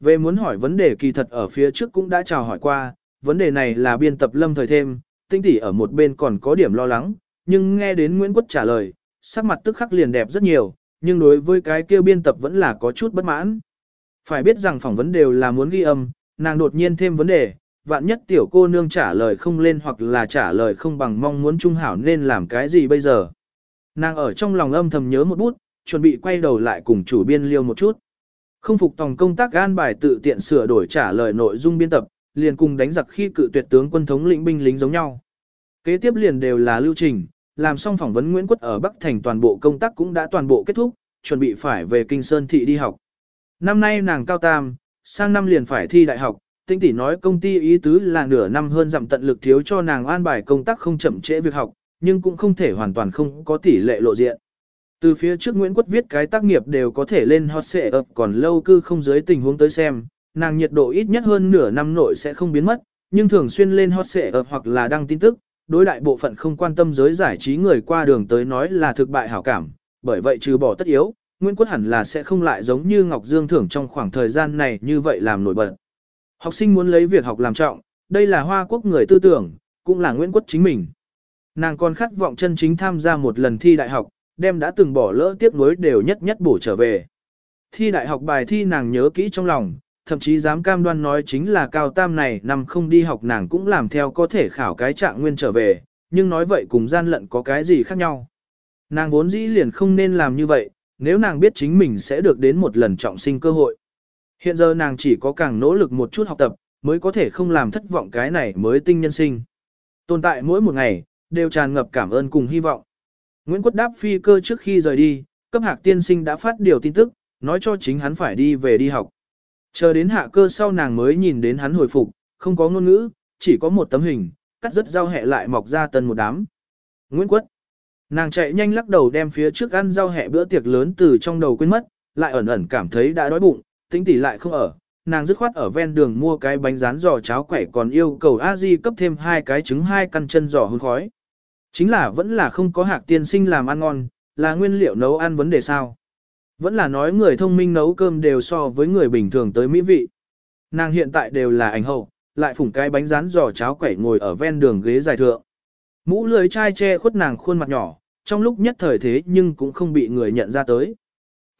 Về muốn hỏi vấn đề kỳ thật ở phía trước cũng đã chào hỏi qua, vấn đề này là biên tập lâm thời thêm, tinh tỷ ở một bên còn có điểm lo lắng, nhưng nghe đến Nguyễn Quất trả lời, sắc mặt tức khắc liền đẹp rất nhiều, nhưng đối với cái kia biên tập vẫn là có chút bất mãn. Phải biết rằng phỏng vấn đều là muốn ghi âm, nàng đột nhiên thêm vấn đề, vạn nhất tiểu cô nương trả lời không lên hoặc là trả lời không bằng mong muốn trung hảo nên làm cái gì bây giờ. Nàng ở trong lòng âm thầm nhớ một bút, chuẩn bị quay đầu lại cùng chủ biên liêu một chút. Không phục tòng công tác gan bài tự tiện sửa đổi trả lời nội dung biên tập, liền cùng đánh giặc khi cự tuyệt tướng quân thống lĩnh binh lính giống nhau. Kế tiếp liền đều là lưu trình, làm xong phỏng vấn Nguyễn Quất ở Bắc Thành toàn bộ công tác cũng đã toàn bộ kết thúc, chuẩn bị phải về Kinh Sơn Thị đi học. Năm nay nàng cao tam, sang năm liền phải thi đại học, tinh tỷ nói công ty ý tứ là nửa năm hơn dặm tận lực thiếu cho nàng an bài công tác không chậm trễ việc học, nhưng cũng không thể hoàn toàn không có tỷ lệ lộ diện. Từ phía trước Nguyễn Quất viết cái tác nghiệp đều có thể lên hot xệ ập còn lâu cư không dưới tình huống tới xem, nàng nhiệt độ ít nhất hơn nửa năm nội sẽ không biến mất, nhưng thường xuyên lên hot xệ ập hoặc là đăng tin tức, đối đại bộ phận không quan tâm giới giải trí người qua đường tới nói là thực bại hảo cảm, bởi vậy trừ bỏ tất yếu, Nguyễn Quất hẳn là sẽ không lại giống như Ngọc Dương thưởng trong khoảng thời gian này như vậy làm nổi bật. Học sinh muốn lấy việc học làm trọng, đây là hoa quốc người tư tưởng, cũng là Nguyễn Quất chính mình. Nàng còn khát vọng chân chính tham gia một lần thi đại học, đem đã từng bỏ lỡ tiếp nối đều nhất nhất bổ trở về. Thi đại học bài thi nàng nhớ kỹ trong lòng, thậm chí dám cam đoan nói chính là cao tam này nằm không đi học nàng cũng làm theo có thể khảo cái trạng nguyên trở về, nhưng nói vậy cùng gian lận có cái gì khác nhau. Nàng vốn dĩ liền không nên làm như vậy, nếu nàng biết chính mình sẽ được đến một lần trọng sinh cơ hội. Hiện giờ nàng chỉ có càng nỗ lực một chút học tập, mới có thể không làm thất vọng cái này mới tinh nhân sinh. Tồn tại mỗi một ngày, đều tràn ngập cảm ơn cùng hy vọng. Nguyễn Quất đáp phi cơ trước khi rời đi, cấp hạc tiên sinh đã phát điều tin tức, nói cho chính hắn phải đi về đi học. Chờ đến hạ cơ sau nàng mới nhìn đến hắn hồi phục, không có ngôn ngữ, chỉ có một tấm hình, cắt rất rau hẹ lại mọc ra tân một đám. Nguyễn Quất. Nàng chạy nhanh lắc đầu đem phía trước ăn rau hẹ bữa tiệc lớn từ trong đầu quên mất, lại ẩn ẩn cảm thấy đã đói bụng, tính tỷ lại không ở. Nàng dứt khoát ở ven đường mua cái bánh rán giò cháo quẩy còn yêu cầu a di cấp thêm hai cái trứng hai căn chân giò hương khói. Chính là vẫn là không có hạc tiên sinh làm ăn ngon, là nguyên liệu nấu ăn vấn đề sao. Vẫn là nói người thông minh nấu cơm đều so với người bình thường tới mỹ vị. Nàng hiện tại đều là ảnh hậu, lại phủng cái bánh rán giò cháo quẩy ngồi ở ven đường ghế dài thượng. Mũ lưới chai che khuất nàng khuôn mặt nhỏ, trong lúc nhất thời thế nhưng cũng không bị người nhận ra tới.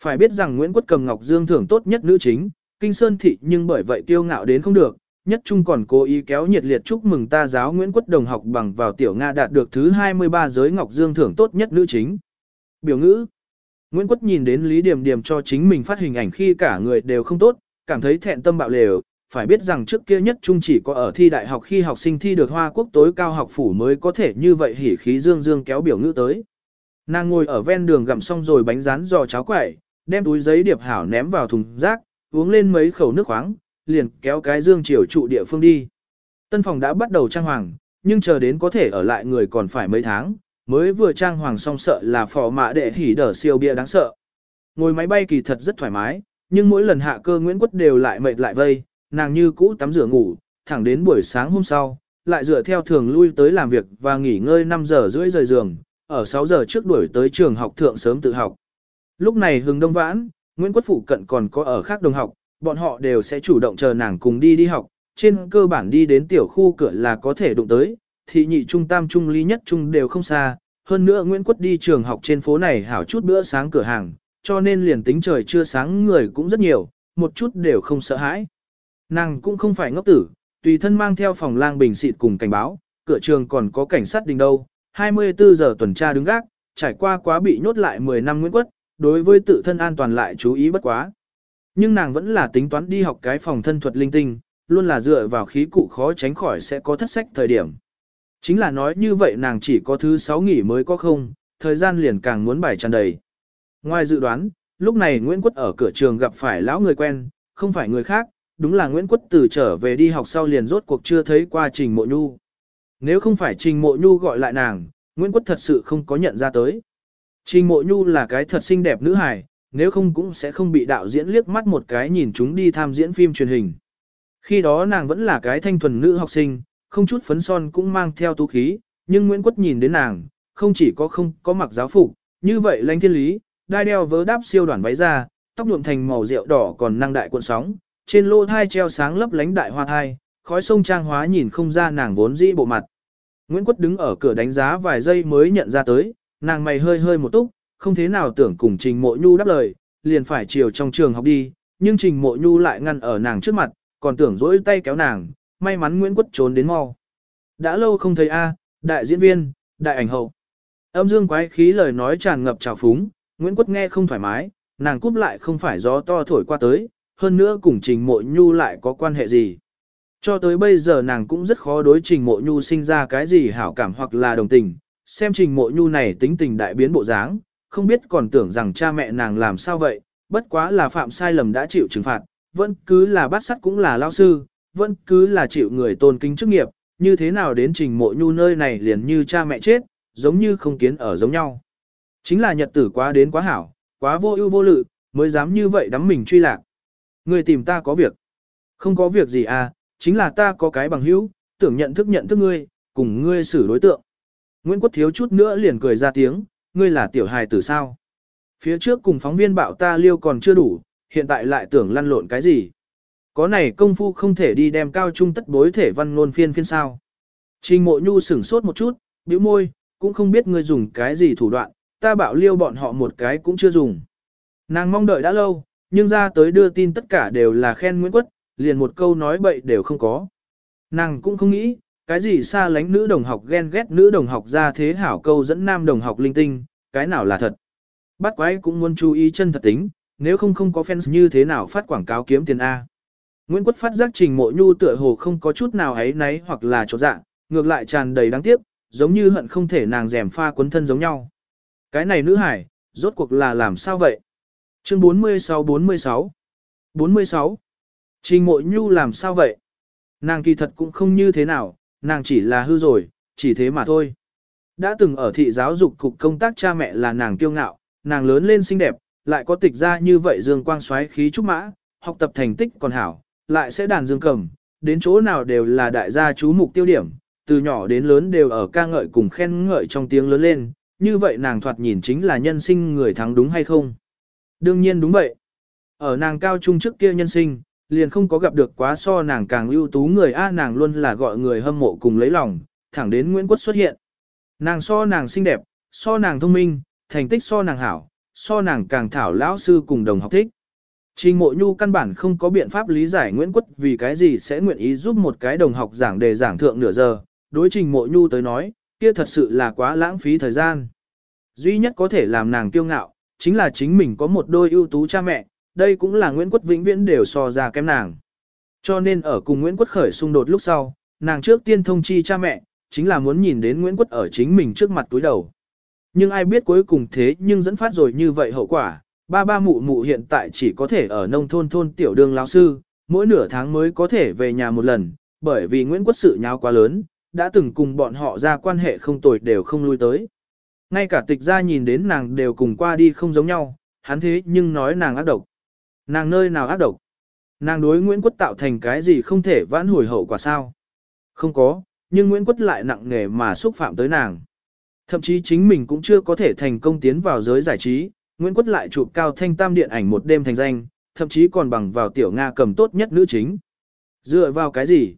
Phải biết rằng Nguyễn Quất cầm Ngọc Dương thưởng tốt nhất nữ chính, Kinh Sơn Thị nhưng bởi vậy kiêu ngạo đến không được, nhất trung còn cố ý kéo nhiệt liệt chúc mừng ta giáo Nguyễn Quất đồng học bằng vào tiểu Nga đạt được thứ 23 giới Ngọc Dương thưởng tốt nhất nữ chính. Biểu ngữ Nguyễn Quất nhìn đến Lý Điềm Điềm cho chính mình phát hình ảnh khi cả người đều không tốt, cảm thấy thẹn tâm bạo lều, phải biết rằng trước kia nhất trung chỉ có ở thi đại học khi học sinh thi được Hoa Quốc tối cao học phủ mới có thể như vậy hỉ khí dương dương kéo biểu ngữ tới. Nàng ngồi ở ven đường gặm xong rồi bánh rán giò cháo quẩy, đem túi giấy điệp hảo ném vào thùng rác, uống lên mấy khẩu nước khoáng, liền kéo cái dương chiều trụ địa phương đi. Tân phòng đã bắt đầu trang hoàng, nhưng chờ đến có thể ở lại người còn phải mấy tháng, mới vừa trang hoàng xong sợ là phò mạ đệ hỉ đỡ siêu bia đáng sợ. Ngồi máy bay kỳ thật rất thoải mái, nhưng mỗi lần hạ cơ Nguyễn Quất đều lại mệt lại vây, nàng như cũ tắm rửa ngủ, thẳng đến buổi sáng hôm sau, lại dựa theo thường lui tới làm việc và nghỉ ngơi 5 giờ rưỡi rời giường, ở 6 giờ trước đuổi tới trường học thượng sớm tự học. Lúc này hừng đông vãn, Nguyễn Quất Phụ cận còn có ở khác đồng học, bọn họ đều sẽ chủ động chờ nàng cùng đi đi học, trên cơ bản đi đến tiểu khu cửa là có thể đụng tới, thị nhị trung tam trung lý nhất trung đều không xa, hơn nữa Nguyễn Quất đi trường học trên phố này hảo chút bữa sáng cửa hàng, cho nên liền tính trời chưa sáng người cũng rất nhiều, một chút đều không sợ hãi. Nàng cũng không phải ngốc tử, tùy thân mang theo phòng lang bình xịt cùng cảnh báo, cửa trường còn có cảnh sát đình đâu, 24 giờ tuần tra đứng gác, trải qua quá bị nhốt lại 10 năm Nguyễn Quất, đối với tự thân an toàn lại chú ý bất quá. Nhưng nàng vẫn là tính toán đi học cái phòng thân thuật linh tinh, luôn là dựa vào khí cụ khó tránh khỏi sẽ có thất sách thời điểm. Chính là nói như vậy nàng chỉ có thứ 6 nghỉ mới có không, thời gian liền càng muốn bài tràn đầy. Ngoài dự đoán, lúc này Nguyễn Quất ở cửa trường gặp phải lão người quen, không phải người khác, đúng là Nguyễn Quất từ trở về đi học sau liền rốt cuộc chưa thấy qua Trình Mộ Nhu. Nếu không phải Trình Mộ Nhu gọi lại nàng, Nguyễn Quất thật sự không có nhận ra tới. Trình Mộ Nhu là cái thật xinh đẹp nữ hài, nếu không cũng sẽ không bị đạo diễn liếc mắt một cái nhìn chúng đi tham diễn phim truyền hình. Khi đó nàng vẫn là cái thanh thuần nữ học sinh, không chút phấn son cũng mang theo tú khí, nhưng Nguyễn Quất nhìn đến nàng, không chỉ có không có mặc giáo phục, như vậy lãnh thiên lý, đai đeo vớ đáp siêu đoàn váy ra, tóc nhuộm thành màu rượu đỏ còn năng đại cuộn sóng, trên lô thai treo sáng lấp lánh đại hoa thai, khói sông trang hóa nhìn không ra nàng vốn dĩ bộ mặt. Nguyễn Quất đứng ở cửa đánh giá vài giây mới nhận ra tới, nàng mày hơi hơi một túc, không thế nào tưởng cùng Trình Mộ Nhu đáp lời, liền phải chiều trong trường học đi, nhưng Trình Mộ Nhu lại ngăn ở nàng trước mặt, còn tưởng dỗi tay kéo nàng, may mắn Nguyễn Quất trốn đến mau. Đã lâu không thấy A, đại diễn viên, đại ảnh hậu. Âm dương quái khí lời nói tràn ngập trào phúng, Nguyễn Quất nghe không thoải mái, nàng cúp lại không phải gió to thổi qua tới, hơn nữa cùng Trình Mộ Nhu lại có quan hệ gì. Cho tới bây giờ nàng cũng rất khó đối Trình Mộ Nhu sinh ra cái gì hảo cảm hoặc là đồng tình, xem Trình Mộ Nhu này tính tình đại biến bộ dáng, không biết còn tưởng rằng cha mẹ nàng làm sao vậy, bất quá là phạm sai lầm đã chịu trừng phạt, vẫn cứ là bát sắt cũng là lao sư, vẫn cứ là chịu người tôn kính chức nghiệp, như thế nào đến Trình Mộ Nhu nơi này liền như cha mẹ chết, giống như không kiến ở giống nhau. Chính là nhật tử quá đến quá hảo, quá vô ưu vô lự, mới dám như vậy đắm mình truy lạc. Người tìm ta có việc. Không có việc gì à, chính là ta có cái bằng hữu, tưởng nhận thức nhận thức ngươi, cùng ngươi xử đối tượng. Nguyễn Quốc thiếu chút nữa liền cười ra tiếng, ngươi là tiểu hài tử sao? Phía trước cùng phóng viên bảo ta liêu còn chưa đủ, hiện tại lại tưởng lăn lộn cái gì? Có này công phu không thể đi đem cao trung tất bối thể văn ngôn phiên phiên sao? Trình mộ nhu sửng sốt một chút, bĩu môi, cũng không biết ngươi dùng cái gì thủ đoạn, ta bảo liêu bọn họ một cái cũng chưa dùng. Nàng mong đợi đã lâu, nhưng ra tới đưa tin tất cả đều là khen Nguyễn Quất, liền một câu nói bậy đều không có. Nàng cũng không nghĩ, cái gì xa lánh nữ đồng học ghen ghét nữ đồng học ra thế hảo câu dẫn nam đồng học linh tinh, cái nào là thật. Bắt quái cũng muốn chú ý chân thật tính, nếu không không có fans như thế nào phát quảng cáo kiếm tiền A. Nguyễn Quất phát giác trình mộ nhu tựa hồ không có chút nào ấy náy hoặc là chỗ dạ, ngược lại tràn đầy đáng tiếc, giống như hận không thể nàng rèm pha cuốn thân giống nhau. Cái này nữ hải, rốt cuộc là làm sao vậy? Chương 46-46 46 Trình mộ nhu làm sao vậy? Nàng kỳ thật cũng không như thế nào, nàng chỉ là hư rồi, chỉ thế mà thôi. Đã từng ở thị giáo dục cục công tác cha mẹ là nàng kiêu ngạo, nàng lớn lên xinh đẹp, lại có tịch ra như vậy dương quang xoáy khí trúc mã, học tập thành tích còn hảo, lại sẽ đàn dương cầm, đến chỗ nào đều là đại gia chú mục tiêu điểm, từ nhỏ đến lớn đều ở ca ngợi cùng khen ngợi trong tiếng lớn lên, như vậy nàng thoạt nhìn chính là nhân sinh người thắng đúng hay không? Đương nhiên đúng vậy. Ở nàng cao trung trước kia nhân sinh, liền không có gặp được quá so nàng càng ưu tú người A nàng luôn là gọi người hâm mộ cùng lấy lòng, thẳng đến Nguyễn Quốc xuất hiện. Nàng so nàng xinh đẹp, so nàng thông minh, thành tích so nàng hảo, so nàng càng thảo lão sư cùng đồng học thích. Trình mộ nhu căn bản không có biện pháp lý giải Nguyễn Quốc vì cái gì sẽ nguyện ý giúp một cái đồng học giảng đề giảng thượng nửa giờ, đối trình mộ nhu tới nói, kia thật sự là quá lãng phí thời gian. Duy nhất có thể làm nàng kiêu ngạo, chính là chính mình có một đôi ưu tú cha mẹ, đây cũng là Nguyễn Quất vĩnh viễn đều so ra kém nàng. Cho nên ở cùng Nguyễn Quất khởi xung đột lúc sau, nàng trước tiên thông chi cha mẹ, chính là muốn nhìn đến Nguyễn Quất ở chính mình trước mặt túi đầu. Nhưng ai biết cuối cùng thế nhưng dẫn phát rồi như vậy hậu quả, ba ba mụ mụ hiện tại chỉ có thể ở nông thôn thôn tiểu đường lão sư, mỗi nửa tháng mới có thể về nhà một lần, bởi vì Nguyễn Quất sự nháo quá lớn, đã từng cùng bọn họ ra quan hệ không tồi đều không lui tới. Ngay cả tịch ra nhìn đến nàng đều cùng qua đi không giống nhau, hắn thế nhưng nói nàng ác độc. Nàng nơi nào ác độc? Nàng đối Nguyễn Quất tạo thành cái gì không thể vãn hồi hậu quả sao? Không có, nhưng Nguyễn Quất lại nặng nề mà xúc phạm tới nàng. Thậm chí chính mình cũng chưa có thể thành công tiến vào giới giải trí, Nguyễn Quất lại chụp cao thanh tam điện ảnh một đêm thành danh, thậm chí còn bằng vào tiểu Nga cầm tốt nhất nữ chính. Dựa vào cái gì?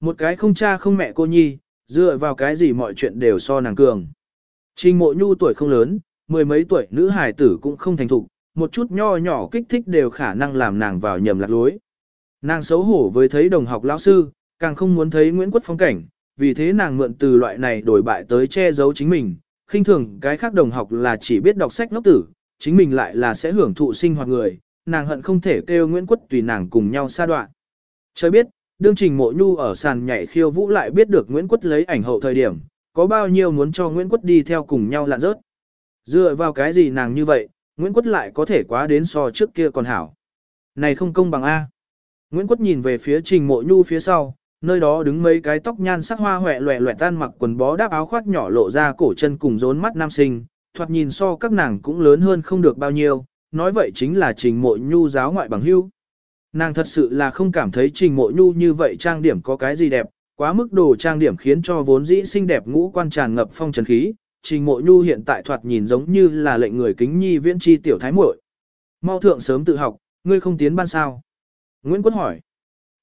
Một cái không cha không mẹ cô nhi, dựa vào cái gì mọi chuyện đều so nàng cường. Trình mộ nhu tuổi không lớn, mười mấy tuổi nữ hài tử cũng không thành thục, một chút nho nhỏ kích thích đều khả năng làm nàng vào nhầm lạc lối. Nàng xấu hổ với thấy đồng học lão sư, càng không muốn thấy Nguyễn Quất phong cảnh, vì thế nàng mượn từ loại này đổi bại tới che giấu chính mình, khinh thường cái khác đồng học là chỉ biết đọc sách ngốc tử, chính mình lại là sẽ hưởng thụ sinh hoạt người, nàng hận không thể kêu Nguyễn Quất tùy nàng cùng nhau xa đoạn. Trời biết, đương trình mộ nhu ở sàn nhảy khiêu vũ lại biết được Nguyễn Quất lấy ảnh hậu thời điểm, có bao nhiêu muốn cho Nguyễn Quất đi theo cùng nhau lạn rớt. Dựa vào cái gì nàng như vậy, Nguyễn Quất lại có thể quá đến so trước kia còn hảo. Này không công bằng A. Nguyễn Quất nhìn về phía trình mộ nhu phía sau, nơi đó đứng mấy cái tóc nhan sắc hoa hoẹ loẹ loẹ tan mặc quần bó đáp áo khoác nhỏ lộ ra cổ chân cùng rốn mắt nam sinh, thoạt nhìn so các nàng cũng lớn hơn không được bao nhiêu, nói vậy chính là trình mộ nhu giáo ngoại bằng hưu. Nàng thật sự là không cảm thấy trình mộ nhu như vậy trang điểm có cái gì đẹp, quá mức đồ trang điểm khiến cho vốn dĩ xinh đẹp ngũ quan tràn ngập phong trần khí, trình mộ nhu hiện tại thoạt nhìn giống như là lệnh người kính nhi viễn chi tiểu thái muội. Mau thượng sớm tự học, ngươi không tiến ban sao. Nguyễn Quất hỏi.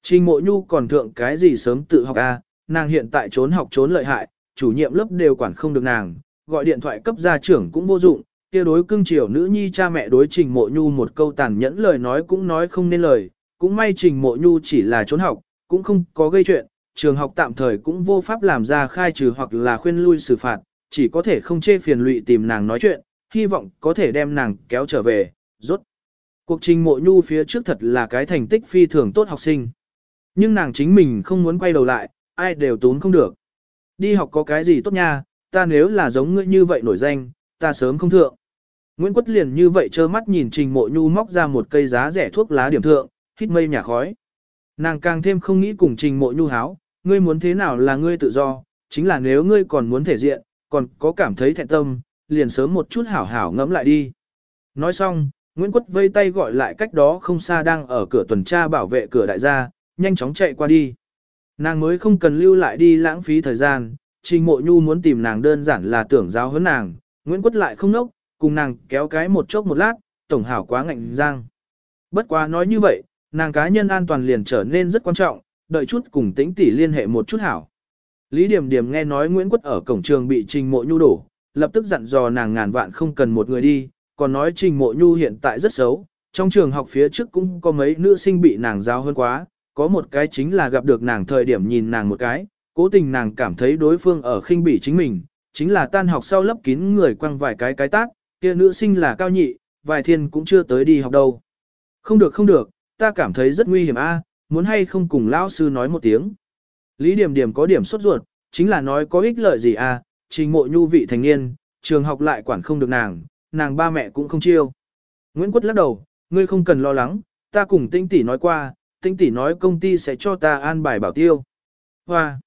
Trình Mộ Nhu còn thượng cái gì sớm tự học a? nàng hiện tại trốn học trốn lợi hại, chủ nhiệm lớp đều quản không được nàng, gọi điện thoại cấp gia trưởng cũng vô dụng, kia đối cưng chiều nữ nhi cha mẹ đối Trình Mộ Nhu một câu tàn nhẫn lời nói cũng nói không nên lời, cũng may Trình Mộ Nhu chỉ là trốn học, cũng không có gây chuyện, trường học tạm thời cũng vô pháp làm ra khai trừ hoặc là khuyên lui xử phạt, chỉ có thể không chê phiền lụy tìm nàng nói chuyện, hy vọng có thể đem nàng kéo trở về, rốt. Cuộc trình mộ nhu phía trước thật là cái thành tích phi thường tốt học sinh. Nhưng nàng chính mình không muốn quay đầu lại, ai đều tốn không được. Đi học có cái gì tốt nha, ta nếu là giống ngươi như vậy nổi danh, ta sớm không thượng. Nguyễn Quất liền như vậy trơ mắt nhìn trình mộ nhu móc ra một cây giá rẻ thuốc lá điểm thượng, hít mây nhà khói. Nàng càng thêm không nghĩ cùng trình mộ nhu háo, ngươi muốn thế nào là ngươi tự do, chính là nếu ngươi còn muốn thể diện, còn có cảm thấy thẹn tâm, liền sớm một chút hảo hảo ngẫm lại đi. Nói xong, Nguyễn Quất vây tay gọi lại cách đó không xa đang ở cửa tuần tra bảo vệ cửa đại gia, nhanh chóng chạy qua đi. Nàng mới không cần lưu lại đi lãng phí thời gian, Trình Mộ Nhu muốn tìm nàng đơn giản là tưởng giáo huấn nàng, Nguyễn Quất lại không nốc, cùng nàng kéo cái một chốc một lát, tổng hảo quá ngạnh giang. Bất quá nói như vậy, nàng cá nhân an toàn liền trở nên rất quan trọng, đợi chút cùng tĩnh tỷ liên hệ một chút hảo. Lý Điểm Điểm nghe nói Nguyễn Quất ở cổng trường bị Trình Mộ Nhu đổ, lập tức dặn dò nàng ngàn vạn không cần một người đi, còn nói Trình Mộ Nhu hiện tại rất xấu, trong trường học phía trước cũng có mấy nữ sinh bị nàng giáo hơn quá, có một cái chính là gặp được nàng thời điểm nhìn nàng một cái, cố tình nàng cảm thấy đối phương ở khinh bỉ chính mình, chính là tan học sau lấp kín người quăng vài cái cái tác, kia nữ sinh là cao nhị, vài thiên cũng chưa tới đi học đâu. Không được không được, ta cảm thấy rất nguy hiểm a, muốn hay không cùng lão sư nói một tiếng. Lý Điểm Điểm có điểm sốt ruột, chính là nói có ích lợi gì a, trình mộ nhu vị thành niên, trường học lại quản không được nàng, nàng ba mẹ cũng không chiêu. Nguyễn Quất lắc đầu, ngươi không cần lo lắng, ta cùng tinh tỷ nói qua, tinh tỷ nói công ty sẽ cho ta an bài bảo tiêu. Hoa!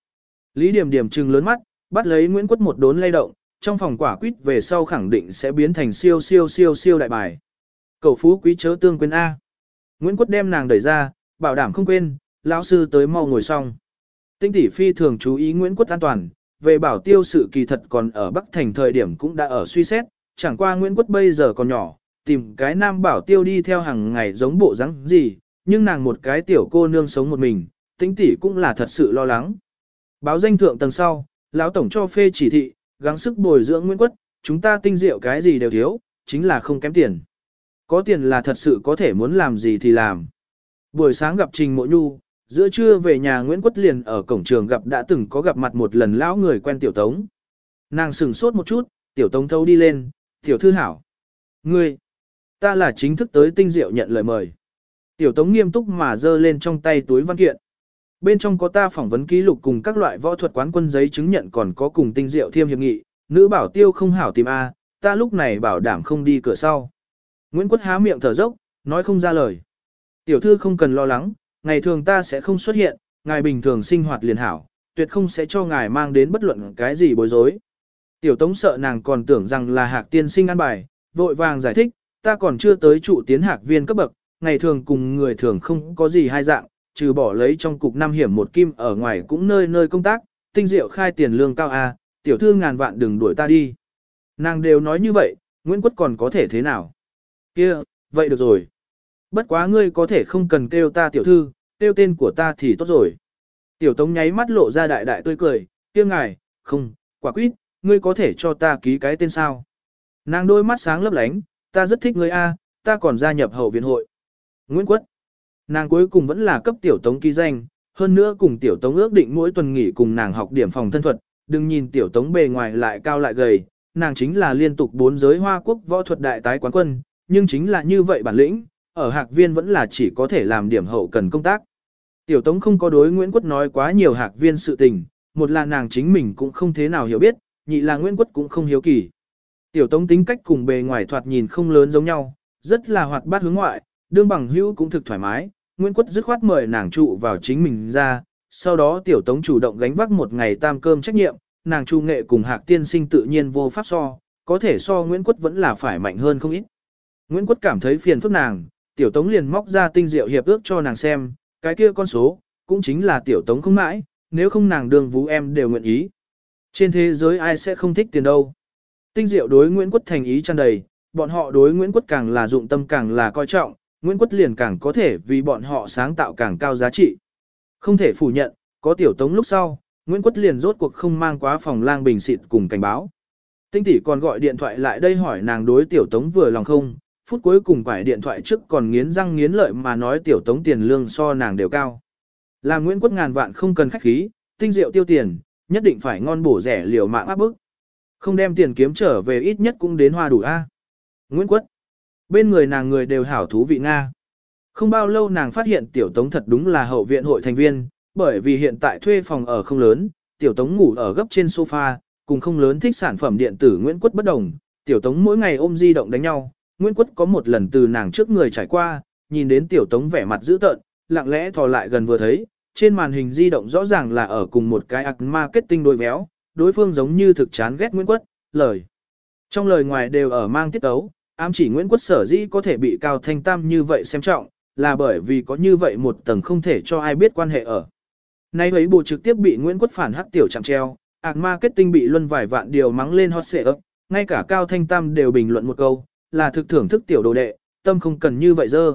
Lý Điểm Điểm trừng lớn mắt, bắt lấy Nguyễn Quất một đốn lay động, trong phòng quả quýt về sau khẳng định sẽ biến thành siêu siêu siêu siêu đại bài. Cầu phú quý chớ tương quên A. Nguyễn Quất đem nàng đẩy ra, bảo đảm không quên, lão sư tới mau ngồi xong. Tinh tỷ phi thường chú ý Nguyễn Quất an toàn, về bảo tiêu sự kỳ thật còn ở Bắc Thành thời điểm cũng đã ở suy xét, chẳng qua Nguyễn Quất bây giờ còn nhỏ, tìm cái nam bảo tiêu đi theo hàng ngày giống bộ dáng gì, nhưng nàng một cái tiểu cô nương sống một mình, tinh tỷ cũng là thật sự lo lắng. Báo danh thượng tầng sau, lão tổng cho phê chỉ thị, gắng sức bồi dưỡng Nguyễn Quất, chúng ta tinh diệu cái gì đều thiếu, chính là không kém tiền. Có tiền là thật sự có thể muốn làm gì thì làm. Buổi sáng gặp Trình Mộ Nhu, giữa trưa về nhà Nguyễn Quất liền ở cổng trường gặp đã từng có gặp mặt một lần lão người quen Tiểu Tống. Nàng sửng sốt một chút, Tiểu Tống thâu đi lên, Tiểu Thư Hảo. Ngươi, ta là chính thức tới tinh diệu nhận lời mời. Tiểu Tống nghiêm túc mà giơ lên trong tay túi văn kiện. Bên trong có ta phỏng vấn ký lục cùng các loại võ thuật quán quân giấy chứng nhận còn có cùng tinh diệu thiêm hiệp nghị, nữ bảo tiêu không hảo tìm A, ta lúc này bảo đảm không đi cửa sau. Nguyễn Quất há miệng thở dốc, nói không ra lời. Tiểu thư không cần lo lắng, ngày thường ta sẽ không xuất hiện, ngài bình thường sinh hoạt liền hảo, tuyệt không sẽ cho ngài mang đến bất luận cái gì bối rối. Tiểu tống sợ nàng còn tưởng rằng là hạc tiên sinh ăn bài, vội vàng giải thích, ta còn chưa tới trụ tiến hạc viên cấp bậc, ngày thường cùng người thường không có gì hai dạng, trừ bỏ lấy trong cục năm hiểm một kim ở ngoài cũng nơi nơi công tác, tinh diệu khai tiền lương cao a, tiểu thư ngàn vạn đừng đuổi ta đi. Nàng đều nói như vậy, Nguyễn Quất còn có thể thế nào? Kia, vậy được rồi. Bất quá ngươi có thể không cần kêu ta tiểu thư, kêu tên của ta thì tốt rồi. Tiểu tống nháy mắt lộ ra đại đại tươi cười, kia ngài, không, quả quýt, ngươi có thể cho ta ký cái tên sao. Nàng đôi mắt sáng lấp lánh, ta rất thích ngươi A, ta còn gia nhập hậu viện hội. Nguyễn Quất. Nàng cuối cùng vẫn là cấp tiểu tống ký danh, hơn nữa cùng tiểu tống ước định mỗi tuần nghỉ cùng nàng học điểm phòng thân thuật, đừng nhìn tiểu tống bề ngoài lại cao lại gầy, nàng chính là liên tục bốn giới hoa quốc võ thuật đại tái quán quân, nhưng chính là như vậy bản lĩnh, ở hạc viên vẫn là chỉ có thể làm điểm hậu cần công tác. Tiểu Tống không có đối Nguyễn Quất nói quá nhiều hạc viên sự tình, một là nàng chính mình cũng không thế nào hiểu biết, nhị là Nguyễn Quất cũng không hiếu kỳ. Tiểu Tống tính cách cùng bề ngoài thoạt nhìn không lớn giống nhau, rất là hoạt bát hướng ngoại, đương bằng hữu cũng thực thoải mái, Nguyễn Quất dứt khoát mời nàng trụ vào chính mình ra, sau đó Tiểu Tống chủ động gánh vác một ngày tam cơm trách nhiệm, nàng chu nghệ cùng hạc tiên sinh tự nhiên vô pháp so, có thể so Nguyễn Quất vẫn là phải mạnh hơn không ít. Nguyễn Quất cảm thấy phiền phức nàng, tiểu tống liền móc ra tinh diệu hiệp ước cho nàng xem, cái kia con số, cũng chính là tiểu tống không mãi, nếu không nàng đường vũ em đều nguyện ý. Trên thế giới ai sẽ không thích tiền đâu. Tinh diệu đối Nguyễn Quất thành ý tràn đầy, bọn họ đối Nguyễn Quất càng là dụng tâm càng là coi trọng, Nguyễn Quất liền càng có thể vì bọn họ sáng tạo càng cao giá trị. Không thể phủ nhận, có tiểu tống lúc sau, Nguyễn Quất liền rốt cuộc không mang quá phòng lang bình xịt cùng cảnh báo. Tinh tỷ còn gọi điện thoại lại đây hỏi nàng đối tiểu tống vừa lòng không, phút cuối cùng phải điện thoại trước còn nghiến răng nghiến lợi mà nói tiểu tống tiền lương so nàng đều cao. Là Nguyễn Quất ngàn vạn không cần khách khí, tinh rượu tiêu tiền, nhất định phải ngon bổ rẻ liều mạng áp bức. Không đem tiền kiếm trở về ít nhất cũng đến hoa đủ A. Nguyễn Quất. Bên người nàng người đều hảo thú vị Nga. Không bao lâu nàng phát hiện tiểu tống thật đúng là hậu viện hội thành viên, bởi vì hiện tại thuê phòng ở không lớn, tiểu tống ngủ ở gấp trên sofa, cùng không lớn thích sản phẩm điện tử Nguyễn Quất bất đồng. Tiểu tống mỗi ngày ôm di động đánh nhau, Nguyễn Quất có một lần từ nàng trước người trải qua, nhìn đến tiểu tống vẻ mặt dữ tợn, lặng lẽ thò lại gần vừa thấy, trên màn hình di động rõ ràng là ở cùng một cái ạc marketing đôi véo, đối phương giống như thực chán ghét Nguyễn Quất, lời. Trong lời ngoài đều ở mang tiết ấu, ám chỉ Nguyễn Quất sở dĩ có thể bị Cao Thanh Tam như vậy xem trọng, là bởi vì có như vậy một tầng không thể cho ai biết quan hệ ở. Nay ấy bộ trực tiếp bị Nguyễn Quất phản hắc tiểu chạm treo, ạc marketing bị luân vài vạn điều mắng lên hot xệ ấp, ngay cả Cao Thanh Tam đều bình luận một câu, là thực thưởng thức tiểu đồ đệ, tâm không cần như vậy dơ.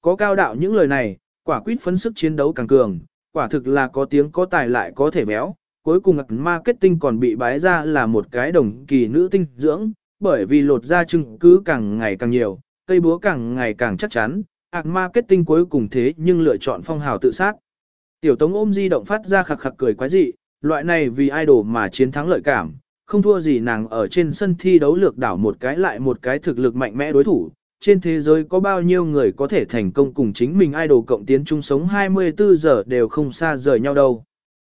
Có cao đạo những lời này, quả quyết phấn sức chiến đấu càng cường, quả thực là có tiếng có tài lại có thể béo, cuối cùng marketing còn bị bái ra là một cái đồng kỳ nữ tinh dưỡng, bởi vì lột ra chứng cứ càng ngày càng nhiều, cây búa càng ngày càng chắc chắn, ạc marketing cuối cùng thế nhưng lựa chọn phong hào tự sát. Tiểu tống ôm di động phát ra khặc khặc cười quái dị, loại này vì idol mà chiến thắng lợi cảm, không thua gì nàng ở trên sân thi đấu lược đảo một cái lại một cái thực lực mạnh mẽ đối thủ. Trên thế giới có bao nhiêu người có thể thành công cùng chính mình idol cộng tiến chung sống 24 giờ đều không xa rời nhau đâu.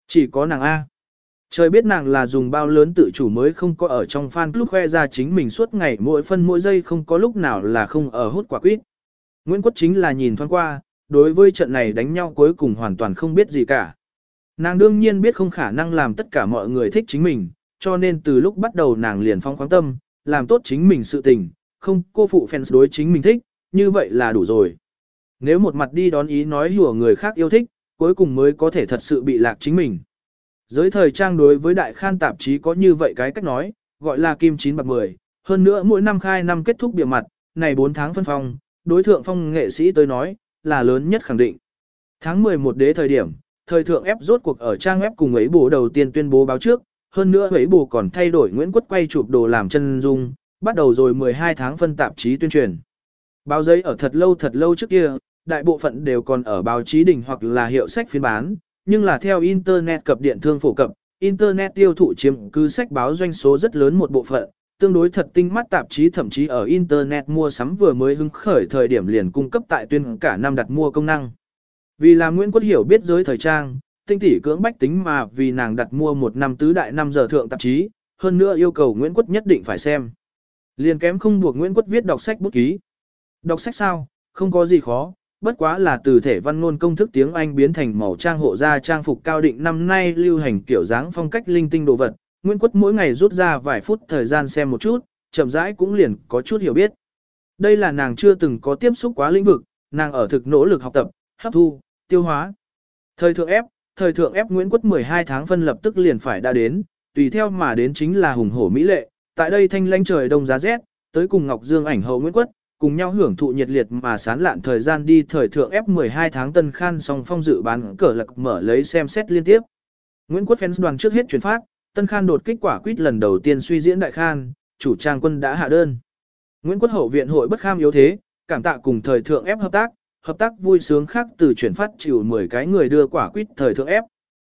Chỉ có nàng A. Trời biết nàng là dùng bao lớn tự chủ mới không có ở trong fan club khoe ra chính mình suốt ngày mỗi phân mỗi giây không có lúc nào là không ở hút quả quýt. Nguyễn Quốc chính là nhìn thoáng qua, đối với trận này đánh nhau cuối cùng hoàn toàn không biết gì cả. Nàng đương nhiên biết không khả năng làm tất cả mọi người thích chính mình, cho nên từ lúc bắt đầu nàng liền phong khoáng tâm, làm tốt chính mình sự tình, không cô phụ fans đối chính mình thích, như vậy là đủ rồi. Nếu một mặt đi đón ý nói hùa người khác yêu thích, cuối cùng mới có thể thật sự bị lạc chính mình. Giới thời trang đối với đại khan tạp chí có như vậy cái cách nói, gọi là kim chín bạc 10, hơn nữa mỗi năm khai năm kết thúc bìa mặt, này 4 tháng phân phong, đối thượng phong nghệ sĩ tới nói, là lớn nhất khẳng định. Tháng 11 đế thời điểm, thời thượng ép rốt cuộc ở trang web cùng ấy bố đầu tiên tuyên bố báo trước, hơn nữa ấy bù còn thay đổi Nguyễn Quất quay chụp đồ làm chân dung, bắt đầu rồi 12 tháng phân tạp chí tuyên truyền. Báo giấy ở thật lâu thật lâu trước kia, đại bộ phận đều còn ở báo chí đỉnh hoặc là hiệu sách phiên bán, nhưng là theo Internet cập điện thương phổ cập, Internet tiêu thụ chiếm cứ sách báo doanh số rất lớn một bộ phận, tương đối thật tinh mắt tạp chí thậm chí ở Internet mua sắm vừa mới hứng khởi thời điểm liền cung cấp tại tuyên cả năm đặt mua công năng. Vì là Nguyễn Quốc Hiểu biết giới thời trang, tinh tỷ cưỡng bách tính mà vì nàng đặt mua một năm tứ đại năm giờ thượng tạp chí, hơn nữa yêu cầu Nguyễn Quất nhất định phải xem. Liền kém không buộc Nguyễn Quất viết đọc sách bút ký. Đọc sách sao, không có gì khó, bất quá là từ thể văn ngôn công thức tiếng Anh biến thành màu trang hộ gia trang phục cao định năm nay lưu hành kiểu dáng phong cách linh tinh đồ vật. Nguyễn Quất mỗi ngày rút ra vài phút thời gian xem một chút, chậm rãi cũng liền có chút hiểu biết. Đây là nàng chưa từng có tiếp xúc quá lĩnh vực, nàng ở thực nỗ lực học tập, hấp thu, tiêu hóa. Thời thượng ép, thời thượng ép Nguyễn Quất 12 tháng phân lập tức liền phải đã đến, tùy theo mà đến chính là hùng hổ mỹ lệ, tại đây thanh lãnh trời đông giá rét, tới cùng Ngọc Dương ảnh hậu Nguyễn Quất, cùng nhau hưởng thụ nhiệt liệt mà sán lạn thời gian đi thời thượng ép 12 tháng tân khan song phong dự bán cờ lạc mở lấy xem xét liên tiếp. Nguyễn Quốc fans đoàn trước hết chuyển phát, tân khan đột kích quả quýt lần đầu tiên suy diễn đại khan, chủ trang quân đã hạ đơn. Nguyễn Quốc hậu viện hội bất kham yếu thế, cảm tạ cùng thời thượng ép hợp tác, hợp tác vui sướng khác từ chuyển phát chịu 10 cái người đưa quả quýt thời thượng ép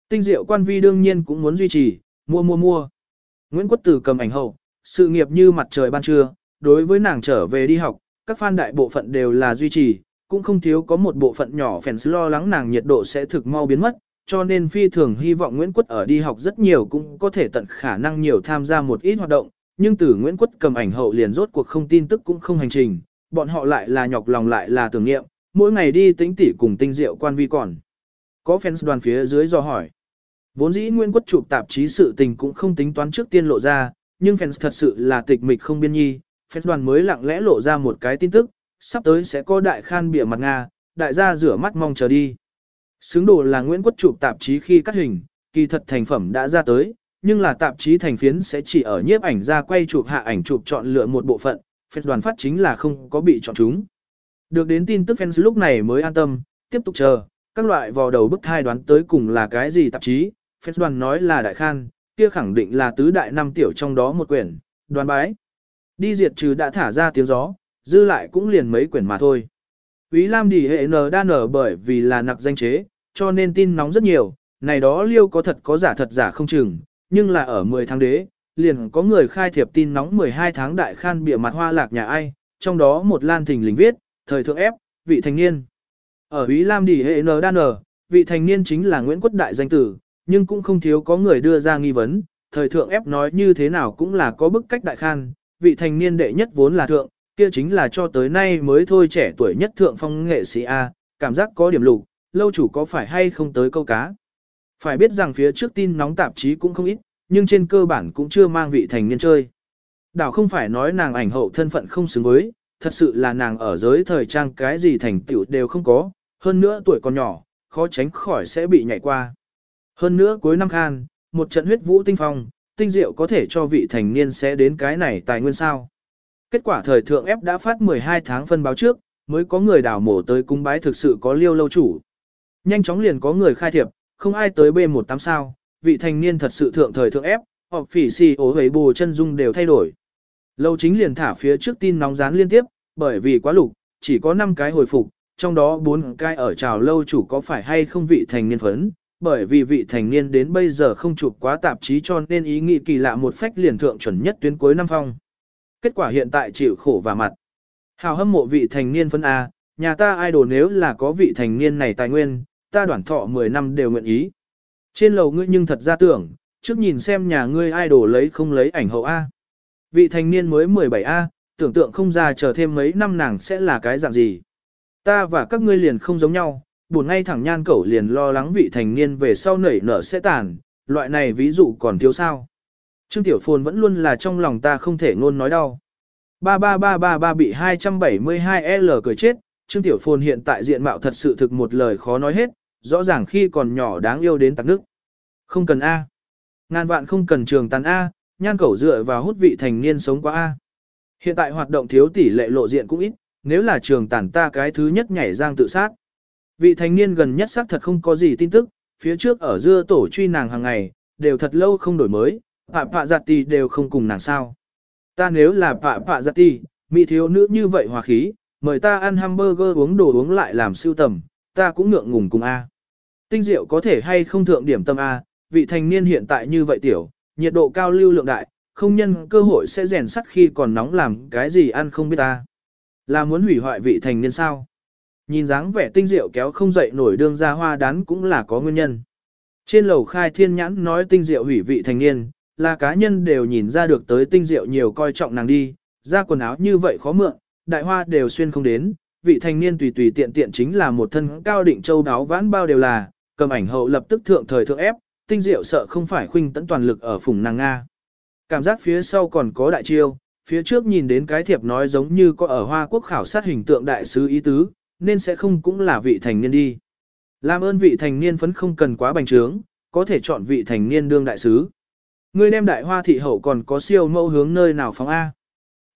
Tinh diệu quan vi đương nhiên cũng muốn duy trì, mua mua mua. Nguyễn Quốc Tử cầm ảnh hậu, sự nghiệp như mặt trời ban trưa, đối với nàng trở về đi học, các fan đại bộ phận đều là duy trì, cũng không thiếu có một bộ phận nhỏ fans lo lắng nàng nhiệt độ sẽ thực mau biến mất, cho nên phi thường hy vọng Nguyễn Quất ở đi học rất nhiều cũng có thể tận khả năng nhiều tham gia một ít hoạt động, nhưng từ Nguyễn Quất cầm ảnh hậu liền rốt cuộc không tin tức cũng không hành trình, bọn họ lại là nhọc lòng lại là tưởng niệm, mỗi ngày đi tính tỉ cùng tinh diệu quan vi còn. Có fans đoàn phía dưới do hỏi. Vốn dĩ Nguyễn Quất chụp tạp chí sự tình cũng không tính toán trước tiên lộ ra, nhưng fans thật sự là tịch mịch không biên nhi, phép đoàn mới lặng lẽ lộ ra một cái tin tức, sắp tới sẽ có đại khan bịa mặt Nga, đại gia rửa mắt mong chờ đi. Xứng đồ là Nguyễn Quốc chụp tạp chí khi cắt hình, kỳ thật thành phẩm đã ra tới, nhưng là tạp chí thành phiến sẽ chỉ ở nhiếp ảnh ra quay chụp hạ ảnh chụp chọn lựa một bộ phận, phép đoàn phát chính là không có bị chọn chúng. Được đến tin tức fans lúc này mới an tâm, tiếp tục chờ, các loại vò đầu bức thai đoán tới cùng là cái gì tạp chí, fans đoàn nói là đại khan, kia khẳng định là tứ đại năm tiểu trong đó một quyển, đoàn bái. Đi diệt trừ đã thả ra tiếng gió, dư lại cũng liền mấy quyển mà thôi. Ý Lam đi hệ nờ đa nở bởi vì là nặc danh chế, cho nên tin nóng rất nhiều, này đó liêu có thật có giả thật giả không chừng, nhưng là ở 10 tháng đế, liền có người khai thiệp tin nóng 12 tháng đại khan bịa mặt hoa lạc nhà ai, trong đó một lan thình lình viết, thời thượng ép, vị thành niên. Ở Ý Lam Đỉ hệ N đan nở, vị thành niên chính là Nguyễn Quốc Đại danh tử, nhưng cũng không thiếu có người đưa ra nghi vấn, thời thượng ép nói như thế nào cũng là có bức cách đại khan, vị thành niên đệ nhất vốn là thượng, kia chính là cho tới nay mới thôi trẻ tuổi nhất thượng phong nghệ sĩ A, cảm giác có điểm lục, lâu chủ có phải hay không tới câu cá. Phải biết rằng phía trước tin nóng tạp chí cũng không ít, nhưng trên cơ bản cũng chưa mang vị thành niên chơi. Đảo không phải nói nàng ảnh hậu thân phận không xứng với, thật sự là nàng ở giới thời trang cái gì thành tựu đều không có, hơn nữa tuổi còn nhỏ, khó tránh khỏi sẽ bị nhảy qua. Hơn nữa cuối năm khan, một trận huyết vũ tinh phong, tinh diệu có thể cho vị thành niên sẽ đến cái này tài nguyên sao. Kết quả thời thượng ép đã phát 12 tháng phân báo trước, mới có người đào mổ tới cung bái thực sự có liêu lâu chủ. Nhanh chóng liền có người khai thiệp, không ai tới B18 sao, vị thành niên thật sự thượng thời thượng ép, hoặc phỉ xì ố hấy bù chân dung đều thay đổi. Lâu chính liền thả phía trước tin nóng dán liên tiếp, bởi vì quá lục, chỉ có 5 cái hồi phục, trong đó 4 cái ở trào lâu chủ có phải hay không vị thành niên phấn, bởi vì vị thành niên đến bây giờ không chụp quá tạp chí cho nên ý nghĩ kỳ lạ một phách liền thượng chuẩn nhất tuyến cuối năm phong. Kết quả hiện tại chịu khổ và mặt. Hào hâm mộ vị thành niên phân A, nhà ta idol nếu là có vị thành niên này tài nguyên, ta đoản thọ 10 năm đều nguyện ý. Trên lầu ngươi nhưng thật ra tưởng, trước nhìn xem nhà ngươi idol lấy không lấy ảnh hậu A. Vị thành niên mới 17A, tưởng tượng không ra chờ thêm mấy năm nàng sẽ là cái dạng gì. Ta và các ngươi liền không giống nhau, buồn ngay thẳng nhan cẩu liền lo lắng vị thành niên về sau nảy nở sẽ tàn, loại này ví dụ còn thiếu sao. Trương Tiểu Phồn vẫn luôn là trong lòng ta không thể ngôn nói đau. 33333 bị 272L cười chết, Trương Tiểu Phồn hiện tại diện mạo thật sự thực một lời khó nói hết, rõ ràng khi còn nhỏ đáng yêu đến tạc nước. Không cần A. Ngàn vạn không cần trường tàn A, nhan cẩu dựa vào hút vị thành niên sống quá A. Hiện tại hoạt động thiếu tỷ lệ lộ diện cũng ít, nếu là trường tản ta cái thứ nhất nhảy giang tự sát. Vị thành niên gần nhất xác thật không có gì tin tức, phía trước ở dưa tổ truy nàng hàng ngày, đều thật lâu không đổi mới, pạ pạ giặt tì đều không cùng nàng sao. Ta nếu là pạ pạ giặt tì, mỹ thiếu nữ như vậy hòa khí, mời ta ăn hamburger uống đồ uống lại làm siêu tầm, ta cũng ngượng ngùng cùng A. Tinh diệu có thể hay không thượng điểm tâm A, vị thành niên hiện tại như vậy tiểu, nhiệt độ cao lưu lượng đại, không nhân cơ hội sẽ rèn sắt khi còn nóng làm cái gì ăn không biết ta. Là muốn hủy hoại vị thành niên sao? Nhìn dáng vẻ tinh diệu kéo không dậy nổi đương ra hoa đán cũng là có nguyên nhân. Trên lầu khai thiên nhãn nói tinh diệu hủy vị thành niên, là cá nhân đều nhìn ra được tới tinh diệu nhiều coi trọng nàng đi, ra quần áo như vậy khó mượn, đại hoa đều xuyên không đến, vị thành niên tùy tùy tiện tiện chính là một thân cao định châu đáo vãn bao đều là, cầm ảnh hậu lập tức thượng thời thượng ép, tinh diệu sợ không phải khuynh Tẫn toàn lực ở phùng nàng Nga. Cảm giác phía sau còn có đại chiêu, phía trước nhìn đến cái thiệp nói giống như có ở Hoa Quốc khảo sát hình tượng đại sứ ý tứ, nên sẽ không cũng là vị thành niên đi. Làm ơn vị thành niên phấn không cần quá bành trướng, có thể chọn vị thành niên đương đại sứ. Người đem đại hoa thị hậu còn có siêu mẫu hướng nơi nào phóng A.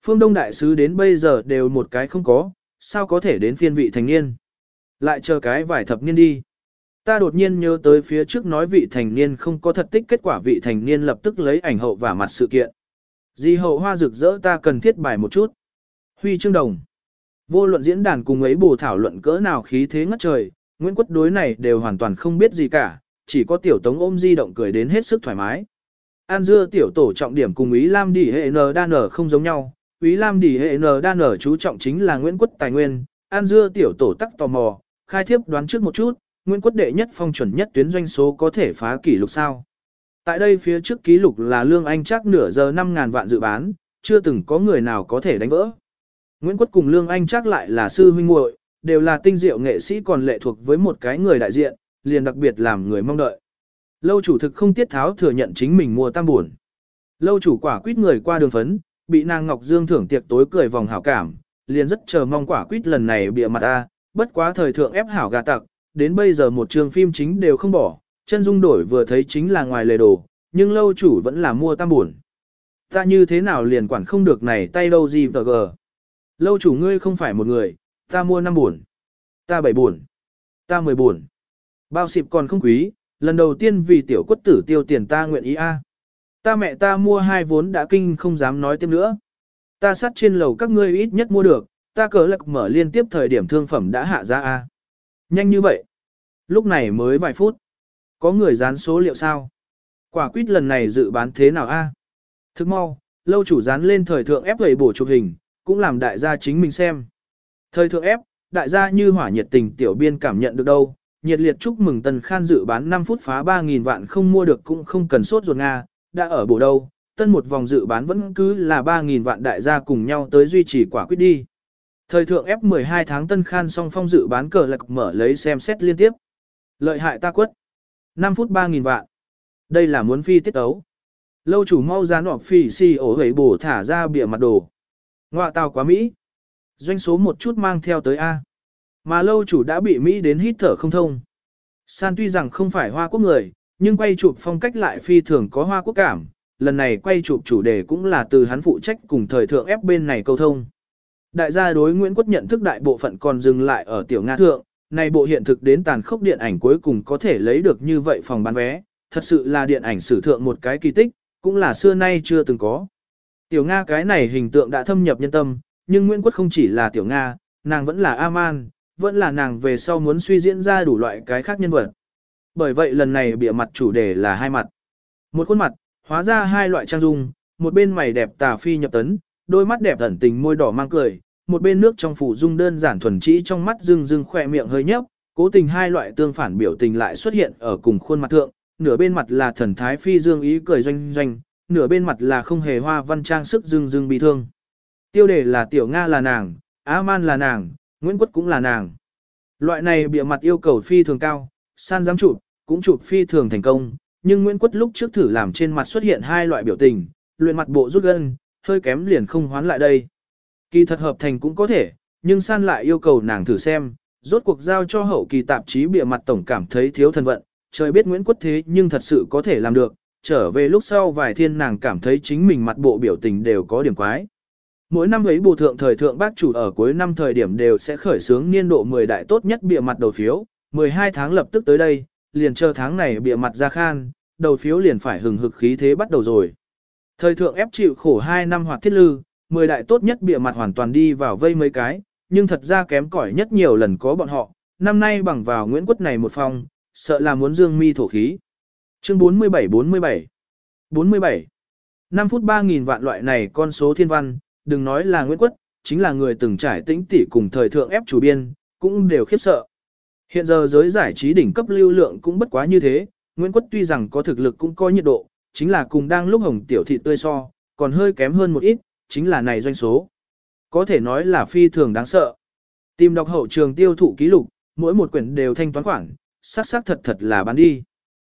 Phương Đông đại sứ đến bây giờ đều một cái không có, sao có thể đến phiên vị thành niên. Lại chờ cái vài thập niên đi. Ta đột nhiên nhớ tới phía trước nói vị thành niên không có thật tích kết quả vị thành niên lập tức lấy ảnh hậu và mặt sự kiện. Di hậu hoa rực rỡ ta cần thiết bài một chút. Huy chương đồng. Vô luận diễn đàn cùng ấy bù thảo luận cỡ nào khí thế ngất trời, Nguyễn Quất đối này đều hoàn toàn không biết gì cả, chỉ có tiểu tống ôm di động cười đến hết sức thoải mái. An dưa tiểu tổ trọng điểm cùng Ý Lam Đỉ hệ N đan Nở không giống nhau, Ý Lam Đỉ hệ N đan Nở chú trọng chính là Nguyễn Quất tài nguyên, An dưa tiểu tổ tắc tò mò, khai thiếp đoán trước một chút, Nguyễn Quất đệ nhất phong chuẩn nhất tuyến doanh số có thể phá kỷ lục sao. Tại đây phía trước ký lục là lương anh chắc nửa giờ 5.000 vạn dự bán, chưa từng có người nào có thể đánh vỡ. Nguyễn Quất cùng Lương Anh chắc lại là sư huynh muội, đều là tinh diệu nghệ sĩ còn lệ thuộc với một cái người đại diện, liền đặc biệt làm người mong đợi. Lâu chủ thực không tiết tháo thừa nhận chính mình mua tam buồn. Lâu chủ quả quýt người qua đường phấn, bị nàng Ngọc Dương thưởng tiệc tối cười vòng hảo cảm, liền rất chờ mong quả quýt lần này bịa mặt a. bất quá thời thượng ép hảo gà tặc, đến bây giờ một trường phim chính đều không bỏ, chân dung đổi vừa thấy chính là ngoài lề đồ, nhưng lâu chủ vẫn là mua tam buồn. Ta như thế nào liền quản không được này tay đâu gì tờ gờ. Lâu chủ ngươi không phải một người, Ta mua năm buồn. Ta bảy buồn. Ta 10 buồn. Bao xịp còn không quý, lần đầu tiên vì tiểu quất tử tiêu tiền ta nguyện ý a. Ta mẹ ta mua hai vốn đã kinh không dám nói tiếp nữa. Ta sát trên lầu các ngươi ít nhất mua được, ta cờ lạc mở liên tiếp thời điểm thương phẩm đã hạ ra a. Nhanh như vậy. Lúc này mới vài phút. Có người dán số liệu sao? Quả quýt lần này dự bán thế nào a? Thức mau, lâu chủ dán lên thời thượng ép gầy bổ chụp hình, cũng làm đại gia chính mình xem. Thời thượng ép, đại gia như hỏa nhiệt tình tiểu biên cảm nhận được đâu, nhiệt liệt chúc mừng Tần Khan dự bán 5 phút phá 3.000 vạn không mua được cũng không cần sốt ruột Nga, đã ở bộ đâu, tân một vòng dự bán vẫn cứ là 3.000 vạn đại gia cùng nhau tới duy trì quả quyết đi. Thời thượng F12 tháng Tân Khan song phong dự bán cờ lạc mở lấy xem xét liên tiếp. Lợi hại ta quất. 5 phút 3.000 vạn. Đây là muốn phi tiết ấu. Lâu chủ mau dán hoặc phi si ổ hấy bổ thả ra bìa mặt đồ. Ngoạ tàu quá Mỹ. Doanh số một chút mang theo tới A. Mà lâu chủ đã bị Mỹ đến hít thở không thông. San tuy rằng không phải hoa quốc người, nhưng quay chụp phong cách lại phi thường có hoa quốc cảm. Lần này quay chụp chủ đề cũng là từ hắn phụ trách cùng thời thượng ép bên này câu thông. Đại gia đối Nguyễn Quốc nhận thức đại bộ phận còn dừng lại ở tiểu Nga thượng, này bộ hiện thực đến tàn khốc điện ảnh cuối cùng có thể lấy được như vậy phòng bán vé, thật sự là điện ảnh sử thượng một cái kỳ tích, cũng là xưa nay chưa từng có. Tiểu Nga cái này hình tượng đã thâm nhập nhân tâm, nhưng Nguyễn Quốc không chỉ là Tiểu Nga, nàng vẫn là Aman, vẫn là nàng về sau muốn suy diễn ra đủ loại cái khác nhân vật. Bởi vậy lần này bịa mặt chủ đề là hai mặt. Một khuôn mặt, hóa ra hai loại trang dung, một bên mày đẹp tà phi nhập tấn, đôi mắt đẹp ẩn tình môi đỏ mang cười, một bên nước trong phủ dung đơn giản thuần trĩ trong mắt rưng rưng khỏe miệng hơi nhấp, cố tình hai loại tương phản biểu tình lại xuất hiện ở cùng khuôn mặt thượng, nửa bên mặt là thần thái phi dương ý cười doanh doanh, nửa bên mặt là không hề hoa văn trang sức rưng rưng bị thương. Tiêu đề là Tiểu Nga là nàng, Á Man là nàng, Nguyễn Quất cũng là nàng. Loại này bịa mặt yêu cầu phi thường cao, san dám chụp, cũng chụp phi thường thành công, nhưng Nguyễn Quất lúc trước thử làm trên mặt xuất hiện hai loại biểu tình, luyện mặt bộ rút gân, hơi kém liền không hoán lại đây. Kỳ thật hợp thành cũng có thể, nhưng san lại yêu cầu nàng thử xem, rốt cuộc giao cho hậu kỳ tạp chí bịa mặt tổng cảm thấy thiếu thần vận, trời biết Nguyễn Quất thế nhưng thật sự có thể làm được, trở về lúc sau vài thiên nàng cảm thấy chính mình mặt bộ biểu tình đều có điểm quái. Mỗi năm ấy bù thượng thời thượng bác chủ ở cuối năm thời điểm đều sẽ khởi xướng niên độ 10 đại tốt nhất bịa mặt đầu phiếu, 12 tháng lập tức tới đây, liền chờ tháng này bịa mặt ra khan, đầu phiếu liền phải hừng hực khí thế bắt đầu rồi. Thời thượng ép chịu khổ 2 năm hoạt thiết lư, 10 đại tốt nhất bịa mặt hoàn toàn đi vào vây mấy cái, nhưng thật ra kém cỏi nhất nhiều lần có bọn họ, năm nay bằng vào Nguyễn Quất này một phong, sợ là muốn dương mi thổ khí. Chương 47-47 47 5 phút 3.000 vạn loại này con số thiên văn, đừng nói là Nguyễn Quất, chính là người từng trải tĩnh tỉ cùng thời thượng ép chủ biên, cũng đều khiếp sợ. Hiện giờ giới giải trí đỉnh cấp lưu lượng cũng bất quá như thế, Nguyễn Quất tuy rằng có thực lực cũng có nhiệt độ, chính là cùng đang lúc hồng tiểu thị tươi so, còn hơi kém hơn một ít, chính là này doanh số. Có thể nói là phi thường đáng sợ. Tìm đọc hậu trường tiêu thụ ký lục, mỗi một quyển đều thanh toán khoản, sắc sắc thật thật là bán đi.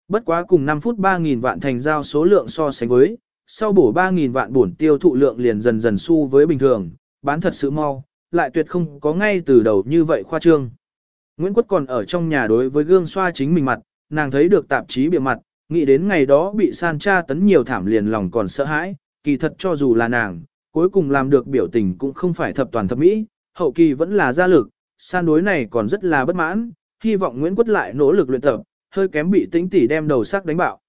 Bất quá cùng 5 phút 3.000 vạn thành giao số lượng so sánh với, sau bổ 3.000 vạn bổn tiêu thụ lượng liền dần dần xu với bình thường, bán thật sự mau, lại tuyệt không có ngay từ đầu như vậy khoa trương. Nguyễn Quất còn ở trong nhà đối với gương xoa chính mình mặt, nàng thấy được tạp chí bìa mặt, nghĩ đến ngày đó bị san tra tấn nhiều thảm liền lòng còn sợ hãi, kỳ thật cho dù là nàng, cuối cùng làm được biểu tình cũng không phải thập toàn thập mỹ, hậu kỳ vẫn là gia lực, san đối này còn rất là bất mãn, hy vọng Nguyễn Quất lại nỗ lực luyện tập, hơi kém bị tính tỉ đem đầu sắc đánh bạo.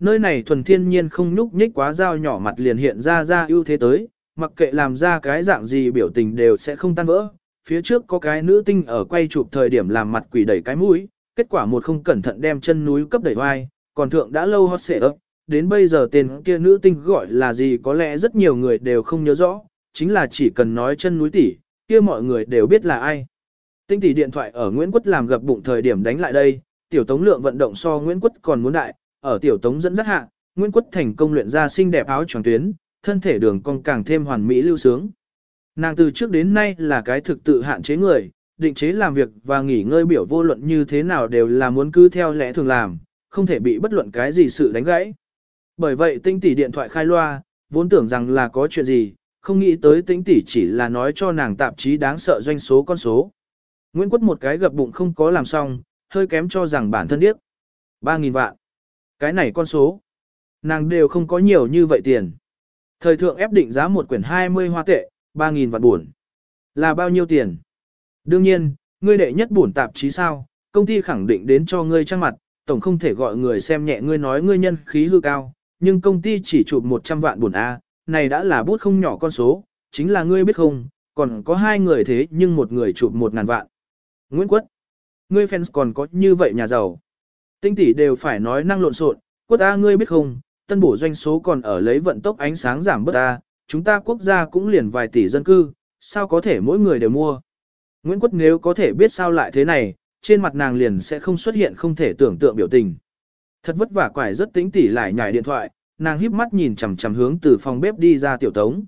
Nơi này thuần thiên nhiên không nhúc nhích quá dao nhỏ mặt liền hiện ra ra ưu thế tới, mặc kệ làm ra cái dạng gì biểu tình đều sẽ không tan vỡ. Phía trước có cái nữ tinh ở quay chụp thời điểm làm mặt quỷ đẩy cái mũi, kết quả một không cẩn thận đem chân núi cấp đẩy vai, còn thượng đã lâu hot xệ ấp, đến bây giờ tên kia nữ tinh gọi là gì có lẽ rất nhiều người đều không nhớ rõ, chính là chỉ cần nói chân núi tỷ, kia mọi người đều biết là ai. Tinh tỷ điện thoại ở Nguyễn Quất làm gặp bụng thời điểm đánh lại đây, tiểu tống lượng vận động so Nguyễn Quất còn muốn đại, ở tiểu tống dẫn dắt hạ, Nguyễn Quất thành công luyện ra xinh đẹp áo choàng tuyến, thân thể đường cong càng thêm hoàn mỹ lưu sướng. Nàng từ trước đến nay là cái thực tự hạn chế người, định chế làm việc và nghỉ ngơi biểu vô luận như thế nào đều là muốn cứ theo lẽ thường làm, không thể bị bất luận cái gì sự đánh gãy. Bởi vậy tinh tỷ điện thoại khai loa, vốn tưởng rằng là có chuyện gì, không nghĩ tới tinh tỷ chỉ là nói cho nàng tạp chí đáng sợ doanh số con số. Nguyễn Quất một cái gập bụng không có làm xong, hơi kém cho rằng bản thân điếc. 3.000 vạn. Cái này con số. Nàng đều không có nhiều như vậy tiền. Thời thượng ép định giá một quyển 20 hoa tệ, 3.000 vạn buồn. Là bao nhiêu tiền? Đương nhiên, ngươi đệ nhất buồn tạp chí sao, công ty khẳng định đến cho ngươi trang mặt, tổng không thể gọi người xem nhẹ ngươi nói ngươi nhân khí hư cao, nhưng công ty chỉ chụp 100 vạn buồn A, này đã là bút không nhỏ con số, chính là ngươi biết không, còn có hai người thế nhưng một người chụp 1 ngàn vạn. Nguyễn Quất, ngươi fans còn có như vậy nhà giàu. Tinh tỷ đều phải nói năng lộn xộn, quất A ngươi biết không, tân bổ doanh số còn ở lấy vận tốc ánh sáng giảm bớt A, chúng ta quốc gia cũng liền vài tỷ dân cư, sao có thể mỗi người đều mua. Nguyễn Quất nếu có thể biết sao lại thế này, trên mặt nàng liền sẽ không xuất hiện không thể tưởng tượng biểu tình. Thật vất vả quải rất tính tỉ lại nhảy điện thoại, nàng híp mắt nhìn chằm chằm hướng từ phòng bếp đi ra tiểu tống.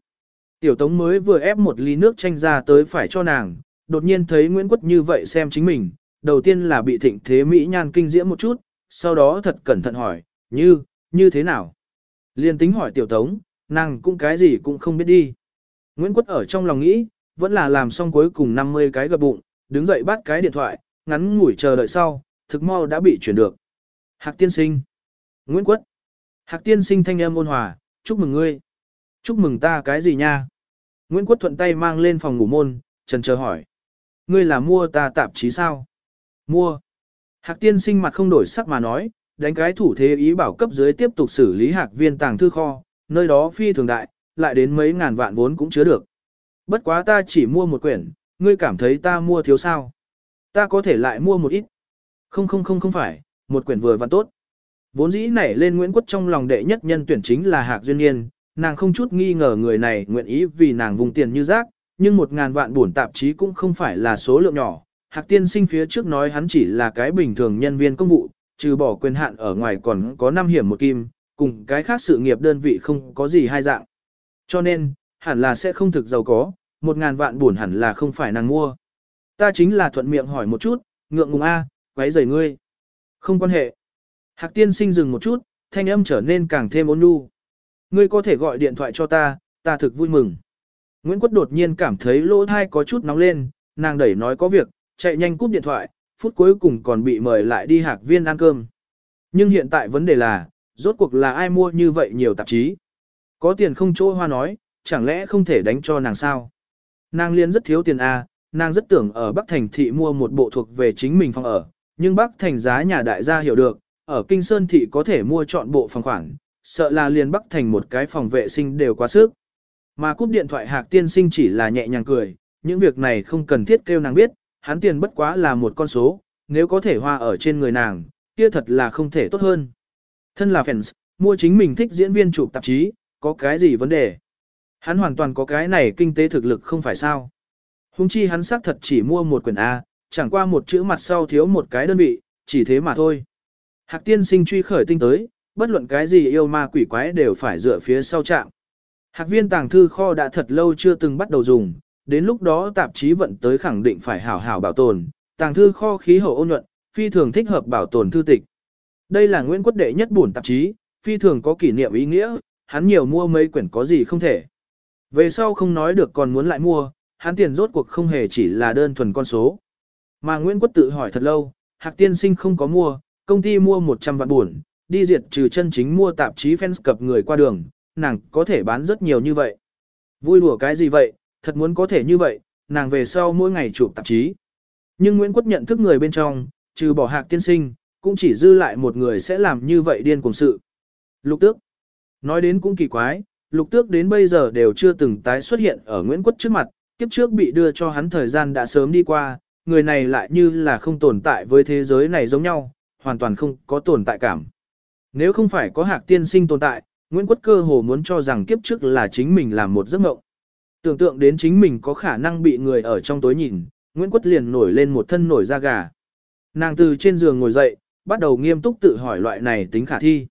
Tiểu tống mới vừa ép một ly nước chanh ra tới phải cho nàng, đột nhiên thấy Nguyễn Quất như vậy xem chính mình, đầu tiên là bị thịnh thế Mỹ nhan kinh diễm một chút, sau đó thật cẩn thận hỏi, như, như thế nào? Liên tính hỏi tiểu tống, nàng cũng cái gì cũng không biết đi. Nguyễn Quất ở trong lòng nghĩ, vẫn là làm xong cuối cùng 50 cái gập bụng, đứng dậy bắt cái điện thoại, ngắn ngủi chờ đợi sau, thực mau đã bị chuyển được. Hạc tiên sinh. Nguyễn Quất. Hạc tiên sinh thanh âm ôn hòa, chúc mừng ngươi. Chúc mừng ta cái gì nha? Nguyễn Quất thuận tay mang lên phòng ngủ môn, trần chờ hỏi. Ngươi là mua ta tạp chí sao? Mua. Hạc tiên sinh mặt không đổi sắc mà nói, đánh cái thủ thế ý bảo cấp dưới tiếp tục xử lý hạc viên tàng thư kho, nơi đó phi thường đại, lại đến mấy ngàn vạn vốn cũng chứa được. Bất quá ta chỉ mua một quyển, ngươi cảm thấy ta mua thiếu sao? Ta có thể lại mua một ít. Không không không không phải, một quyển vừa văn tốt. Vốn dĩ nảy lên Nguyễn Quất trong lòng đệ nhất nhân tuyển chính là Hạc Duyên Niên, nàng không chút nghi ngờ người này nguyện ý vì nàng vùng tiền như rác, nhưng một ngàn vạn bổn tạp chí cũng không phải là số lượng nhỏ. Hạc tiên sinh phía trước nói hắn chỉ là cái bình thường nhân viên công vụ, trừ bỏ quyền hạn ở ngoài còn có năm hiểm một kim, cùng cái khác sự nghiệp đơn vị không có gì hai dạng. Cho nên, hẳn là sẽ không thực giàu có, một ngàn vạn buồn hẳn là không phải nàng mua. Ta chính là thuận miệng hỏi một chút, ngượng ngùng A, quấy rầy ngươi. Không quan hệ. Hạc tiên sinh dừng một chút, thanh âm trở nên càng thêm ôn nhu. Ngươi có thể gọi điện thoại cho ta, ta thực vui mừng. Nguyễn Quất đột nhiên cảm thấy lỗ thai có chút nóng lên, nàng đẩy nói có việc, chạy nhanh cúp điện thoại, phút cuối cùng còn bị mời lại đi hạc viên ăn cơm. Nhưng hiện tại vấn đề là, rốt cuộc là ai mua như vậy nhiều tạp chí? Có tiền không chỗ hoa nói, chẳng lẽ không thể đánh cho nàng sao? Nàng liên rất thiếu tiền A, nàng rất tưởng ở Bắc Thành thị mua một bộ thuộc về chính mình phòng ở, nhưng Bắc Thành giá nhà đại gia hiểu được, ở Kinh Sơn thị có thể mua chọn bộ phòng khoản, sợ là liền Bắc Thành một cái phòng vệ sinh đều quá sức. Mà cúp điện thoại Hạc Tiên Sinh chỉ là nhẹ nhàng cười, những việc này không cần thiết kêu nàng biết, hắn tiền bất quá là một con số, nếu có thể hoa ở trên người nàng, kia thật là không thể tốt hơn. Thân là fans, mua chính mình thích diễn viên chụp tạp chí, có cái gì vấn đề? Hắn hoàn toàn có cái này kinh tế thực lực không phải sao. Hùng chi hắn xác thật chỉ mua một quyển A, chẳng qua một chữ mặt sau thiếu một cái đơn vị, chỉ thế mà thôi. Hạc tiên sinh truy khởi tinh tới, bất luận cái gì yêu ma quỷ quái đều phải dựa phía sau trạm. Hạc viên tàng thư kho đã thật lâu chưa từng bắt đầu dùng, đến lúc đó tạp chí vận tới khẳng định phải hảo hảo bảo tồn, tàng thư kho khí hậu ôn nhuận, phi thường thích hợp bảo tồn thư tịch. Đây là Nguyễn Quốc đệ nhất bổn tạp chí, phi thường có kỷ niệm ý nghĩa, hắn nhiều mua mấy quyển có gì không thể. Về sau không nói được còn muốn lại mua, hắn tiền rốt cuộc không hề chỉ là đơn thuần con số. Mà Nguyễn Quốc tự hỏi thật lâu, Hạc Tiên Sinh không có mua, công ty mua 100 vạn buồn, đi diệt trừ chân chính mua tạp chí fans cập người qua đường, nàng có thể bán rất nhiều như vậy. Vui đùa cái gì vậy, thật muốn có thể như vậy, nàng về sau mỗi ngày chụp tạp chí. Nhưng Nguyễn Quốc nhận thức người bên trong, trừ bỏ Hạc Tiên Sinh, cũng chỉ dư lại một người sẽ làm như vậy điên cùng sự. Lục tước. Nói đến cũng kỳ quái, lục tước đến bây giờ đều chưa từng tái xuất hiện ở Nguyễn Quất trước mặt, kiếp trước bị đưa cho hắn thời gian đã sớm đi qua, người này lại như là không tồn tại với thế giới này giống nhau, hoàn toàn không có tồn tại cảm. Nếu không phải có hạc tiên sinh tồn tại, Nguyễn Quất cơ hồ muốn cho rằng kiếp trước là chính mình làm một giấc mộng. Tưởng tượng đến chính mình có khả năng bị người ở trong tối nhìn, Nguyễn Quất liền nổi lên một thân nổi da gà. Nàng từ trên giường ngồi dậy, bắt đầu nghiêm túc tự hỏi loại này tính khả thi.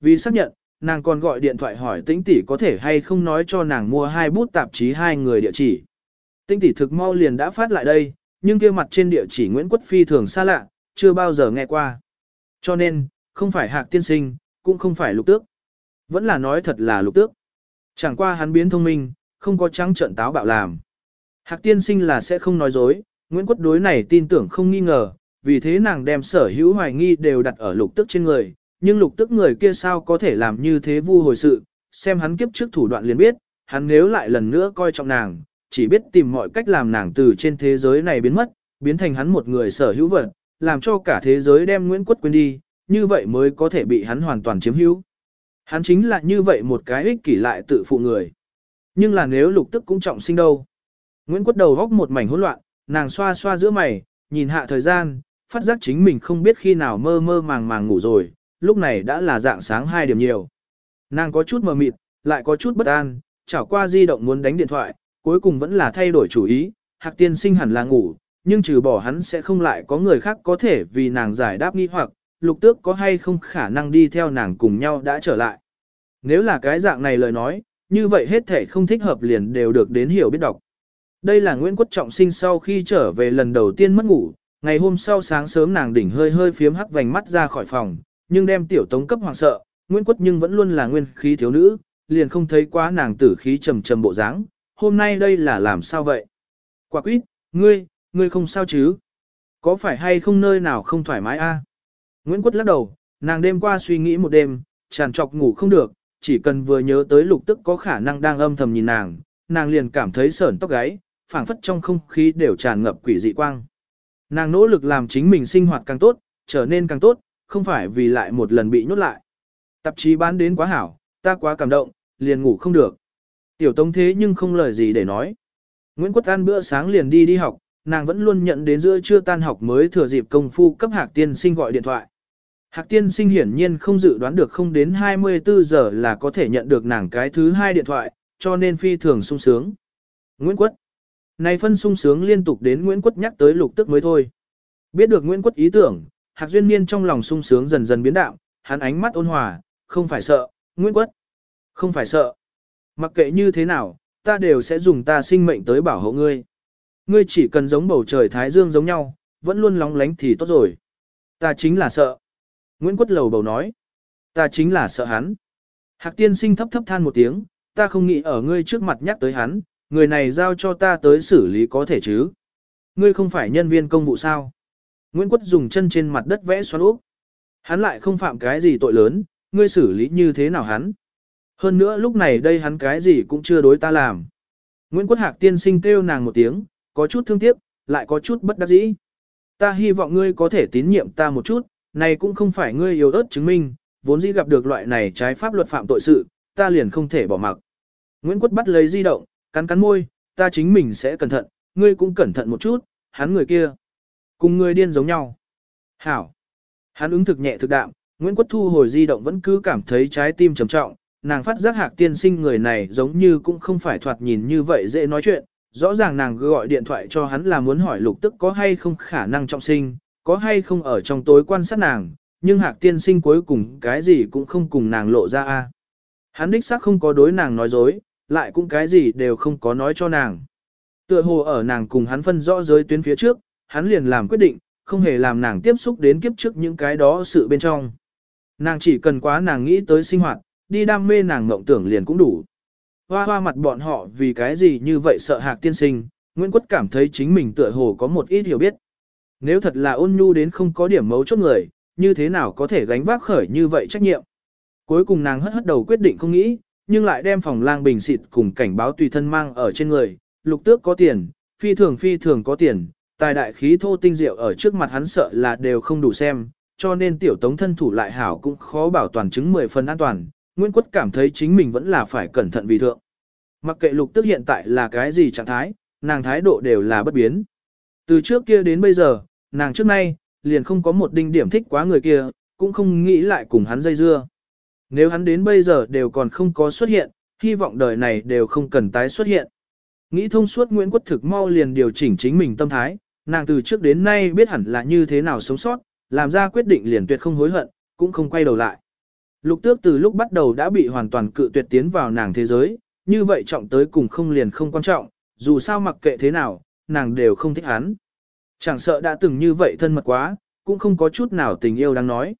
Vì xác nhận, nàng còn gọi điện thoại hỏi tĩnh tỷ có thể hay không nói cho nàng mua hai bút tạp chí hai người địa chỉ. Tinh tỷ thực mau liền đã phát lại đây, nhưng kia mặt trên địa chỉ Nguyễn Quất Phi thường xa lạ, chưa bao giờ nghe qua. Cho nên, không phải hạc tiên sinh, cũng không phải lục tước. Vẫn là nói thật là lục tước. Chẳng qua hắn biến thông minh, không có trắng trợn táo bạo làm. Hạc tiên sinh là sẽ không nói dối, Nguyễn Quất đối này tin tưởng không nghi ngờ, vì thế nàng đem sở hữu hoài nghi đều đặt ở lục tức trên người, nhưng lục tức người kia sao có thể làm như thế vu hồi sự, xem hắn kiếp trước thủ đoạn liền biết, hắn nếu lại lần nữa coi trọng nàng, chỉ biết tìm mọi cách làm nàng từ trên thế giới này biến mất, biến thành hắn một người sở hữu vật, làm cho cả thế giới đem Nguyễn Quất quên đi, như vậy mới có thể bị hắn hoàn toàn chiếm hữu. Hắn chính là như vậy một cái ích kỷ lại tự phụ người. Nhưng là nếu lục tức cũng trọng sinh đâu. Nguyễn Quất đầu góc một mảnh hỗn loạn, nàng xoa xoa giữa mày, nhìn hạ thời gian, phát giác chính mình không biết khi nào mơ mơ màng màng ngủ rồi, lúc này đã là dạng sáng hai điểm nhiều. Nàng có chút mờ mịt, lại có chút bất an, chảo qua di động muốn đánh điện thoại, cuối cùng vẫn là thay đổi chủ ý, Hạc tiên sinh hẳn là ngủ, nhưng trừ bỏ hắn sẽ không lại có người khác có thể vì nàng giải đáp nghi hoặc, lục tước có hay không khả năng đi theo nàng cùng nhau đã trở lại. Nếu là cái dạng này lời nói, như vậy hết thể không thích hợp liền đều được đến hiểu biết đọc. Đây là Nguyễn Quốc Trọng sinh sau khi trở về lần đầu tiên mất ngủ, ngày hôm sau sáng sớm nàng đỉnh hơi hơi phiếm hắc vành mắt ra khỏi phòng, nhưng đem tiểu tống cấp hoàng sợ, Nguyễn Quốc nhưng vẫn luôn là nguyên khí thiếu nữ, liền không thấy quá nàng tử khí trầm trầm bộ dáng hôm nay đây là làm sao vậy? Quả quýt, ngươi, ngươi không sao chứ? Có phải hay không nơi nào không thoải mái a? À? Nguyễn Quất lắc đầu, nàng đêm qua suy nghĩ một đêm, tràn trọc ngủ không được, chỉ cần vừa nhớ tới lục tức có khả năng đang âm thầm nhìn nàng, nàng liền cảm thấy sởn tóc gáy, phảng phất trong không khí đều tràn ngập quỷ dị quang. Nàng nỗ lực làm chính mình sinh hoạt càng tốt, trở nên càng tốt, không phải vì lại một lần bị nhốt lại. Tạp chí bán đến quá hảo, ta quá cảm động, liền ngủ không được. Tiểu tống thế nhưng không lời gì để nói. Nguyễn Quốc ăn bữa sáng liền đi đi học, nàng vẫn luôn nhận đến giữa trưa tan học mới thừa dịp công phu cấp hạc tiên sinh gọi điện thoại. Hạc tiên sinh hiển nhiên không dự đoán được không đến 24 giờ là có thể nhận được nàng cái thứ hai điện thoại, cho nên phi thường sung sướng. Nguyễn Quất. Này phân sung sướng liên tục đến Nguyễn Quất nhắc tới lục tức mới thôi. Biết được Nguyễn Quất ý tưởng, Hạc Duyên Niên trong lòng sung sướng dần dần biến đạo, hắn ánh mắt ôn hòa, không phải sợ, Nguyễn Quất. Không phải sợ. Mặc kệ như thế nào, ta đều sẽ dùng ta sinh mệnh tới bảo hộ ngươi. Ngươi chỉ cần giống bầu trời Thái Dương giống nhau, vẫn luôn lóng lánh thì tốt rồi. Ta chính là sợ. Nguyễn Quất lầu bầu nói. Ta chính là sợ hắn. Hạc tiên sinh thấp thấp than một tiếng, ta không nghĩ ở ngươi trước mặt nhắc tới hắn, người này giao cho ta tới xử lý có thể chứ. Ngươi không phải nhân viên công vụ sao? Nguyễn Quất dùng chân trên mặt đất vẽ xoắn úp. Hắn lại không phạm cái gì tội lớn, ngươi xử lý như thế nào hắn? Hơn nữa lúc này đây hắn cái gì cũng chưa đối ta làm. Nguyễn Quất Hạc tiên sinh kêu nàng một tiếng, có chút thương tiếc, lại có chút bất đắc dĩ. Ta hy vọng ngươi có thể tín nhiệm ta một chút, này cũng không phải ngươi yếu ớt chứng minh, vốn dĩ gặp được loại này trái pháp luật phạm tội sự, ta liền không thể bỏ mặc. Nguyễn Quất bắt lấy di động, cắn cắn môi, ta chính mình sẽ cẩn thận, ngươi cũng cẩn thận một chút, hắn người kia. Cùng ngươi điên giống nhau. Hảo. Hắn ứng thực nhẹ thực đạm, Nguyễn Quất thu hồi di động vẫn cứ cảm thấy trái tim trầm trọng, nàng phát giác hạc tiên sinh người này giống như cũng không phải thoạt nhìn như vậy dễ nói chuyện, rõ ràng nàng gọi điện thoại cho hắn là muốn hỏi lục tức có hay không khả năng trọng sinh, có hay không ở trong tối quan sát nàng, nhưng hạc tiên sinh cuối cùng cái gì cũng không cùng nàng lộ ra a. Hắn đích xác không có đối nàng nói dối, lại cũng cái gì đều không có nói cho nàng. Tựa hồ ở nàng cùng hắn phân rõ giới tuyến phía trước, hắn liền làm quyết định, không hề làm nàng tiếp xúc đến kiếp trước những cái đó sự bên trong. Nàng chỉ cần quá nàng nghĩ tới sinh hoạt, đi đam mê nàng ngộng tưởng liền cũng đủ. Hoa hoa mặt bọn họ vì cái gì như vậy sợ hạc tiên sinh, Nguyễn Quất cảm thấy chính mình tựa hồ có một ít hiểu biết. Nếu thật là ôn nhu đến không có điểm mấu chốt người, như thế nào có thể gánh vác khởi như vậy trách nhiệm. Cuối cùng nàng hất hất đầu quyết định không nghĩ, nhưng lại đem phòng lang bình xịt cùng cảnh báo tùy thân mang ở trên người, lục tước có tiền, phi thường phi thường có tiền, tài đại khí thô tinh diệu ở trước mặt hắn sợ là đều không đủ xem, cho nên tiểu tống thân thủ lại hảo cũng khó bảo toàn chứng 10 phần an toàn, Nguyễn Quất cảm thấy chính mình vẫn là phải cẩn thận vì thượng. Mặc kệ lục tức hiện tại là cái gì trạng thái, nàng thái độ đều là bất biến. Từ trước kia đến bây giờ, nàng trước nay, liền không có một đinh điểm thích quá người kia, cũng không nghĩ lại cùng hắn dây dưa. Nếu hắn đến bây giờ đều còn không có xuất hiện, hy vọng đời này đều không cần tái xuất hiện. Nghĩ thông suốt Nguyễn Quất thực mau liền điều chỉnh chính mình tâm thái, nàng từ trước đến nay biết hẳn là như thế nào sống sót, làm ra quyết định liền tuyệt không hối hận, cũng không quay đầu lại. Lục tước từ lúc bắt đầu đã bị hoàn toàn cự tuyệt tiến vào nàng thế giới, như vậy trọng tới cùng không liền không quan trọng, dù sao mặc kệ thế nào, nàng đều không thích hắn. Chẳng sợ đã từng như vậy thân mật quá, cũng không có chút nào tình yêu đang nói.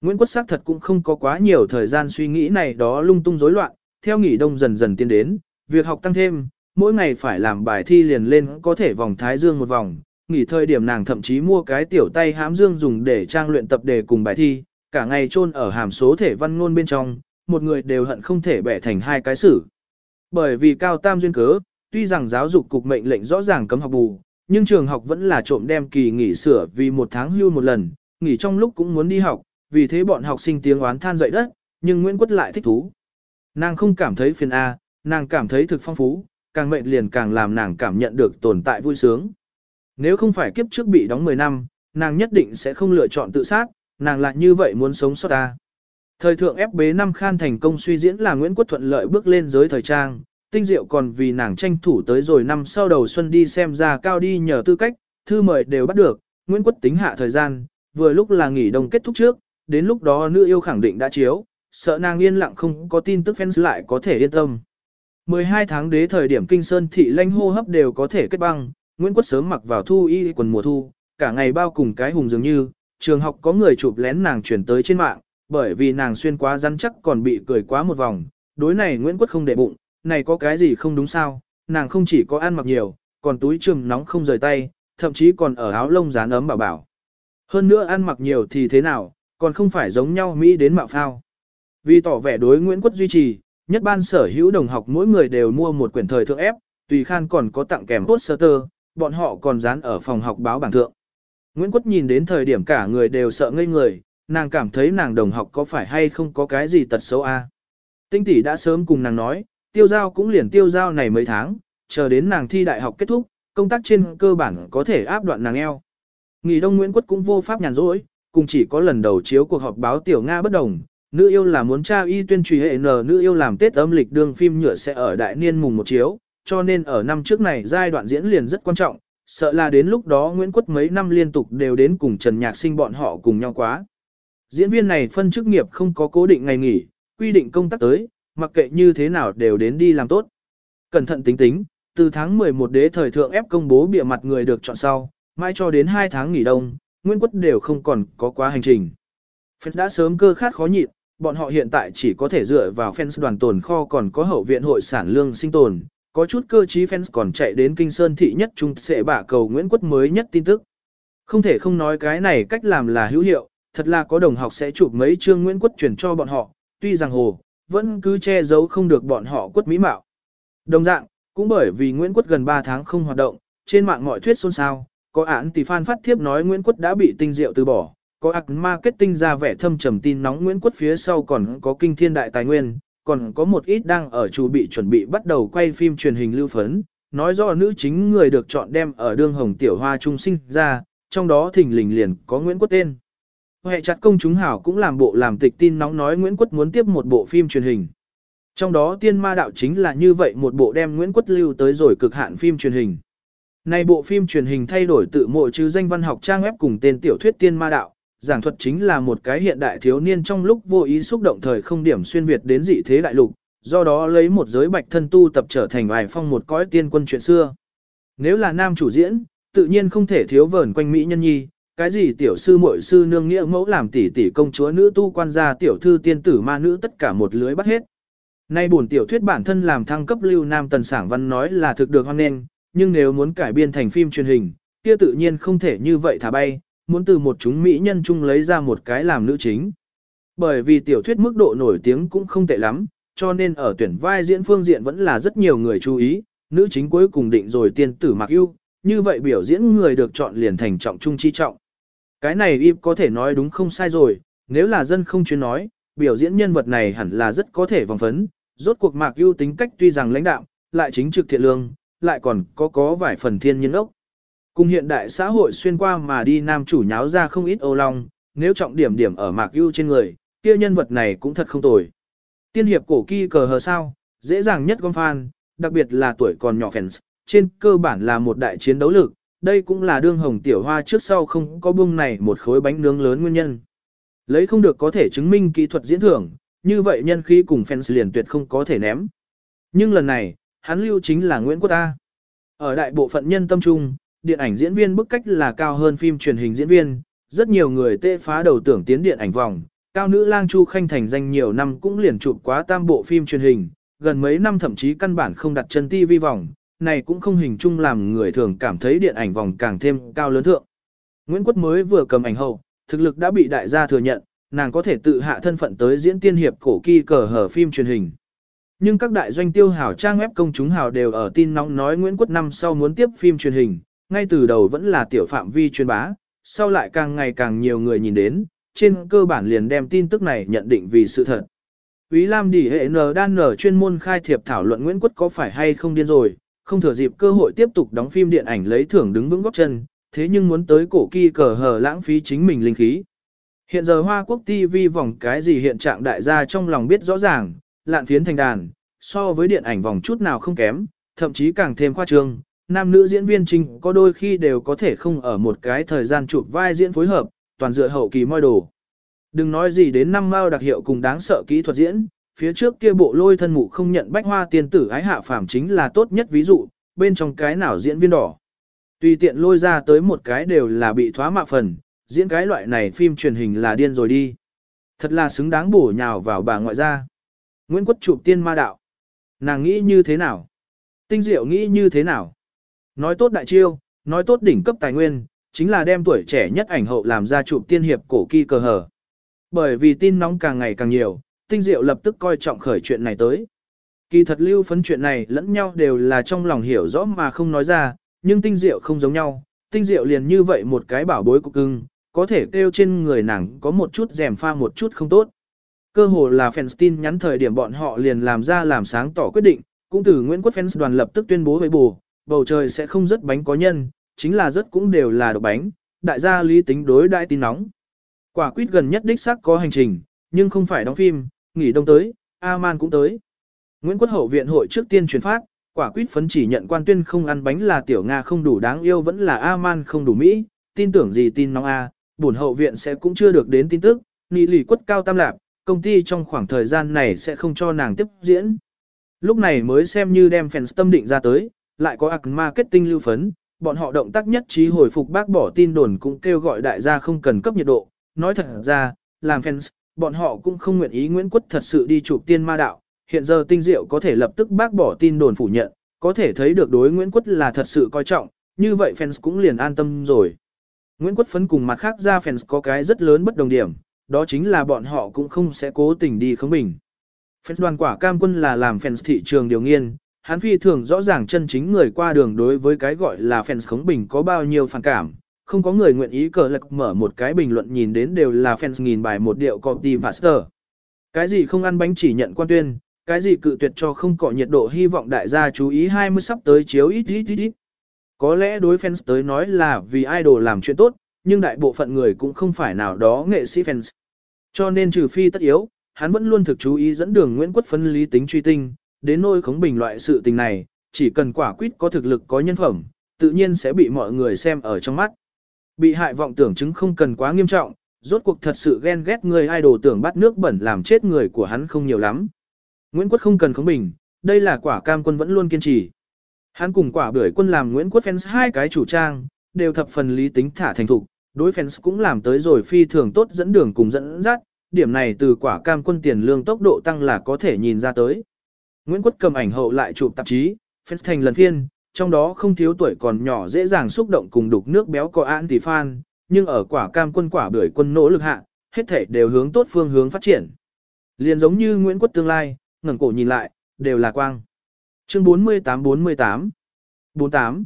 Nguyễn Quốc sắc thật cũng không có quá nhiều thời gian suy nghĩ này đó lung tung rối loạn, theo nghỉ đông dần dần tiến đến, việc học tăng thêm, mỗi ngày phải làm bài thi liền lên có thể vòng thái dương một vòng, nghỉ thời điểm nàng thậm chí mua cái tiểu tay hám dương dùng để trang luyện tập đề cùng bài thi, cả ngày chôn ở hàm số thể văn ngôn bên trong, một người đều hận không thể bẻ thành hai cái xử. Bởi vì cao tam duyên cớ, tuy rằng giáo dục cục mệnh lệnh rõ ràng cấm học bù, nhưng trường học vẫn là trộm đem kỳ nghỉ sửa vì một tháng hưu một lần, nghỉ trong lúc cũng muốn đi học, vì thế bọn học sinh tiếng oán than dậy đất, nhưng Nguyễn Quất lại thích thú. Nàng không cảm thấy phiền A, nàng cảm thấy thực phong phú, càng mệnh liền càng làm nàng cảm nhận được tồn tại vui sướng. Nếu không phải kiếp trước bị đóng 10 năm, nàng nhất định sẽ không lựa chọn tự sát, nàng lại như vậy muốn sống sót ta. Thời thượng ép bế năm khan thành công suy diễn là Nguyễn Quốc thuận lợi bước lên giới thời trang, tinh diệu còn vì nàng tranh thủ tới rồi năm sau đầu xuân đi xem ra cao đi nhờ tư cách, thư mời đều bắt được, Nguyễn Quốc tính hạ thời gian, vừa lúc là nghỉ đông kết thúc trước, đến lúc đó nữ yêu khẳng định đã chiếu, sợ nàng yên lặng không có tin tức fans lại có thể yên tâm. 12 tháng đế thời điểm kinh sơn thị lanh hô hấp đều có thể kết băng, Nguyễn Quốc sớm mặc vào thu y quần mùa thu, cả ngày bao cùng cái hùng dường như, trường học có người chụp lén nàng chuyển tới trên mạng, bởi vì nàng xuyên quá rắn chắc còn bị cười quá một vòng, đối này Nguyễn Quốc không để bụng, này có cái gì không đúng sao, nàng không chỉ có ăn mặc nhiều, còn túi trường nóng không rời tay, thậm chí còn ở áo lông dán ấm bảo bảo. Hơn nữa ăn mặc nhiều thì thế nào, còn không phải giống nhau Mỹ đến mạo phao. Vì tỏ vẻ đối Nguyễn Quốc duy trì, nhất ban sở hữu đồng học mỗi người đều mua một quyển thời thượng ép, tùy khan còn có tặng kèm poster, bọn họ còn dán ở phòng học báo bảng thượng. Nguyễn Quốc nhìn đến thời điểm cả người đều sợ ngây người, nàng cảm thấy nàng đồng học có phải hay không có cái gì tật xấu a. À? Tinh tỷ đã sớm cùng nàng nói, tiêu giao cũng liền tiêu giao này mấy tháng, chờ đến nàng thi đại học kết thúc, công tác trên cơ bản có thể áp đoạn nàng eo. Nghỉ đông Nguyễn Quốc cũng vô pháp nhàn rỗi, cùng chỉ có lần đầu chiếu cuộc họp báo tiểu Nga bất đồng, nữ yêu là muốn tra y tuyên trùy hệ n nữ yêu làm Tết âm lịch đương phim nhựa sẽ ở đại niên mùng một chiếu, cho nên ở năm trước này giai đoạn diễn liền rất quan trọng, sợ là đến lúc đó Nguyễn Quốc mấy năm liên tục đều đến cùng Trần Nhạc Sinh bọn họ cùng nhau quá. Diễn viên này phân chức nghiệp không có cố định ngày nghỉ, quy định công tác tới, mặc kệ như thế nào đều đến đi làm tốt. Cẩn thận tính tính, từ tháng 11 đế thời thượng ép công bố bịa mặt người được chọn sau, mãi cho đến 2 tháng nghỉ đông, Nguyễn Quốc đều không còn có quá hành trình. Fans đã sớm cơ khát khó nhịn, bọn họ hiện tại chỉ có thể dựa vào fans đoàn tồn kho còn có hậu viện hội sản lương sinh tồn, có chút cơ trí fans còn chạy đến kinh sơn thị nhất trung sẽ bả cầu Nguyễn quất mới nhất tin tức. Không thể không nói cái này cách làm là hữu hiệu, thật là có đồng học sẽ chụp mấy chương Nguyễn quất chuyển cho bọn họ, tuy rằng hồ, vẫn cứ che giấu không được bọn họ quất mỹ mạo. Đồng dạng, cũng bởi vì Nguyễn quất gần 3 tháng không hoạt động, trên mạng mọi thuyết xôn xao, có án tỷ fan phát thiếp nói Nguyễn quất đã bị tinh diệu từ bỏ, có ạc marketing ra vẻ thâm trầm tin nóng Nguyễn quất phía sau còn có kinh thiên đại tài nguyên, còn có một ít đang ở chủ bị chuẩn bị bắt đầu quay phim truyền hình lưu phấn, nói rõ nữ chính người được chọn đem ở đương hồng tiểu hoa trung sinh ra, trong đó thỉnh lình liền có Nguyễn Quốc tên. Hệ chặt công chúng hảo cũng làm bộ làm tịch tin nóng nói Nguyễn Quốc muốn tiếp một bộ phim truyền hình. Trong đó tiên ma đạo chính là như vậy một bộ đem Nguyễn Quốc lưu tới rồi cực hạn phim truyền hình. Này bộ phim truyền hình thay đổi tự mộ chứ danh văn học trang web cùng tên tiểu thuyết tiên ma đạo, giảng thuật chính là một cái hiện đại thiếu niên trong lúc vô ý xúc động thời không điểm xuyên Việt đến dị thế đại lục, do đó lấy một giới bạch thân tu tập trở thành vài phong một cõi tiên quân chuyện xưa. Nếu là nam chủ diễn, tự nhiên không thể thiếu vờn quanh Mỹ nhân nhi, cái gì tiểu sư muội sư nương nghĩa mẫu làm tỷ tỷ công chúa nữ tu quan gia tiểu thư tiên tử ma nữ tất cả một lưới bắt hết. Nay bổn tiểu thuyết bản thân làm thăng cấp lưu nam tần sảng văn nói là thực được hoan nghênh, nhưng nếu muốn cải biên thành phim truyền hình, kia tự nhiên không thể như vậy thả bay, muốn từ một chúng mỹ nhân chung lấy ra một cái làm nữ chính. Bởi vì tiểu thuyết mức độ nổi tiếng cũng không tệ lắm, cho nên ở tuyển vai diễn phương diện vẫn là rất nhiều người chú ý, nữ chính cuối cùng định rồi tiên tử mặc ưu, như vậy biểu diễn người được chọn liền thành trọng trung chi trọng. Cái này im có thể nói đúng không sai rồi, nếu là dân không chuyên nói, biểu diễn nhân vật này hẳn là rất có thể vòng phấn, rốt cuộc mạc ưu tính cách tuy rằng lãnh đạo, lại chính trực thiện lương, lại còn có có vài phần thiên nhân ốc. Cùng hiện đại xã hội xuyên qua mà đi nam chủ nháo ra không ít ô long, nếu trọng điểm điểm ở mạc ưu trên người, kia nhân vật này cũng thật không tồi. Tiên hiệp cổ kỳ cờ hờ sao, dễ dàng nhất gom fan, đặc biệt là tuổi còn nhỏ fans, trên cơ bản là một đại chiến đấu lực, đây cũng là đương hồng tiểu hoa trước sau không có bung này một khối bánh nướng lớn nguyên nhân. Lấy không được có thể chứng minh kỹ thuật diễn thưởng, như vậy nhân khí cùng fans liền tuyệt không có thể ném. Nhưng lần này, hắn lưu chính là Nguyễn Quốc Ta. Ở đại bộ phận nhân tâm trung, điện ảnh diễn viên bức cách là cao hơn phim truyền hình diễn viên, rất nhiều người tê phá đầu tưởng tiến điện ảnh vòng. Cao nữ lang Chu Khanh thành danh nhiều năm cũng liền chụp quá tam bộ phim truyền hình, gần mấy năm thậm chí căn bản không đặt chân ti vi vòng, này cũng không hình chung làm người thường cảm thấy điện ảnh vòng càng thêm cao lớn thượng. Nguyễn Quốc mới vừa cầm ảnh hậu, thực lực đã bị đại gia thừa nhận, nàng có thể tự hạ thân phận tới diễn tiên hiệp cổ kỳ cờ hở phim truyền hình. Nhưng các đại doanh tiêu hảo trang web công chúng hảo đều ở tin nóng nói Nguyễn Quốc năm sau muốn tiếp phim truyền hình, ngay từ đầu vẫn là tiểu phạm vi truyền bá, sau lại càng ngày càng nhiều người nhìn đến, trên cơ bản liền đem tin tức này nhận định vì sự thật. Úy Lam Đỉ hệ N đan nở chuyên môn khai thiệp thảo luận Nguyễn Quốc có phải hay không điên rồi, không thừa dịp cơ hội tiếp tục đóng phim điện ảnh lấy thưởng đứng vững góc chân, thế nhưng muốn tới cổ kỳ cờ hờ lãng phí chính mình linh khí. Hiện giờ Hoa Quốc TV vòng cái gì hiện trạng đại gia trong lòng biết rõ ràng, lạn phiến thành đàn, so với điện ảnh vòng chút nào không kém, thậm chí càng thêm khoa trương. Nam nữ diễn viên chính có đôi khi đều có thể không ở một cái thời gian chụp vai diễn phối hợp, toàn dựa hậu kỳ moi đồ. Đừng nói gì đến năm mao đặc hiệu cùng đáng sợ kỹ thuật diễn, phía trước kia bộ lôi thân mụ không nhận bách hoa tiên tử ái hạ phàm chính là tốt nhất ví dụ, bên trong cái nào diễn viên đỏ. Tùy tiện lôi ra tới một cái đều là bị thoá mạ phần, diễn cái loại này phim truyền hình là điên rồi đi. Thật là xứng đáng bổ nhào vào bà ngoại gia. Nguyễn Quốc chụp tiên ma đạo. Nàng nghĩ như thế nào? Tinh diệu nghĩ như thế nào? Nói tốt đại chiêu, nói tốt đỉnh cấp tài nguyên, chính là đem tuổi trẻ nhất ảnh hậu làm ra chụp tiên hiệp cổ kỳ cờ hở. Bởi vì tin nóng càng ngày càng nhiều, tinh diệu lập tức coi trọng khởi chuyện này tới. Kỳ thật lưu phấn chuyện này lẫn nhau đều là trong lòng hiểu rõ mà không nói ra, nhưng tinh diệu không giống nhau, tinh diệu liền như vậy một cái bảo bối của cưng, có thể kêu trên người nàng có một chút rèm pha một chút không tốt. Cơ hồ là fans tin nhắn thời điểm bọn họ liền làm ra làm sáng tỏ quyết định, cũng từ Nguyễn Quốc fans đoàn lập tức tuyên bố với bù, bầu trời sẽ không rất bánh có nhân, chính là rất cũng đều là độc bánh, đại gia lý tính đối đại tin nóng. Quả quyết gần nhất đích xác có hành trình, nhưng không phải đóng phim, nghỉ đông tới, A-man cũng tới. Nguyễn Quốc Hậu Viện hội trước tiên truyền phát, quả quyết phấn chỉ nhận quan tuyên không ăn bánh là tiểu Nga không đủ đáng yêu vẫn là A-man không đủ Mỹ, tin tưởng gì tin nóng A, buồn hậu viện sẽ cũng chưa được đến tin tức, nị lì quất cao tam lạp, công ty trong khoảng thời gian này sẽ không cho nàng tiếp diễn. Lúc này mới xem như đem fans tâm định ra tới, lại có ạc marketing lưu phấn, bọn họ động tác nhất trí hồi phục bác bỏ tin đồn cũng kêu gọi đại gia không cần cấp nhiệt độ, nói thật ra, làm fans, bọn họ cũng không nguyện ý Nguyễn Quất thật sự đi chụp tiên ma đạo, hiện giờ tinh diệu có thể lập tức bác bỏ tin đồn phủ nhận, có thể thấy được đối Nguyễn Quất là thật sự coi trọng, như vậy fans cũng liền an tâm rồi. Nguyễn Quất Phấn cùng mặt khác ra fans có cái rất lớn bất đồng điểm, đó chính là bọn họ cũng không sẽ cố tình đi khống bình. Fans đoàn quả cam quân là làm fans thị trường điều nghiên, hắn phi thường rõ ràng chân chính người qua đường đối với cái gọi là fans khống bình có bao nhiêu phản cảm, không có người nguyện ý cờ lạc mở một cái bình luận nhìn đến đều là fans nghìn bài một điệu copy master. Cái gì không ăn bánh chỉ nhận quan tuyên, cái gì cự tuyệt cho không cọ nhiệt độ hy vọng đại gia chú ý 20 sắp tới chiếu ít ít ít ít. Có lẽ đối fans tới nói là vì idol làm chuyện tốt, nhưng đại bộ phận người cũng không phải nào đó nghệ sĩ fans. Cho nên trừ phi tất yếu, hắn vẫn luôn thực chú ý dẫn đường Nguyễn Quất phân lý tính truy tinh, đến nôi khống bình loại sự tình này, chỉ cần quả quyết có thực lực có nhân phẩm, tự nhiên sẽ bị mọi người xem ở trong mắt. Bị hại vọng tưởng chứng không cần quá nghiêm trọng, rốt cuộc thật sự ghen ghét người idol tưởng bắt nước bẩn làm chết người của hắn không nhiều lắm. Nguyễn Quất không cần khống bình, đây là quả cam quân vẫn luôn kiên trì. Hắn cùng quả bưởi quân làm Nguyễn Quốc fans hai cái chủ trang, đều thập phần lý tính thả thành thục, đối fans cũng làm tới rồi phi thường tốt dẫn đường cùng dẫn dắt, điểm này từ quả cam quân tiền lương tốc độ tăng là có thể nhìn ra tới. Nguyễn Quốc cầm ảnh hậu lại chụp tạp chí, phết thành lần phiên, trong đó không thiếu tuổi còn nhỏ dễ dàng xúc động cùng đục nước béo có an tỷ fan, nhưng ở quả cam quân quả bưởi quân nỗ lực hạ, hết thể đều hướng tốt phương hướng phát triển. Liền giống như Nguyễn Quốc tương lai, ngẩng cổ nhìn lại, đều là quang. Chương 48-48 48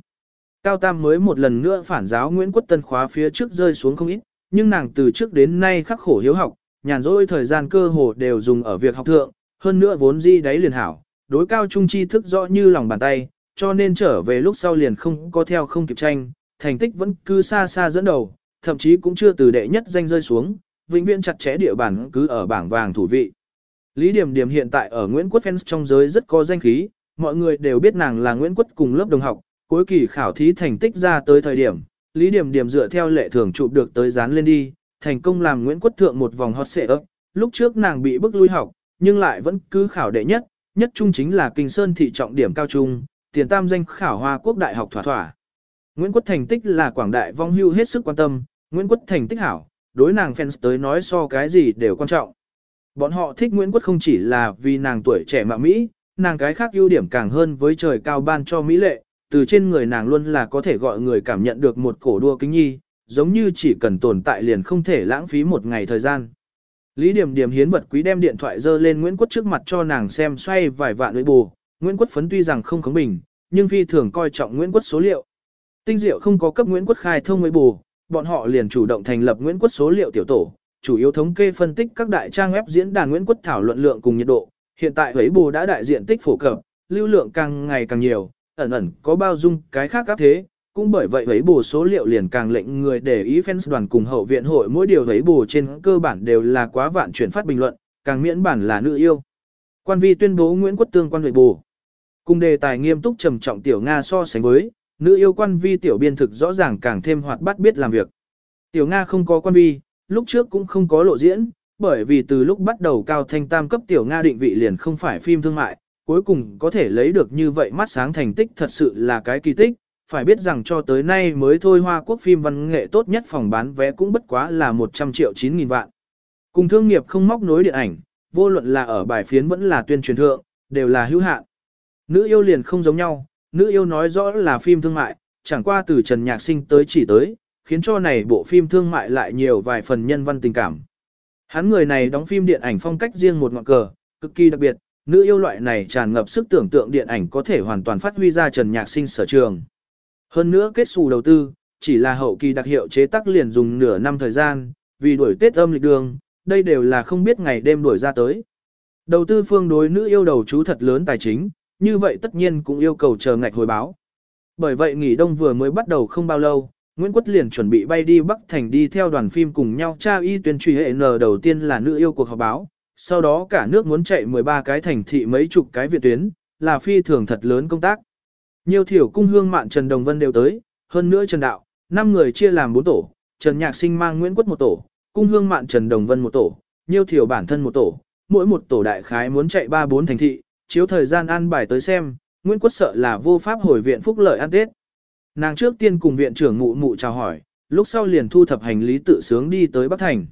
Cao Tam mới một lần nữa phản giáo Nguyễn Quốc Tân khóa phía trước rơi xuống không ít, nhưng nàng từ trước đến nay khắc khổ hiếu học, nhàn rỗi thời gian cơ hồ đều dùng ở việc học thượng, hơn nữa vốn di đáy liền hảo, đối cao trung tri thức rõ như lòng bàn tay, cho nên trở về lúc sau liền không có theo không kịp tranh, thành tích vẫn cứ xa xa dẫn đầu, thậm chí cũng chưa từ đệ nhất danh rơi xuống, vĩnh viễn chặt chẽ địa bản cứ ở bảng vàng thủ vị. Lý Điểm Điểm hiện tại ở Nguyễn Quốc Fans trong giới rất có danh khí, mọi người đều biết nàng là Nguyễn Quất cùng lớp đồng học, cuối kỳ khảo thí thành tích ra tới thời điểm, Lý Điểm Điểm dựa theo lệ thường chụp được tới dán lên đi, thành công làm Nguyễn Quất thượng một vòng hot xệ. Lúc trước nàng bị bức lui học, nhưng lại vẫn cứ khảo đệ nhất, nhất trung chính là Kinh Sơn thị trọng điểm cao trung, tiền tam danh khảo Hoa Quốc Đại học thỏa thỏa. Nguyễn Quất thành tích là quảng đại vong hưu hết sức quan tâm, Nguyễn Quất thành tích hảo, đối nàng fans tới nói so cái gì đều quan trọng. Bọn họ thích Nguyễn Quất không chỉ là vì nàng tuổi trẻ mạ Mỹ, nàng cái khác ưu điểm càng hơn với trời cao ban cho Mỹ lệ, từ trên người nàng luôn là có thể gọi người cảm nhận được một cổ đua kính nhi, giống như chỉ cần tồn tại liền không thể lãng phí một ngày thời gian. Lý Điểm Điểm hiến vật quý đem điện thoại dơ lên Nguyễn Quất trước mặt cho nàng xem xoay vài vạn lưỡi bù. Nguyễn Quất phấn tuy rằng không khống bình, nhưng phi thường coi trọng Nguyễn Quất số liệu. Tinh Diệu không có cấp Nguyễn Quất khai thông lưỡi bù, bọn họ liền chủ động thành lập Nguyễn Quất số liệu tiểu tổ, chủ yếu thống kê phân tích các đại trang web diễn đàn Nguyễn Quất thảo luận lượng cùng nhiệt độ. Hiện tại lưỡi bù đã đại diện tích phổ cập, lưu lượng càng ngày càng nhiều, ẩn ẩn có bao dung cái khác áp thế, cũng bởi vậy ấy bù số liệu liền càng lệnh người để ý fans đoàn cùng hậu viện hội mỗi điều ấy bù trên cơ bản đều là quá vạn chuyển phát bình luận, càng miễn bản là nữ yêu. Quan vi tuyên bố Nguyễn Quốc Tương quan hội bù. Cùng đề tài nghiêm túc trầm trọng tiểu Nga so sánh với, nữ yêu quan vi tiểu biên thực rõ ràng càng thêm hoạt bát biết làm việc. Tiểu Nga không có quan vi, lúc trước cũng không có lộ diễn, bởi vì từ lúc bắt đầu cao thanh tam cấp tiểu Nga định vị liền không phải phim thương mại, cuối cùng có thể lấy được như vậy mắt sáng thành tích thật sự là cái kỳ tích, phải biết rằng cho tới nay mới thôi Hoa Quốc phim văn nghệ tốt nhất phòng bán vé cũng bất quá là 100 triệu 9 nghìn vạn. Cùng thương nghiệp không móc nối điện ảnh, vô luận là ở bài phiến vẫn là tuyên truyền thượng, đều là hữu hạn. Nữ yêu liền không giống nhau, nữ yêu nói rõ là phim thương mại, chẳng qua từ Trần Nhạc Sinh tới chỉ tới, khiến cho này bộ phim thương mại lại nhiều vài phần nhân văn tình cảm. Hắn người này đóng phim điện ảnh phong cách riêng một ngọn cờ, cực kỳ đặc biệt, nữ yêu loại này tràn ngập sức tưởng tượng điện ảnh có thể hoàn toàn phát huy ra Trần Nhạc Sinh sở trường. Hơn nữa kết xù đầu tư, chỉ là hậu kỳ đặc hiệu chế tác liền dùng nửa năm thời gian, vì đuổi Tết âm lịch đường, đây đều là không biết ngày đêm đuổi ra tới. Đầu tư phương đối nữ yêu đầu chú thật lớn tài chính, như vậy tất nhiên cũng yêu cầu chờ ngạch hồi báo. Bởi vậy nghỉ đông vừa mới bắt đầu không bao lâu, Nguyễn Quất liền chuẩn bị bay đi Bắc Thành đi theo đoàn phim cùng nhau tra y tuyên truy hệ N đầu tiên là nữ yêu cuộc họp báo, sau đó cả nước muốn chạy 13 cái thành thị mấy chục cái viện tuyến, là phi thường thật lớn công tác. Nhiều thiểu cung hương mạn Trần Đồng Vân đều tới, hơn nữa Trần Đạo, năm người chia làm bốn tổ, Trần Nhạc Sinh mang Nguyễn Quất một tổ, cung hương mạn Trần Đồng Vân một tổ, nhiều thiểu bản thân một tổ, mỗi một tổ đại khái muốn chạy 3-4 thành thị, chiếu thời gian ăn bài tới xem, Nguyễn Quất sợ là vô pháp hồi viện phúc lợi ăn Tết. Nàng trước tiên cùng viện trưởng mụ mụ chào hỏi, lúc sau liền thu thập hành lý tự sướng đi tới Bắc Thành.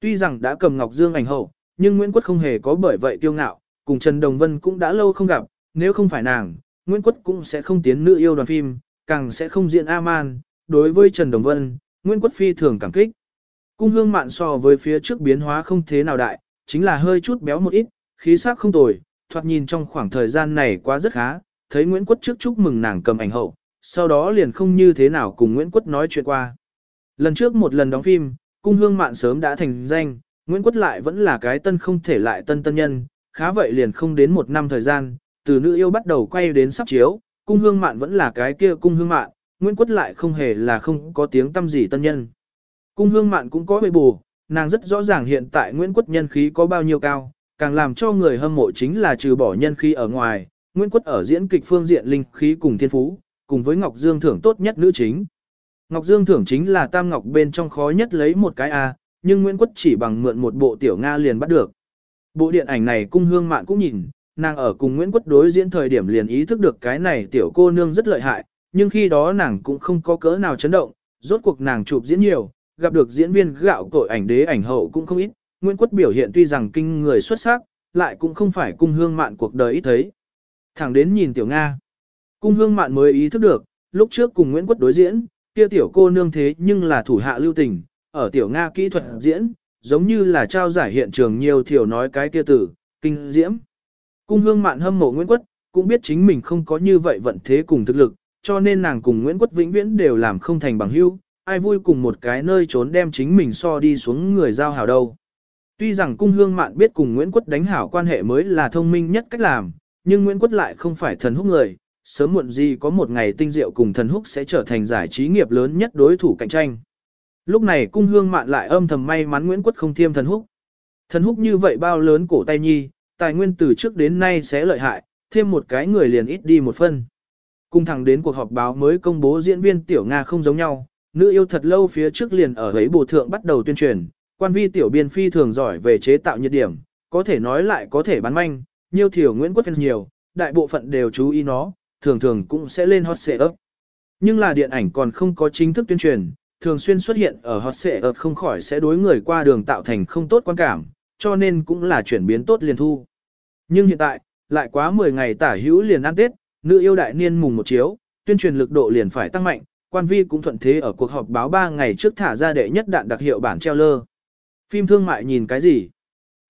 Tuy rằng đã cầm Ngọc Dương ảnh hậu, nhưng Nguyễn Quất không hề có bởi vậy kiêu ngạo, cùng Trần Đồng Vân cũng đã lâu không gặp, nếu không phải nàng, Nguyễn Quất cũng sẽ không tiến nữ yêu đoàn phim, càng sẽ không diễn A-man. Đối với Trần Đồng Vân, Nguyễn Quất phi thường cảm kích. Cung hương mạn so với phía trước biến hóa không thế nào đại, chính là hơi chút béo một ít, khí sắc không tồi, thoạt nhìn trong khoảng thời gian này quá rất khá, thấy Nguyễn Quất trước chúc mừng nàng cầm ảnh hậu, sau đó liền không như thế nào cùng Nguyễn Quất nói chuyện qua. Lần trước một lần đóng phim, cung hương mạn sớm đã thành danh, Nguyễn Quất lại vẫn là cái tân không thể lại tân tân nhân, khá vậy liền không đến một năm thời gian, từ nữ yêu bắt đầu quay đến sắp chiếu, cung hương mạn vẫn là cái kia cung hương mạn, Nguyễn Quất lại không hề là không có tiếng tâm gì tân nhân. Cung hương mạn cũng có bề bù, nàng rất rõ ràng hiện tại Nguyễn Quất nhân khí có bao nhiêu cao, càng làm cho người hâm mộ chính là trừ bỏ nhân khí ở ngoài, Nguyễn Quất ở diễn kịch phương diện linh khí cùng thiên phú, cùng với Ngọc Dương thưởng tốt nhất nữ chính. Ngọc Dương thưởng chính là tam ngọc bên trong khó nhất lấy một cái A, nhưng Nguyễn Quất chỉ bằng mượn một bộ tiểu Nga liền bắt được. Bộ điện ảnh này cung hương mạn cũng nhìn, nàng ở cùng Nguyễn Quất đối diễn thời điểm liền ý thức được cái này tiểu cô nương rất lợi hại, nhưng khi đó nàng cũng không có cỡ nào chấn động, rốt cuộc nàng chụp diễn nhiều, gặp được diễn viên gạo cội ảnh đế ảnh hậu cũng không ít, Nguyễn Quất biểu hiện tuy rằng kinh người xuất sắc, lại cũng không phải cung hương mạn cuộc đời ít thấy. Thẳng đến nhìn tiểu Nga, cung hương mạn mới ý thức được, lúc trước cùng Nguyễn Quất đối diễn, kia tiểu cô nương thế nhưng là thủ hạ lưu tình, ở tiểu Nga kỹ thuật diễn, giống như là trao giải hiện trường nhiều thiểu nói cái kia tử, kinh diễm. Cung hương mạn hâm mộ Nguyễn Quất, cũng biết chính mình không có như vậy vận thế cùng thực lực, cho nên nàng cùng Nguyễn Quất vĩnh viễn đều làm không thành bằng hữu, ai vui cùng một cái nơi trốn đem chính mình so đi xuống người giao hảo đâu. Tuy rằng cung hương mạn biết cùng Nguyễn Quất đánh hảo quan hệ mới là thông minh nhất cách làm, nhưng Nguyễn Quất lại không phải thần húc người, sớm muộn gì có một ngày tinh diệu cùng thần húc sẽ trở thành giải trí nghiệp lớn nhất đối thủ cạnh tranh. Lúc này cung hương mạn lại âm thầm may mắn Nguyễn Quất không thiêm thần húc. Thần húc như vậy bao lớn cổ tay nhi, tài nguyên từ trước đến nay sẽ lợi hại, thêm một cái người liền ít đi một phân. Cùng thẳng đến cuộc họp báo mới công bố diễn viên Tiểu Nga không giống nhau, nữ yêu thật lâu phía trước liền ở ấy bộ thượng bắt đầu tuyên truyền, quan vi Tiểu Biên phi thường giỏi về chế tạo nhiệt điểm, có thể nói lại có thể bán manh, nhiều thiểu Nguyễn Quốc Phen nhiều, đại bộ phận đều chú ý nó, thường thường cũng sẽ lên hot xệ ấp. Nhưng là điện ảnh còn không có chính thức tuyên truyền, thường xuyên xuất hiện ở hot xệ ấp không khỏi sẽ đối người qua đường tạo thành không tốt quan cảm, cho nên cũng là chuyển biến tốt liền thu. Nhưng hiện tại, lại quá 10 ngày tả hữu liền ăn Tết, nữ yêu đại niên mùng một chiếu, tuyên truyền lực độ liền phải tăng mạnh, quan vi cũng thuận thế ở cuộc họp báo 3 ngày trước thả ra đệ nhất đạn đặc hiệu bản treo lơ. Phim thương mại nhìn cái gì?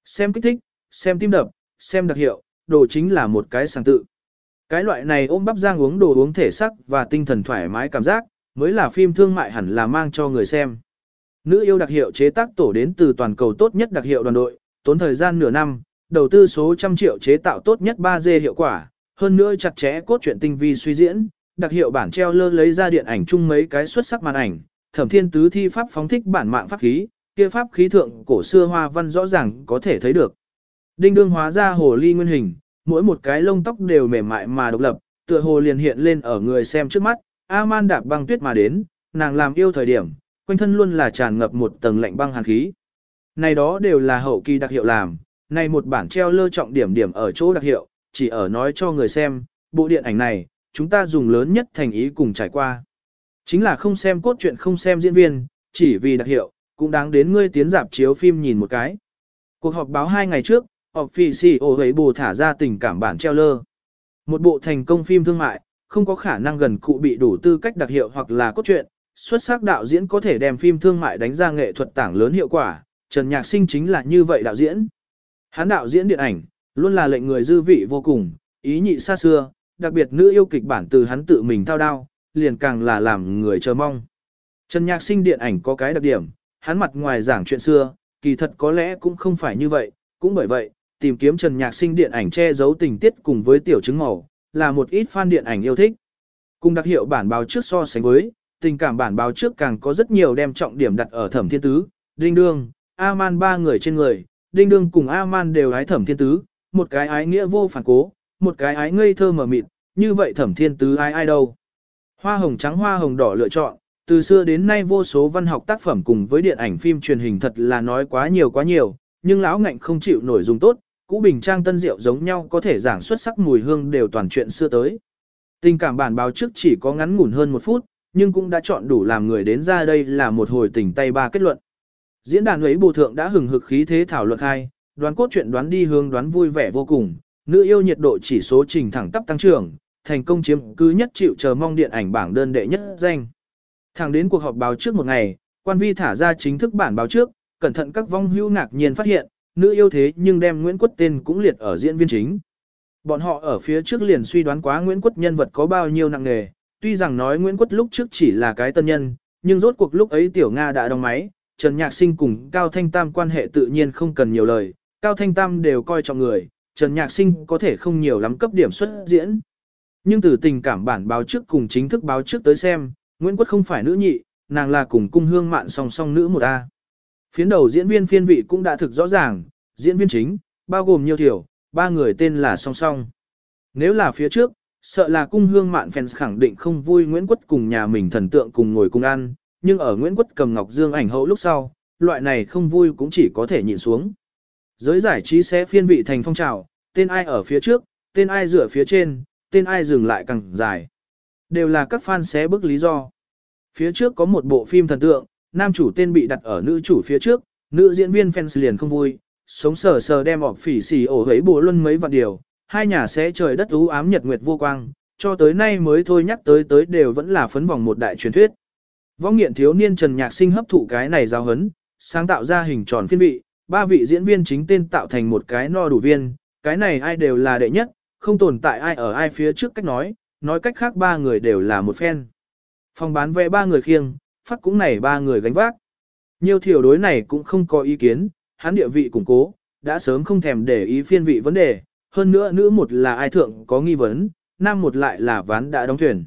Xem kích thích, xem tim đập, xem đặc hiệu, đồ chính là một cái sáng tự. Cái loại này ôm bắp giang uống đồ uống thể sắc và tinh thần thoải mái cảm giác, mới là phim thương mại hẳn là mang cho người xem. Nữ yêu đặc hiệu chế tác tổ đến từ toàn cầu tốt nhất đặc hiệu đoàn đội, tốn thời gian nửa năm, đầu tư số trăm triệu chế tạo tốt nhất 3D hiệu quả, hơn nữa chặt chẽ cốt truyện tinh vi suy diễn, đặc hiệu bản treo lơ lấy ra điện ảnh chung mấy cái xuất sắc màn ảnh, Thẩm Thiên Tứ thi pháp phóng thích bản mạng pháp khí, kia pháp khí thượng cổ xưa hoa văn rõ ràng có thể thấy được. Đinh đương hóa ra hồ ly nguyên hình, mỗi một cái lông tóc đều mềm mại mà độc lập, tựa hồ liền hiện lên ở người xem trước mắt, A-man đạp băng tuyết mà đến, nàng làm yêu thời điểm, quanh thân luôn là tràn ngập một tầng lạnh băng hàn khí. Này đó đều là hậu kỳ đặc hiệu làm, này một bản treo lơ trọng điểm điểm ở chỗ đặc hiệu, chỉ ở nói cho người xem, bộ điện ảnh này, chúng ta dùng lớn nhất thành ý cùng trải qua. Chính là không xem cốt truyện không xem diễn viên, chỉ vì đặc hiệu, cũng đáng đến ngươi tiến dạp chiếu phim nhìn một cái. Cuộc họp báo hai ngày trước, Officio ấy bù thả ra tình cảm bản treo lơ. Một bộ thành công phim thương mại, không có khả năng gần cụ bị đủ tư cách đặc hiệu hoặc là cốt truyện, xuất sắc đạo diễn có thể đem phim thương mại đánh ra nghệ thuật tảng lớn hiệu quả, Trần Nhạc Sinh chính là như vậy đạo diễn. Hán đạo diễn điện ảnh, luôn là lệnh người dư vị vô cùng, ý nhị xa xưa, đặc biệt nữ yêu kịch bản từ hắn tự mình thao đao, liền càng là làm người chờ mong. Trần Nhạc Sinh điện ảnh có cái đặc điểm, hắn mặt ngoài giảng chuyện xưa, kỳ thật có lẽ cũng không phải như vậy, cũng bởi vậy, tìm kiếm Trần Nhạc Sinh điện ảnh che giấu tình tiết cùng với tiểu chứng màu, là một ít fan điện ảnh yêu thích. Cùng đặc hiệu bản báo trước so sánh với, tình cảm bản báo trước càng có rất nhiều đem trọng điểm đặt ở thẩm thiên tứ, đinh đương, A-man ba người trên người, đinh đương cùng A-man đều ái thẩm thiên tứ, một cái ái nghĩa vô phản cố, một cái ái ngây thơ mở mịt, như vậy thẩm thiên tứ ai ai đâu. Hoa hồng trắng hoa hồng đỏ lựa chọn, từ xưa đến nay vô số văn học tác phẩm cùng với điện ảnh phim truyền hình thật là nói quá nhiều quá nhiều, nhưng lão ngạnh không chịu nổi dùng tốt, cũ bình trang tân rượu giống nhau có thể giảng xuất sắc mùi hương đều toàn chuyện xưa tới. Tình cảm bản báo trước chỉ có ngắn ngủn hơn một phút, nhưng cũng đã chọn đủ làm người đến ra đây là một hồi tình tay ba kết luận. Diễn đàn ấy bù thượng đã hừng hực khí thế thảo luận hai, đoán cốt chuyện đoán đi hương đoán vui vẻ vô cùng, nữ yêu nhiệt độ chỉ số trình thẳng tắp tăng trưởng, thành công chiếm cứ nhất chịu chờ mong điện ảnh bảng đơn đệ nhất danh. Thẳng đến cuộc họp báo trước một ngày, quan vi thả ra chính thức bản báo trước, cẩn thận các vong hưu ngạc nhiên phát hiện, nữ yêu thế nhưng đem Nguyễn Quất tên cũng liệt ở diễn viên chính. Bọn họ ở phía trước liền suy đoán quá Nguyễn Quất nhân vật có bao nhiêu nặng nghề, tuy rằng nói Nguyễn Quất lúc trước chỉ là cái tân nhân, nhưng rốt cuộc lúc ấy Tiểu Nga đã đóng máy, Trần Nhạc Sinh cùng Cao Thanh Tam quan hệ tự nhiên không cần nhiều lời, Cao Thanh Tam đều coi trọng người, Trần Nhạc Sinh có thể không nhiều lắm cấp điểm xuất diễn. Nhưng từ tình cảm bản báo trước cùng chính thức báo trước tới xem, Nguyễn Quất không phải nữ nhị, nàng là cùng cung hương mạn song song nữ một A. Phiến đầu diễn viên phiên vị cũng đã thực rõ ràng, diễn viên chính, bao gồm nhiều thiểu, ba người tên là song song. Nếu là phía trước, sợ là cung hương mạn fans khẳng định không vui Nguyễn Quất cùng nhà mình thần tượng cùng ngồi cùng ăn, nhưng ở Nguyễn Quất cầm Ngọc Dương ảnh hậu lúc sau, loại này không vui cũng chỉ có thể nhìn xuống. Giới giải trí sẽ phiên vị thành phong trào, tên ai ở phía trước, tên ai dựa phía trên, tên ai dừng lại càng dài. Đều là các fan xé bức lý do. Phía trước có một bộ phim thần tượng, nam chủ tên bị đặt ở nữ chủ phía trước, nữ diễn viên fans liền không vui, sống sờ sờ đem ọc phỉ xì ổ hấy bùa luân mấy vạn điều, hai nhà sẽ trời đất ú ám nhật nguyệt vô quang, cho tới nay mới thôi nhắc tới tới đều vẫn là phấn vòng một đại truyền thuyết. Vong nghiện thiếu niên Trần Nhạc Sinh hấp thụ cái này giao hấn, sáng tạo ra hình tròn phiên vị, ba vị diễn viên chính tên tạo thành một cái no đủ viên, cái này ai đều là đệ nhất, không tồn tại ai ở ai phía trước cách nói, nói cách khác ba người đều là một phen. Phòng bán vé ba người khiêng, phát cũng này ba người gánh vác. Nhiều thiểu đối này cũng không có ý kiến, hắn địa vị củng cố, đã sớm không thèm để ý phiên vị vấn đề, hơn nữa nữ một là ai thượng có nghi vấn, nam một lại là ván đã đóng thuyền.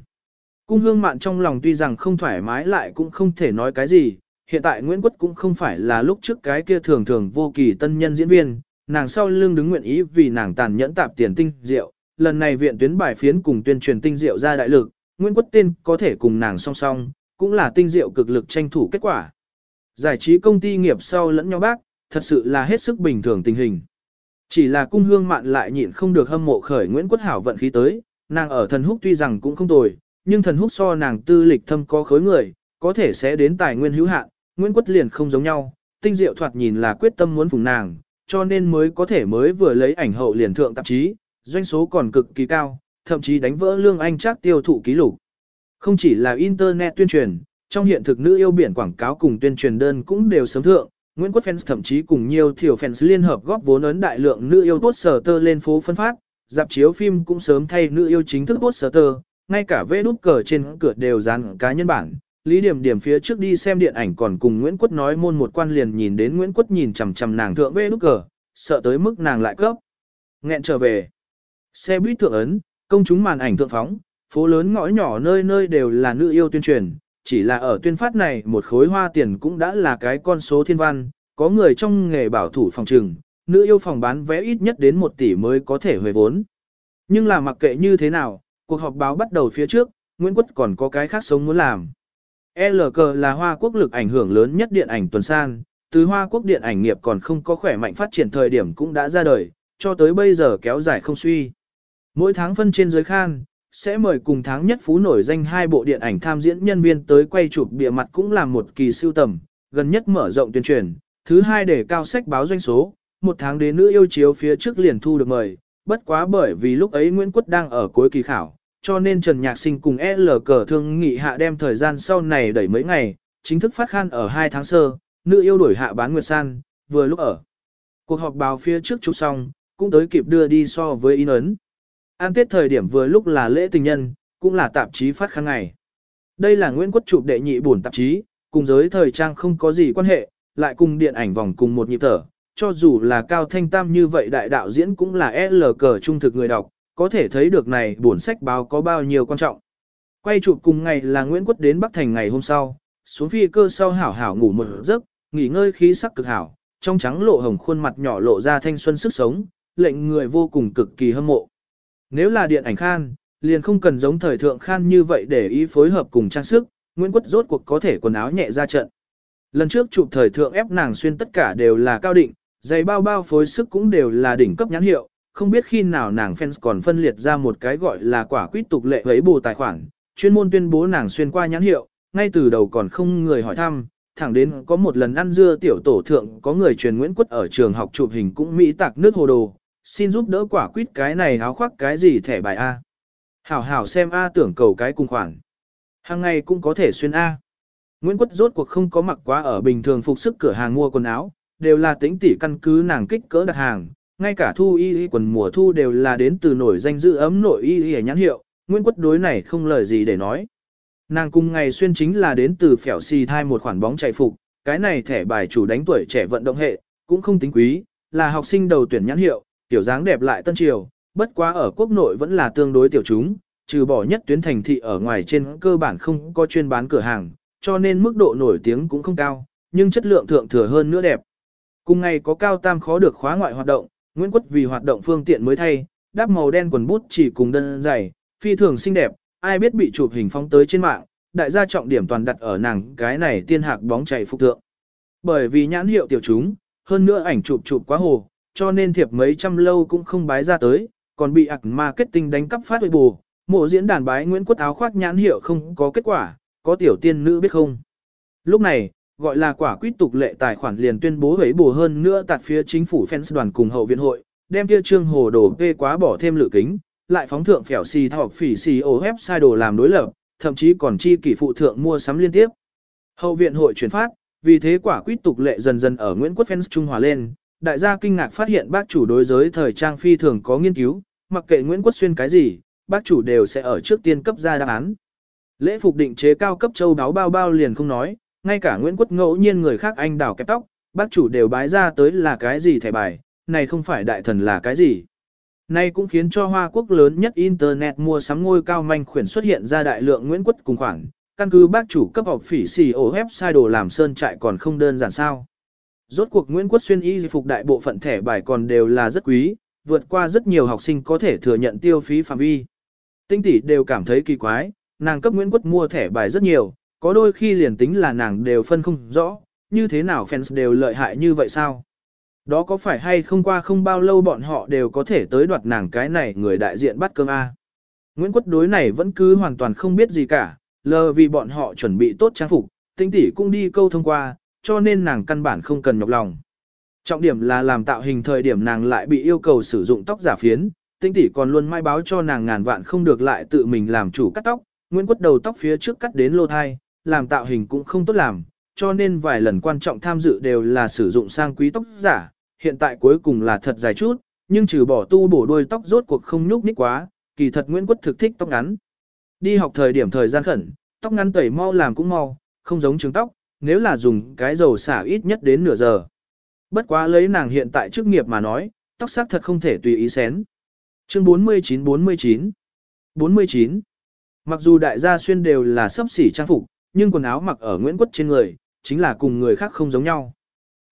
Cung hương mạn trong lòng tuy rằng không thoải mái lại cũng không thể nói cái gì, hiện tại Nguyễn Quất cũng không phải là lúc trước cái kia thường thường vô kỳ tân nhân diễn viên, nàng sau lưng đứng nguyện ý vì nàng tàn nhẫn tạp tiền tinh diệu, lần này viện tuyến bài phiến cùng tuyên truyền tinh diệu ra đại lực, Nguyễn Quất tên có thể cùng nàng song song, cũng là tinh diệu cực lực tranh thủ kết quả. Giải trí công ty nghiệp sau lẫn nhau bác, thật sự là hết sức bình thường tình hình. Chỉ là cung hương mạn lại nhịn không được hâm mộ khởi Nguyễn Quất Hảo vận khí tới, nàng ở thần húc tuy rằng cũng không tồi, nhưng thần húc so nàng tư lịch thâm có khối người, có thể sẽ đến tài nguyên hữu hạn, Nguyễn Quất liền không giống nhau, tinh diệu thoạt nhìn là quyết tâm muốn phụng nàng, cho nên mới có thể mới vừa lấy ảnh hậu liền thượng tạp chí, doanh số còn cực kỳ cao, thậm chí đánh vỡ lương anh chắc tiêu thụ ký lục. Không chỉ là internet tuyên truyền, trong hiện thực nữ yêu biển quảng cáo cùng tuyên truyền đơn cũng đều sớm thượng, Nguyễn Quốc fans thậm chí cùng nhiều thiểu fans liên hợp góp vốn ấn đại lượng nữ yêu poster lên phố phân phát, dạp chiếu phim cũng sớm thay nữ yêu chính thức poster, ngay cả vẽ đút cờ trên cửa đều dán cá nhân bản. Lý Điểm Điểm phía trước đi xem điện ảnh còn cùng Nguyễn Quất nói môn một quan liền nhìn đến Nguyễn Quất nhìn chằm chằm nàng thượng vẽ đút cờ, sợ tới mức nàng lại cấp. Nghẹn trở về. Xe buýt thượng ấn, công chúng màn ảnh thượng phóng, phố lớn ngõ nhỏ nơi nơi đều là nữ yêu tuyên truyền, chỉ là ở tuyên phát này một khối hoa tiền cũng đã là cái con số thiên văn, có người trong nghề bảo thủ phòng trừng, nữ yêu phòng bán vé ít nhất đến 1 tỷ mới có thể hồi vốn. Nhưng là mặc kệ như thế nào, cuộc họp báo bắt đầu phía trước, Nguyễn Quất còn có cái khác sống muốn làm. LG là Hoa Quốc lực ảnh hưởng lớn nhất điện ảnh tuần san, từ Hoa Quốc điện ảnh nghiệp còn không có khỏe mạnh phát triển thời điểm cũng đã ra đời, cho tới bây giờ kéo dài không suy. Mỗi tháng phân trên dưới khan, sẽ mời cùng tháng nhất phú nổi danh hai bộ điện ảnh tham diễn nhân viên tới quay chụp bìa mặt cũng là một kỳ siêu tầm, gần nhất mở rộng tuyên truyền, thứ hai để cao sách báo doanh số, một tháng đến nữ yêu chiếu phía trước liền thu được mời, bất quá bởi vì lúc ấy Nguyễn Quất đang ở cuối kỳ khảo, cho nên Trần Nhạc Sinh cùng L cờ thương nghị hạ đem thời gian sau này đẩy mấy ngày, chính thức phát khan ở 2 tháng sơ, nữ yêu đổi hạ bán nguyệt san, vừa lúc ở. Cuộc họp báo phía trước chụp xong, cũng tới kịp đưa đi so với in ấn. An tiết thời điểm vừa lúc là lễ tình nhân, cũng là tạp chí phát khăn ngày. Đây là Nguyễn Quất chụp đệ nhị buồn tạp chí, cùng giới thời trang không có gì quan hệ, lại cùng điện ảnh vòng cùng một nhịp thở. Cho dù là cao thanh tam như vậy đại đạo diễn cũng là L cờ trung thực người đọc, có thể thấy được này buồn sách báo có bao nhiêu quan trọng. Quay chụp cùng ngày là Nguyễn Quất đến Bắc Thành ngày hôm sau, xuống phi cơ sau hảo hảo ngủ một giấc, nghỉ ngơi khí sắc cực hảo, trong trắng lộ hồng khuôn mặt nhỏ lộ ra thanh xuân sức sống, lệnh người vô cùng cực kỳ hâm mộ. Nếu là điện ảnh khan, liền không cần giống thời thượng khan như vậy để ý phối hợp cùng trang sức, Nguyễn Quất rốt cuộc có thể quần áo nhẹ ra trận. Lần trước chụp thời thượng ép nàng xuyên tất cả đều là cao định, giày bao bao phối sức cũng đều là đỉnh cấp nhãn hiệu, không biết khi nào nàng fans còn phân liệt ra một cái gọi là quả quýt tục lệ với bù tài khoản, chuyên môn tuyên bố nàng xuyên qua nhãn hiệu, ngay từ đầu còn không người hỏi thăm, thẳng đến có một lần ăn dưa tiểu tổ thượng có người truyền Nguyễn Quất ở trường học chụp hình cũng Mỹ tạc nước hồ đồ, xin giúp đỡ quả quýt cái này áo khoác cái gì thẻ bài A. Hảo hảo xem A tưởng cầu cái cùng khoản. Hàng ngày cũng có thể xuyên A. Nguyễn Quất rốt cuộc không có mặc quá ở bình thường phục sức cửa hàng mua quần áo, đều là tính tỉ căn cứ nàng kích cỡ đặt hàng, ngay cả thu y y quần mùa thu đều là đến từ nổi danh dự ấm nội y y nhãn hiệu, Nguyễn Quất đối này không lời gì để nói. Nàng cùng ngày xuyên chính là đến từ phèo xì thai một khoản bóng chạy phục, cái này thẻ bài chủ đánh tuổi trẻ vận động hệ, cũng không tính quý, là học sinh đầu tuyển nhãn hiệu, tiểu dáng đẹp lại tân triều, bất quá ở quốc nội vẫn là tương đối tiểu chúng, trừ bỏ nhất tuyến thành thị ở ngoài trên cơ bản không có chuyên bán cửa hàng, cho nên mức độ nổi tiếng cũng không cao, nhưng chất lượng thượng thừa hơn nữa đẹp. Cùng ngày có cao tam khó được khóa ngoại hoạt động, Nguyễn Quất vì hoạt động phương tiện mới thay, đắp màu đen quần bút chỉ cùng đơn giày, phi thường xinh đẹp, ai biết bị chụp hình phóng tới trên mạng, đại gia trọng điểm toàn đặt ở nàng cái này tiên hạc bóng chảy phục thượng. Bởi vì nhãn hiệu tiểu chúng, hơn nữa ảnh chụp chụp quá hồ, cho nên thiệp mấy trăm lâu cũng không bái ra tới, còn bị ạc marketing đánh cắp phát huy bù. Mộ diễn đàn bái Nguyễn quất áo khoác nhãn hiệu không có kết quả, có tiểu tiên nữ biết không. Lúc này, gọi là quả quyết tục lệ tài khoản liền tuyên bố hủy bù hơn nữa tạt phía chính phủ fans đoàn cùng hậu viện hội, đem kia trương hồ đồ vê quá bỏ thêm lự kính, lại phóng thượng phèo xì thọc phỉ xì ô sai đồ làm đối lập, thậm chí còn chi kỷ phụ thượng mua sắm liên tiếp. Hậu viện hội chuyển phát, vì thế quả quyết tục lệ dần dần ở Nguyễn Quốc fans trung hòa lên, đại gia kinh ngạc phát hiện bác chủ đối giới thời trang phi thường có nghiên cứu, mặc kệ Nguyễn Quốc Xuyên cái gì, bác chủ đều sẽ ở trước tiên cấp ra đáp án. Lễ phục định chế cao cấp châu đáo bao bao liền không nói, ngay cả Nguyễn Quốc ngẫu nhiên người khác anh đào kẹp tóc, bác chủ đều bái ra tới là cái gì thẻ bài, này không phải đại thần là cái gì. Này cũng khiến cho Hoa Quốc lớn nhất Internet mua sắm ngôi cao manh khuyển xuất hiện ra đại lượng Nguyễn Quốc cùng khoảng căn cứ bác chủ cấp học phỉ xì ổ website đồ làm sơn trại còn không đơn giản sao. Rốt cuộc Nguyễn Quốc Xuyên y phục đại bộ phận thẻ bài còn đều là rất quý, vượt qua rất nhiều học sinh có thể thừa nhận tiêu phí phạm vi. Tinh tỷ đều cảm thấy kỳ quái, nàng cấp Nguyễn Quốc mua thẻ bài rất nhiều, có đôi khi liền tính là nàng đều phân không rõ, như thế nào fans đều lợi hại như vậy sao? Đó có phải hay không qua không bao lâu bọn họ đều có thể tới đoạt nàng cái này người đại diện bắt cơm A. Nguyễn Quốc đối này vẫn cứ hoàn toàn không biết gì cả, lờ vì bọn họ chuẩn bị tốt trang phục, tinh tỷ cũng đi câu thông qua, cho nên nàng căn bản không cần nhọc lòng. Trọng điểm là làm tạo hình thời điểm nàng lại bị yêu cầu sử dụng tóc giả phiến, tinh tỷ còn luôn mai báo cho nàng ngàn vạn không được lại tự mình làm chủ cắt tóc, Nguyễn Quất đầu tóc phía trước cắt đến lô thai, làm tạo hình cũng không tốt làm, cho nên vài lần quan trọng tham dự đều là sử dụng sang quý tóc giả, hiện tại cuối cùng là thật dài chút, nhưng trừ bỏ tu bổ đuôi tóc rốt cuộc không nhúc nhích quá, kỳ thật Nguyễn Quất thực thích tóc ngắn. Đi học thời điểm thời gian khẩn, tóc ngắn tẩy mau làm cũng mau, không giống trường tóc, nếu là dùng cái dầu xả ít nhất đến nửa giờ. Bất quá lấy nàng hiện tại chức nghiệp mà nói, tóc xác thật không thể tùy ý xén. Chương 49-49 49 Mặc dù đại gia xuyên đều là sấp xỉ trang phục, nhưng quần áo mặc ở Nguyễn Quất trên người, chính là cùng người khác không giống nhau.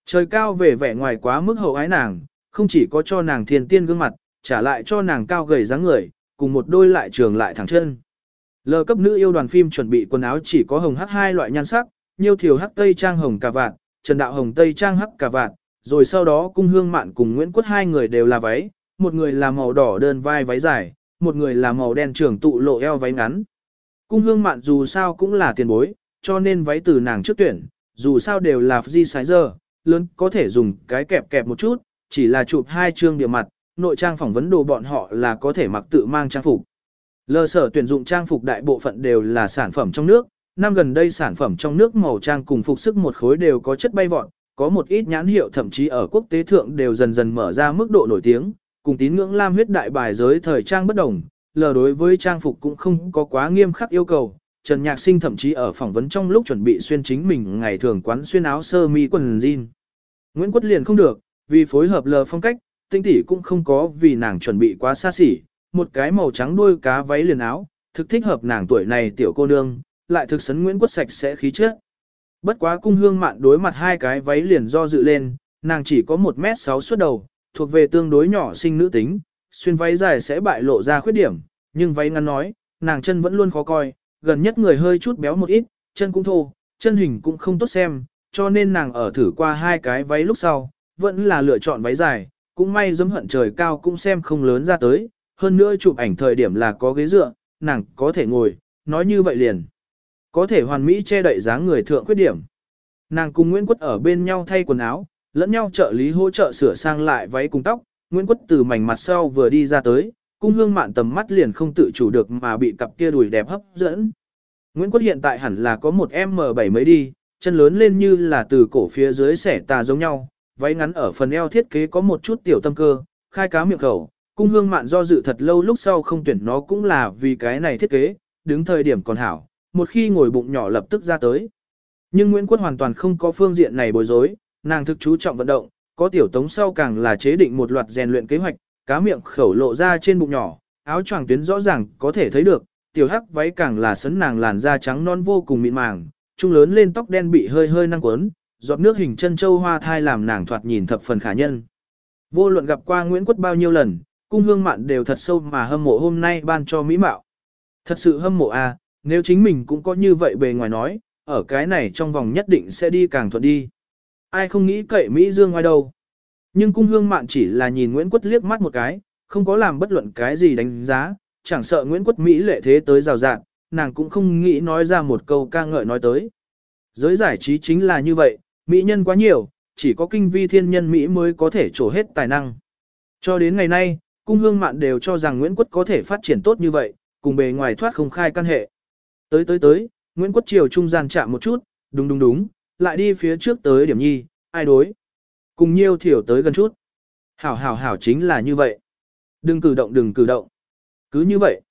Trời cao về vẻ ngoài quá mức hậu ái nàng, không chỉ có cho nàng thiên tiên gương mặt, trả lại cho nàng cao gầy dáng người, cùng một đôi lại trường lại thẳng chân. Lờ cấp nữ yêu đoàn phim chuẩn bị quần áo chỉ có hồng hắc hai loại nhan sắc, nhiêu thiều hắc tây trang hồng cà vạt, trần đạo hồng tây trang hắc cà vạt, rồi sau đó cung hương mạn cùng Nguyễn Quất hai người đều là váy, một người là màu đỏ đơn vai váy dài, một người là màu đen trưởng tụ lộ eo váy ngắn. Cung hương mạn dù sao cũng là tiền bối, cho nên váy từ nàng trước tuyển, dù sao đều là di sái giờ, lớn có thể dùng cái kẹp kẹp một chút, chỉ là chụp hai chương địa mặt, nội trang phỏng vấn đồ bọn họ là có thể mặc tự mang trang phục. Lờ sở tuyển dụng trang phục đại bộ phận đều là sản phẩm trong nước, năm gần đây sản phẩm trong nước màu trang cùng phục sức một khối đều có chất bay vọt, có một ít nhãn hiệu thậm chí ở quốc tế thượng đều dần dần mở ra mức độ nổi tiếng, cùng tín ngưỡng lam huyết đại bài giới thời trang bất đồng, lờ đối với trang phục cũng không có quá nghiêm khắc yêu cầu. Trần Nhạc Sinh thậm chí ở phỏng vấn trong lúc chuẩn bị xuyên chính mình ngày thường quán xuyên áo sơ mi quần jean. Nguyễn Quất liền không được, vì phối hợp lờ phong cách, tinh tỷ cũng không có vì nàng chuẩn bị quá xa xỉ, một cái màu trắng đuôi cá váy liền áo, thực thích hợp nàng tuổi này tiểu cô nương, lại thực sấn Nguyễn Quất sạch sẽ khí chất. Bất quá cung hương mạn đối mặt hai cái váy liền do dự lên, nàng chỉ có 1m6 suốt đầu, thuộc về tương đối nhỏ sinh nữ tính, xuyên váy dài sẽ bại lộ ra khuyết điểm, nhưng váy ngắn nói, nàng chân vẫn luôn khó coi, gần nhất người hơi chút béo một ít, chân cũng thô, chân hình cũng không tốt xem, cho nên nàng ở thử qua hai cái váy lúc sau, vẫn là lựa chọn váy dài, cũng may dấm hận trời cao cũng xem không lớn ra tới, hơn nữa chụp ảnh thời điểm là có ghế dựa, nàng có thể ngồi, nói như vậy liền. Có thể hoàn mỹ che đậy dáng người thượng khuyết điểm. Nàng cùng Nguyễn Quất ở bên nhau thay quần áo, lẫn nhau trợ lý hỗ trợ sửa sang lại váy cùng tóc, Nguyễn Quất từ mảnh mặt sau vừa đi ra tới, cung hương mạn tầm mắt liền không tự chủ được mà bị cặp kia đùi đẹp hấp dẫn. Nguyễn Quất hiện tại hẳn là có một M7 mới đi, chân lớn lên như là từ cổ phía dưới xẻ tà giống nhau, váy ngắn ở phần eo thiết kế có một chút tiểu tâm cơ, khai cá miệng khẩu, cung hương mạn do dự thật lâu lúc sau không tuyển nó cũng là vì cái này thiết kế, đứng thời điểm còn hảo, một khi ngồi bụng nhỏ lập tức ra tới. Nhưng Nguyễn Quất hoàn toàn không có phương diện này bối rối, nàng thực chú trọng vận động, có tiểu tống sau càng là chế định một loạt rèn luyện kế hoạch, cá miệng khẩu lộ ra trên bụng nhỏ, áo choàng tuyến rõ ràng có thể thấy được, tiểu hắc váy càng là sấn nàng làn da trắng non vô cùng mịn màng, trung lớn lên tóc đen bị hơi hơi năng quấn, giọt nước hình chân châu hoa thai làm nàng thoạt nhìn thập phần khả nhân. Vô luận gặp qua Nguyễn Quất bao nhiêu lần, cung hương mạn đều thật sâu mà hâm mộ hôm nay ban cho mỹ mạo. Thật sự hâm mộ à, nếu chính mình cũng có như vậy bề ngoài nói, ở cái này trong vòng nhất định sẽ đi càng thuận đi. Ai không nghĩ cậy Mỹ Dương ngoài đâu. Nhưng cung hương mạn chỉ là nhìn Nguyễn Quất liếc mắt một cái, không có làm bất luận cái gì đánh giá, chẳng sợ Nguyễn Quất Mỹ lệ thế tới rào rạng, nàng cũng không nghĩ nói ra một câu ca ngợi nói tới. Giới giải trí chính là như vậy, Mỹ nhân quá nhiều, chỉ có kinh vi thiên nhân Mỹ mới có thể trổ hết tài năng. Cho đến ngày nay, cung hương mạn đều cho rằng Nguyễn Quất có thể phát triển tốt như vậy, cùng bề ngoài thoát không khai căn hệ. Tới tới tới, Nguyễn Quất Triều trung gian chạm một chút, đúng đúng đúng, lại đi phía trước tới điểm nhi, ai đối. Cùng nhiêu thiểu tới gần chút. Hảo hảo hảo chính là như vậy. Đừng cử động đừng cử động. Cứ như vậy.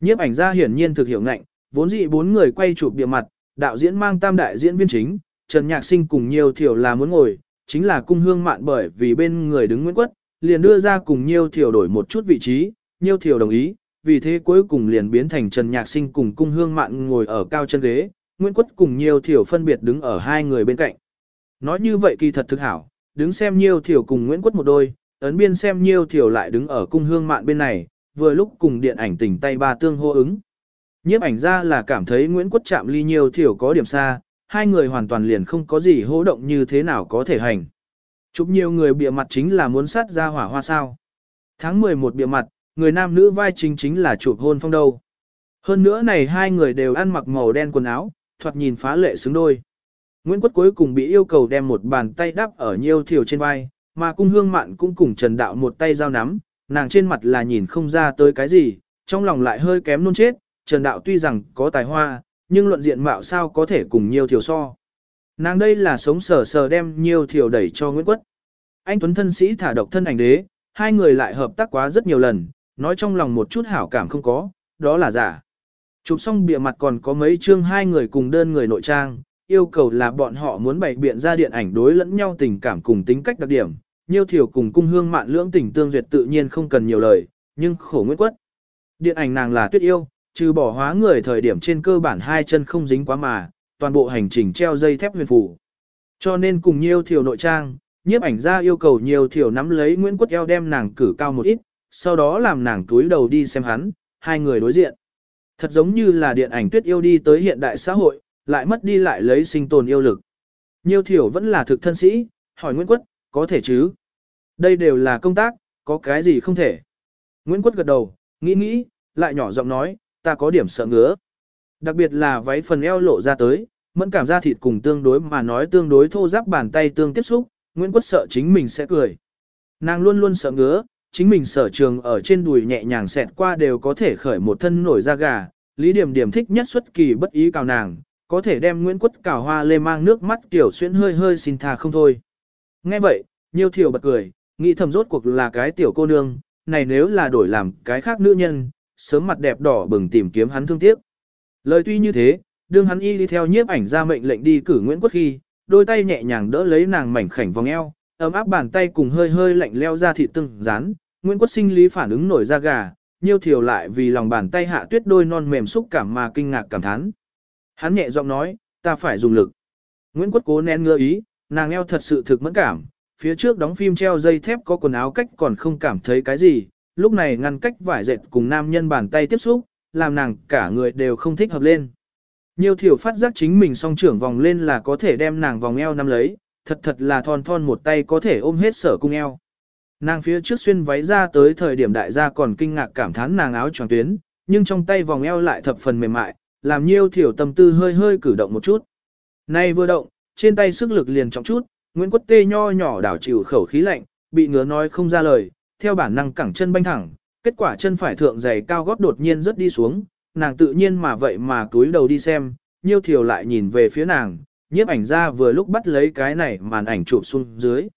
Nhiếp ảnh gia hiển nhiên thực hiểu ngạnh, vốn dĩ bốn người quay chụp địa mặt, đạo diễn mang tam đại diễn viên chính, Trần Nhạc Sinh cùng nhiều thiểu là muốn ngồi, chính là cung hương mạn bởi vì bên người đứng Nguyễn Quất, liền đưa ra cùng nhiều thiểu đổi một chút vị trí, nhiều thiểu đồng ý, vì thế cuối cùng liền biến thành Trần Nhạc Sinh cùng cung hương mạn ngồi ở cao chân ghế, Nguyễn Quất cùng nhiều thiểu phân biệt đứng ở hai người bên cạnh. Nói như vậy kỳ thật thực hảo, đứng xem nhiều thiểu cùng Nguyễn Quất một đôi, ấn biên xem nhiều thiểu lại đứng ở cung hương mạn bên này, vừa lúc cùng điện ảnh tình tay ba tương hô ứng. Nhiếp ảnh ra là cảm thấy Nguyễn Quất chạm ly nhiều thiểu có điểm xa, hai người hoàn toàn liền không có gì hô động như thế nào có thể hành. Chụp nhiều người bịa mặt chính là muốn sát ra hỏa hoa sao. Tháng 11 bịa mặt, người nam nữ vai chính chính là chụp hôn phong đâu. Hơn nữa này hai người đều ăn mặc màu đen quần áo, thoạt nhìn phá lệ xứng đôi. Nguyễn Quất cuối cùng bị yêu cầu đem một bàn tay đắp ở nhiêu thiểu trên vai, mà cung hương mạn cũng cùng Trần Đạo một tay giao nắm, nàng trên mặt là nhìn không ra tới cái gì, trong lòng lại hơi kém nôn chết, Trần Đạo tuy rằng có tài hoa, nhưng luận diện mạo sao có thể cùng nhiêu thiểu so. Nàng đây là sống sờ sờ đem Nhiêu thiểu đẩy cho Nguyễn Quất. Anh Tuấn thân sĩ thả độc thân ảnh đế, hai người lại hợp tác quá rất nhiều lần, nói trong lòng một chút hảo cảm không có, đó là giả. Chụp xong bìa mặt còn có mấy chương hai người cùng đơn người nội trang, yêu cầu là bọn họ muốn bày biện ra điện ảnh đối lẫn nhau tình cảm cùng tính cách đặc điểm. Nhiêu thiểu cùng cung hương mạn lưỡng tình tương duyệt tự nhiên không cần nhiều lời, nhưng khổ nguyễn quất. Điện ảnh nàng là tuyết yêu, trừ bỏ hóa người thời điểm trên cơ bản hai chân không dính quá mà, toàn bộ hành trình treo dây thép huyền phủ. Cho nên cùng nhiêu thiểu nội trang, nhiếp ảnh ra yêu cầu nhiều thiểu nắm lấy Nguyễn Quất eo đem nàng cử cao một ít, sau đó làm nàng túi đầu đi xem hắn, hai người đối diện. Thật giống như là điện ảnh tuyết yêu đi tới hiện đại xã hội, lại mất đi lại lấy sinh tồn yêu lực. Nhiêu thiểu vẫn là thực thân sĩ, hỏi Nguyễn Quất, có thể chứ? Đây đều là công tác, có cái gì không thể? Nguyễn Quất gật đầu, nghĩ nghĩ, lại nhỏ giọng nói, ta có điểm sợ ngứa. Đặc biệt là váy phần eo lộ ra tới, mẫn cảm da thịt cùng tương đối mà nói tương đối thô ráp bàn tay tương tiếp xúc, Nguyễn Quất sợ chính mình sẽ cười. Nàng luôn luôn sợ ngứa, chính mình sở trường ở trên đùi nhẹ nhàng xẹt qua đều có thể khởi một thân nổi da gà, Lý Điểm Điểm thích nhất xuất kỳ bất ý cào nàng, có thể đem Nguyễn Quất cào hoa lê mang nước mắt kiểu xuyên hơi hơi xin tha không thôi. Nghe vậy, Nhiêu Thiều bật cười, nghĩ thầm rốt cuộc là cái tiểu cô nương, này nếu là đổi làm cái khác nữ nhân, sớm mặt đẹp đỏ bừng tìm kiếm hắn thương tiếc. Lời tuy như thế, đương hắn y đi theo nhiếp ảnh ra mệnh lệnh đi cử Nguyễn Quất khi, đôi tay nhẹ nhàng đỡ lấy nàng mảnh khảnh vòng eo, ấm áp bàn tay cùng hơi hơi lạnh leo ra thịt từng rán, Nguyễn Quất sinh lý phản ứng nổi ra gà, nhiêu thiểu lại vì lòng bàn tay hạ tuyết đôi non mềm xúc cảm mà kinh ngạc cảm thán. Hắn nhẹ giọng nói, ta phải dùng lực. Nguyễn Quất cố nén ngơ ý, nàng eo thật sự thực mẫn cảm, phía trước đóng phim treo dây thép có quần áo cách còn không cảm thấy cái gì, lúc này ngăn cách vải dệt cùng nam nhân bàn tay tiếp xúc, làm nàng cả người đều không thích hợp lên. Nhiều thiểu phát giác chính mình song trưởng vòng lên là có thể đem nàng vòng eo nắm lấy, thật thật là thon thon một tay có thể ôm hết sở cung eo. Nàng phía trước xuyên váy ra tới thời điểm đại gia còn kinh ngạc cảm thán nàng áo tròn tuyến, nhưng trong tay vòng eo lại thập phần mềm mại, làm nhiêu thiểu tâm tư hơi hơi cử động một chút. Nay vừa động, trên tay sức lực liền trọng chút, Nguyễn Quất Tê nho nhỏ đảo chịu khẩu khí lạnh, bị ngứa nói không ra lời, theo bản năng cẳng chân banh thẳng, kết quả chân phải thượng giày cao gót đột nhiên rất đi xuống, nàng tự nhiên mà vậy mà túi đầu đi xem, nhiêu thiểu lại nhìn về phía nàng, nhiếp ảnh ra vừa lúc bắt lấy cái này màn ảnh chụp xuống dưới.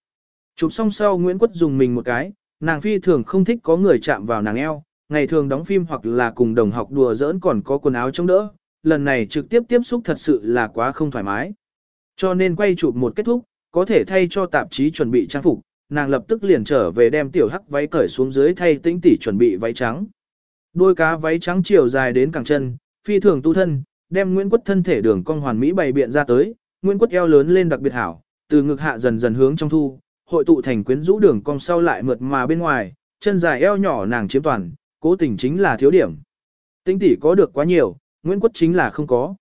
Chụp xong sau Nguyễn Quất dùng mình một cái, nàng phi thường không thích có người chạm vào nàng eo, ngày thường đóng phim hoặc là cùng đồng học đùa giỡn còn có quần áo chống đỡ, lần này trực tiếp tiếp xúc thật sự là quá không thoải mái. Cho nên quay chụp một kết thúc, có thể thay cho tạp chí chuẩn bị trang phục, nàng lập tức liền trở về đem tiểu hắc váy cởi xuống dưới thay tĩnh tỉ chuẩn bị váy trắng. Đôi cá váy trắng chiều dài đến cẳng chân, phi thường tu thân, đem Nguyễn Quất thân thể đường cong hoàn mỹ bày biện ra tới, Nguyễn Quất eo lớn lên đặc biệt hảo, từ ngực hạ dần dần hướng trong thu, hội tụ thành quyến rũ đường cong sau lại mượt mà bên ngoài, chân dài eo nhỏ nàng chiếm toàn, cố tình chính là thiếu điểm. Tinh tỷ có được quá nhiều, Nguyễn Quất chính là không có.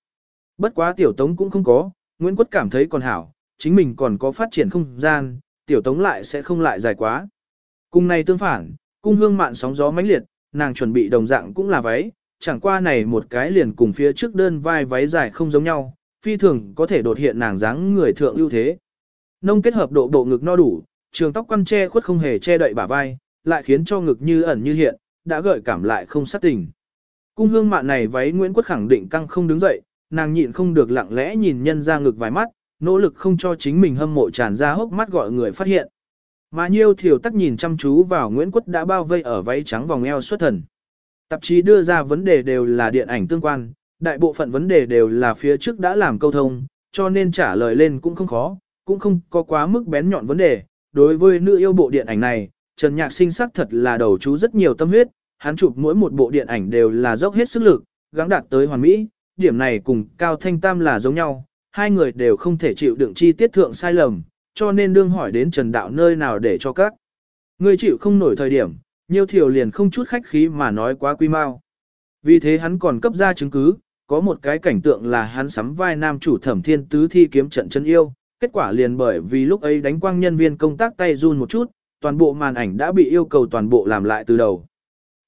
Bất quá tiểu tống cũng không có, Nguyễn Quất cảm thấy còn hảo, chính mình còn có phát triển không gian, tiểu tống lại sẽ không lại dài quá. Cùng này tương phản, cung hương mạn sóng gió mãnh liệt, nàng chuẩn bị đồng dạng cũng là váy, chẳng qua này một cái liền cùng phía trước đơn vai váy dài không giống nhau, phi thường có thể đột hiện nàng dáng người thượng ưu thế. Nông kết hợp độ bộ ngực no đủ, trường tóc quăn che khuất không hề che đậy bả vai, lại khiến cho ngực như ẩn như hiện, đã gợi cảm lại không sát tình. Cung hương mạn này váy Nguyễn Quất khẳng định căng không đứng dậy, nàng nhịn không được lặng lẽ nhìn nhân ra ngực vài mắt, nỗ lực không cho chính mình hâm mộ tràn ra hốc mắt gọi người phát hiện. Mà nhiêu thiểu tắc nhìn chăm chú vào Nguyễn Quất đã bao vây ở váy trắng vòng eo xuất thần. Tạp chí đưa ra vấn đề đều là điện ảnh tương quan, đại bộ phận vấn đề đều là phía trước đã làm câu thông, cho nên trả lời lên cũng không khó, cũng không có quá mức bén nhọn vấn đề. Đối với nữ yêu bộ điện ảnh này, Trần Nhạc sinh sắc thật là đầu chú rất nhiều tâm huyết, hắn chụp mỗi một bộ điện ảnh đều là dốc hết sức lực, gắng đạt tới hoàn mỹ, điểm này cùng Cao Thanh Tam là giống nhau, hai người đều không thể chịu đựng chi tiết thượng sai lầm, cho nên đương hỏi đến Trần Đạo nơi nào để cho các. Người chịu không nổi thời điểm, nhiều thiểu liền không chút khách khí mà nói quá quy mau. Vì thế hắn còn cấp ra chứng cứ, có một cái cảnh tượng là hắn sắm vai nam chủ thẩm thiên tứ thi kiếm trận chân yêu, kết quả liền bởi vì lúc ấy đánh quang nhân viên công tác tay run một chút, toàn bộ màn ảnh đã bị yêu cầu toàn bộ làm lại từ đầu.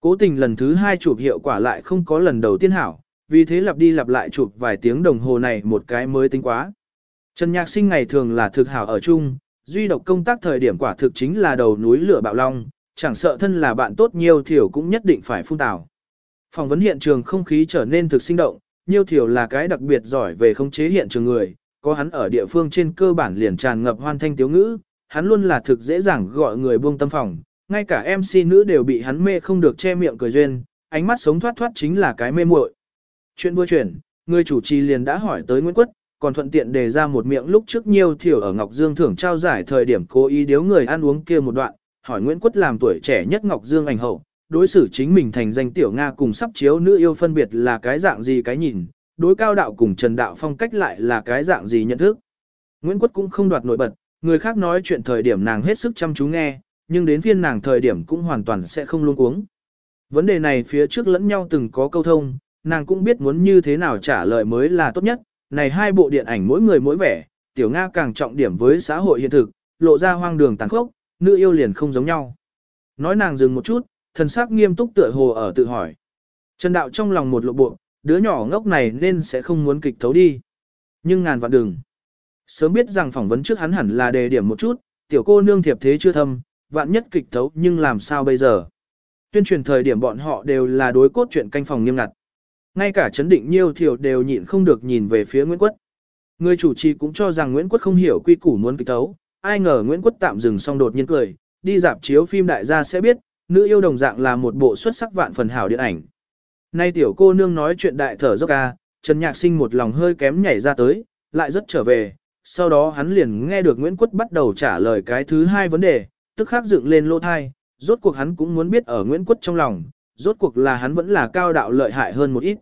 Cố tình lần thứ hai chụp hiệu quả lại không có lần đầu tiên hảo, vì thế lặp đi lặp lại chụp vài tiếng đồng hồ này một cái mới tính quá. Trần Nhạc Sinh ngày thường là thực hảo ở chung, duy độc công tác thời điểm quả thực chính là đầu núi lửa bạo long, chẳng sợ thân là bạn tốt nhiều thiểu cũng nhất định phải phun tào. Phỏng vấn hiện trường không khí trở nên thực sinh động, Nhiêu thiểu là cái đặc biệt giỏi về khống chế hiện trường người, có hắn ở địa phương trên cơ bản liền tràn ngập hoan thanh tiếu ngữ, hắn luôn là thực dễ dàng gọi người buông tâm phòng, ngay cả MC nữ đều bị hắn mê không được che miệng cười duyên, ánh mắt sống thoát thoát chính là cái mê muội. Chuyện vừa chuyển, người chủ trì liền đã hỏi tới Nguyễn Quất, còn thuận tiện đề ra một miệng lúc trước nhiều thiểu ở Ngọc Dương thưởng trao giải thời điểm cố ý điếu người ăn uống kia một đoạn, hỏi Nguyễn Quất làm tuổi trẻ nhất Ngọc Dương ảnh hậu, đối xử chính mình thành danh tiểu Nga cùng sắp chiếu nữ yêu phân biệt là cái dạng gì cái nhìn, đối cao đạo cùng Trần Đạo phong cách lại là cái dạng gì nhận thức. Nguyễn Quất cũng không đoạt nổi bật, người khác nói chuyện thời điểm nàng hết sức chăm chú nghe, nhưng đến phiên nàng thời điểm cũng hoàn toàn sẽ không luôn cuống. Vấn đề này phía trước lẫn nhau từng có câu thông, nàng cũng biết muốn như thế nào trả lời mới là tốt nhất, này hai bộ điện ảnh mỗi người mỗi vẻ, tiểu Nga càng trọng điểm với xã hội hiện thực, lộ ra hoang đường tàn khốc, nữ yêu liền không giống nhau. Nói nàng dừng một chút, thần sắc nghiêm túc tựa hồ ở tự hỏi. Trần Đạo trong lòng một lộ bộ, đứa nhỏ ngốc này nên sẽ không muốn kịch thấu đi. Nhưng ngàn vạn đừng. Sớm biết rằng phỏng vấn trước hắn hẳn là đề điểm một chút, tiểu cô nương thiệp thế chưa thâm, vạn nhất kịch thấu nhưng làm sao bây giờ. Tuyên truyền thời điểm bọn họ đều là đối cốt chuyện canh phòng nghiêm ngặt. Ngay cả chấn định nhiêu thiểu đều nhịn không được nhìn về phía Nguyễn Quất. Người chủ trì cũng cho rằng Nguyễn Quất không hiểu quy củ muốn kịch thấu, ai ngờ Nguyễn Quất tạm dừng xong đột nhiên cười, đi dạp chiếu phim đại gia sẽ biết, nữ yêu đồng dạng là một bộ xuất sắc vạn phần hảo điện ảnh. Nay tiểu cô nương nói chuyện đại thở dốc ca, Trần Nhạc Sinh một lòng hơi kém nhảy ra tới, lại rất trở về, sau đó hắn liền nghe được Nguyễn Quất bắt đầu trả lời cái thứ hai vấn đề, tức khắc dựng lên lô thai, rốt cuộc hắn cũng muốn biết ở Nguyễn Quất trong lòng, rốt cuộc là hắn vẫn là cao đạo lợi hại hơn một ít.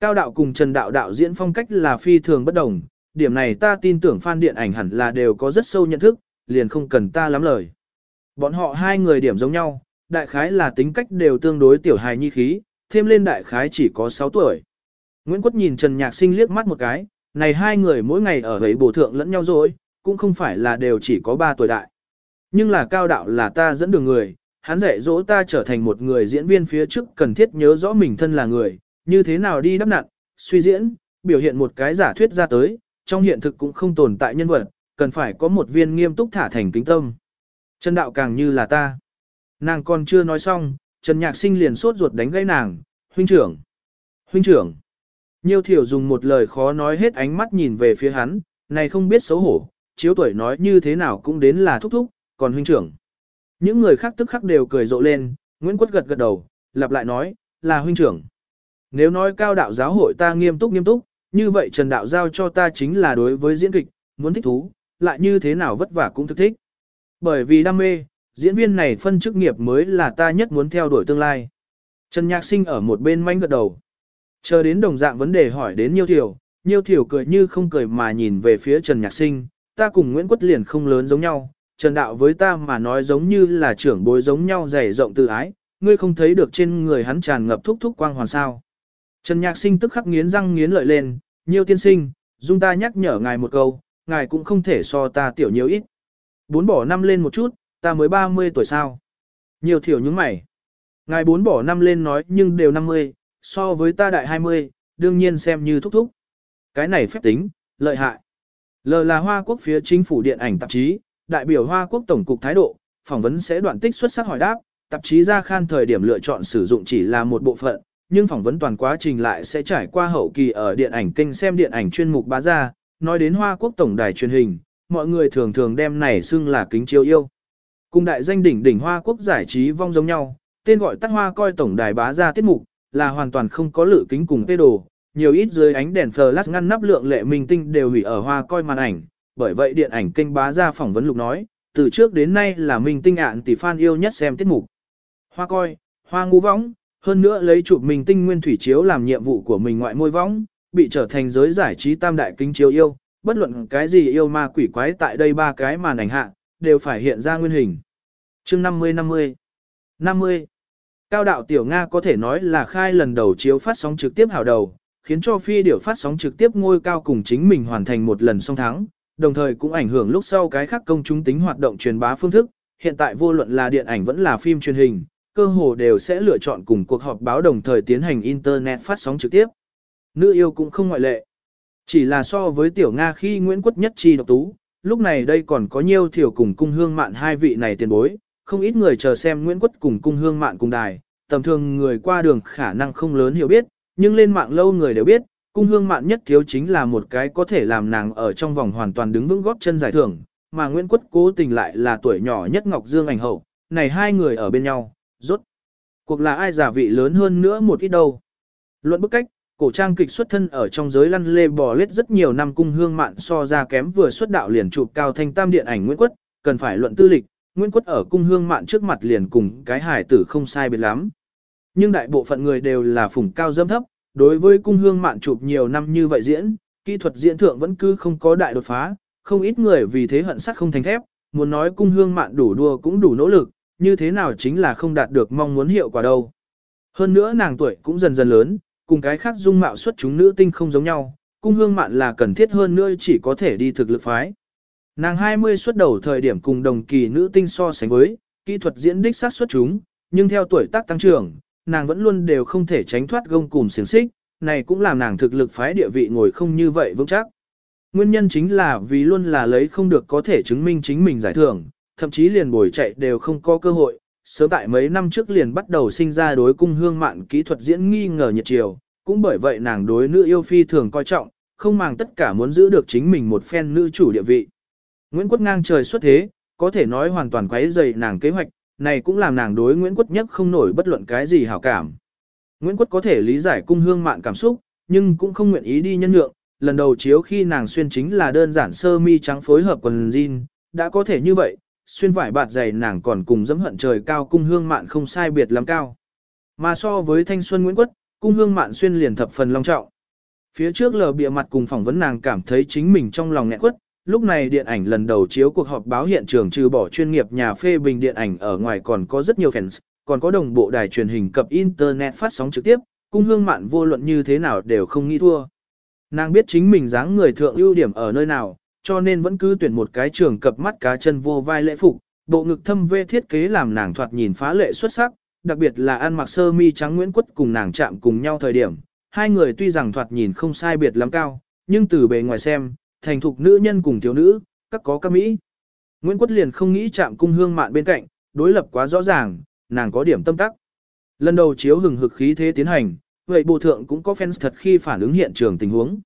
Cao đạo cùng Trần đạo đạo diễn phong cách là phi thường bất đồng, điểm này ta tin tưởng fan điện ảnh hẳn là đều có rất sâu nhận thức, liền không cần ta lắm lời. Bọn họ hai người điểm giống nhau, đại khái là tính cách đều tương đối tiểu hài nhi khí, thêm lên đại khái chỉ có 6 tuổi. Nguyễn Quất nhìn Trần Nhạc Sinh liếc mắt một cái, này hai người mỗi ngày ở ấy bổ thượng lẫn nhau rồi, cũng không phải là đều chỉ có 3 tuổi đại. Nhưng là cao đạo là ta dẫn đường người, hắn dạy dỗ ta trở thành một người diễn viên phía trước cần thiết nhớ rõ mình thân là người, như thế nào đi đắp nặn, suy diễn, biểu hiện một cái giả thuyết ra tới, trong hiện thực cũng không tồn tại nhân vật, cần phải có một viên nghiêm túc thả thành kính tâm. Trần đạo càng như là ta. Nàng còn chưa nói xong, Trần Nhạc Sinh liền sốt ruột đánh gãy nàng, huynh trưởng, huynh trưởng. Nhiêu thiểu dùng một lời khó nói hết ánh mắt nhìn về phía hắn, này không biết xấu hổ, chiếu tuổi nói như thế nào cũng đến là thúc thúc, còn huynh trưởng. Những người khác tức khắc đều cười rộ lên, Nguyễn Quất gật gật đầu, lặp lại nói, là huynh trưởng. Nếu nói cao đạo giáo hội ta nghiêm túc nghiêm túc, như vậy Trần Đạo giao cho ta chính là đối với diễn kịch, muốn thích thú, lại như thế nào vất vả cũng thực thích. Bởi vì đam mê, diễn viên này phân chức nghiệp mới là ta nhất muốn theo đuổi tương lai. Trần Nhạc Sinh ở một bên manh gật đầu. Chờ đến đồng dạng vấn đề hỏi đến Nhiêu Thiểu, Nhiêu Thiểu cười như không cười mà nhìn về phía Trần Nhạc Sinh, ta cùng Nguyễn Quất liền không lớn giống nhau, Trần Đạo với ta mà nói giống như là trưởng bối giống nhau dày rộng tự ái, ngươi không thấy được trên người hắn tràn ngập thúc thúc quang hoàn sao. Trần Nhạc Sinh tức khắc nghiến răng nghiến lợi lên, Nhiêu tiên sinh, dung ta nhắc nhở ngài một câu, ngài cũng không thể so ta tiểu nhiều ít. Bốn bỏ năm lên một chút, ta mới 30 tuổi sao. Nhiều thiểu những mày. Ngài bốn bỏ năm lên nói nhưng đều 50, so với ta đại 20, đương nhiên xem như thúc thúc. Cái này phép tính, lợi hại. L là Hoa Quốc phía chính phủ điện ảnh tạp chí, đại biểu Hoa Quốc Tổng cục thái độ, phỏng vấn sẽ đoạn tích xuất sắc hỏi đáp, tạp chí ra khan thời điểm lựa chọn sử dụng chỉ là một bộ phận, nhưng phỏng vấn toàn quá trình lại sẽ trải qua hậu kỳ ở điện ảnh kênh xem điện ảnh chuyên mục bá ra, nói đến Hoa Quốc Tổng đài truyền hình, mọi người thường thường đem này xưng là kính chiếu yêu. Cùng đại danh đỉnh đỉnh Hoa Quốc giải trí vong giống nhau, tên gọi tắt Hoa coi Tổng đài bá ra tiết mục, là hoàn toàn không có lự kính cùng tê đồ, nhiều ít dưới ánh đèn flash ngăn nắp lượng lệ minh tinh đều hủy ở Hoa coi màn ảnh, bởi vậy điện ảnh kênh bá ra phỏng vấn lục nói, từ trước đến nay là minh tinh ạn tỷ fan yêu nhất xem tiết mục. Hoa coi, hoa ngu võng, hơn nữa lấy chụp minh tinh nguyên thủy chiếu làm nhiệm vụ của mình ngoại môi võng, bị trở thành giới giải trí tam đại kính chiếu yêu, bất luận cái gì yêu ma quỷ quái tại đây ba cái màn ảnh hạ, đều phải hiện ra nguyên hình. chương 50-50 50. Cao đạo Tiểu Nga có thể nói là khai lần đầu chiếu phát sóng trực tiếp hảo đầu, khiến cho phi điểu phát sóng trực tiếp ngôi cao cùng chính mình hoàn thành một lần song thắng, đồng thời cũng ảnh hưởng lúc sau cái khác công chúng tính hoạt động truyền bá phương thức, hiện tại vô luận là điện ảnh vẫn là phim truyền hình, cơ hồ đều sẽ lựa chọn cùng cuộc họp báo đồng thời tiến hành Internet phát sóng trực tiếp. Nữ yêu cũng không ngoại lệ. Chỉ là so với tiểu Nga khi Nguyễn Quất nhất chi độc tú, lúc này đây còn có nhiều thiểu cùng cung hương mạn hai vị này tiền bối, không ít người chờ xem Nguyễn Quất cùng cung hương mạn cùng đài, tầm thường người qua đường khả năng không lớn hiểu biết, nhưng lên mạng lâu người đều biết, cung hương mạn nhất thiếu chính là một cái có thể làm nàng ở trong vòng hoàn toàn đứng vững góp chân giải thưởng, mà Nguyễn Quất cố tình lại là tuổi nhỏ nhất Ngọc Dương ảnh hậu, này hai người ở bên nhau, rốt. Cuộc là ai giả vị lớn hơn nữa một ít đâu. Luận bức cách, cổ trang kịch xuất thân ở trong giới lăn lê bò lết rất nhiều năm cung hương mạn so ra kém vừa xuất đạo liền chụp cao thanh tam điện ảnh Nguyễn Quất, cần phải luận tư lịch, Nguyễn Quất ở cung hương mạn trước mặt liền cùng cái hải tử không sai biệt lắm. Nhưng đại bộ phận người đều là phủng cao dâm thấp, đối với cung hương mạn chụp nhiều năm như vậy diễn, kỹ thuật diễn thượng vẫn cứ không có đại đột phá, không ít người vì thế hận sắt không thành thép, muốn nói cung hương mạn đủ đua cũng đủ nỗ lực, như thế nào chính là không đạt được mong muốn hiệu quả đâu. Hơn nữa nàng tuổi cũng dần dần lớn, cùng cái khác dung mạo xuất chúng nữ tinh không giống nhau, cung hương mạn là cần thiết hơn nữa chỉ có thể đi thực lực phái. Nàng 20 xuất đầu thời điểm cùng đồng kỳ nữ tinh so sánh với, kỹ thuật diễn đích sát xuất chúng, nhưng theo tuổi tác tăng trưởng, nàng vẫn luôn đều không thể tránh thoát gông cùm xiềng xích, này cũng làm nàng thực lực phái địa vị ngồi không như vậy vững chắc. Nguyên nhân chính là vì luôn là lấy không được có thể chứng minh chính mình giải thưởng, thậm chí liền bồi chạy đều không có cơ hội. Sớm tại mấy năm trước liền bắt đầu sinh ra đối cung hương mạn kỹ thuật diễn nghi ngờ nhiệt chiều, cũng bởi vậy nàng đối nữ yêu phi thường coi trọng, không màng tất cả muốn giữ được chính mình một phen nữ chủ địa vị. Nguyễn Quốc ngang trời xuất thế, có thể nói hoàn toàn quấy dày nàng kế hoạch, này cũng làm nàng đối Nguyễn Quốc nhất không nổi bất luận cái gì hảo cảm. Nguyễn Quốc có thể lý giải cung hương mạn cảm xúc, nhưng cũng không nguyện ý đi nhân nhượng, lần đầu chiếu khi nàng xuyên chính là đơn giản sơ mi trắng phối hợp quần jean, đã có thể như vậy, xuyên vải bạt dày nàng còn cùng dẫm hận trời cao cung hương mạn không sai biệt lắm cao. Mà so với thanh xuân Nguyễn quất cung hương mạn xuyên liền thập phần long trọng. Phía trước lờ bịa mặt cùng phỏng vấn nàng cảm thấy chính mình trong lòng nghẹn quất, lúc này điện ảnh lần đầu chiếu cuộc họp báo hiện trường trừ bỏ chuyên nghiệp nhà phê bình điện ảnh ở ngoài còn có rất nhiều fans, còn có đồng bộ đài truyền hình cập internet phát sóng trực tiếp, cung hương mạn vô luận như thế nào đều không nghĩ thua. Nàng biết chính mình dáng người thượng ưu điểm ở nơi nào, cho nên vẫn cứ tuyển một cái trường cập mắt cá chân vô vai lễ phục, bộ ngực thâm vê thiết kế làm nàng thoạt nhìn phá lệ xuất sắc, đặc biệt là ăn mặc sơ mi trắng Nguyễn Quất cùng nàng chạm cùng nhau thời điểm, hai người tuy rằng thoạt nhìn không sai biệt lắm cao, nhưng từ bề ngoài xem, thành thục nữ nhân cùng thiếu nữ, các có các mỹ. Nguyễn Quất liền không nghĩ chạm cung hương mạn bên cạnh, đối lập quá rõ ràng, nàng có điểm tâm tắc. Lần đầu chiếu hừng hực khí thế tiến hành, vậy bộ thượng cũng có fans thật khi phản ứng hiện trường tình huống.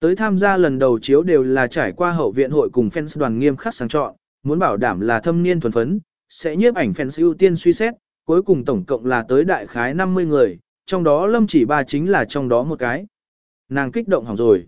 Tới tham gia lần đầu chiếu đều là trải qua hậu viện hội cùng fans đoàn nghiêm khắc sáng chọn, muốn bảo đảm là thâm niên thuần phấn, sẽ nhiếp ảnh fans ưu tiên suy xét, cuối cùng tổng cộng là tới đại khái 50 người, trong đó Lâm chỉ ba chính là trong đó một cái. Nàng kích động hỏng rồi.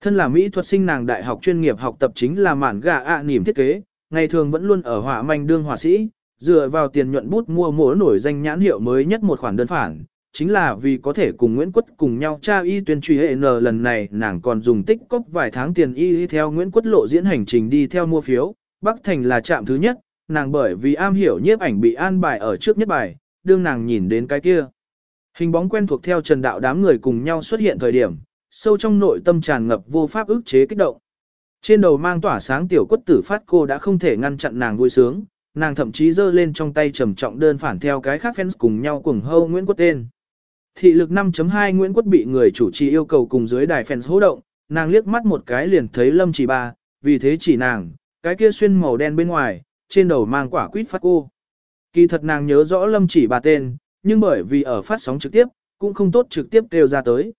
Thân là mỹ thuật sinh nàng đại học chuyên nghiệp học tập chính là mản gà ạ niềm thiết kế, ngày thường vẫn luôn ở họa manh đương họa sĩ, dựa vào tiền nhuận bút mua mỗi nổi danh nhãn hiệu mới nhất một khoản đơn phản, chính là vì có thể cùng Nguyễn Quất cùng nhau tra y tuyên truy hệ n lần này nàng còn dùng tích cốc vài tháng tiền y theo Nguyễn Quất lộ diễn hành trình đi theo mua phiếu, Bắc Thành là trạm thứ nhất, nàng bởi vì am hiểu nhiếp ảnh bị an bài ở trước nhất bài, đương nàng nhìn đến cái kia. Hình bóng quen thuộc theo trần đạo đám người cùng nhau xuất hiện thời điểm, sâu trong nội tâm tràn ngập vô pháp ức chế kích động. Trên đầu mang tỏa sáng tiểu quất tử phát cô đã không thể ngăn chặn nàng vui sướng, nàng thậm chí giơ lên trong tay trầm trọng đơn phản theo cái khác fans cùng nhau cuồng hâu Nguyễn Quất tên. Thị lực 5.2 Nguyễn Quất bị người chủ trì yêu cầu cùng dưới đài fans hô động, nàng liếc mắt một cái liền thấy Lâm chỉ ba, vì thế chỉ nàng, cái kia xuyên màu đen bên ngoài, trên đầu mang quả quýt phát cô. Kỳ thật nàng nhớ rõ Lâm chỉ ba tên, nhưng bởi vì ở phát sóng trực tiếp, cũng không tốt trực tiếp kêu ra tới.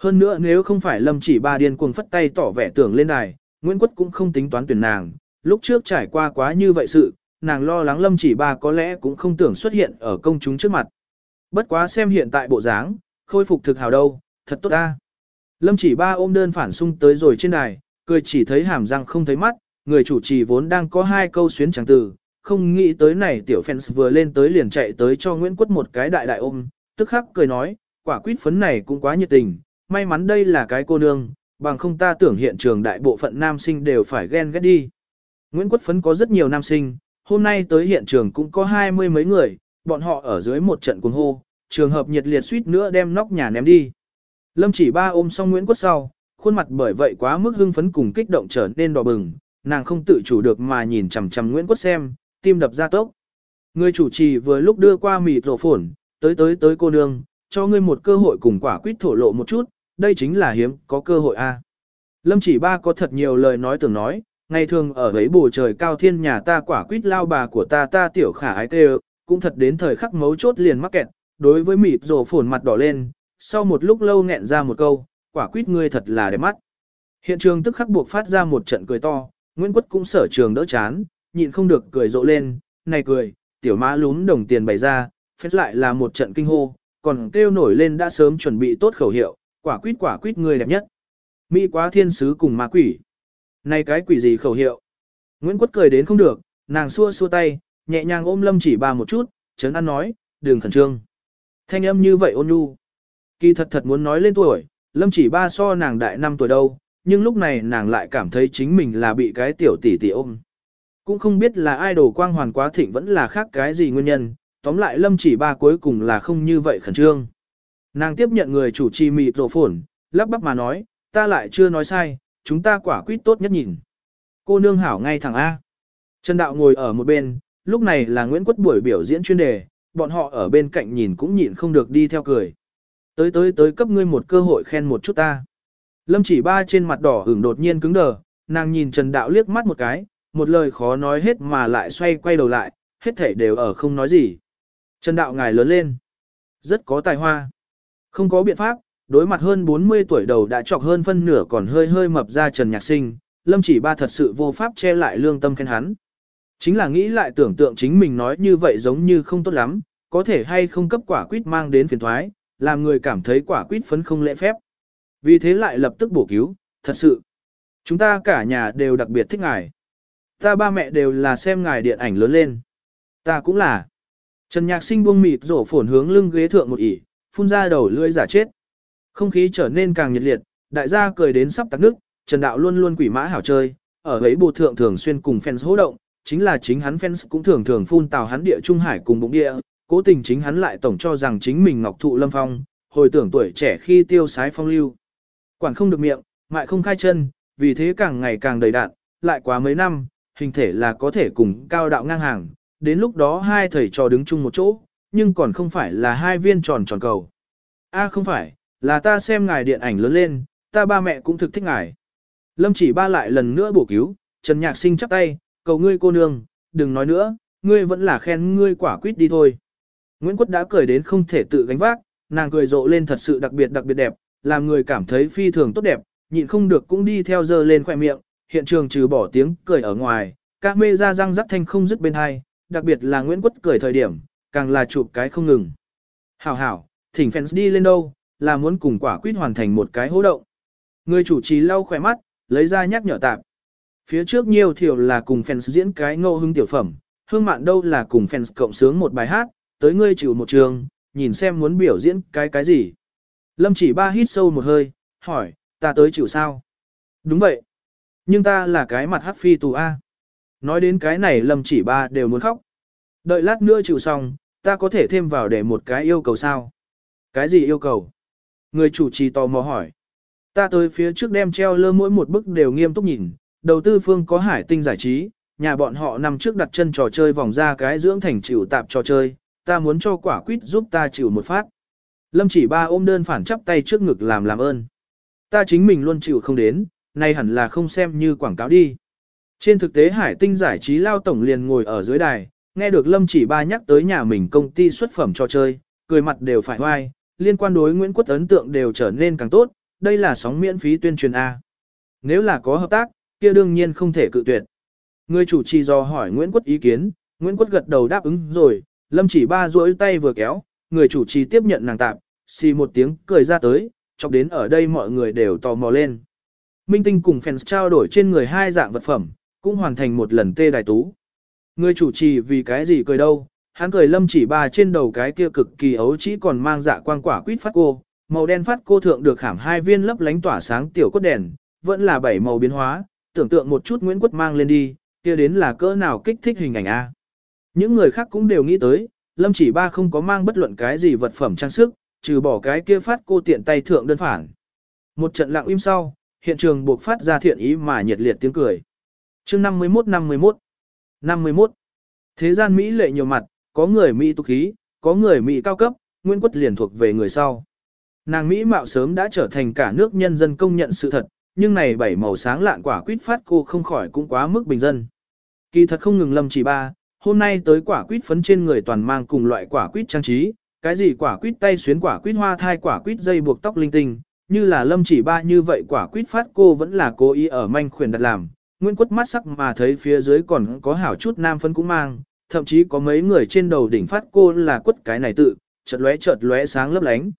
Hơn nữa nếu không phải Lâm chỉ ba điên cuồng phất tay tỏ vẻ tưởng lên đài, Nguyễn Quất cũng không tính toán tuyển nàng, lúc trước trải qua quá như vậy sự, nàng lo lắng Lâm chỉ ba có lẽ cũng không tưởng xuất hiện ở công chúng trước mặt. Bất quá xem hiện tại bộ dáng, khôi phục thực hào đâu, thật tốt ta. Lâm chỉ ba ôm đơn phản sung tới rồi trên đài, cười chỉ thấy hàm răng không thấy mắt, người chủ trì vốn đang có hai câu xuyến trắng từ, không nghĩ tới này tiểu fans vừa lên tới liền chạy tới cho Nguyễn Quất một cái đại đại ôm, tức khắc cười nói, quả quýt phấn này cũng quá nhiệt tình, may mắn đây là cái cô nương, bằng không ta tưởng hiện trường đại bộ phận nam sinh đều phải ghen ghét đi. Nguyễn Quất phấn có rất nhiều nam sinh, hôm nay tới hiện trường cũng có hai mươi mấy người, bọn họ ở dưới một trận cuồng hô, trường hợp nhiệt liệt suýt nữa đem nóc nhà ném đi. Lâm chỉ ba ôm xong Nguyễn Quất sau, khuôn mặt bởi vậy quá mức hưng phấn cùng kích động trở nên đỏ bừng, nàng không tự chủ được mà nhìn chằm chằm Nguyễn Quất xem, tim đập ra tốc. Người chủ trì vừa lúc đưa qua mịt rổ phổn, tới tới tới cô nương, cho ngươi một cơ hội cùng quả quýt thổ lộ một chút, đây chính là hiếm, có cơ hội a. Lâm chỉ ba có thật nhiều lời nói tưởng nói, ngày thường ở ấy bồ trời cao thiên nhà ta quả quýt lao bà của ta ta tiểu khả ái tê cũng thật đến thời khắc mấu chốt liền mắc kẹt, đối với mịp rồ phồn mặt đỏ lên, sau một lúc lâu nghẹn ra một câu, quả quýt ngươi thật là đẹp mắt. Hiện trường tức khắc buộc phát ra một trận cười to, Nguyễn Quất cũng sở trường đỡ chán, nhịn không được cười rộ lên, này cười, tiểu mã lún đồng tiền bày ra, phép lại là một trận kinh hô, còn kêu nổi lên đã sớm chuẩn bị tốt khẩu hiệu, quả quýt quả quýt ngươi đẹp nhất. Mỹ quá thiên sứ cùng ma quỷ. Này cái quỷ gì khẩu hiệu? Nguyễn Quất cười đến không được, nàng xua xua tay, nhẹ nhàng ôm lâm chỉ ba một chút, chấn an nói, đừng khẩn trương. Thanh âm như vậy ôn nhu. Kỳ thật thật muốn nói lên tuổi, lâm chỉ ba so nàng đại năm tuổi đâu, nhưng lúc này nàng lại cảm thấy chính mình là bị cái tiểu tỷ tỷ ôm. Cũng không biết là ai đồ quang hoàn quá thịnh vẫn là khác cái gì nguyên nhân, tóm lại lâm chỉ ba cuối cùng là không như vậy khẩn trương. Nàng tiếp nhận người chủ trì mịt rổ phổn, lắp bắp mà nói, ta lại chưa nói sai, chúng ta quả quyết tốt nhất nhìn. Cô nương hảo ngay thẳng A. Trần Đạo ngồi ở một bên, lúc này là Nguyễn Quất buổi biểu diễn chuyên đề, bọn họ ở bên cạnh nhìn cũng nhịn không được đi theo cười. Tới tới tới cấp ngươi một cơ hội khen một chút ta. Lâm chỉ ba trên mặt đỏ hưởng đột nhiên cứng đờ, nàng nhìn Trần Đạo liếc mắt một cái, một lời khó nói hết mà lại xoay quay đầu lại, hết thể đều ở không nói gì. Trần Đạo ngài lớn lên. Rất có tài hoa. Không có biện pháp, đối mặt hơn 40 tuổi đầu đã trọc hơn phân nửa còn hơi hơi mập ra Trần Nhạc Sinh, Lâm chỉ ba thật sự vô pháp che lại lương tâm khen hắn. Chính là nghĩ lại tưởng tượng chính mình nói như vậy giống như không tốt lắm, có thể hay không cấp quả quýt mang đến phiền thoái, làm người cảm thấy quả quýt phấn không lễ phép. Vì thế lại lập tức bổ cứu, thật sự. Chúng ta cả nhà đều đặc biệt thích ngài. Ta ba mẹ đều là xem ngài điện ảnh lớn lên. Ta cũng là. Trần Nhạc Sinh buông mịt rổ phổn hướng lưng ghế thượng một ỉ, phun ra đầu lưỡi giả chết. Không khí trở nên càng nhiệt liệt, đại gia cười đến sắp tắc nước, Trần Đạo luôn luôn quỷ mã hảo chơi, ở ấy bộ thượng thường xuyên cùng fans hỗ động, chính là chính hắn fans cũng thường thường phun tào hắn địa trung hải cùng bụng địa, cố tình chính hắn lại tổng cho rằng chính mình ngọc thụ lâm phong, hồi tưởng tuổi trẻ khi tiêu sái phong lưu. Quản không được miệng, mại không khai chân, vì thế càng ngày càng đầy đạn, lại quá mấy năm, hình thể là có thể cùng cao đạo ngang hàng, đến lúc đó hai thầy trò đứng chung một chỗ, nhưng còn không phải là hai viên tròn tròn cầu. A không phải, là ta xem ngài điện ảnh lớn lên, ta ba mẹ cũng thực thích ngài. Lâm chỉ ba lại lần nữa bổ cứu, Trần Nhạc Sinh chắp tay, cầu ngươi cô nương, đừng nói nữa, ngươi vẫn là khen ngươi quả quýt đi thôi. Nguyễn Quất đã cười đến không thể tự gánh vác, nàng cười rộ lên thật sự đặc biệt đặc biệt đẹp, làm người cảm thấy phi thường tốt đẹp, nhịn không được cũng đi theo giờ lên khỏe miệng, hiện trường trừ bỏ tiếng cười ở ngoài, các mê ra răng rắc thanh không dứt bên hai, đặc biệt là Nguyễn Quất cười thời điểm, càng là chụp cái không ngừng. Hảo hảo, thỉnh fans đi lên đâu, là muốn cùng quả quýt hoàn thành một cái hố động. Người chủ trì lau khỏe mắt, lấy ra nhắc nhở tạm. Phía trước nhiều thiểu là cùng fans diễn cái ngô hưng tiểu phẩm, hương mạn đâu là cùng fans cộng sướng một bài hát, tới ngươi chịu một trường, nhìn xem muốn biểu diễn cái cái gì. Lâm chỉ ba hít sâu một hơi, hỏi, ta tới chịu sao? Đúng vậy. Nhưng ta là cái mặt hát phi tù A. Nói đến cái này lâm chỉ ba đều muốn khóc. Đợi lát nữa chịu xong, ta có thể thêm vào để một cái yêu cầu sao? Cái gì yêu cầu? Người chủ trì tò mò hỏi. Ta tới phía trước đem treo lơ mỗi một bức đều nghiêm túc nhìn, đầu tư phương có hải tinh giải trí, nhà bọn họ nằm trước đặt chân trò chơi vòng ra cái dưỡng thành chịu tạp trò chơi, ta muốn cho quả quýt giúp ta chịu một phát. Lâm chỉ ba ôm đơn phản chắp tay trước ngực làm làm ơn. Ta chính mình luôn chịu không đến, nay hẳn là không xem như quảng cáo đi. Trên thực tế hải tinh giải trí lao tổng liền ngồi ở dưới đài, nghe được Lâm chỉ ba nhắc tới nhà mình công ty xuất phẩm trò chơi, cười mặt đều phải hoai, liên quan đối Nguyễn quốc ấn tượng đều trở nên càng tốt, đây là sóng miễn phí tuyên truyền A. Nếu là có hợp tác, kia đương nhiên không thể cự tuyệt. Người chủ trì do hỏi Nguyễn Quất ý kiến, Nguyễn Quất gật đầu đáp ứng rồi, Lâm chỉ ba duỗi tay vừa kéo, người chủ trì tiếp nhận nàng tạm, xì một tiếng cười ra tới, chọc đến ở đây mọi người đều tò mò lên. Minh Tinh cùng fans trao đổi trên người hai dạng vật phẩm, cũng hoàn thành một lần tê đài tú. Người chủ trì vì cái gì cười đâu, hắn cười lâm chỉ ba trên đầu cái kia cực kỳ ấu chỉ còn mang dạ quang quả quýt phát cô, màu đen phát cô thượng được khảm hai viên lấp lánh tỏa sáng tiểu cốt đèn, vẫn là bảy màu biến hóa, tưởng tượng một chút Nguyễn Quất mang lên đi, kia đến là cỡ nào kích thích hình ảnh a. Những người khác cũng đều nghĩ tới, Lâm chỉ ba không có mang bất luận cái gì vật phẩm trang sức, trừ bỏ cái kia phát cô tiện tay thượng đơn phản. Một trận lặng im sau, hiện trường buộc phát ra thiện ý mà nhiệt liệt tiếng cười. chương 51 51 51 Thế gian Mỹ lệ nhiều mặt, có người Mỹ tục khí, có người Mỹ cao cấp, Nguyễn Quất liền thuộc về người sau. Nàng Mỹ mạo sớm đã trở thành cả nước nhân dân công nhận sự thật, nhưng này bảy màu sáng lạn quả quýt phát cô không khỏi cũng quá mức bình dân. Kỳ thật không ngừng lâm chỉ ba, hôm nay tới quả quýt phấn trên người toàn mang cùng loại quả quýt trang trí, cái gì quả quýt tay xuyến quả quýt hoa thai quả quýt dây buộc tóc linh tinh, như là lâm chỉ ba như vậy quả quýt phát cô vẫn là cố ý ở manh khuyển đặt làm. Nguyễn quất mắt sắc mà thấy phía dưới còn có hảo chút nam phấn cũng mang, thậm chí có mấy người trên đầu đỉnh phát cô là quất cái này tự, chợt lóe chợt lóe sáng lấp lánh.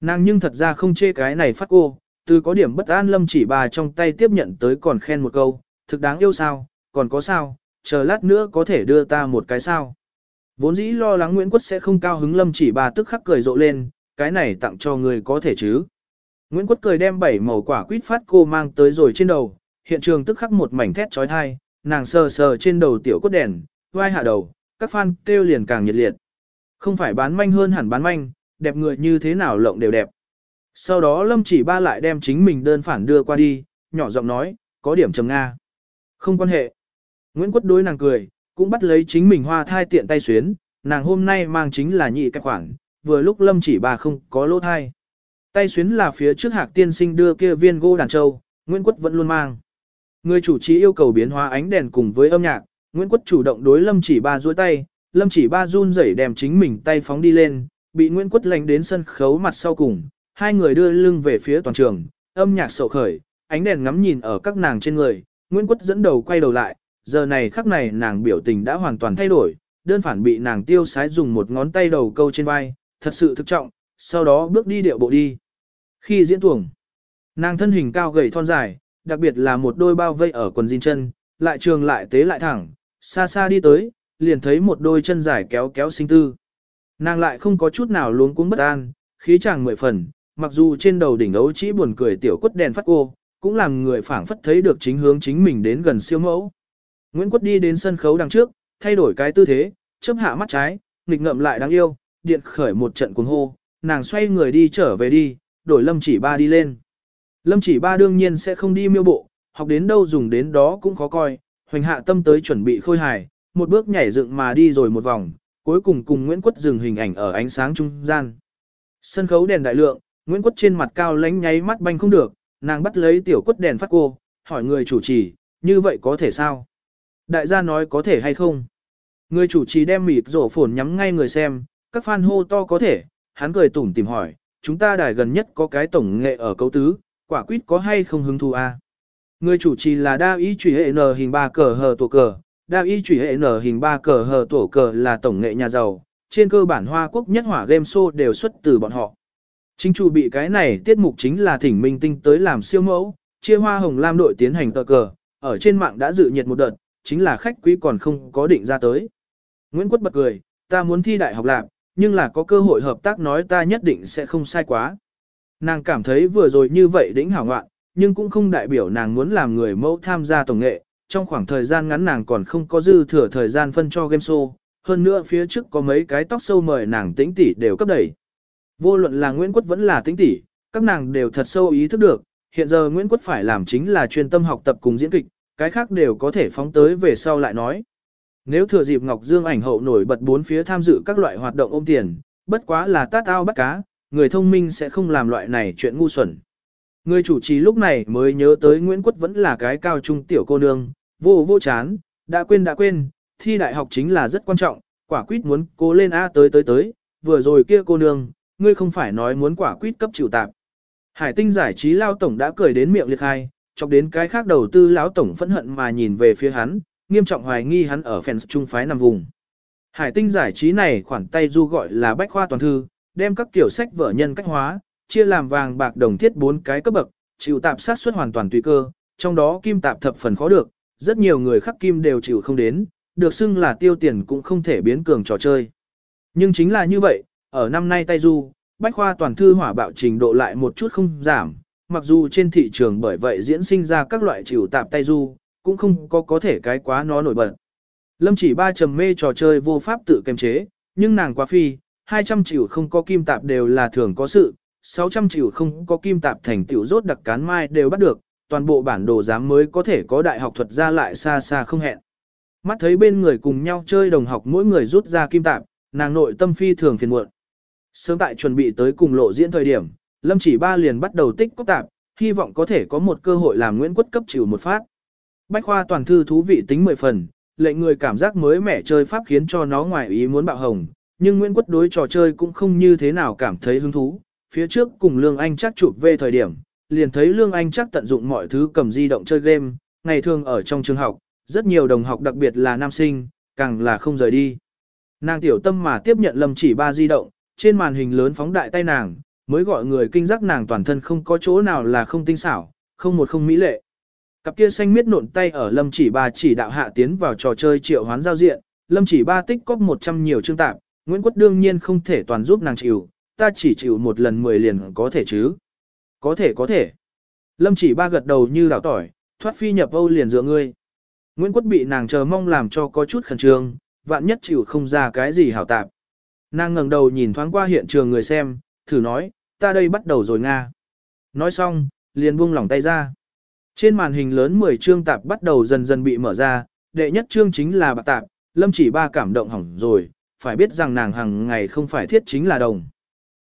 Nàng nhưng thật ra không chê cái này phát cô, từ có điểm bất an lâm chỉ bà trong tay tiếp nhận tới còn khen một câu, thực đáng yêu sao, còn có sao, chờ lát nữa có thể đưa ta một cái sao. Vốn dĩ lo lắng Nguyễn Quất sẽ không cao hứng lâm chỉ bà tức khắc cười rộ lên, cái này tặng cho người có thể chứ. Nguyễn Quất cười đem bảy màu quả quýt phát cô mang tới rồi trên đầu, hiện trường tức khắc một mảnh thét trói thai, nàng sờ sờ trên đầu tiểu cốt đèn, vai hạ đầu, các fan kêu liền càng nhiệt liệt. Không phải bán manh hơn hẳn bán manh, đẹp người như thế nào lộng đều đẹp. Sau đó Lâm chỉ ba lại đem chính mình đơn phản đưa qua đi, nhỏ giọng nói, có điểm trầm Nga. Không quan hệ. Nguyễn Quất đối nàng cười, cũng bắt lấy chính mình hoa thai tiện tay xuyến, nàng hôm nay mang chính là nhị cái khoản, vừa lúc Lâm chỉ ba không có lỗ thai. Tay xuyến là phía trước hạc tiên sinh đưa kia viên gỗ đàn châu, Nguyễn Quất vẫn luôn mang. Người chủ trì yêu cầu biến hóa ánh đèn cùng với âm nhạc, Nguyễn Quất chủ động đối Lâm chỉ ba duỗi tay, Lâm chỉ ba run rẩy đem chính mình tay phóng đi lên, bị Nguyễn Quất lánh đến sân khấu mặt sau cùng, hai người đưa lưng về phía toàn trường, âm nhạc sầu khởi, ánh đèn ngắm nhìn ở các nàng trên người, Nguyễn Quất dẫn đầu quay đầu lại, giờ này khắc này nàng biểu tình đã hoàn toàn thay đổi, đơn phản bị nàng tiêu sái dùng một ngón tay đầu câu trên vai, thật sự thực trọng, sau đó bước đi điệu bộ đi. Khi diễn tuồng, nàng thân hình cao gầy thon dài, đặc biệt là một đôi bao vây ở quần jean chân, lại trường lại tế lại thẳng, xa xa đi tới, liền thấy một đôi chân dài kéo kéo sinh tư. Nàng lại không có chút nào luống cuống bất an, khí chàng mười phần, mặc dù trên đầu đỉnh ấu chỉ buồn cười tiểu quất đèn phát cô, cũng làm người phảng phất thấy được chính hướng chính mình đến gần siêu mẫu. Nguyễn Quất đi đến sân khấu đằng trước, thay đổi cái tư thế, chớp hạ mắt trái, nghịch ngậm lại đáng yêu, điện khởi một trận cuồng hô, nàng xoay người đi trở về đi, đổi lâm chỉ ba đi lên. Lâm chỉ ba đương nhiên sẽ không đi miêu bộ, học đến đâu dùng đến đó cũng khó coi, hoành hạ tâm tới chuẩn bị khôi hài, một bước nhảy dựng mà đi rồi một vòng, cuối cùng cùng Nguyễn Quất dừng hình ảnh ở ánh sáng trung gian. Sân khấu đèn đại lượng, Nguyễn Quất trên mặt cao lánh nháy mắt banh không được, nàng bắt lấy tiểu quất đèn phát cô, hỏi người chủ trì, như vậy có thể sao? Đại gia nói có thể hay không? Người chủ trì đem mịt rổ phồn nhắm ngay người xem, các fan hô to có thể, hắn cười tủm tìm hỏi, chúng ta đài gần nhất có cái tổng nghệ ở cấu tứ, quả quýt có hay không hứng thú a? À? Người chủ trì là đa ý chủy hệ n hình ba cờ hờ tổ cờ, đa ý chủy hệ n hình ba cờ hờ tổ cờ là tổng nghệ nhà giàu, trên cơ bản Hoa Quốc nhất hỏa game show đều xuất từ bọn họ. Chính chủ bị cái này tiết mục chính là thỉnh minh tinh tới làm siêu mẫu, chia hoa hồng lam đội tiến hành tờ cờ, ở trên mạng đã dự nhiệt một đợt, chính là khách quý còn không có định ra tới. Nguyễn Quất bật cười, ta muốn thi đại học lạc, nhưng là có cơ hội hợp tác nói ta nhất định sẽ không sai quá. Nàng cảm thấy vừa rồi như vậy đỉnh hảo ngoạn, nhưng cũng không đại biểu nàng muốn làm người mẫu tham gia tổng nghệ, trong khoảng thời gian ngắn nàng còn không có dư thừa thời gian phân cho game show, hơn nữa phía trước có mấy cái tóc sâu mời nàng tĩnh tỷ đều cấp đẩy. Vô luận là Nguyễn Quất vẫn là tính tỷ, các nàng đều thật sâu ý thức được, hiện giờ Nguyễn Quất phải làm chính là chuyên tâm học tập cùng diễn kịch, cái khác đều có thể phóng tới về sau lại nói. Nếu thừa dịp Ngọc Dương ảnh hậu nổi bật bốn phía tham dự các loại hoạt động ôm tiền, bất quá là tát ao bắt cá, người thông minh sẽ không làm loại này chuyện ngu xuẩn. Người chủ trì lúc này mới nhớ tới Nguyễn Quất vẫn là cái cao trung tiểu cô nương, vô vô chán, đã quên đã quên, thi đại học chính là rất quan trọng, quả quyết muốn cố lên A tới tới tới, vừa rồi kia cô nương, ngươi không phải nói muốn quả quýt cấp chịu tạp. Hải tinh giải trí lao tổng đã cười đến miệng liệt hai, chọc đến cái khác đầu tư lão tổng phẫn hận mà nhìn về phía hắn, nghiêm trọng hoài nghi hắn ở fans trung phái nằm vùng. Hải tinh giải trí này khoản tay du gọi là bách khoa toàn thư, đem các kiểu sách vở nhân cách hóa, chia làm vàng bạc đồng thiết bốn cái cấp bậc, chịu tạp sát suất hoàn toàn tùy cơ, trong đó kim tạp thập phần khó được, rất nhiều người khắc kim đều chịu không đến, được xưng là tiêu tiền cũng không thể biến cường trò chơi. Nhưng chính là như vậy, ở năm nay tay du, bách khoa toàn thư hỏa bạo trình độ lại một chút không giảm, mặc dù trên thị trường bởi vậy diễn sinh ra các loại chịu tạp tay du, cũng không có có thể cái quá nó nổi bật. Lâm chỉ ba trầm mê trò chơi vô pháp tự kiềm chế, nhưng nàng quá phi, 200 triệu không có kim tạp đều là thường có sự, 600 triệu không có kim tạp thành tiểu rốt đặc cán mai đều bắt được, toàn bộ bản đồ giám mới có thể có đại học thuật ra lại xa xa không hẹn. Mắt thấy bên người cùng nhau chơi đồng học mỗi người rút ra kim tạp, nàng nội tâm phi thường phiền muộn. Sớm tại chuẩn bị tới cùng lộ diễn thời điểm, Lâm chỉ ba liền bắt đầu tích cốc tạp, hy vọng có thể có một cơ hội làm Nguyễn Quất cấp chịu một phát. Bách khoa toàn thư thú vị tính 10 phần, lệnh người cảm giác mới mẻ chơi pháp khiến cho nó ngoài ý muốn bạo hồng, nhưng Nguyễn Quất đối trò chơi cũng không như thế nào cảm thấy hứng thú, phía trước cùng Lương Anh chắc chụp về thời điểm, liền thấy Lương Anh chắc tận dụng mọi thứ cầm di động chơi game, ngày thường ở trong trường học, rất nhiều đồng học đặc biệt là nam sinh, càng là không rời đi. Nàng tiểu tâm mà tiếp nhận lâm chỉ ba di động, trên màn hình lớn phóng đại tay nàng, mới gọi người kinh giác nàng toàn thân không có chỗ nào là không tinh xảo, không một không mỹ lệ. Cặp kia xanh miết nộn tay ở lâm chỉ ba chỉ đạo hạ tiến vào trò chơi triệu hoán giao diện, lâm chỉ ba tích cóp 100 nhiều chương tạp, Nguyễn Quất đương nhiên không thể toàn giúp nàng chịu, ta chỉ chịu một lần 10 liền có thể chứ. Có thể có thể. Lâm chỉ ba gật đầu như đảo tỏi, thoát phi nhập Âu liền dựa ngươi. Nguyễn Quất bị nàng chờ mong làm cho có chút khẩn trương, vạn nhất chịu không ra cái gì hảo tạp. Nàng ngẩng đầu nhìn thoáng qua hiện trường người xem, thử nói, ta đây bắt đầu rồi Nga. Nói xong, liền buông lỏng tay ra. Trên màn hình lớn 10 chương tạp bắt đầu dần dần bị mở ra, đệ nhất chương chính là bạc tạp, lâm chỉ ba cảm động hỏng rồi, phải biết rằng nàng hàng ngày không phải thiết chính là đồng.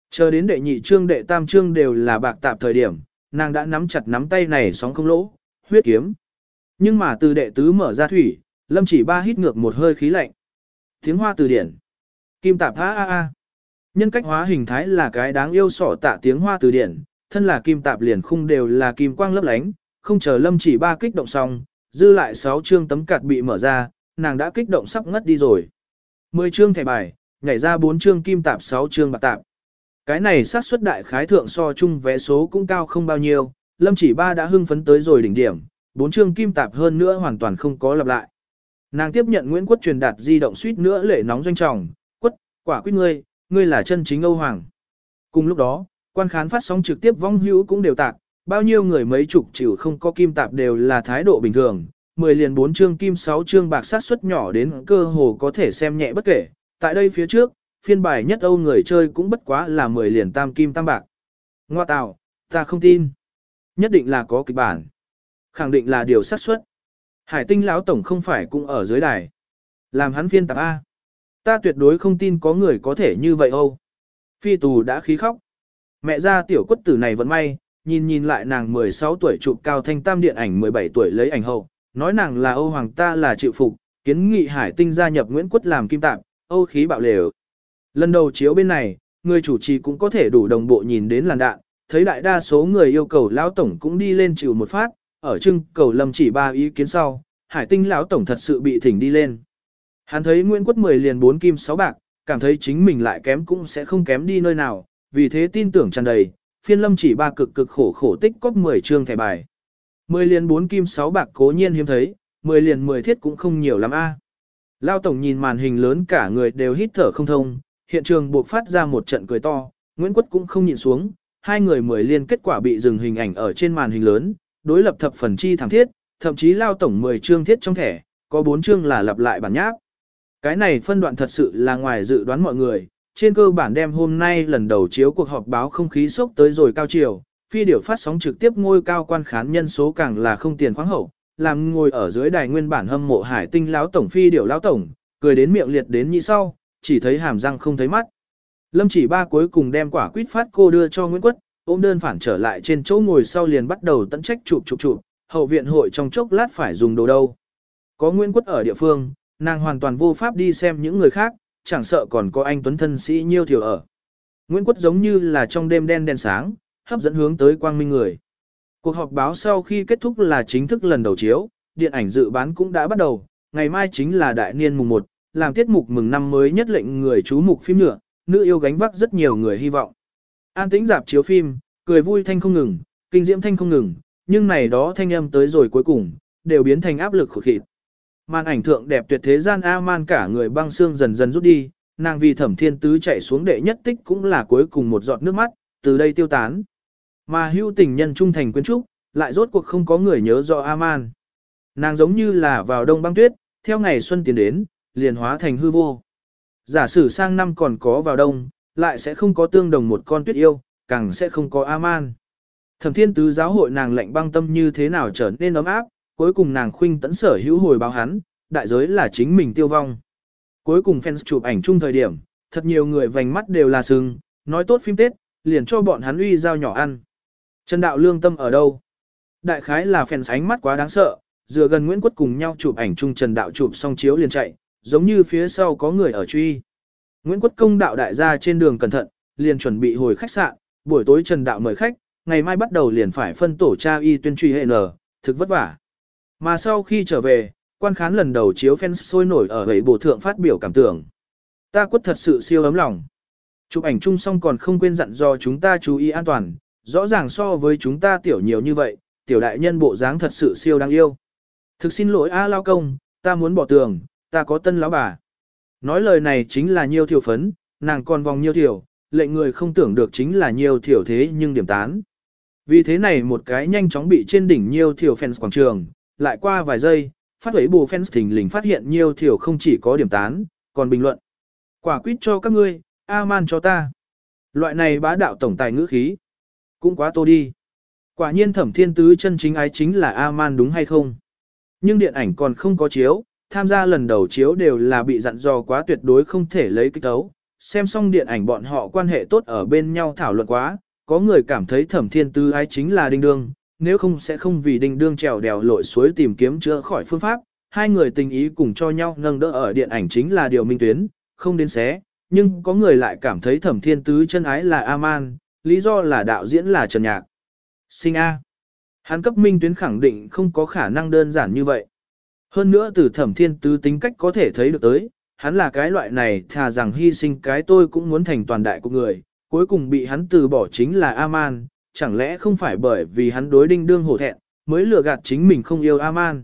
Chờ đến đệ nhị chương đệ tam chương đều là bạc tạp thời điểm, nàng đã nắm chặt nắm tay này sóng không lỗ, huyết kiếm. Nhưng mà từ đệ tứ mở ra thủy, lâm chỉ ba hít ngược một hơi khí lạnh. Tiếng hoa từ điển. Kim tạp a a a. Nhân cách hóa hình thái là cái đáng yêu sỏ tạ tiếng hoa từ điển, thân là kim tạp liền khung đều là kim quang lấp lánh, không chờ lâm chỉ ba kích động xong, dư lại 6 chương tấm cạt bị mở ra, nàng đã kích động sắp ngất đi rồi. 10 chương thẻ bài, nhảy ra 4 chương kim tạp 6 chương bạc tạp. Cái này xác suất đại khái thượng so chung vé số cũng cao không bao nhiêu, lâm chỉ ba đã hưng phấn tới rồi đỉnh điểm, 4 chương kim tạp hơn nữa hoàn toàn không có lặp lại. Nàng tiếp nhận Nguyễn Quất truyền đạt di động suýt nữa lệ nóng doanh trọng, quả quyết ngươi, ngươi là chân chính Âu Hoàng. Cùng lúc đó, quan khán phát sóng trực tiếp vong hữu cũng đều tạc, bao nhiêu người mấy chục chịu không có kim tạp đều là thái độ bình thường, 10 liền 4 chương kim 6 chương bạc sát suất nhỏ đến cơ hồ có thể xem nhẹ bất kể. Tại đây phía trước, phiên bài nhất Âu người chơi cũng bất quá là 10 liền tam kim tam bạc. Ngoa tạo, ta không tin. Nhất định là có kịch bản. Khẳng định là điều sát suất. Hải tinh lão tổng không phải cũng ở dưới đài. Làm hắn phiên tạp A. Ta tuyệt đối không tin có người có thể như vậy Âu. Phi tù đã khí khóc. Mẹ ra tiểu quất tử này vẫn may, nhìn nhìn lại nàng 16 tuổi chụp cao thanh tam điện ảnh 17 tuổi lấy ảnh hậu, nói nàng là Âu Hoàng ta là chịu phục, kiến nghị hải tinh gia nhập Nguyễn Quất làm kim tạm. Âu khí bạo lều. Lần đầu chiếu bên này, người chủ trì cũng có thể đủ đồng bộ nhìn đến làn đạn, thấy đại đa số người yêu cầu lão tổng cũng đi lên chịu một phát, ở trưng cầu lâm chỉ ba ý kiến sau, hải tinh lão tổng thật sự bị thỉnh đi lên. Hắn thấy Nguyễn Quốc 10 liền 4 kim 6 bạc, cảm thấy chính mình lại kém cũng sẽ không kém đi nơi nào, vì thế tin tưởng tràn đầy, phiên lâm chỉ ba cực cực khổ khổ tích cóp 10 chương thẻ bài. 10 liền 4 kim 6 bạc cố nhiên hiếm thấy, 10 liền 10 thiết cũng không nhiều lắm a. À. Lao tổng nhìn màn hình lớn cả người đều hít thở không thông, hiện trường buộc phát ra một trận cười to, Nguyễn Quốc cũng không nhịn xuống, hai người 10 liên kết quả bị dừng hình ảnh ở trên màn hình lớn, đối lập thập phần chi thẳng thiết, thậm chí Lao tổng 10 chương thiết trong thẻ, có 4 chương là lặp lại bản nháp. Cái này phân đoạn thật sự là ngoài dự đoán mọi người, trên cơ bản đem hôm nay lần đầu chiếu cuộc họp báo không khí sốc tới rồi cao chiều, phi điểu phát sóng trực tiếp ngôi cao quan khán nhân số càng là không tiền khoáng hậu, làm ngồi ở dưới đài nguyên bản hâm mộ hải tinh lão tổng phi điểu lão tổng, cười đến miệng liệt đến như sau, chỉ thấy hàm răng không thấy mắt. Lâm chỉ ba cuối cùng đem quả quýt phát cô đưa cho Nguyễn Quất, ôm đơn phản trở lại trên chỗ ngồi sau liền bắt đầu tận trách chụp chụp chụp, hậu viện hội trong chốc lát phải dùng đồ đâu. Có Nguyễn Quất ở địa phương, nàng hoàn toàn vô pháp đi xem những người khác, chẳng sợ còn có anh tuấn thân sĩ nhiêu thiểu ở. Nguyễn Quất giống như là trong đêm đen đen sáng, hấp dẫn hướng tới quang minh người. Cuộc họp báo sau khi kết thúc là chính thức lần đầu chiếu, điện ảnh dự bán cũng đã bắt đầu, ngày mai chính là đại niên mùng 1, làm tiết mục mừng năm mới nhất lệnh người chú mục phim nhựa, nữ yêu gánh vác rất nhiều người hy vọng. An tĩnh dạp chiếu phim, cười vui thanh không ngừng, kinh diễm thanh không ngừng, nhưng này đó thanh âm tới rồi cuối cùng, đều biến thành áp lực khổ khịt. Màn ảnh thượng đẹp tuyệt thế gian A-man cả người băng xương dần dần rút đi, nàng vì thẩm thiên tứ chạy xuống đệ nhất tích cũng là cuối cùng một giọt nước mắt, từ đây tiêu tán. Mà hưu tình nhân trung thành quyến trúc, lại rốt cuộc không có người nhớ rõ A-man. Nàng giống như là vào đông băng tuyết, theo ngày xuân tiến đến, liền hóa thành hư vô. Giả sử sang năm còn có vào đông, lại sẽ không có tương đồng một con tuyết yêu, càng sẽ không có A-man. Thẩm thiên tứ giáo hội nàng lạnh băng tâm như thế nào trở nên ấm áp, cuối cùng nàng khuynh tẫn sở hữu hồi báo hắn, đại giới là chính mình tiêu vong. Cuối cùng fans chụp ảnh chung thời điểm, thật nhiều người vành mắt đều là sưng, nói tốt phim Tết, liền cho bọn hắn uy giao nhỏ ăn. Trần đạo lương tâm ở đâu? Đại khái là fans ánh mắt quá đáng sợ, dựa gần Nguyễn Quất cùng nhau chụp ảnh chung Trần đạo chụp xong chiếu liền chạy, giống như phía sau có người ở truy. Nguyễn Quất công đạo đại gia trên đường cẩn thận, liền chuẩn bị hồi khách sạn, buổi tối Trần Đạo mời khách, ngày mai bắt đầu liền phải phân tổ tra y tuyên truy hệ nở, thực vất vả. Mà sau khi trở về, quan khán lần đầu chiếu fans sôi nổi ở gầy bộ thượng phát biểu cảm tưởng. Ta quất thật sự siêu ấm lòng. Chụp ảnh chung xong còn không quên dặn do chúng ta chú ý an toàn, rõ ràng so với chúng ta tiểu nhiều như vậy, tiểu đại nhân bộ dáng thật sự siêu đáng yêu. Thực xin lỗi A lao công, ta muốn bỏ tường, ta có tân lão bà. Nói lời này chính là nhiều thiểu phấn, nàng còn vòng nhiều thiểu, lệnh người không tưởng được chính là nhiều thiểu thế nhưng điểm tán. Vì thế này một cái nhanh chóng bị trên đỉnh nhiều thiểu fans quảng trường, lại qua vài giây, phát ấy bù fans thình lình phát hiện nhiều thiểu không chỉ có điểm tán, còn bình luận. Quả quýt cho các ngươi, A-man cho ta. Loại này bá đạo tổng tài ngữ khí. Cũng quá tô đi. Quả nhiên thẩm thiên tứ chân chính ái chính là A-man đúng hay không? Nhưng điện ảnh còn không có chiếu, tham gia lần đầu chiếu đều là bị dặn dò quá tuyệt đối không thể lấy kích tấu. Xem xong điện ảnh bọn họ quan hệ tốt ở bên nhau thảo luận quá, có người cảm thấy thẩm thiên tứ ái chính là đinh đương, nếu không sẽ không vì đinh đương trèo đèo lội suối tìm kiếm chữa khỏi phương pháp. Hai người tình ý cùng cho nhau nâng đỡ ở điện ảnh chính là điều minh tuyến, không đến xé, nhưng có người lại cảm thấy thẩm thiên tứ chân ái là A-man, lý do là đạo diễn là Trần Nhạc. Sinh A. Hắn cấp minh tuyến khẳng định không có khả năng đơn giản như vậy. Hơn nữa từ thẩm thiên tứ tính cách có thể thấy được tới, hắn là cái loại này thà rằng hy sinh cái tôi cũng muốn thành toàn đại của người, cuối cùng bị hắn từ bỏ chính là A-man, chẳng lẽ không phải bởi vì hắn đối đinh đương hổ thẹn, mới lừa gạt chính mình không yêu A-man.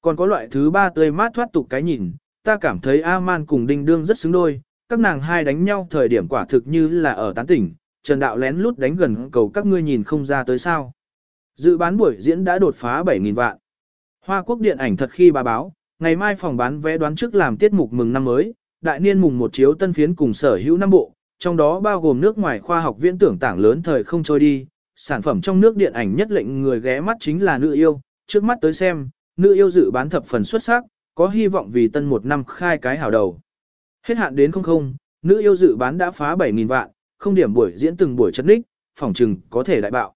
Còn có loại thứ ba tươi mát thoát tục cái nhìn, ta cảm thấy A-man cùng đinh đương rất xứng đôi, các nàng hai đánh nhau thời điểm quả thực như là ở tán tỉnh, Trần Đạo lén lút đánh gần cầu các ngươi nhìn không ra tới sao. Dự bán buổi diễn đã đột phá 7.000 vạn. Hoa Quốc điện ảnh thật khi bà báo, ngày mai phòng bán vé đoán trước làm tiết mục mừng năm mới, đại niên mùng một chiếu tân phiến cùng sở hữu năm bộ, trong đó bao gồm nước ngoài khoa học viễn tưởng tảng lớn thời không trôi đi, sản phẩm trong nước điện ảnh nhất lệnh người ghé mắt chính là nữ yêu, trước mắt tới xem, nữ yêu dự bán thập phần xuất sắc, có hy vọng vì tân một năm khai cái hào đầu. Hết hạn đến không không, nữ yêu dự bán đã phá 7.000 vạn, không điểm buổi diễn từng buổi chất ních, phòng trừng có thể đại bạo.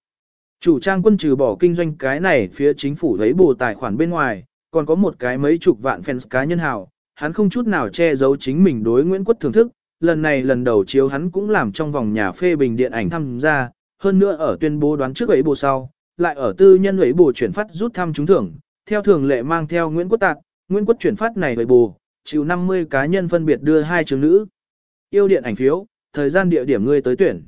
Chủ trang quân trừ bỏ kinh doanh cái này phía chính phủ thấy bù tài khoản bên ngoài, còn có một cái mấy chục vạn fans cá nhân hào, hắn không chút nào che giấu chính mình đối Nguyễn Quất thưởng thức, lần này lần đầu chiếu hắn cũng làm trong vòng nhà phê bình điện ảnh tham gia, hơn nữa ở tuyên bố đoán trước ấy bù sau, lại ở tư nhân ấy bù chuyển phát rút thăm trúng thưởng, theo thường lệ mang theo Nguyễn quốc Tạc, Nguyễn quốc chuyển phát này ấy bù, chịu 50 cá nhân phân biệt đưa hai trường nữ. Yêu điện ảnh phiếu, thời gian địa điểm ngươi tới tuyển.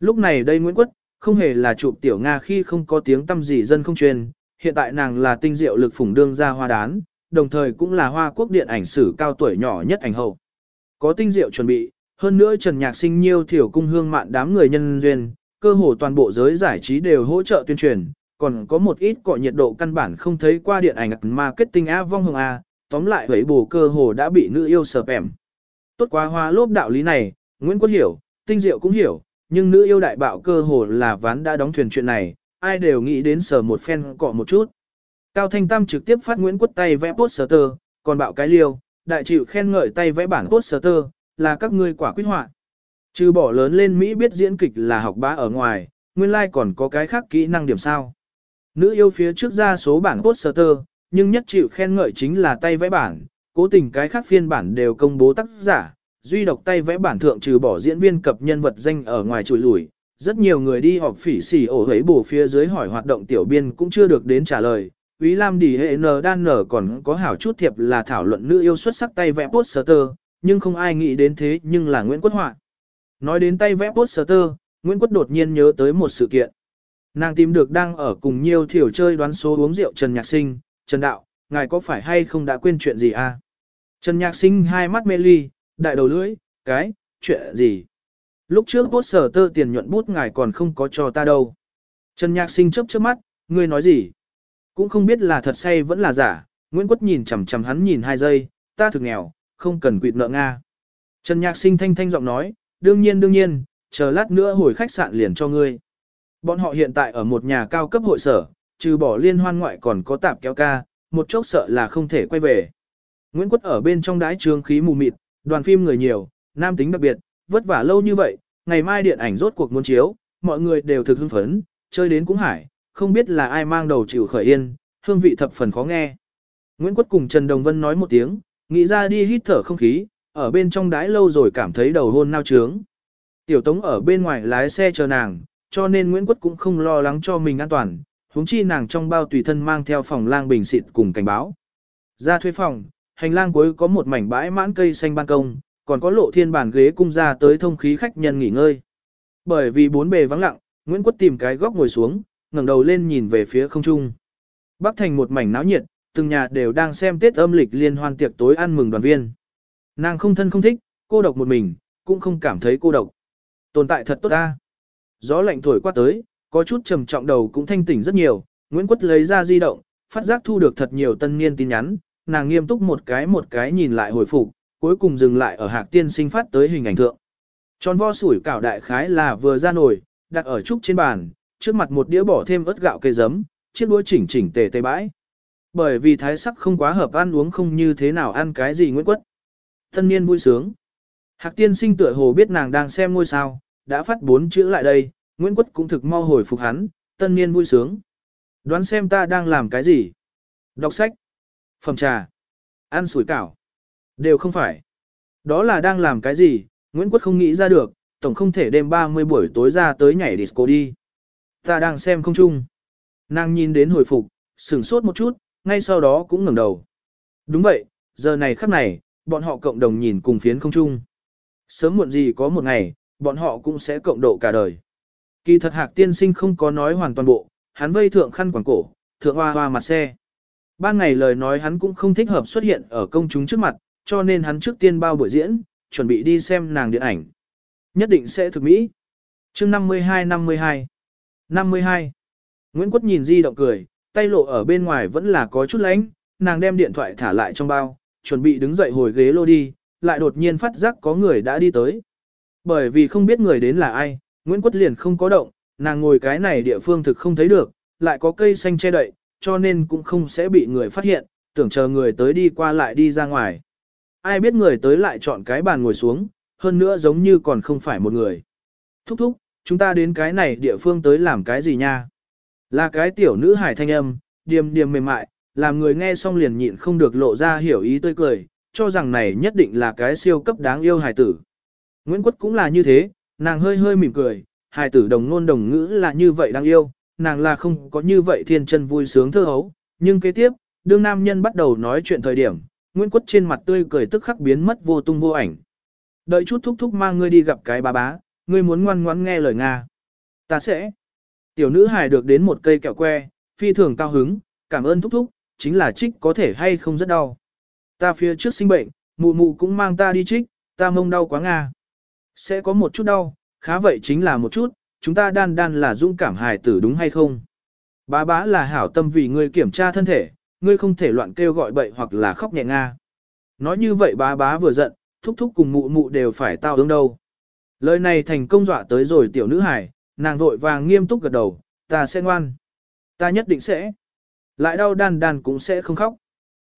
Lúc này đây Nguyễn quốc không hề là chụp tiểu Nga khi không có tiếng tâm gì dân không truyền, hiện tại nàng là tinh diệu lực phủng đương ra hoa đán, đồng thời cũng là hoa quốc điện ảnh sử cao tuổi nhỏ nhất ảnh hậu. Có tinh diệu chuẩn bị, hơn nữa Trần Nhạc Sinh nhiêu thiểu cung hương mạn đám người nhân duyên, cơ hồ toàn bộ giới giải trí đều hỗ trợ tuyên truyền, còn có một ít cọ nhiệt độ căn bản không thấy qua điện ảnh marketing A vong hồng A, tóm lại thấy bù cơ hồ đã bị nữ yêu sờ ẻm. Tốt quá hoa lốp đạo lý này, Nguyễn Quốc hiểu, tinh diệu cũng hiểu, nhưng nữ yêu đại bạo cơ hồ là ván đã đóng thuyền chuyện này, ai đều nghĩ đến sờ một phen cọ một chút. Cao Thanh Tam trực tiếp phát Nguyễn Quốc tay vẽ poster, còn bạo cái liêu, đại chịu khen ngợi tay vẽ bản poster, là các ngươi quả quyết họa. Trừ bỏ lớn lên Mỹ biết diễn kịch là học bá ở ngoài, nguyên lai like còn có cái khác kỹ năng điểm sao. Nữ yêu phía trước ra số bản poster, nhưng nhất chịu khen ngợi chính là tay vẽ bản, cố tình cái khác phiên bản đều công bố tác giả, duy độc tay vẽ bản thượng trừ bỏ diễn viên cập nhân vật danh ở ngoài chùi lùi. Rất nhiều người đi họp phỉ xỉ ổ hấy bổ phía dưới hỏi hoạt động tiểu biên cũng chưa được đến trả lời. quý Lam Đỉ Hệ N Đan Nở còn có hảo chút thiệp là thảo luận nữ yêu xuất sắc tay vẽ poster, nhưng không ai nghĩ đến thế nhưng là Nguyễn Quốc Họa. Nói đến tay vẽ poster, Nguyễn Quốc đột nhiên nhớ tới một sự kiện. Nàng tìm được đang ở cùng nhiều thiểu chơi đoán số uống rượu Trần Nhạc Sinh, Trần Đạo, ngài có phải hay không đã quên chuyện gì à? Trần Nhạc Sinh hai mắt mê ly, đại đầu lưỡi, cái, chuyện gì? Lúc trước bốt sở tơ tiền nhuận bút ngài còn không có cho ta đâu. Trần Nhạc Sinh chớp chớp mắt, ngươi nói gì? Cũng không biết là thật say vẫn là giả, Nguyễn Quất nhìn chằm chằm hắn nhìn hai giây, ta thực nghèo, không cần quỵt nợ Nga. Trần Nhạc Sinh thanh thanh giọng nói, đương nhiên đương nhiên, chờ lát nữa hồi khách sạn liền cho ngươi. Bọn họ hiện tại ở một nhà cao cấp hội sở, trừ bỏ liên hoan ngoại còn có tạp kéo ca, một chốc sợ là không thể quay về. Nguyễn Quất ở bên trong đái trường khí mù mịt, đoàn phim người nhiều, nam tính đặc biệt, vất vả lâu như vậy, ngày mai điện ảnh rốt cuộc muốn chiếu, mọi người đều thực hưng phấn, chơi đến cũng hải, không biết là ai mang đầu chịu khởi yên, hương vị thập phần khó nghe. Nguyễn Quất cùng Trần Đồng Vân nói một tiếng, nghĩ ra đi hít thở không khí, ở bên trong đái lâu rồi cảm thấy đầu hôn nao trướng. Tiểu Tống ở bên ngoài lái xe chờ nàng, cho nên Nguyễn Quất cũng không lo lắng cho mình an toàn, huống chi nàng trong bao tùy thân mang theo phòng lang bình xịt cùng cảnh báo. Ra thuê phòng, hành lang cuối có một mảnh bãi mãn cây xanh ban công, còn có lộ thiên bàn ghế cung ra tới thông khí khách nhân nghỉ ngơi. Bởi vì bốn bề vắng lặng, Nguyễn Quất tìm cái góc ngồi xuống, ngẩng đầu lên nhìn về phía không trung. Bắc thành một mảnh náo nhiệt, từng nhà đều đang xem Tết âm lịch liên hoan tiệc tối ăn mừng đoàn viên. Nàng không thân không thích, cô độc một mình, cũng không cảm thấy cô độc. Tồn tại thật tốt ta. Gió lạnh thổi qua tới, có chút trầm trọng đầu cũng thanh tỉnh rất nhiều, Nguyễn Quất lấy ra di động, phát giác thu được thật nhiều tân niên tin nhắn, nàng nghiêm túc một cái một cái nhìn lại hồi phục, cuối cùng dừng lại ở hạc tiên sinh phát tới hình ảnh thượng. Tròn vo sủi cảo đại khái là vừa ra nổi, đặt ở trúc trên bàn, trước mặt một đĩa bỏ thêm ớt gạo cây giấm, chiếc đũa chỉnh chỉnh tề tề bãi. Bởi vì thái sắc không quá hợp ăn uống không như thế nào ăn cái gì Nguyễn Quất. Tân niên vui sướng. Hạc tiên sinh tựa hồ biết nàng đang xem ngôi sao, đã phát bốn chữ lại đây, Nguyễn Quất cũng thực mau hồi phục hắn, tân niên vui sướng. Đoán xem ta đang làm cái gì? Đọc sách, phẩm trà, ăn sủi cảo. Đều không phải. Đó là đang làm cái gì, Nguyễn Quất không nghĩ ra được, tổng không thể đêm 30 buổi tối ra tới nhảy disco đi. Ta đang xem không chung. Nàng nhìn đến hồi phục, sửng sốt một chút, ngay sau đó cũng ngẩng đầu. Đúng vậy, giờ này khắc này, bọn họ cộng đồng nhìn cùng phiến không chung. Sớm muộn gì có một ngày, bọn họ cũng sẽ cộng độ cả đời. Kỳ thật hạc tiên sinh không có nói hoàn toàn bộ, hắn vây thượng khăn quảng cổ, thượng hoa hoa mặt xe. Ban ngày lời nói hắn cũng không thích hợp xuất hiện ở công chúng trước mặt, cho nên hắn trước tiên bao buổi diễn, chuẩn bị đi xem nàng điện ảnh. Nhất định sẽ thực mỹ. chương 52-52 52 Nguyễn quốc nhìn di động cười, tay lộ ở bên ngoài vẫn là có chút lánh, nàng đem điện thoại thả lại trong bao, chuẩn bị đứng dậy hồi ghế lô đi, lại đột nhiên phát giác có người đã đi tới. Bởi vì không biết người đến là ai, Nguyễn Quất liền không có động, nàng ngồi cái này địa phương thực không thấy được, lại có cây xanh che đậy, cho nên cũng không sẽ bị người phát hiện, tưởng chờ người tới đi qua lại đi ra ngoài. Ai biết người tới lại chọn cái bàn ngồi xuống, hơn nữa giống như còn không phải một người. Thúc thúc, chúng ta đến cái này địa phương tới làm cái gì nha? Là cái tiểu nữ hải thanh âm, điềm điềm mềm mại, làm người nghe xong liền nhịn không được lộ ra hiểu ý tươi cười, cho rằng này nhất định là cái siêu cấp đáng yêu hài tử. Nguyễn Quất cũng là như thế, nàng hơi hơi mỉm cười, hài tử đồng ngôn đồng ngữ là như vậy đáng yêu, nàng là không có như vậy thiên chân vui sướng thơ hấu, nhưng kế tiếp, đương nam nhân bắt đầu nói chuyện thời điểm, Nguyễn Quất trên mặt tươi cười tức khắc biến mất vô tung vô ảnh. Đợi chút thúc thúc mang ngươi đi gặp cái bà bá, ngươi muốn ngoan ngoãn nghe lời Nga. Ta sẽ. Tiểu nữ hài được đến một cây kẹo que, phi thường cao hứng, cảm ơn thúc thúc, chính là trích có thể hay không rất đau. Ta phía trước sinh bệnh, mụ mụ cũng mang ta đi trích, ta mông đau quá Nga. Sẽ có một chút đau, khá vậy chính là một chút, chúng ta đan đan là dũng cảm hài tử đúng hay không? Bá bá là hảo tâm vì ngươi kiểm tra thân thể, ngươi không thể loạn kêu gọi bậy hoặc là khóc nhẹ nga. Nói như vậy bá bá vừa giận, thúc thúc cùng mụ mụ đều phải tao ứng đâu. Lời này thành công dọa tới rồi tiểu nữ hải, nàng vội vàng nghiêm túc gật đầu, ta sẽ ngoan. Ta nhất định sẽ. Lại đau đan đan cũng sẽ không khóc.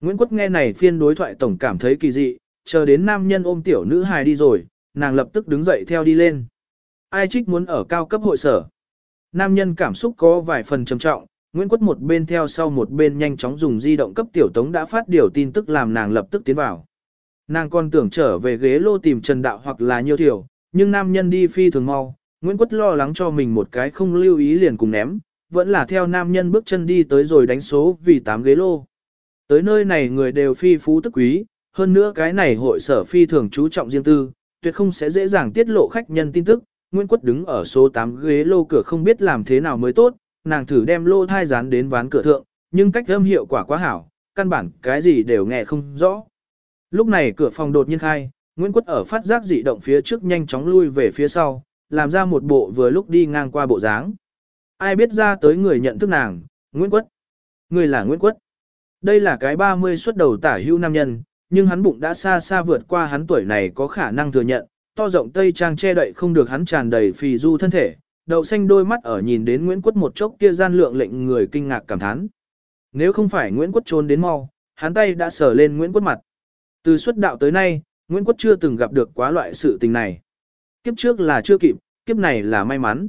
Nguyễn Quất nghe này phiên đối thoại tổng cảm thấy kỳ dị, chờ đến nam nhân ôm tiểu nữ hài đi rồi, nàng lập tức đứng dậy theo đi lên. Ai trích muốn ở cao cấp hội sở. Nam nhân cảm xúc có vài phần trầm trọng, Nguyễn Quất một bên theo sau một bên nhanh chóng dùng di động cấp tiểu tống đã phát điều tin tức làm nàng lập tức tiến vào. Nàng còn tưởng trở về ghế lô tìm Trần Đạo hoặc là nhiêu thiểu, nhưng nam nhân đi phi thường mau, Nguyễn Quất lo lắng cho mình một cái không lưu ý liền cùng ném, vẫn là theo nam nhân bước chân đi tới rồi đánh số vì tám ghế lô. Tới nơi này người đều phi phú tức quý, hơn nữa cái này hội sở phi thường chú trọng riêng tư, tuyệt không sẽ dễ dàng tiết lộ khách nhân tin tức. Nguyễn Quất đứng ở số 8 ghế lô cửa không biết làm thế nào mới tốt, nàng thử đem lô thai dán đến ván cửa thượng, nhưng cách âm hiệu quả quá hảo, căn bản cái gì đều nghe không rõ. Lúc này cửa phòng đột nhiên khai, Nguyễn Quất ở phát giác dị động phía trước nhanh chóng lui về phía sau, làm ra một bộ vừa lúc đi ngang qua bộ dáng. Ai biết ra tới người nhận thức nàng, Nguyễn Quất. Người là Nguyễn Quất. Đây là cái 30 xuất đầu tả hưu nam nhân, nhưng hắn bụng đã xa xa vượt qua hắn tuổi này có khả năng thừa nhận, to rộng tây trang che đậy không được hắn tràn đầy phì du thân thể, đậu xanh đôi mắt ở nhìn đến Nguyễn Quất một chốc kia gian lượng lệnh người kinh ngạc cảm thán. Nếu không phải Nguyễn Quất trốn đến mau, hắn tay đã sờ lên Nguyễn Quất mặt. Từ xuất đạo tới nay, Nguyễn Quất chưa từng gặp được quá loại sự tình này. Kiếp trước là chưa kịp, kiếp này là may mắn.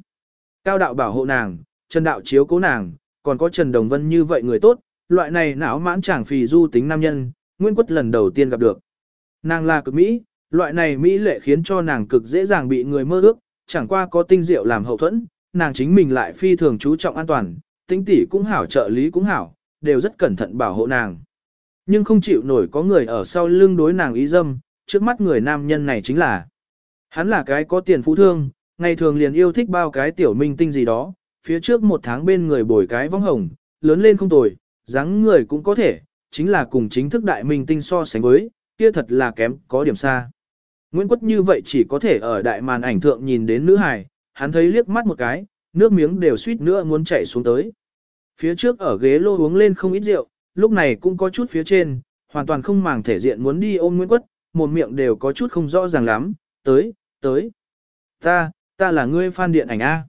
Cao đạo bảo hộ nàng, Trần đạo chiếu cố nàng, còn có Trần Đồng Vân như vậy người tốt, loại này não mãn chẳng phì du tính nam nhân, Nguyên Quất lần đầu tiên gặp được. Nàng là cực Mỹ, loại này Mỹ lệ khiến cho nàng cực dễ dàng bị người mơ ước, chẳng qua có tinh diệu làm hậu thuẫn, nàng chính mình lại phi thường chú trọng an toàn, tính tỷ cũng hảo trợ lý cũng hảo, đều rất cẩn thận bảo hộ nàng. Nhưng không chịu nổi có người ở sau lưng đối nàng ý dâm, trước mắt người nam nhân này chính là. Hắn là cái có tiền phú thương, ngày thường liền yêu thích bao cái tiểu minh tinh gì đó, phía trước một tháng bên người bồi cái vong hồng, lớn lên không tồi, dáng người cũng có thể, chính là cùng chính thức đại minh tinh so sánh với, kia thật là kém, có điểm xa. Nguyễn Quất như vậy chỉ có thể ở đại màn ảnh thượng nhìn đến nữ hài, hắn thấy liếc mắt một cái, nước miếng đều suýt nữa muốn chảy xuống tới. Phía trước ở ghế lô uống lên không ít rượu, lúc này cũng có chút phía trên, hoàn toàn không màng thể diện muốn đi ôm Nguyễn Quất, một miệng đều có chút không rõ ràng lắm, tới, tới. Ta, ta là ngươi fan điện ảnh A.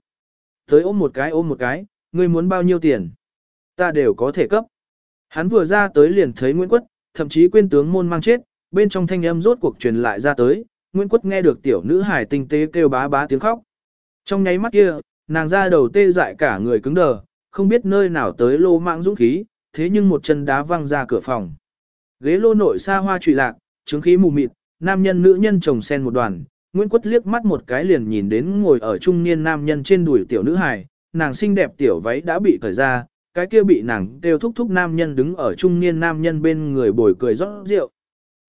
Tới ôm một cái ôm một cái, ngươi muốn bao nhiêu tiền? Ta đều có thể cấp. Hắn vừa ra tới liền thấy Nguyễn Quất, thậm chí quên tướng môn mang chết, bên trong thanh âm rốt cuộc truyền lại ra tới, Nguyễn Quất nghe được tiểu nữ hài tinh tế kêu bá bá tiếng khóc. Trong nháy mắt kia, nàng ra đầu tê dại cả người cứng đờ, không biết nơi nào tới lô mạng dũng khí, thế nhưng một chân đá văng ra cửa phòng. Ghế lô nội xa hoa trụy lạc, trứng khí mù mịt, nam nhân nữ nhân chồng sen một đoàn, Nguyễn Quất liếc mắt một cái liền nhìn đến ngồi ở trung niên nam nhân trên đùi tiểu nữ hài, nàng xinh đẹp tiểu váy đã bị cởi ra, cái kia bị nàng đều thúc thúc nam nhân đứng ở trung niên nam nhân bên người bồi cười rót rượu.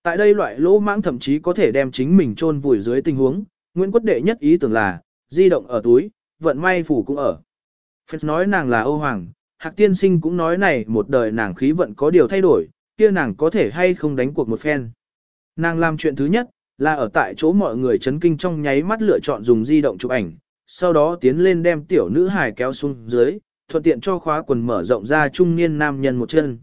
Tại đây loại lỗ mãng thậm chí có thể đem chính mình chôn vùi dưới tình huống, Nguyễn Quất đệ nhất ý tưởng là, di động ở túi, vận may phủ cũng ở. Phật nói nàng là Âu Hoàng, Hạc Tiên Sinh cũng nói này một đời nàng khí vận có điều thay đổi, kia nàng có thể hay không đánh cuộc một phen. Nàng làm chuyện thứ nhất, là ở tại chỗ mọi người chấn kinh trong nháy mắt lựa chọn dùng di động chụp ảnh, sau đó tiến lên đem tiểu nữ hài kéo xuống dưới, thuận tiện cho khóa quần mở rộng ra trung niên nam nhân một chân.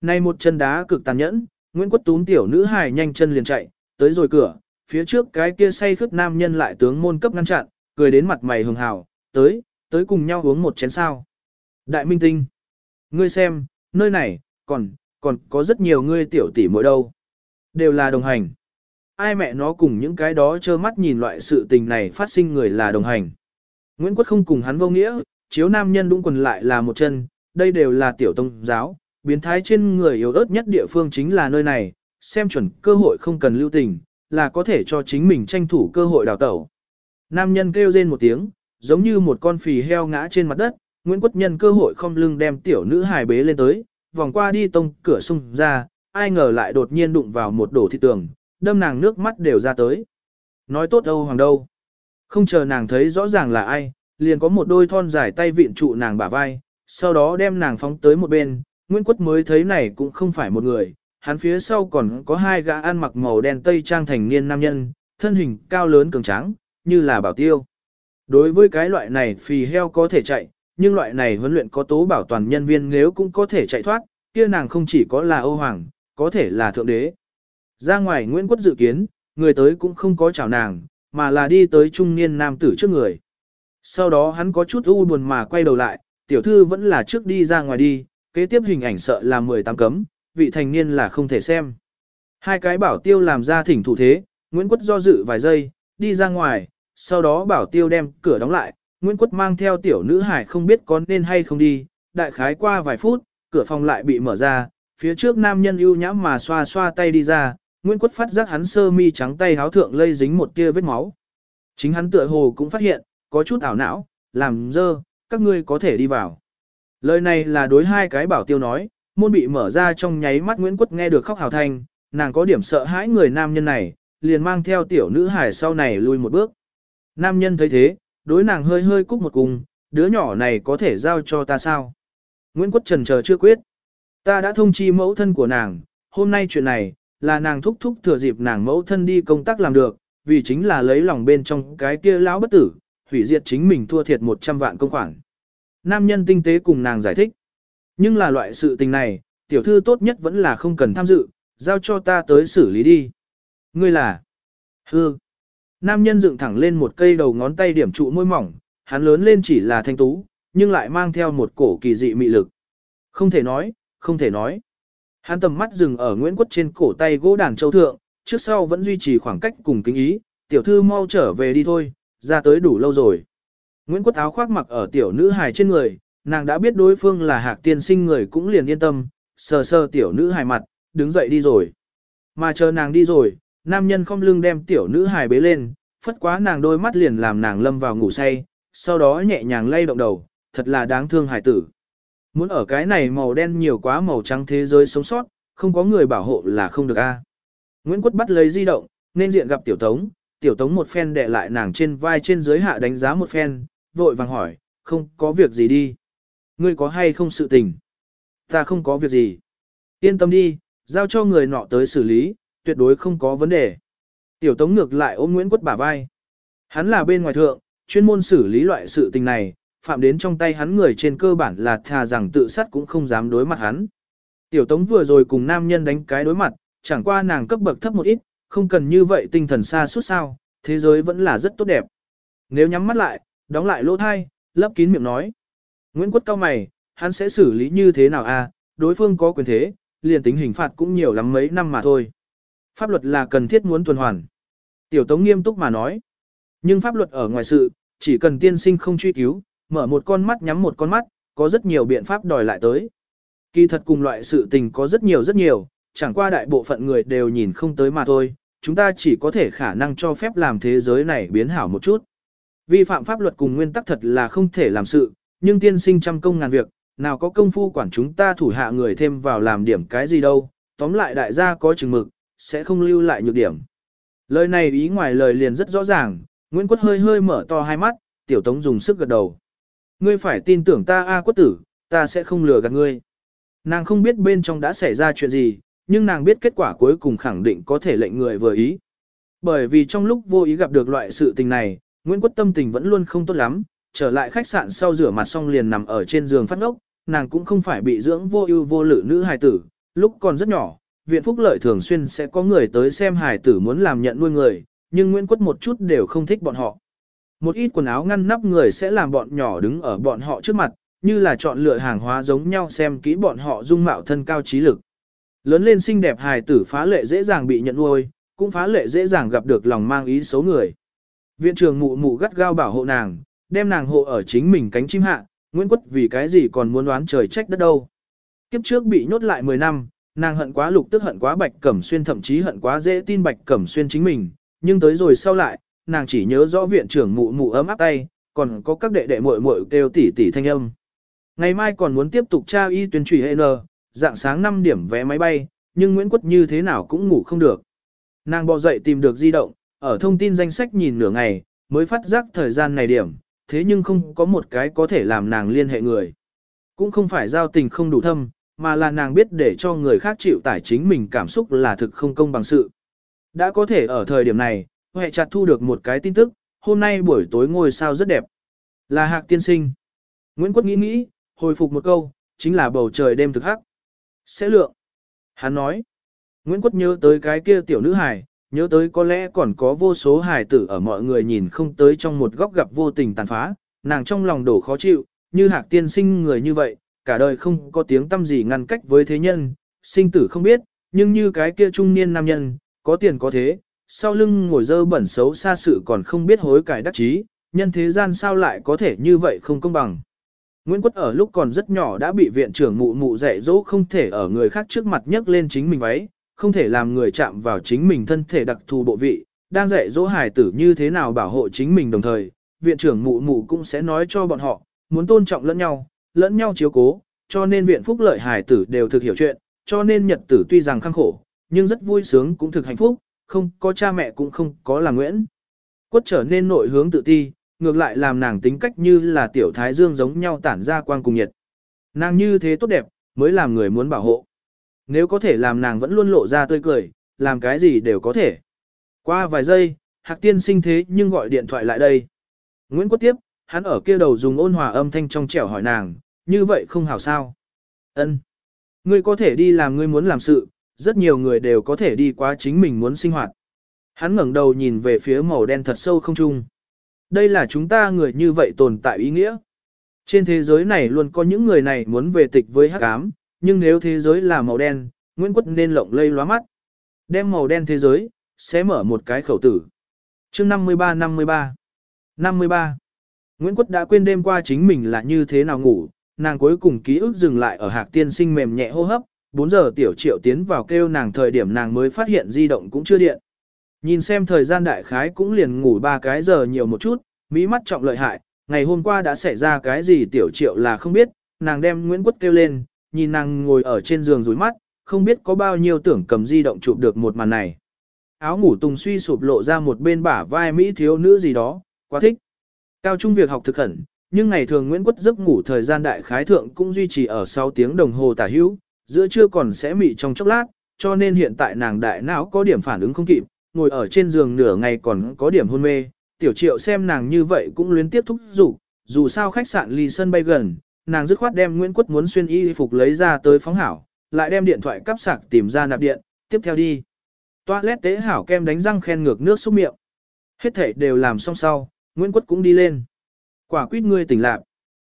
Nay một chân đá cực tàn nhẫn, Nguyễn Quất túm tiểu nữ hài nhanh chân liền chạy, tới rồi cửa, phía trước cái kia say khướt nam nhân lại tướng môn cấp ngăn chặn, cười đến mặt mày hường hào, tới, tới cùng nhau uống một chén sao. Đại minh tinh, ngươi xem, nơi này, còn, còn có rất nhiều ngươi tiểu tỷ mỗi đâu. Đều là đồng hành. Ai mẹ nó cùng những cái đó trơ mắt nhìn loại sự tình này phát sinh người là đồng hành. Nguyễn Quất không cùng hắn vô nghĩa, chiếu nam nhân đúng quần lại là một chân, đây đều là tiểu tông giáo, biến thái trên người yếu ớt nhất địa phương chính là nơi này, xem chuẩn cơ hội không cần lưu tình, là có thể cho chính mình tranh thủ cơ hội đào tẩu. Nam nhân kêu rên một tiếng, giống như một con phì heo ngã trên mặt đất, Nguyễn Quất Nhân cơ hội không lưng đem tiểu nữ hài bế lên tới, vòng qua đi tông cửa sung ra, ai ngờ lại đột nhiên đụng vào một đổ thị tường, đâm nàng nước mắt đều ra tới. Nói tốt Âu Hoàng đâu. Không chờ nàng thấy rõ ràng là ai, liền có một đôi thon dài tay vịn trụ nàng bả vai, sau đó đem nàng phóng tới một bên, Nguyễn Quất mới thấy này cũng không phải một người, hắn phía sau còn có hai gã ăn mặc màu đen tây trang thành niên nam nhân, thân hình cao lớn cường tráng, như là bảo tiêu. Đối với cái loại này phì heo có thể chạy, nhưng loại này huấn luyện có tố bảo toàn nhân viên nếu cũng có thể chạy thoát, kia nàng không chỉ có là Âu Hoàng, có thể là Thượng Đế. Ra ngoài Nguyễn Quất dự kiến, người tới cũng không có chào nàng, mà là đi tới trung niên nam tử trước người. Sau đó hắn có chút u buồn mà quay đầu lại, tiểu thư vẫn là trước đi ra ngoài đi, kế tiếp hình ảnh sợ là 18 cấm, vị thành niên là không thể xem. Hai cái bảo tiêu làm ra thỉnh thủ thế, Nguyễn Quất do dự vài giây, đi ra ngoài, sau đó bảo tiêu đem cửa đóng lại, Nguyễn Quất mang theo tiểu nữ hải không biết có nên hay không đi, đại khái qua vài phút, cửa phòng lại bị mở ra, phía trước nam nhân ưu nhãm mà xoa xoa tay đi ra, Nguyễn Quất phát giác hắn sơ mi trắng tay háo thượng lây dính một tia vết máu. Chính hắn tựa hồ cũng phát hiện, có chút ảo não, làm dơ, các ngươi có thể đi vào. Lời này là đối hai cái bảo tiêu nói, môn bị mở ra trong nháy mắt Nguyễn Quất nghe được khóc hào thanh, nàng có điểm sợ hãi người nam nhân này, liền mang theo tiểu nữ hải sau này lui một bước. Nam nhân thấy thế, đối nàng hơi hơi cúc một cung, đứa nhỏ này có thể giao cho ta sao? Nguyễn Quất trần chờ chưa quyết. Ta đã thông chi mẫu thân của nàng, hôm nay chuyện này, là nàng thúc thúc thừa dịp nàng mẫu thân đi công tác làm được, vì chính là lấy lòng bên trong cái kia lão bất tử, hủy diệt chính mình thua thiệt 100 vạn công khoản. Nam nhân tinh tế cùng nàng giải thích. Nhưng là loại sự tình này, tiểu thư tốt nhất vẫn là không cần tham dự, giao cho ta tới xử lý đi. Ngươi là? Hư. Nam nhân dựng thẳng lên một cây đầu ngón tay điểm trụ môi mỏng, hắn lớn lên chỉ là thanh tú, nhưng lại mang theo một cổ kỳ dị mị lực. Không thể nói, không thể nói. Hắn tầm mắt dừng ở Nguyễn Quất trên cổ tay gỗ đàn châu thượng, trước sau vẫn duy trì khoảng cách cùng kính ý, tiểu thư mau trở về đi thôi, ra tới đủ lâu rồi. Nguyễn Quất áo khoác mặc ở tiểu nữ hài trên người, nàng đã biết đối phương là hạc tiên sinh người cũng liền yên tâm, sờ sờ tiểu nữ hài mặt, đứng dậy đi rồi. Mà chờ nàng đi rồi, nam nhân không lưng đem tiểu nữ hài bế lên, phất quá nàng đôi mắt liền làm nàng lâm vào ngủ say, sau đó nhẹ nhàng lay động đầu, thật là đáng thương hải tử. Muốn ở cái này màu đen nhiều quá màu trắng thế giới sống sót, không có người bảo hộ là không được a. Nguyễn Quất bắt lấy di động, nên diện gặp Tiểu Tống, Tiểu Tống một phen đè lại nàng trên vai trên dưới hạ đánh giá một phen, vội vàng hỏi, không có việc gì đi. Ngươi có hay không sự tình? Ta không có việc gì. Yên tâm đi, giao cho người nọ tới xử lý, tuyệt đối không có vấn đề. Tiểu Tống ngược lại ôm Nguyễn Quất bả vai. Hắn là bên ngoài thượng, chuyên môn xử lý loại sự tình này, phạm đến trong tay hắn người trên cơ bản là thà rằng tự sát cũng không dám đối mặt hắn. Tiểu Tống vừa rồi cùng nam nhân đánh cái đối mặt, chẳng qua nàng cấp bậc thấp một ít, không cần như vậy tinh thần xa suốt sao, thế giới vẫn là rất tốt đẹp. Nếu nhắm mắt lại, đóng lại lỗ thai, lấp kín miệng nói. Nguyễn quốc cao mày, hắn sẽ xử lý như thế nào à, đối phương có quyền thế, liền tính hình phạt cũng nhiều lắm mấy năm mà thôi. Pháp luật là cần thiết muốn tuần hoàn. Tiểu Tống nghiêm túc mà nói. Nhưng pháp luật ở ngoài sự, chỉ cần tiên sinh không truy cứu, mở một con mắt nhắm một con mắt, có rất nhiều biện pháp đòi lại tới. Kỳ thật cùng loại sự tình có rất nhiều rất nhiều, chẳng qua đại bộ phận người đều nhìn không tới mà thôi, chúng ta chỉ có thể khả năng cho phép làm thế giới này biến hảo một chút. Vi phạm pháp luật cùng nguyên tắc thật là không thể làm sự, nhưng tiên sinh trăm công ngàn việc, nào có công phu quản chúng ta thủ hạ người thêm vào làm điểm cái gì đâu, tóm lại đại gia có chừng mực, sẽ không lưu lại nhược điểm. Lời này ý ngoài lời liền rất rõ ràng, Nguyễn Quất hơi hơi mở to hai mắt, tiểu tống dùng sức gật đầu. Ngươi phải tin tưởng ta A quất tử, ta sẽ không lừa gạt ngươi. Nàng không biết bên trong đã xảy ra chuyện gì, nhưng nàng biết kết quả cuối cùng khẳng định có thể lệnh người vừa ý. Bởi vì trong lúc vô ý gặp được loại sự tình này, Nguyễn Quốc tâm tình vẫn luôn không tốt lắm, trở lại khách sạn sau rửa mặt xong liền nằm ở trên giường phát ngốc, nàng cũng không phải bị dưỡng vô ưu vô lự nữ hài tử, lúc còn rất nhỏ, viện phúc lợi thường xuyên sẽ có người tới xem hài tử muốn làm nhận nuôi người, nhưng Nguyễn Quốc một chút đều không thích bọn họ. Một ít quần áo ngăn nắp người sẽ làm bọn nhỏ đứng ở bọn họ trước mặt, như là chọn lựa hàng hóa giống nhau xem kỹ bọn họ dung mạo thân cao trí lực. Lớn lên xinh đẹp hài tử phá lệ dễ dàng bị nhận nuôi, cũng phá lệ dễ dàng gặp được lòng mang ý xấu người. Viện trưởng mụ mụ gắt gao bảo hộ nàng, đem nàng hộ ở chính mình cánh chim hạ, Nguyễn Quất vì cái gì còn muốn đoán trời trách đất đâu. Kiếp trước bị nhốt lại 10 năm, nàng hận quá lục tức hận quá bạch cẩm xuyên thậm chí hận quá dễ tin bạch cẩm xuyên chính mình, nhưng tới rồi sau lại, nàng chỉ nhớ rõ viện trưởng mụ mụ ấm áp tay, còn có các đệ đệ muội muội kêu tỉ tỉ thanh âm. Ngày mai còn muốn tiếp tục tra y tuyên trùy hệ n, dạng sáng 5 điểm vé máy bay, nhưng Nguyễn Quất như thế nào cũng ngủ không được. Nàng bò dậy tìm được di động, ở thông tin danh sách nhìn nửa ngày, mới phát giác thời gian này điểm, thế nhưng không có một cái có thể làm nàng liên hệ người. Cũng không phải giao tình không đủ thâm, mà là nàng biết để cho người khác chịu tải chính mình cảm xúc là thực không công bằng sự. Đã có thể ở thời điểm này, hệ chặt thu được một cái tin tức, hôm nay buổi tối ngôi sao rất đẹp. Là hạc tiên sinh. Nguyễn Quất nghĩ nghĩ, hồi phục một câu, chính là bầu trời đêm thực hắc. Sẽ lượng. Hắn nói. Nguyễn Quất nhớ tới cái kia tiểu nữ hài, nhớ tới có lẽ còn có vô số hài tử ở mọi người nhìn không tới trong một góc gặp vô tình tàn phá, nàng trong lòng đổ khó chịu, như hạc tiên sinh người như vậy, cả đời không có tiếng tâm gì ngăn cách với thế nhân, sinh tử không biết, nhưng như cái kia trung niên nam nhân, có tiền có thế, sau lưng ngồi dơ bẩn xấu xa sự còn không biết hối cải đắc chí, nhân thế gian sao lại có thể như vậy không công bằng. Nguyễn Quất ở lúc còn rất nhỏ đã bị viện trưởng mụ mụ dạy dỗ không thể ở người khác trước mặt nhấc lên chính mình váy, không thể làm người chạm vào chính mình thân thể đặc thù bộ vị, đang dạy dỗ hài tử như thế nào bảo hộ chính mình đồng thời, viện trưởng mụ mụ cũng sẽ nói cho bọn họ, muốn tôn trọng lẫn nhau, lẫn nhau chiếu cố, cho nên viện phúc lợi hài tử đều thực hiểu chuyện, cho nên nhật tử tuy rằng khăng khổ, nhưng rất vui sướng cũng thực hạnh phúc, không có cha mẹ cũng không có là Nguyễn. Quất trở nên nội hướng tự ti, ngược lại làm nàng tính cách như là tiểu thái dương giống nhau tản ra quang cùng nhiệt. Nàng như thế tốt đẹp, mới làm người muốn bảo hộ. Nếu có thể làm nàng vẫn luôn lộ ra tươi cười, làm cái gì đều có thể. Qua vài giây, Hạc Tiên sinh thế nhưng gọi điện thoại lại đây. Nguyễn Quốc tiếp, hắn ở kia đầu dùng ôn hòa âm thanh trong trẻo hỏi nàng, như vậy không hảo sao. Ân, Ngươi có thể đi làm ngươi muốn làm sự, rất nhiều người đều có thể đi qua chính mình muốn sinh hoạt. Hắn ngẩng đầu nhìn về phía màu đen thật sâu không trung. Đây là chúng ta người như vậy tồn tại ý nghĩa. Trên thế giới này luôn có những người này muốn về tịch với hắc ám, nhưng nếu thế giới là màu đen, Nguyễn Quất nên lộng lây lóa mắt. Đem màu đen thế giới, sẽ mở một cái khẩu tử. chương 53-53 53 Nguyễn Quất đã quên đêm qua chính mình là như thế nào ngủ, nàng cuối cùng ký ức dừng lại ở hạc tiên sinh mềm nhẹ hô hấp, 4 giờ tiểu triệu tiến vào kêu nàng thời điểm nàng mới phát hiện di động cũng chưa điện. Nhìn xem thời gian đại khái cũng liền ngủ ba cái giờ nhiều một chút, mỹ mắt trọng lợi hại, ngày hôm qua đã xảy ra cái gì tiểu triệu là không biết, nàng đem Nguyễn Quất kêu lên, nhìn nàng ngồi ở trên giường rủi mắt, không biết có bao nhiêu tưởng cầm di động chụp được một màn này. Áo ngủ tùng suy sụp lộ ra một bên bả vai Mỹ thiếu nữ gì đó, quá thích. Cao trung việc học thực khẩn, nhưng ngày thường Nguyễn Quất giấc ngủ thời gian đại khái thượng cũng duy trì ở 6 tiếng đồng hồ tả hữu, giữa trưa còn sẽ mị trong chốc lát, cho nên hiện tại nàng đại não có điểm phản ứng không kịp, ngồi ở trên giường nửa ngày còn có điểm hôn mê, tiểu triệu xem nàng như vậy cũng luyến tiếp thúc dục dù sao khách sạn ly sân bay gần, nàng dứt khoát đem Nguyễn Quất muốn xuyên y phục lấy ra tới phóng hảo, lại đem điện thoại cắp sạc tìm ra nạp điện, tiếp theo đi. Toilet tế hảo kem đánh răng khen ngược nước xúc miệng. Hết thể đều làm xong sau, Nguyễn Quất cũng đi lên. Quả quýt ngươi tỉnh lạc.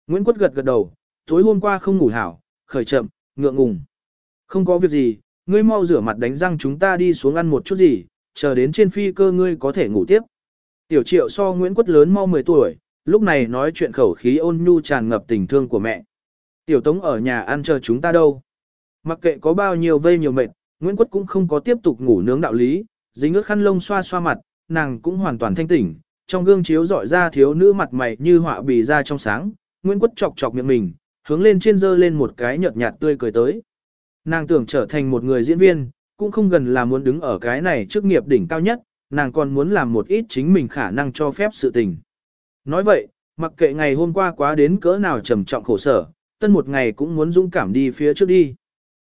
Nguyễn Quất gật gật đầu, tối hôm qua không ngủ hảo, khởi chậm, ngượng ngùng. Không có việc gì, ngươi mau rửa mặt đánh răng chúng ta đi xuống ăn một chút gì, chờ đến trên phi cơ ngươi có thể ngủ tiếp. Tiểu triệu so Nguyễn Quất lớn mau 10 tuổi, lúc này nói chuyện khẩu khí ôn nhu tràn ngập tình thương của mẹ. Tiểu tống ở nhà ăn chờ chúng ta đâu. Mặc kệ có bao nhiêu vây nhiều mệt, Nguyễn Quất cũng không có tiếp tục ngủ nướng đạo lý, dính ướt khăn lông xoa xoa mặt, nàng cũng hoàn toàn thanh tỉnh, trong gương chiếu dọi ra thiếu nữ mặt mày như họa bì ra trong sáng, Nguyễn Quất chọc chọc miệng mình, hướng lên trên dơ lên một cái nhợt nhạt tươi cười tới. Nàng tưởng trở thành một người diễn viên, cũng không gần là muốn đứng ở cái này trước nghiệp đỉnh cao nhất, nàng còn muốn làm một ít chính mình khả năng cho phép sự tình. Nói vậy, mặc kệ ngày hôm qua quá đến cỡ nào trầm trọng khổ sở, tân một ngày cũng muốn dũng cảm đi phía trước đi.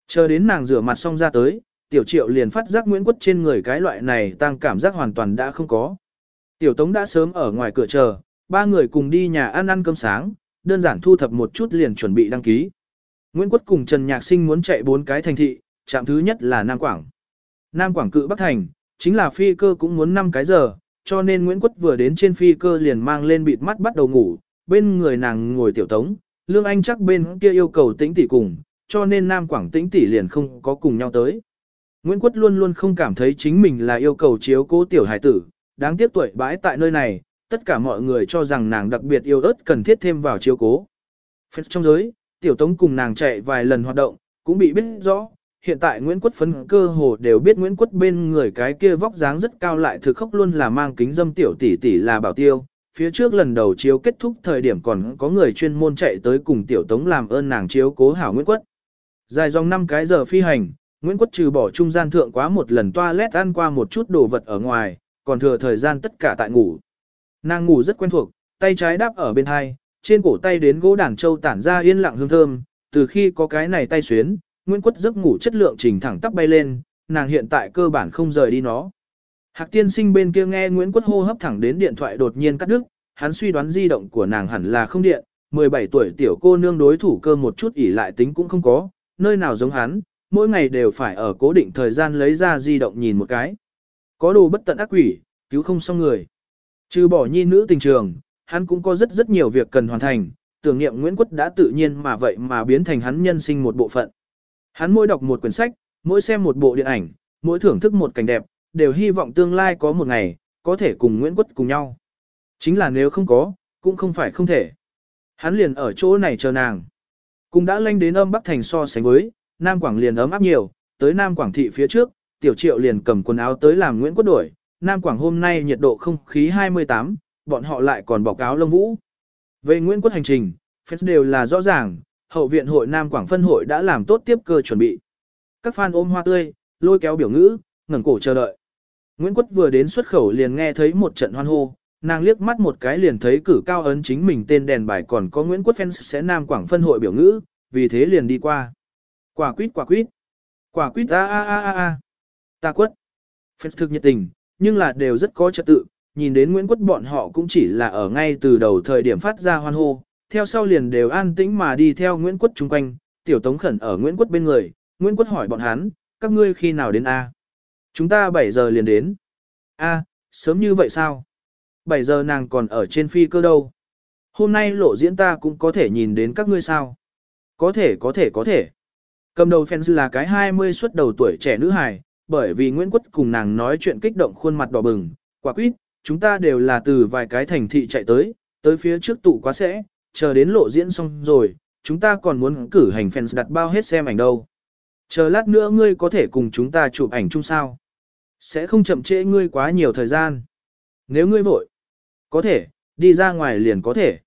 Chờ đến nàng rửa mặt xong ra tới, tiểu triệu liền phát giác Nguyễn Quất trên người cái loại này tăng cảm giác hoàn toàn đã không có. Tiểu Tống đã sớm ở ngoài cửa chờ, ba người cùng đi nhà ăn ăn cơm sáng, đơn giản thu thập một chút liền chuẩn bị đăng ký. Nguyễn Quất cùng Trần Nhạc Sinh muốn chạy bốn cái thành thị, trạm thứ nhất là Nam Quảng. Nam Quảng cự Bắc Thành, chính là phi cơ cũng muốn 5 cái giờ, cho nên Nguyễn Quất vừa đến trên phi cơ liền mang lên bịt mắt bắt đầu ngủ, bên người nàng ngồi tiểu tống, Lương Anh chắc bên kia yêu cầu tĩnh tỷ cùng, cho nên Nam Quảng tĩnh tỷ liền không có cùng nhau tới. Nguyễn Quất luôn luôn không cảm thấy chính mình là yêu cầu chiếu cố tiểu hải tử, đáng tiếc tuổi bãi tại nơi này, tất cả mọi người cho rằng nàng đặc biệt yêu ớt cần thiết thêm vào chiếu cố. Phép trong giới, tiểu tống cùng nàng chạy vài lần hoạt động, cũng bị biết rõ, hiện tại Nguyễn Quất phấn cơ hồ đều biết Nguyễn Quất bên người cái kia vóc dáng rất cao lại thực khốc luôn là mang kính dâm tiểu tỷ tỷ là bảo tiêu. Phía trước lần đầu chiếu kết thúc thời điểm còn có người chuyên môn chạy tới cùng tiểu tống làm ơn nàng chiếu cố hảo Nguyễn Quất. Dài dòng 5 cái giờ phi hành, Nguyễn Quất trừ bỏ trung gian thượng quá một lần toilet ăn qua một chút đồ vật ở ngoài, còn thừa thời gian tất cả tại ngủ. Nàng ngủ rất quen thuộc, tay trái đáp ở bên hai, trên cổ tay đến gỗ đàn châu tản ra yên lặng hương thơm, từ khi có cái này tay xuyến, Nguyễn Quất giấc ngủ chất lượng trình thẳng tắp bay lên, nàng hiện tại cơ bản không rời đi nó. Hạc tiên sinh bên kia nghe Nguyễn Quất hô hấp thẳng đến điện thoại đột nhiên cắt đứt, hắn suy đoán di động của nàng hẳn là không điện, 17 tuổi tiểu cô nương đối thủ cơ một chút ỉ lại tính cũng không có, nơi nào giống hắn, mỗi ngày đều phải ở cố định thời gian lấy ra di động nhìn một cái. Có đồ bất tận ác quỷ, cứu không xong người. Trừ bỏ nhi nữ tình trường, hắn cũng có rất rất nhiều việc cần hoàn thành, tưởng niệm Nguyễn Quất đã tự nhiên mà vậy mà biến thành hắn nhân sinh một bộ phận. Hắn mỗi đọc một quyển sách, mỗi xem một bộ điện ảnh, mỗi thưởng thức một cảnh đẹp, đều hy vọng tương lai có một ngày, có thể cùng Nguyễn Quất cùng nhau. Chính là nếu không có, cũng không phải không thể. Hắn liền ở chỗ này chờ nàng. Cũng đã lanh đến âm Bắc Thành so sánh với, Nam Quảng liền ấm áp nhiều, tới Nam Quảng thị phía trước, Tiểu Triệu liền cầm quần áo tới làm Nguyễn Quất đổi. Nam Quảng hôm nay nhiệt độ không khí 28, bọn họ lại còn bọc áo lông vũ. Về Nguyễn Quất hành trình, fans đều là rõ ràng, hậu viện hội Nam Quảng phân hội đã làm tốt tiếp cơ chuẩn bị. Các fan ôm hoa tươi, lôi kéo biểu ngữ, ngẩng cổ chờ đợi. Nguyễn Quất vừa đến xuất khẩu liền nghe thấy một trận hoan hô, nàng liếc mắt một cái liền thấy cử cao ấn chính mình tên đèn bài còn có Nguyễn Quất fans sẽ Nam Quảng phân hội biểu ngữ, vì thế liền đi qua. Quả quýt quả quýt. Quả quýt a a a a a. Ta quất. Fans thực nhiệt tình, nhưng là đều rất có trật tự, nhìn đến Nguyễn Quất bọn họ cũng chỉ là ở ngay từ đầu thời điểm phát ra hoan hô, theo sau liền đều an tĩnh mà đi theo Nguyễn Quất chung quanh, tiểu tống khẩn ở Nguyễn Quất bên người, Nguyễn Quất hỏi bọn hắn, các ngươi khi nào đến A? Chúng ta 7 giờ liền đến. A, sớm như vậy sao? 7 giờ nàng còn ở trên phi cơ đâu? Hôm nay lộ diễn ta cũng có thể nhìn đến các ngươi sao? Có thể có thể có thể. Cầm đầu fans là cái 20 xuất đầu tuổi trẻ nữ hài, bởi vì Nguyễn Quất cùng nàng nói chuyện kích động khuôn mặt đỏ bừng, quả quyết chúng ta đều là từ vài cái thành thị chạy tới, tới phía trước tụ quá sẽ, chờ đến lộ diễn xong rồi, chúng ta còn muốn cử hành fans đặt bao hết xem ảnh đâu. Chờ lát nữa ngươi có thể cùng chúng ta chụp ảnh chung sao. Sẽ không chậm trễ ngươi quá nhiều thời gian. Nếu ngươi vội, có thể, đi ra ngoài liền có thể.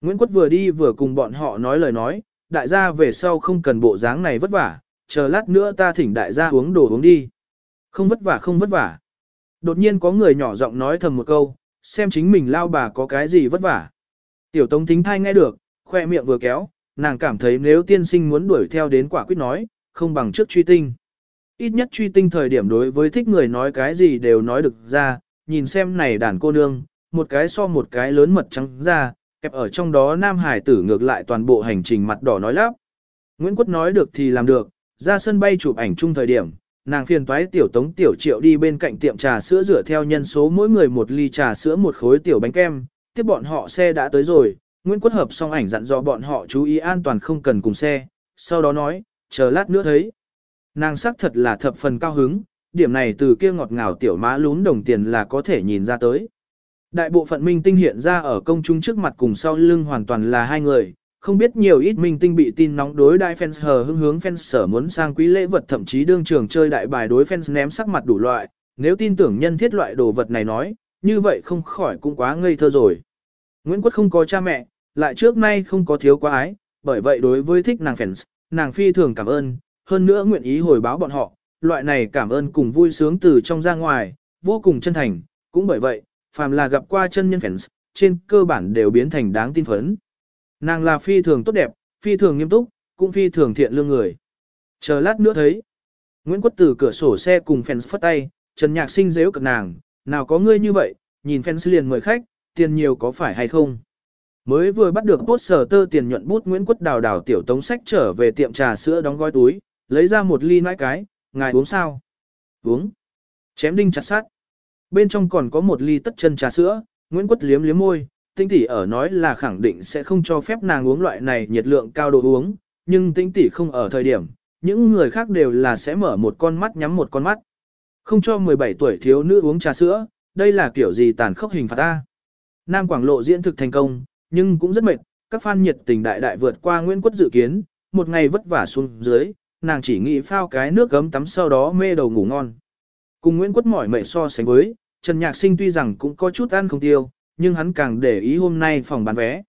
Nguyễn Quất vừa đi vừa cùng bọn họ nói lời nói, đại gia về sau không cần bộ dáng này vất vả, chờ lát nữa ta thỉnh đại gia uống đồ uống đi. Không vất vả không vất vả. Đột nhiên có người nhỏ giọng nói thầm một câu, xem chính mình lao bà có cái gì vất vả. Tiểu Tống thính thai nghe được, khoe miệng vừa kéo, nàng cảm thấy nếu tiên sinh muốn đuổi theo đến quả quyết nói, không bằng trước truy tinh. Ít nhất truy tinh thời điểm đối với thích người nói cái gì đều nói được ra, nhìn xem này đàn cô nương, một cái so một cái lớn mật trắng ra, kẹp ở trong đó nam hải tử ngược lại toàn bộ hành trình mặt đỏ nói lắp. Nguyễn Quất nói được thì làm được, ra sân bay chụp ảnh chung thời điểm, nàng phiền toái tiểu tống tiểu triệu đi bên cạnh tiệm trà sữa rửa theo nhân số mỗi người một ly trà sữa một khối tiểu bánh kem, tiếp bọn họ xe đã tới rồi, Nguyễn Quốc hợp xong ảnh dặn dò bọn họ chú ý an toàn không cần cùng xe, sau đó nói, chờ lát nữa thấy. Nàng sắc thật là thập phần cao hứng, điểm này từ kia ngọt ngào tiểu má lún đồng tiền là có thể nhìn ra tới. Đại bộ phận minh tinh hiện ra ở công chúng trước mặt cùng sau lưng hoàn toàn là hai người, không biết nhiều ít minh tinh bị tin nóng đối đại fans hờ hưng hướng fans sở muốn sang quý lễ vật thậm chí đương trường chơi đại bài đối fans ném sắc mặt đủ loại, nếu tin tưởng nhân thiết loại đồ vật này nói, như vậy không khỏi cũng quá ngây thơ rồi. Nguyễn Quốc không có cha mẹ, lại trước nay không có thiếu quá ái, bởi vậy đối với thích nàng fans, nàng phi thường cảm ơn, hơn nữa nguyện ý hồi báo bọn họ, loại này cảm ơn cùng vui sướng từ trong ra ngoài, vô cùng chân thành, cũng bởi vậy, phàm là gặp qua chân nhân fans, trên cơ bản đều biến thành đáng tin phấn. Nàng là phi thường tốt đẹp, phi thường nghiêm túc, cũng phi thường thiện lương người. Chờ lát nữa thấy. Nguyễn Quốc từ cửa sổ xe cùng fans phất tay, Trần Nhạc Sinh dễ cực nàng, nào có ngươi như vậy, nhìn fans liền mời khách, tiền nhiều có phải hay không. Mới vừa bắt được bốt sở tơ tiền nhuận bút Nguyễn Quốc đào đào tiểu tống sách trở về tiệm trà sữa đóng gói túi, lấy ra một ly nãi cái, ngài uống sao? Uống. Chém đinh chặt sát. Bên trong còn có một ly tất chân trà sữa, Nguyễn Quốc liếm liếm môi, tinh tỷ ở nói là khẳng định sẽ không cho phép nàng uống loại này nhiệt lượng cao đồ uống, nhưng tinh tỷ không ở thời điểm, những người khác đều là sẽ mở một con mắt nhắm một con mắt. Không cho 17 tuổi thiếu nữ uống trà sữa, đây là kiểu gì tàn khốc hình phạt ta. Nam Quảng Lộ diễn thực thành công, nhưng cũng rất mệt, các fan nhiệt tình đại đại vượt qua Nguyễn Quốc dự kiến, một ngày vất vả xuống dưới, nàng chỉ nghĩ phao cái nước gấm tắm sau đó mê đầu ngủ ngon. Cùng Nguyễn Quốc mỏi mệt so sánh với, Trần Nhạc Sinh tuy rằng cũng có chút ăn không tiêu, nhưng hắn càng để ý hôm nay phòng bán vé.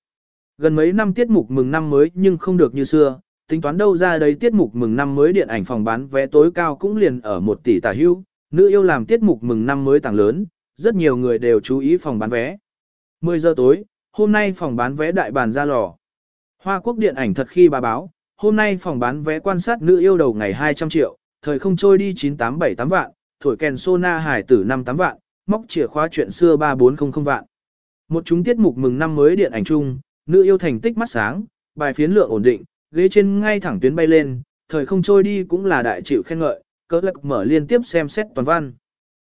Gần mấy năm tiết mục mừng năm mới nhưng không được như xưa, tính toán đâu ra đấy tiết mục mừng năm mới điện ảnh phòng bán vé tối cao cũng liền ở 1 tỷ tả hưu, nữ yêu làm tiết mục mừng năm mới tăng lớn, rất nhiều người đều chú ý phòng bán vé. 10 giờ tối, hôm nay phòng bán vé đại bàn ra lò. Hoa quốc điện ảnh thật khi bà báo, hôm nay phòng bán vé quan sát nữ yêu đầu ngày 200 triệu, thời không trôi đi 9878 vạn, thổi kèn Sona hải tử 58 vạn, móc chìa khóa chuyện xưa 3400 vạn. Một chúng tiết mục mừng năm mới điện ảnh chung, nữ yêu thành tích mắt sáng, bài phiến lượng ổn định, ghế trên ngay thẳng tuyến bay lên, thời không trôi đi cũng là đại chịu khen ngợi, cỡ lạc mở liên tiếp xem xét toàn văn.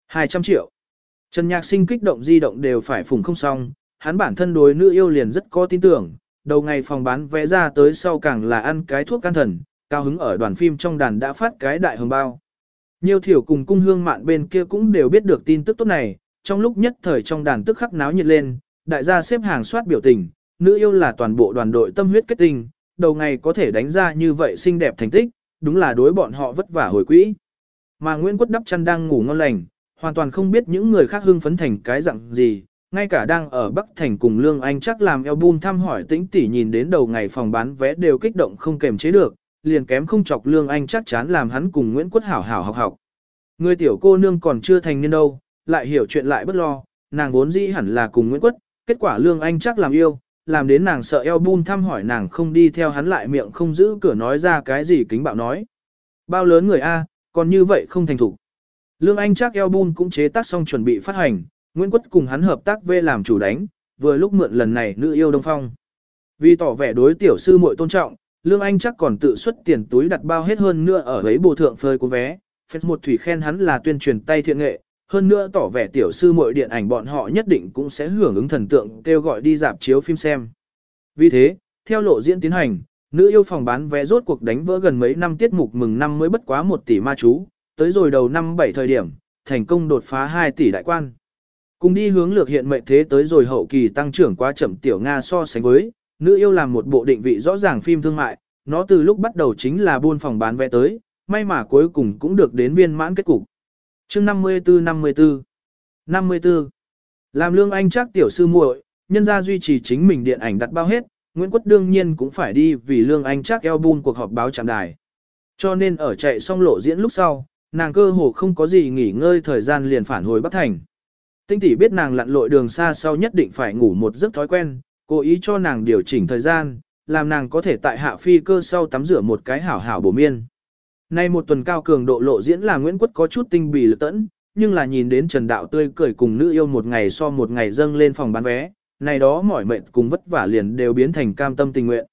200 triệu. Trần Nhạc Sinh kích động di động đều phải phùng không xong, hắn bản thân đối nữ yêu liền rất có tin tưởng, đầu ngày phòng bán vẽ ra tới sau càng là ăn cái thuốc can thần, cao hứng ở đoàn phim trong đàn đã phát cái đại hồng bao. Nhiều thiểu cùng cung hương mạn bên kia cũng đều biết được tin tức tốt này, trong lúc nhất thời trong đàn tức khắc náo nhiệt lên, đại gia xếp hàng soát biểu tình, nữ yêu là toàn bộ đoàn đội tâm huyết kết tinh, đầu ngày có thể đánh ra như vậy xinh đẹp thành tích, đúng là đối bọn họ vất vả hồi quỹ. Mà Nguyễn Quất đắp chăn đang ngủ ngon lành, hoàn toàn không biết những người khác hưng phấn thành cái dạng gì, ngay cả đang ở Bắc Thành cùng Lương Anh chắc làm album thăm hỏi tĩnh tỉ nhìn đến đầu ngày phòng bán vé đều kích động không kềm chế được, liền kém không chọc Lương Anh chắc chán làm hắn cùng Nguyễn Quất hảo hảo học học. Người tiểu cô nương còn chưa thành niên đâu, lại hiểu chuyện lại bất lo, nàng vốn dĩ hẳn là cùng Nguyễn Quất, kết quả Lương Anh chắc làm yêu, làm đến nàng sợ eo bun thăm hỏi nàng không đi theo hắn lại miệng không giữ cửa nói ra cái gì kính bạo nói. Bao lớn người A, còn như vậy không thành thủ. Lương Anh chắc eo bun cũng chế tác xong chuẩn bị phát hành, Nguyễn Quất cùng hắn hợp tác về làm chủ đánh, vừa lúc mượn lần này nữ yêu Đông Phong. Vì tỏ vẻ đối tiểu sư muội tôn trọng, Lương Anh chắc còn tự xuất tiền túi đặt bao hết hơn nữa ở ấy bồ thượng phơi của vé. Phép một thủy khen hắn là tuyên truyền tay thiện nghệ, hơn nữa tỏ vẻ tiểu sư muội điện ảnh bọn họ nhất định cũng sẽ hưởng ứng thần tượng kêu gọi đi dạp chiếu phim xem. Vì thế, theo lộ diễn tiến hành, nữ yêu phòng bán vé rốt cuộc đánh vỡ gần mấy năm tiết mục mừng năm mới bất quá 1 tỷ ma chú, tới rồi đầu năm 7 thời điểm, thành công đột phá 2 tỷ đại quan. Cùng đi hướng lược hiện mệnh thế tới rồi hậu kỳ tăng trưởng quá chậm tiểu Nga so sánh với, nữ yêu làm một bộ định vị rõ ràng phim thương mại, nó từ lúc bắt đầu chính là buôn phòng bán vé tới, may mà cuối cùng cũng được đến viên mãn kết cục chương 54-54 54 Làm lương anh chắc tiểu sư muội, nhân gia duy trì chính mình điện ảnh đặt bao hết, Nguyễn Quất đương nhiên cũng phải đi vì lương anh chắc album cuộc họp báo trạm đài. Cho nên ở chạy xong lộ diễn lúc sau, nàng cơ hồ không có gì nghỉ ngơi thời gian liền phản hồi Bắc Thành. Tinh tỷ biết nàng lặn lội đường xa sau nhất định phải ngủ một giấc thói quen, cố ý cho nàng điều chỉnh thời gian, làm nàng có thể tại hạ phi cơ sau tắm rửa một cái hảo hảo bổ miên. Nay một tuần cao cường độ lộ diễn là Nguyễn Quất có chút tinh bì lực tẫn, nhưng là nhìn đến Trần Đạo tươi cười cùng nữ yêu một ngày so một ngày dâng lên phòng bán vé, này đó mỏi mệt cùng vất vả liền đều biến thành cam tâm tình nguyện.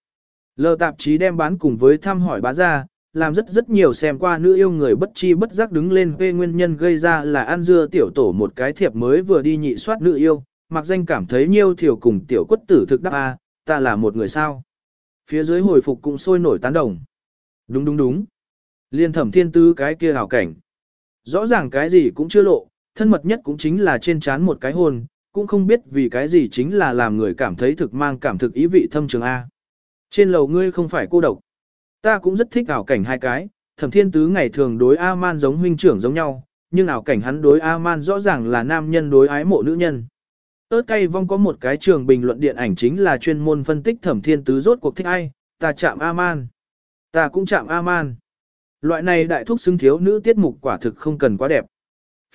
Lờ tạp chí đem bán cùng với thăm hỏi bá ra, làm rất rất nhiều xem qua nữ yêu người bất chi bất giác đứng lên về nguyên nhân gây ra là ăn dưa tiểu tổ một cái thiệp mới vừa đi nhị soát nữ yêu, mặc danh cảm thấy nhiêu thiểu cùng tiểu quất tử thực đáp a, ta là một người sao. Phía dưới hồi phục cũng sôi nổi tán đồng. Đúng đúng đúng. Liên thẩm thiên tứ cái kia hảo cảnh. Rõ ràng cái gì cũng chưa lộ, thân mật nhất cũng chính là trên chán một cái hôn, cũng không biết vì cái gì chính là làm người cảm thấy thực mang cảm thực ý vị thâm trường A. Trên lầu ngươi không phải cô độc. Ta cũng rất thích ảo cảnh hai cái, thẩm thiên tứ ngày thường đối A-man giống huynh trưởng giống nhau, nhưng ảo cảnh hắn đối A-man rõ ràng là nam nhân đối ái mộ nữ nhân. Ơt cay vong có một cái trường bình luận điện ảnh chính là chuyên môn phân tích thẩm thiên tứ rốt cuộc thích ai, ta chạm A-man. Ta cũng chạm A-man. Loại này đại thúc xứng thiếu nữ tiết mục quả thực không cần quá đẹp.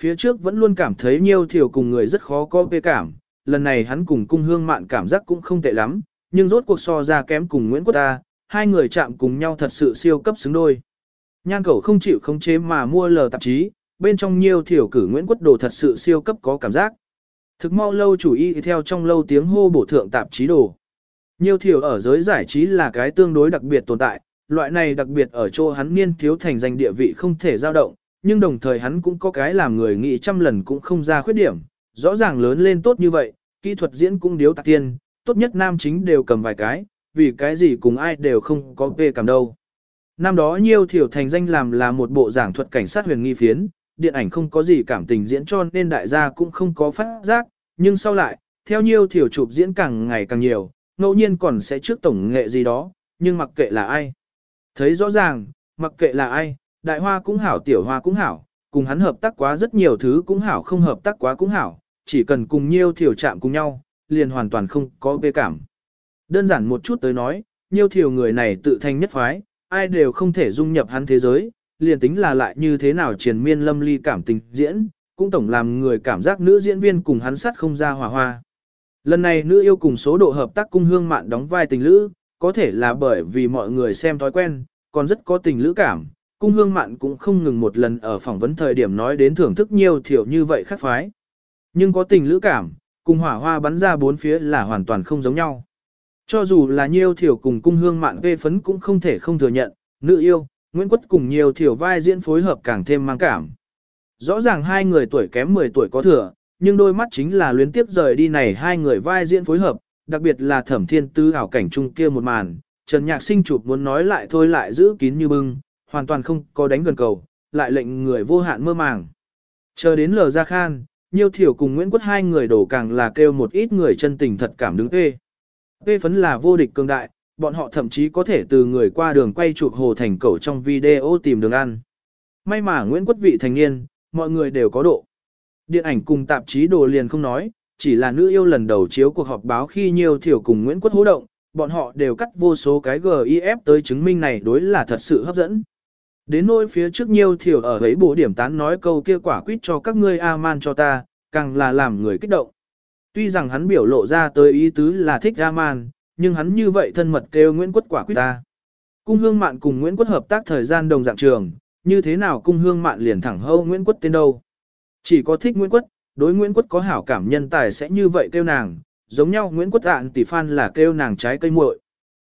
Phía trước vẫn luôn cảm thấy nhiêu thiểu cùng người rất khó có bê cảm, lần này hắn cùng cung hương mạn cảm giác cũng không tệ lắm, nhưng rốt cuộc so ra kém cùng Nguyễn Quốc ta, hai người chạm cùng nhau thật sự siêu cấp xứng đôi. Nhan cầu không chịu không chế mà mua lờ tạp chí, bên trong nhiều thiểu cử Nguyễn Quốc đồ thật sự siêu cấp có cảm giác. Thực mau lâu chủ y theo trong lâu tiếng hô bổ thượng tạp chí đồ. Nhiều thiểu ở giới giải trí là cái tương đối đặc biệt tồn tại, loại này đặc biệt ở chỗ hắn niên thiếu thành danh địa vị không thể dao động, nhưng đồng thời hắn cũng có cái làm người nghĩ trăm lần cũng không ra khuyết điểm, rõ ràng lớn lên tốt như vậy, kỹ thuật diễn cũng điếu tạc tiên, tốt nhất nam chính đều cầm vài cái, vì cái gì cùng ai đều không có về cảm đâu. Năm đó Nhiêu Thiểu thành danh làm là một bộ giảng thuật cảnh sát huyền nghi phiến, điện ảnh không có gì cảm tình diễn cho nên đại gia cũng không có phát giác, nhưng sau lại, theo Nhiêu Thiểu chụp diễn càng ngày càng nhiều, ngẫu nhiên còn sẽ trước tổng nghệ gì đó, nhưng mặc kệ là ai. Thấy rõ ràng, mặc kệ là ai, đại hoa cũng hảo tiểu hoa cũng hảo, cùng hắn hợp tác quá rất nhiều thứ cũng hảo không hợp tác quá cũng hảo, chỉ cần cùng nhiêu thiểu chạm cùng nhau, liền hoàn toàn không có bê cảm. Đơn giản một chút tới nói, nhiêu thiểu người này tự thanh nhất phái, ai đều không thể dung nhập hắn thế giới, liền tính là lại như thế nào triền miên lâm ly cảm tình diễn, cũng tổng làm người cảm giác nữ diễn viên cùng hắn sát không ra hòa hoa. Lần này nữ yêu cùng số độ hợp tác cung hương mạn đóng vai tình lữ, có thể là bởi vì mọi người xem thói quen, còn rất có tình lữ cảm. Cung hương mạn cũng không ngừng một lần ở phỏng vấn thời điểm nói đến thưởng thức nhiều thiểu như vậy khác phái. Nhưng có tình lữ cảm, cùng hỏa hoa bắn ra bốn phía là hoàn toàn không giống nhau. Cho dù là nhiều thiểu cùng cung hương mạn vê phấn cũng không thể không thừa nhận, nữ yêu, Nguyễn Quất cùng nhiều thiểu vai diễn phối hợp càng thêm mang cảm. Rõ ràng hai người tuổi kém 10 tuổi có thừa, nhưng đôi mắt chính là luyến tiếp rời đi này hai người vai diễn phối hợp, đặc biệt là thẩm thiên tư ảo cảnh trung kia một màn, Trần Nhạc Sinh chụp muốn nói lại thôi lại giữ kín như bưng, hoàn toàn không có đánh gần cầu, lại lệnh người vô hạn mơ màng. Chờ đến lờ ra khan, Nhiêu Thiểu cùng Nguyễn Quốc hai người đổ càng là kêu một ít người chân tình thật cảm đứng tê tê phấn là vô địch cường đại, bọn họ thậm chí có thể từ người qua đường quay chụp hồ thành cầu trong video tìm đường ăn. May mà Nguyễn Quốc vị thành niên, mọi người đều có độ. Điện ảnh cùng tạp chí đồ liền không nói, chỉ là nữ yêu lần đầu chiếu cuộc họp báo khi nhiều thiểu cùng Nguyễn Quốc hố động, bọn họ đều cắt vô số cái GIF tới chứng minh này đối là thật sự hấp dẫn. Đến nỗi phía trước nhiều thiểu ở ấy bổ điểm tán nói câu kia quả quyết cho các ngươi A-man cho ta, càng là làm người kích động. Tuy rằng hắn biểu lộ ra tới ý tứ là thích A-man, nhưng hắn như vậy thân mật kêu Nguyễn Quất quả quyết ta. Cung hương mạn cùng Nguyễn Quất hợp tác thời gian đồng dạng trường, như thế nào cung hương mạn liền thẳng hâu Nguyễn Quất tên đâu. Chỉ có thích Nguyễn Quất, đối Nguyễn Quất có hảo cảm nhân tài sẽ như vậy kêu nàng, giống nhau Nguyễn Quất ạn tỷ phan là kêu nàng trái cây muội.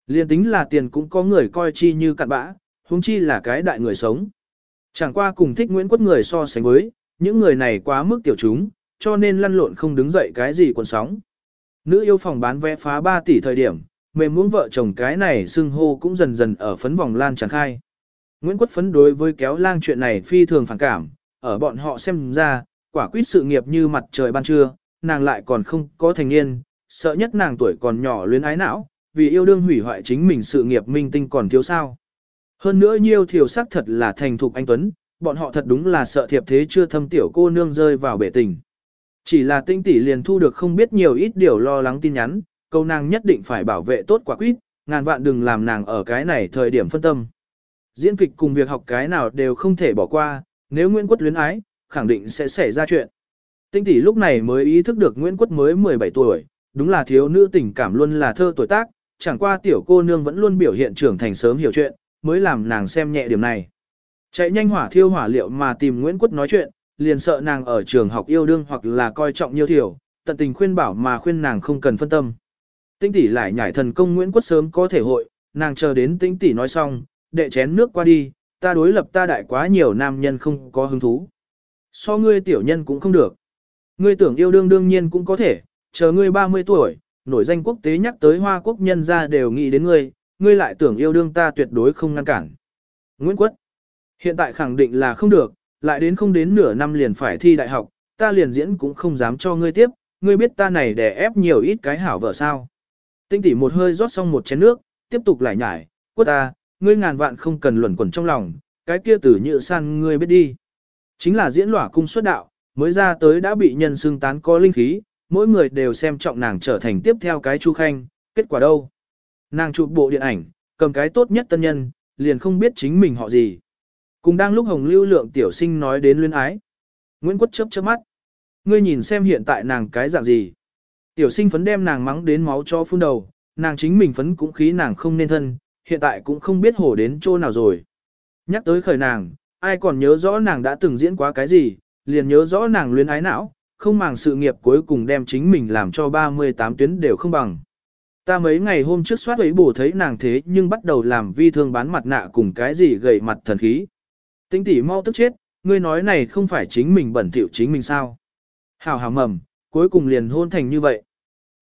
Liên tính là tiền cũng có người coi chi như cặn bã, huống chi là cái đại người sống. Chẳng qua cùng thích Nguyễn Quất người so sánh với, những người này quá mức tiểu chúng, cho nên lăn lộn không đứng dậy cái gì còn sóng. Nữ yêu phòng bán vé phá 3 tỷ thời điểm, mềm muốn vợ chồng cái này xưng hô cũng dần dần ở phấn vòng lan tràn khai. Nguyễn Quất phấn đối với kéo lang chuyện này phi thường phản cảm, ở bọn họ xem ra, quả quyết sự nghiệp như mặt trời ban trưa, nàng lại còn không có thành niên, sợ nhất nàng tuổi còn nhỏ luyến ái não, vì yêu đương hủy hoại chính mình sự nghiệp minh tinh còn thiếu sao. Hơn nữa nhiều thiểu sắc thật là thành thục anh Tuấn, bọn họ thật đúng là sợ thiệp thế chưa thâm tiểu cô nương rơi vào bể tình. Chỉ là tinh tỷ liền thu được không biết nhiều ít điều lo lắng tin nhắn, câu nàng nhất định phải bảo vệ tốt quả Quyết, ngàn vạn đừng làm nàng ở cái này thời điểm phân tâm. Diễn kịch cùng việc học cái nào đều không thể bỏ qua, nếu Nguyễn Quất luyến ái, khẳng định sẽ xảy ra chuyện. Tinh tỷ lúc này mới ý thức được Nguyễn Quất mới 17 tuổi, đúng là thiếu nữ tình cảm luôn là thơ tuổi tác, chẳng qua tiểu cô nương vẫn luôn biểu hiện trưởng thành sớm hiểu chuyện, mới làm nàng xem nhẹ điểm này. Chạy nhanh hỏa thiêu hỏa liệu mà tìm Nguyễn Quất nói chuyện, liền sợ nàng ở trường học yêu đương hoặc là coi trọng nhiều thiểu, tận tình khuyên bảo mà khuyên nàng không cần phân tâm. Tinh tỷ lại nhảy thần công Nguyễn Quất sớm có thể hội, nàng chờ đến tinh tỷ nói xong, đệ chén nước qua đi, ta đối lập ta đại quá nhiều nam nhân không có hứng thú. So ngươi tiểu nhân cũng không được. Ngươi tưởng yêu đương đương nhiên cũng có thể, chờ ngươi 30 tuổi, nổi danh quốc tế nhắc tới hoa quốc nhân ra đều nghĩ đến ngươi, ngươi lại tưởng yêu đương ta tuyệt đối không ngăn cản. Nguyễn Quất, hiện tại khẳng định là không được, lại đến không đến nửa năm liền phải thi đại học, ta liền diễn cũng không dám cho ngươi tiếp, ngươi biết ta này để ép nhiều ít cái hảo vợ sao. Tinh tỉ một hơi rót xong một chén nước, tiếp tục lại nhải, quất ta, ngươi ngàn vạn không cần luẩn quẩn trong lòng, cái kia tử nhự san ngươi biết đi. Chính là diễn lỏa cung xuất đạo, mới ra tới đã bị nhân xưng tán có linh khí, mỗi người đều xem trọng nàng trở thành tiếp theo cái chu khanh, kết quả đâu. Nàng chụp bộ điện ảnh, cầm cái tốt nhất tân nhân, liền không biết chính mình họ gì. Cùng đang lúc Hồng Lưu Lượng tiểu sinh nói đến luyến ái. Nguyễn Quất chớp chớp mắt. Ngươi nhìn xem hiện tại nàng cái dạng gì. Tiểu sinh phấn đem nàng mắng đến máu cho phun đầu, nàng chính mình phấn cũng khí nàng không nên thân, hiện tại cũng không biết hổ đến chỗ nào rồi. Nhắc tới khởi nàng, ai còn nhớ rõ nàng đã từng diễn quá cái gì, liền nhớ rõ nàng luyến ái não, không màng sự nghiệp cuối cùng đem chính mình làm cho 38 tuyến đều không bằng. Ta mấy ngày hôm trước soát ấy bổ thấy nàng thế nhưng bắt đầu làm vi thương bán mặt nạ cùng cái gì gầy mặt thần khí. Tinh tỷ mau tức chết, ngươi nói này không phải chính mình bẩn thỉu chính mình sao. Hào hào mầm, cuối cùng liền hôn thành như vậy.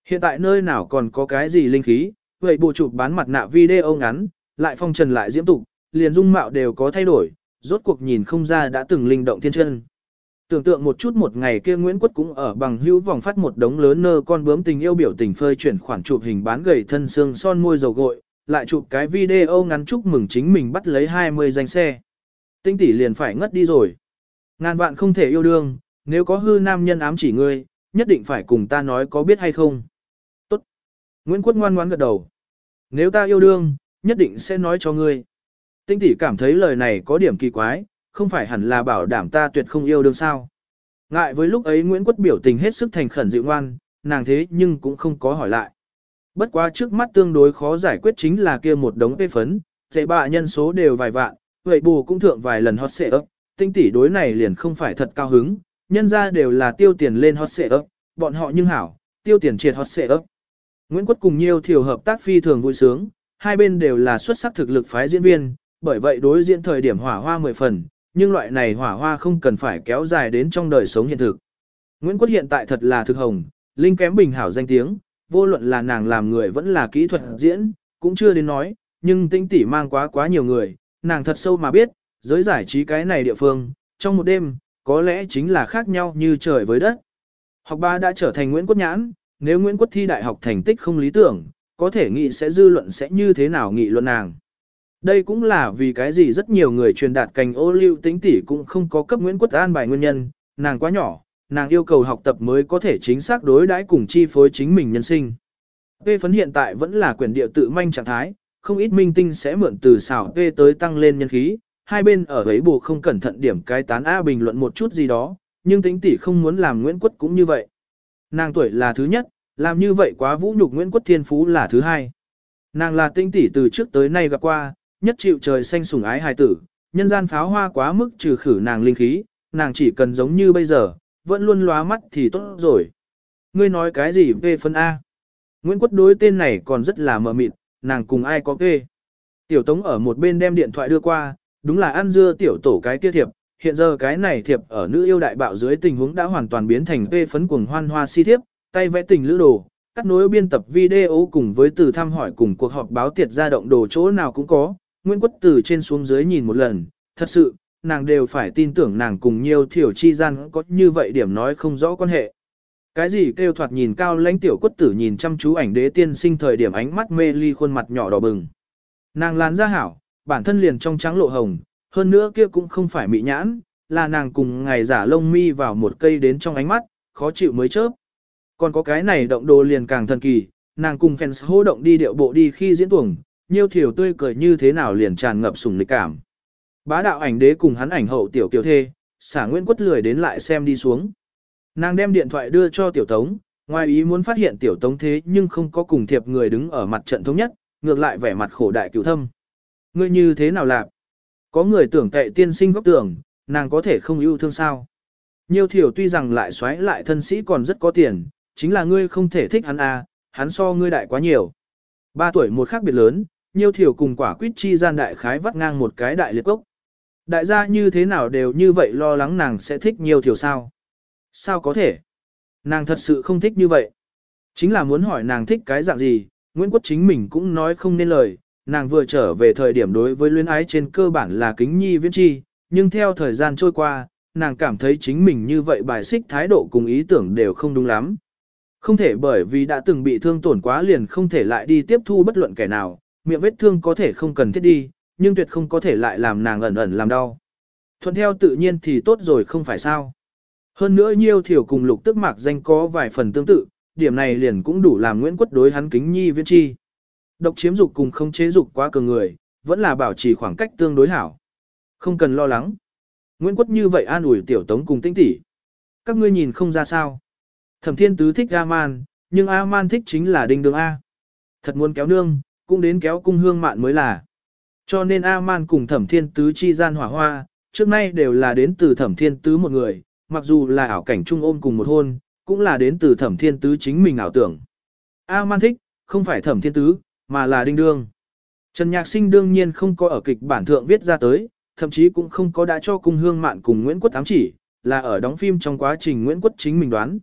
Hiện tại nơi nào còn có cái gì linh khí, vậy bộ chụp bán mặt nạ video ngắn, lại phong trần lại diễm tục, liền dung mạo đều có thay đổi, rốt cuộc nhìn không ra đã từng linh động thiên chân. Tưởng tượng một chút một ngày kia Nguyễn Quất cũng ở bằng hữu vòng phát một đống lớn nơ con bướm tình yêu biểu tình phơi chuyển khoản chụp hình bán gầy thân xương son môi dầu gội, lại chụp cái video ngắn chúc mừng chính mình bắt lấy 20 danh xe. Tinh tỷ liền phải ngất đi rồi. Ngàn vạn không thể yêu đương, nếu có hư nam nhân ám chỉ ngươi, nhất định phải cùng ta nói có biết hay không. Tốt. Nguyễn Quất ngoan ngoãn gật đầu. Nếu ta yêu đương, nhất định sẽ nói cho ngươi. Tinh tỷ cảm thấy lời này có điểm kỳ quái, không phải hẳn là bảo đảm ta tuyệt không yêu đương sao. Ngại với lúc ấy Nguyễn Quất biểu tình hết sức thành khẩn dịu ngoan, nàng thế nhưng cũng không có hỏi lại. Bất quá trước mắt tương đối khó giải quyết chính là kia một đống phê phấn, thế bạ nhân số đều vài vạn, vậy bù cũng thượng vài lần hot xệ ấp, tinh tỷ đối này liền không phải thật cao hứng, nhân ra đều là tiêu tiền lên hot xệ ấp, bọn họ nhưng hảo, tiêu tiền triệt hot xệ ấp. Nguyễn Quất cùng nhiều thiểu hợp tác phi thường vui sướng, hai bên đều là xuất sắc thực lực phái diễn viên, bởi vậy đối diện thời điểm hỏa hoa mười phần, nhưng loại này hỏa hoa không cần phải kéo dài đến trong đời sống hiện thực. Nguyễn Quốc hiện tại thật là thực hồng, linh kém bình hảo danh tiếng, vô luận là nàng làm người vẫn là kỹ thuật diễn, cũng chưa đến nói, nhưng tinh tỷ mang quá quá nhiều người, nàng thật sâu mà biết, giới giải trí cái này địa phương, trong một đêm, có lẽ chính là khác nhau như trời với đất. Học ba đã trở thành Nguyễn Quốc Nhãn, nếu Nguyễn Quốc thi đại học thành tích không lý tưởng, có thể nghĩ sẽ dư luận sẽ như thế nào nghị luận nàng. Đây cũng là vì cái gì rất nhiều người truyền đạt cành ô lưu tính tỷ cũng không có cấp Nguyễn Quốc An bài nguyên nhân, nàng quá nhỏ, nàng yêu cầu học tập mới có thể chính xác đối đãi cùng chi phối chính mình nhân sinh. Vê phấn hiện tại vẫn là quyền địa tự manh trạng thái, không ít minh tinh sẽ mượn từ xảo Vê tới tăng lên nhân khí, hai bên ở ấy bù không cẩn thận điểm cái tán A bình luận một chút gì đó, nhưng tính tỷ không muốn làm Nguyễn Quốc cũng như vậy. Nàng tuổi là thứ nhất, làm như vậy quá vũ nhục Nguyễn Quốc Thiên Phú là thứ hai. Nàng là tinh tỷ từ trước tới nay gặp qua, nhất chịu trời xanh sủng ái hài tử, nhân gian pháo hoa quá mức trừ khử nàng linh khí, nàng chỉ cần giống như bây giờ, vẫn luôn lóa mắt thì tốt rồi. Ngươi nói cái gì về phân A? Nguyễn Quốc đối tên này còn rất là mờ mịt, nàng cùng ai có kê. Tiểu Tống ở một bên đem điện thoại đưa qua, đúng là ăn dưa tiểu tổ cái kia thiệp, hiện giờ cái này thiệp ở nữ yêu đại bạo dưới tình huống đã hoàn toàn biến thành vê phấn cuồng hoan hoa si thiếp, tay vẽ tình lữ đồ, cắt nối biên tập video cùng với từ thăm hỏi cùng cuộc họp báo tiệt ra động đồ chỗ nào cũng có, Nguyễn Quất từ trên xuống dưới nhìn một lần, thật sự, nàng đều phải tin tưởng nàng cùng nhiều thiểu chi gian có như vậy điểm nói không rõ quan hệ. Cái gì kêu thoạt nhìn cao lãnh tiểu quất tử nhìn chăm chú ảnh đế tiên sinh thời điểm ánh mắt mê ly khuôn mặt nhỏ đỏ bừng. Nàng lán ra hảo, bản thân liền trong trắng lộ hồng, hơn nữa kia cũng không phải mị nhãn, là nàng cùng ngày giả lông mi vào một cây đến trong ánh mắt, khó chịu mới chớp. Còn có cái này động đồ liền càng thần kỳ, nàng cùng fans hô động đi điệu bộ đi khi diễn tuồng, nhiêu thiểu tươi cười như thế nào liền tràn ngập sùng lịch cảm. Bá đạo ảnh đế cùng hắn ảnh hậu tiểu kiều thê, xả Nguyễn Quất lười đến lại xem đi xuống. Nàng đem điện thoại đưa cho tiểu tống, ngoài ý muốn phát hiện tiểu tống thế nhưng không có cùng thiệp người đứng ở mặt trận thống nhất, ngược lại vẻ mặt khổ đại cửu thâm. Ngươi như thế nào lạc? Có người tưởng tệ tiên sinh góc tưởng, nàng có thể không yêu thương sao? Nhiêu thiểu tuy rằng lại xoáy lại thân sĩ còn rất có tiền, chính là ngươi không thể thích hắn à, hắn so ngươi đại quá nhiều. Ba tuổi một khác biệt lớn, nhiêu thiểu cùng quả quýt chi gian đại khái vắt ngang một cái đại liệt cốc. Đại gia như thế nào đều như vậy lo lắng nàng sẽ thích nhiều thiểu sao? Sao có thể? Nàng thật sự không thích như vậy. Chính là muốn hỏi nàng thích cái dạng gì, Nguyễn Quốc chính mình cũng nói không nên lời, nàng vừa trở về thời điểm đối với luyến ái trên cơ bản là kính nhi viễn chi, nhưng theo thời gian trôi qua, nàng cảm thấy chính mình như vậy bài xích thái độ cùng ý tưởng đều không đúng lắm. Không thể bởi vì đã từng bị thương tổn quá liền không thể lại đi tiếp thu bất luận kẻ nào, miệng vết thương có thể không cần thiết đi, nhưng tuyệt không có thể lại làm nàng ẩn ẩn làm đau. Thuận theo tự nhiên thì tốt rồi không phải sao. Hơn nữa nhiêu thiểu cùng lục tức mạc danh có vài phần tương tự, điểm này liền cũng đủ làm Nguyễn Quất đối hắn kính nhi viên chi. Độc chiếm dục cùng không chế dục quá cường người, vẫn là bảo trì khoảng cách tương đối hảo. Không cần lo lắng. Nguyễn Quất như vậy an ủi tiểu tống cùng tinh tỷ. Các ngươi nhìn không ra sao. Thẩm thiên tứ thích A-man, nhưng A-man thích chính là đinh đường A. Thật muốn kéo nương, cũng đến kéo cung hương mạn mới là. Cho nên A-man cùng thẩm thiên tứ chi gian hỏa hoa, trước nay đều là đến từ thẩm thiên tứ một người, mặc dù là ảo cảnh trung ôm cùng một hôn, cũng là đến từ thẩm thiên tứ chính mình ảo tưởng. A-man thích, không phải thẩm thiên tứ, mà là đinh đương. Trần Nhạc Sinh đương nhiên không có ở kịch bản thượng viết ra tới, thậm chí cũng không có đã cho cung hương mạn cùng Nguyễn Quất ám chỉ, là ở đóng phim trong quá trình Nguyễn Quất chính mình đoán.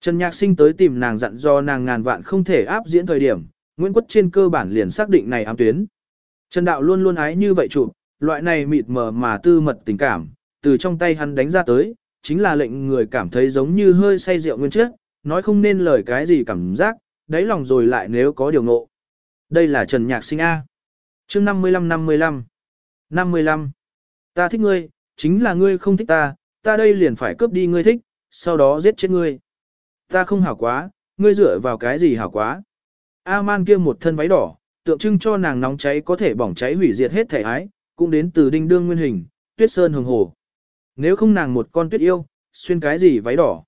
Trần Nhạc Sinh tới tìm nàng dặn do nàng ngàn vạn không thể áp diễn thời điểm, Nguyễn Quất trên cơ bản liền xác định này ám tuyến. Trần Đạo luôn luôn ái như vậy chụp, loại này mịt mờ mà tư mật tình cảm, từ trong tay hắn đánh ra tới, chính là lệnh người cảm thấy giống như hơi say rượu nguyên trước, nói không nên lời cái gì cảm giác, đáy lòng rồi lại nếu có điều ngộ. Đây là Trần Nhạc Sinh A. chương 55-55 55 Ta thích ngươi, chính là ngươi không thích ta, ta đây liền phải cướp đi ngươi thích, sau đó giết chết ngươi. Ta không hảo quá, ngươi dựa vào cái gì hảo quá. A-man kia một thân váy đỏ, tượng trưng cho nàng nóng cháy có thể bỏng cháy hủy diệt hết thể ái, cũng đến từ đinh đương nguyên hình, tuyết sơn hồng hồ. Nếu không nàng một con tuyết yêu, xuyên cái gì váy đỏ.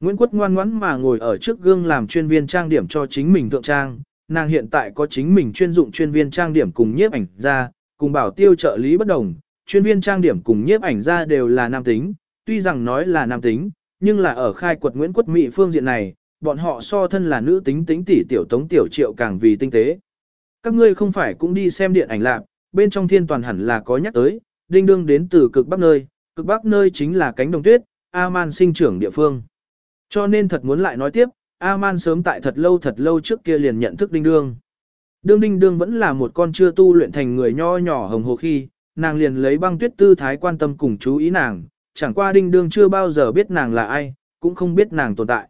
Nguyễn Quất ngoan ngoãn mà ngồi ở trước gương làm chuyên viên trang điểm cho chính mình thượng trang, nàng hiện tại có chính mình chuyên dụng chuyên viên trang điểm cùng nhiếp ảnh ra, cùng bảo tiêu trợ lý bất đồng, chuyên viên trang điểm cùng nhiếp ảnh ra đều là nam tính, tuy rằng nói là nam tính, nhưng là ở khai quật Nguyễn Quất Mỹ phương diện này, bọn họ so thân là nữ tính tính tỷ tiểu tống tiểu triệu càng vì tinh tế. Các ngươi không phải cũng đi xem điện ảnh lạc, bên trong thiên toàn hẳn là có nhắc tới, đinh đương đến từ cực bắc nơi, cực bắc nơi chính là cánh đồng tuyết, A-man sinh trưởng địa phương. Cho nên thật muốn lại nói tiếp, A-man sớm tại thật lâu thật lâu trước kia liền nhận thức đinh đương. Đương đinh đương vẫn là một con chưa tu luyện thành người nho nhỏ hồng hồ khi, nàng liền lấy băng tuyết tư thái quan tâm cùng chú ý nàng, chẳng qua đinh đương chưa bao giờ biết nàng là ai, cũng không biết nàng tồn tại.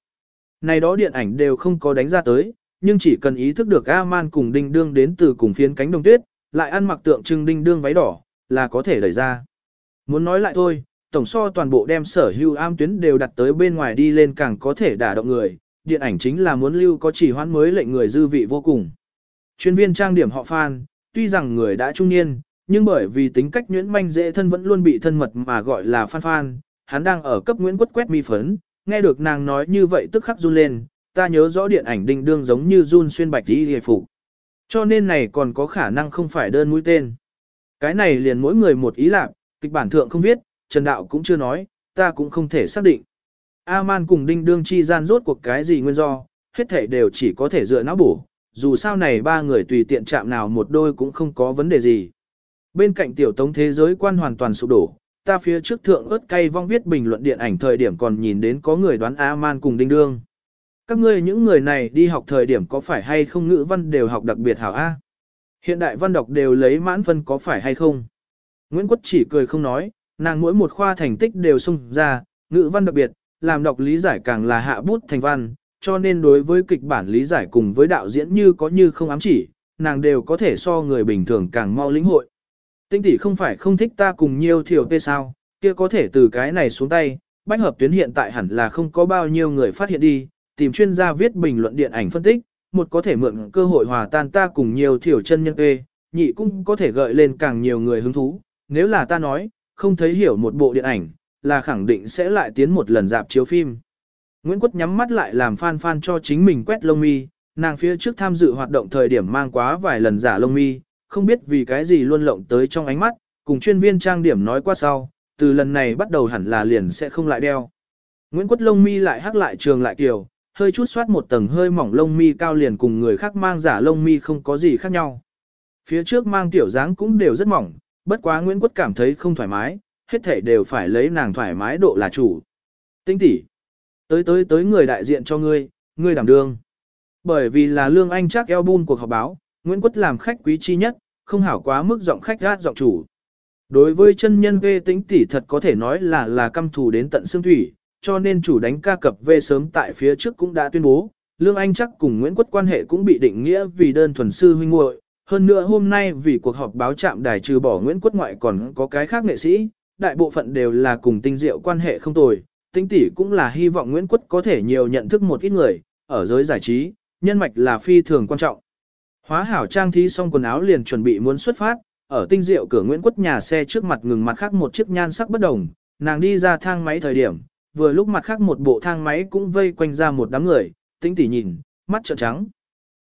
Này đó điện ảnh đều không có đánh ra tới, nhưng chỉ cần ý thức được A-man cùng đinh đương đến từ cùng phiến cánh đồng tuyết, lại ăn mặc tượng trưng đinh đương váy đỏ, là có thể đẩy ra. Muốn nói lại thôi, tổng so toàn bộ đem sở hưu am tuyến đều đặt tới bên ngoài đi lên càng có thể đả động người, điện ảnh chính là muốn lưu có chỉ hoãn mới lệnh người dư vị vô cùng. Chuyên viên trang điểm họ Phan, tuy rằng người đã trung niên, nhưng bởi vì tính cách nhuyễn manh dễ thân vẫn luôn bị thân mật mà gọi là Phan Phan, hắn đang ở cấp Nguyễn Quất quét mi phấn, nghe được nàng nói như vậy tức khắc run lên, ta nhớ rõ điện ảnh đinh đương giống như run xuyên bạch đi hề phục. Cho nên này còn có khả năng không phải đơn mũi tên. Cái này liền mỗi người một ý lạc, kịch bản thượng không viết, Trần Đạo cũng chưa nói, ta cũng không thể xác định. A-man cùng đinh đương chi gian rốt cuộc cái gì nguyên do, hết thể đều chỉ có thể dựa não bổ, dù sao này ba người tùy tiện chạm nào một đôi cũng không có vấn đề gì. Bên cạnh tiểu tống thế giới quan hoàn toàn sụp đổ, ta phía trước thượng ớt cay vong viết bình luận điện ảnh thời điểm còn nhìn đến có người đoán A-man cùng đinh đương. Các ngươi những người này đi học thời điểm có phải hay không ngữ văn đều học đặc biệt hảo A? Hiện đại văn đọc đều lấy mãn phân có phải hay không? Nguyễn Quất chỉ cười không nói, nàng mỗi một khoa thành tích đều xung ra, ngữ văn đặc biệt, làm đọc lý giải càng là hạ bút thành văn, cho nên đối với kịch bản lý giải cùng với đạo diễn như có như không ám chỉ, nàng đều có thể so người bình thường càng mau lĩnh hội. Tinh tỷ không phải không thích ta cùng nhiều thiểu tê sao, kia có thể từ cái này xuống tay, bách hợp tuyến hiện tại hẳn là không có bao nhiêu người phát hiện đi, tìm chuyên gia viết bình luận điện ảnh phân tích, một có thể mượn cơ hội hòa tan ta cùng nhiều thiểu chân nhân tê, nhị cũng có thể gợi lên càng nhiều người hứng thú, nếu là ta nói, không thấy hiểu một bộ điện ảnh, là khẳng định sẽ lại tiến một lần dạp chiếu phim. Nguyễn Quất nhắm mắt lại làm fan fan cho chính mình quét lông mi, nàng phía trước tham dự hoạt động thời điểm mang quá vài lần giả lông mi, không biết vì cái gì luôn lộng tới trong ánh mắt, cùng chuyên viên trang điểm nói qua sau, từ lần này bắt đầu hẳn là liền sẽ không lại đeo. Nguyễn Quất lông mi lại hắc lại trường lại kiều, hơi chút soát một tầng hơi mỏng lông mi cao liền cùng người khác mang giả lông mi không có gì khác nhau. Phía trước mang tiểu dáng cũng đều rất mỏng, bất quá Nguyễn Quất cảm thấy không thoải mái, hết thể đều phải lấy nàng thoải mái độ là chủ. Tinh tỷ, tới tới tới người đại diện cho ngươi, ngươi đảm đương. Bởi vì là lương anh chắc album cuộc họp báo, Nguyễn Quất làm khách quý chi nhất, không hảo quá mức giọng khách gát giọng chủ. Đối với chân nhân về tính tỷ thật có thể nói là là căm thù đến tận xương thủy, cho nên chủ đánh ca cập về sớm tại phía trước cũng đã tuyên bố, Lương Anh chắc cùng Nguyễn Quất quan hệ cũng bị định nghĩa vì đơn thuần sư huynh muội. Hơn nữa hôm nay vì cuộc họp báo chạm đài trừ bỏ Nguyễn Quất ngoại còn có cái khác nghệ sĩ, đại bộ phận đều là cùng tinh diệu quan hệ không tồi. Tinh tỷ cũng là hy vọng Nguyễn Quất có thể nhiều nhận thức một ít người, ở giới giải trí, nhân mạch là phi thường quan trọng. Hóa hảo trang thí xong quần áo liền chuẩn bị muốn xuất phát, ở tinh diệu cửa Nguyễn Quất nhà xe trước mặt ngừng mặt khác một chiếc nhan sắc bất đồng, nàng đi ra thang máy thời điểm, vừa lúc mặt khác một bộ thang máy cũng vây quanh ra một đám người, tinh tỷ nhìn, mắt trợn trắng.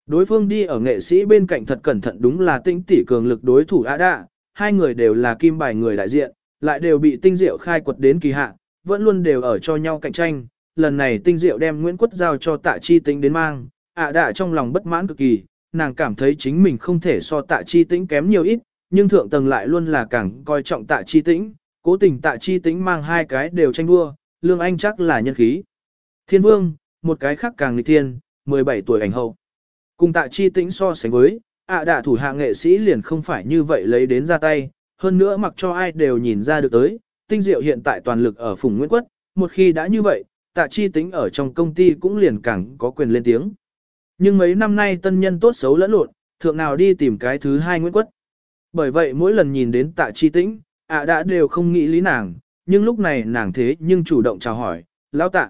Đối phương đi ở nghệ sĩ bên cạnh thật cẩn thận đúng là tinh tỷ cường lực đối thủ A Đạ, hai người đều là kim bài người đại diện, lại đều bị tinh diệu khai quật đến kỳ hạ, vẫn luôn đều ở cho nhau cạnh tranh. Lần này tinh diệu đem Nguyễn Quất giao cho tạ chi tính đến mang, ạ đạ trong lòng bất mãn cực kỳ, nàng cảm thấy chính mình không thể so tạ chi tĩnh kém nhiều ít, nhưng thượng tầng lại luôn là càng coi trọng tạ chi tĩnh, cố tình tạ chi tĩnh mang hai cái đều tranh đua, lương anh chắc là nhân khí. Thiên vương, một cái khác càng nghịch thiên, 17 tuổi ảnh hậu. Cùng tạ chi tĩnh so sánh với, ạ đạ thủ hạ nghệ sĩ liền không phải như vậy lấy đến ra tay, hơn nữa mặc cho ai đều nhìn ra được tới, tinh diệu hiện tại toàn lực ở phùng Nguyễn Quất, một khi đã như vậy, tạ chi tính ở trong công ty cũng liền càng có quyền lên tiếng. Nhưng mấy năm nay tân nhân tốt xấu lẫn lộn, thượng nào đi tìm cái thứ hai Nguyễn Quất. Bởi vậy mỗi lần nhìn đến tạ chi tĩnh, ạ đã đều không nghĩ lý nàng, nhưng lúc này nàng thế nhưng chủ động chào hỏi, lão tạ.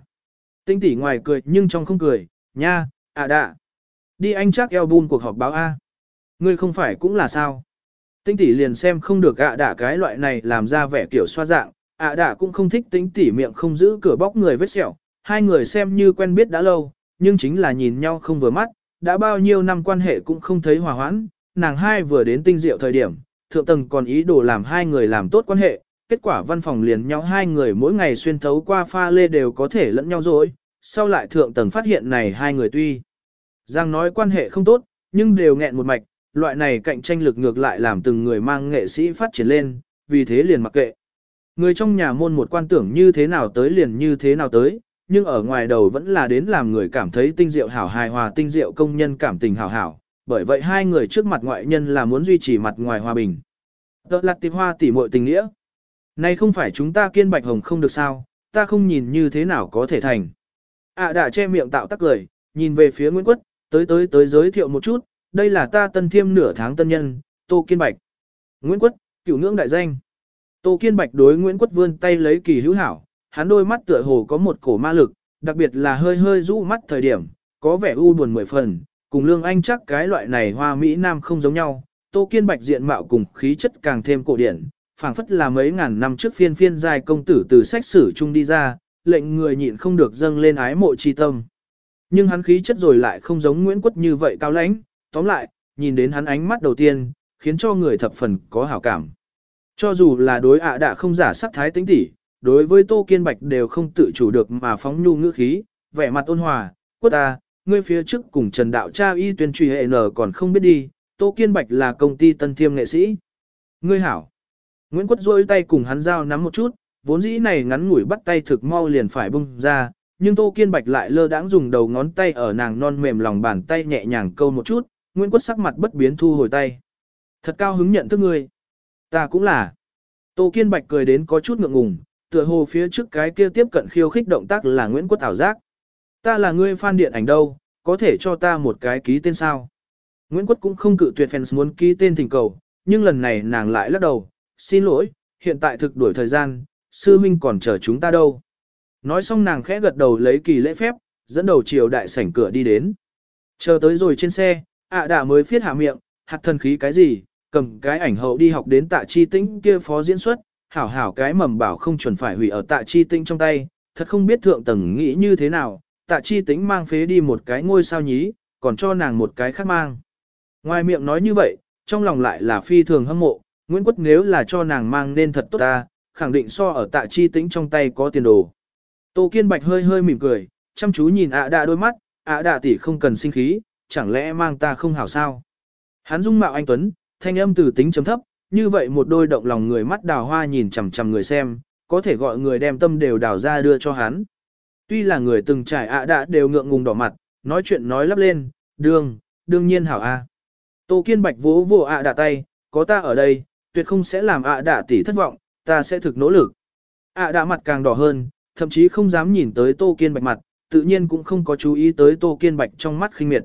Tinh tỷ ngoài cười nhưng trong không cười, nha, ạ đã. Đi anh chắc album cuộc họp báo A. Ngươi không phải cũng là sao. Tinh tỷ liền xem không được ạ đã cái loại này làm ra vẻ kiểu xoa dạng, ạ đã cũng không thích tinh tỷ miệng không giữ cửa bóc người vết sẹo, hai người xem như quen biết đã lâu, nhưng chính là nhìn nhau không vừa mắt, đã bao nhiêu năm quan hệ cũng không thấy hòa hoãn, nàng hai vừa đến tinh diệu thời điểm, thượng tầng còn ý đồ làm hai người làm tốt quan hệ, kết quả văn phòng liền nhau hai người mỗi ngày xuyên thấu qua pha lê đều có thể lẫn nhau rồi, sau lại thượng tầng phát hiện này hai người tuy rằng nói quan hệ không tốt, nhưng đều nghẹn một mạch, loại này cạnh tranh lực ngược lại làm từng người mang nghệ sĩ phát triển lên, vì thế liền mặc kệ. Người trong nhà môn một quan tưởng như thế nào tới liền như thế nào tới, nhưng ở ngoài đầu vẫn là đến làm người cảm thấy tinh diệu hảo hài hòa tinh diệu công nhân cảm tình hảo hảo, bởi vậy hai người trước mặt ngoại nhân là muốn duy trì mặt ngoài hòa bình. Đó là tìm hoa tỉ muội tình nghĩa. nay không phải chúng ta kiên bạch hồng không được sao, ta không nhìn như thế nào có thể thành. À đã che miệng tạo tắc cười, nhìn về phía Nguyễn Quất, tới tới tới giới thiệu một chút, đây là ta tân thiêm nửa tháng tân nhân, Tô Kiên Bạch. Nguyễn Quất, cửu ngưỡng đại danh. Tô Kiên Bạch đối Nguyễn Quất vươn tay lấy kỳ hữu hảo, hắn đôi mắt tựa hồ có một cổ ma lực, đặc biệt là hơi hơi rũ mắt thời điểm, có vẻ u buồn mười phần, cùng Lương Anh chắc cái loại này hoa Mỹ Nam không giống nhau. Tô Kiên Bạch diện mạo cùng khí chất càng thêm cổ điển, phảng phất là mấy ngàn năm trước phiên phiên giai công tử từ sách sử chung đi ra, lệnh người nhịn không được dâng lên ái mộ chi tâm. Nhưng hắn khí chất rồi lại không giống Nguyễn Quất như vậy cao lãnh, tóm lại, nhìn đến hắn ánh mắt đầu tiên, khiến cho người thập phần có hảo cảm. Cho dù là đối ạ đã không giả sắc thái tính tỉ, đối với Tô Kiên Bạch đều không tự chủ được mà phóng nhu ngữ khí, vẻ mặt ôn hòa, quất ta, ngươi phía trước cùng Trần Đạo Cha y tuyên truy hệ nở còn không biết đi, Tô Kiên Bạch là công ty tân thiêm nghệ sĩ. Ngươi hảo. Nguyễn Quất rôi tay cùng hắn giao nắm một chút, vốn dĩ này ngắn ngủi bắt tay thực mau liền phải bung ra, nhưng Tô Kiên Bạch lại lơ đãng dùng đầu ngón tay ở nàng non mềm lòng bàn tay nhẹ nhàng câu một chút, Nguyễn Quất sắc mặt bất biến thu hồi tay. Thật cao hứng nhận thức ngươi. Ta cũng là. Tô Kiên Bạch cười đến có chút ngượng ngùng, tựa hồ phía trước cái kia tiếp cận khiêu khích động tác là Nguyễn Quất ảo giác. Ta là ngươi fan điện ảnh đâu, có thể cho ta một cái ký tên sao? Nguyễn Quất cũng không cự tuyệt fans muốn ký tên thỉnh cầu, nhưng lần này nàng lại lắc đầu, xin lỗi, hiện tại thực đuổi thời gian, sư huynh còn chờ chúng ta đâu. Nói xong nàng khẽ gật đầu lấy kỳ lễ phép, dẫn đầu chiều đại sảnh cửa đi đến. Chờ tới rồi trên xe, ạ à đã mới phiết hạ miệng, hạt thần khí cái gì, cầm cái ảnh hậu đi học đến tạ chi tĩnh kia phó diễn xuất, hảo hảo cái mầm bảo không chuẩn phải hủy ở tạ chi tĩnh trong tay, thật không biết thượng tầng nghĩ như thế nào, tạ chi tĩnh mang phế đi một cái ngôi sao nhí, còn cho nàng một cái khác mang. Ngoài miệng nói như vậy, trong lòng lại là phi thường hâm mộ, Nguyễn Quất nếu là cho nàng mang nên thật tốt ta, khẳng định so ở tạ chi tĩnh trong tay có tiền đồ. Tô Kiên Bạch hơi hơi mỉm cười, chăm chú nhìn ạ đạ đôi mắt, ạ đạ tỷ không cần sinh khí, chẳng lẽ mang ta không hảo sao. Hắn dung mạo anh Tuấn, thanh âm từ tính chấm thấp, như vậy một đôi động lòng người mắt đào hoa nhìn chằm chằm người xem, có thể gọi người đem tâm đều đào ra đưa cho hắn. Tuy là người từng trải ạ đạ đều ngượng ngùng đỏ mặt, nói chuyện nói lắp lên, đương, đương nhiên hảo a. Tô Kiên Bạch vỗ vỗ ạ đạ tay, có ta ở đây, tuyệt không sẽ làm ạ đạ tỷ thất vọng, ta sẽ thực nỗ lực. ạ đạ mặt càng đỏ hơn, thậm chí không dám nhìn tới Tô Kiên Bạch mặt, tự nhiên cũng không có chú ý tới Tô Kiên Bạch trong mắt khinh miệt.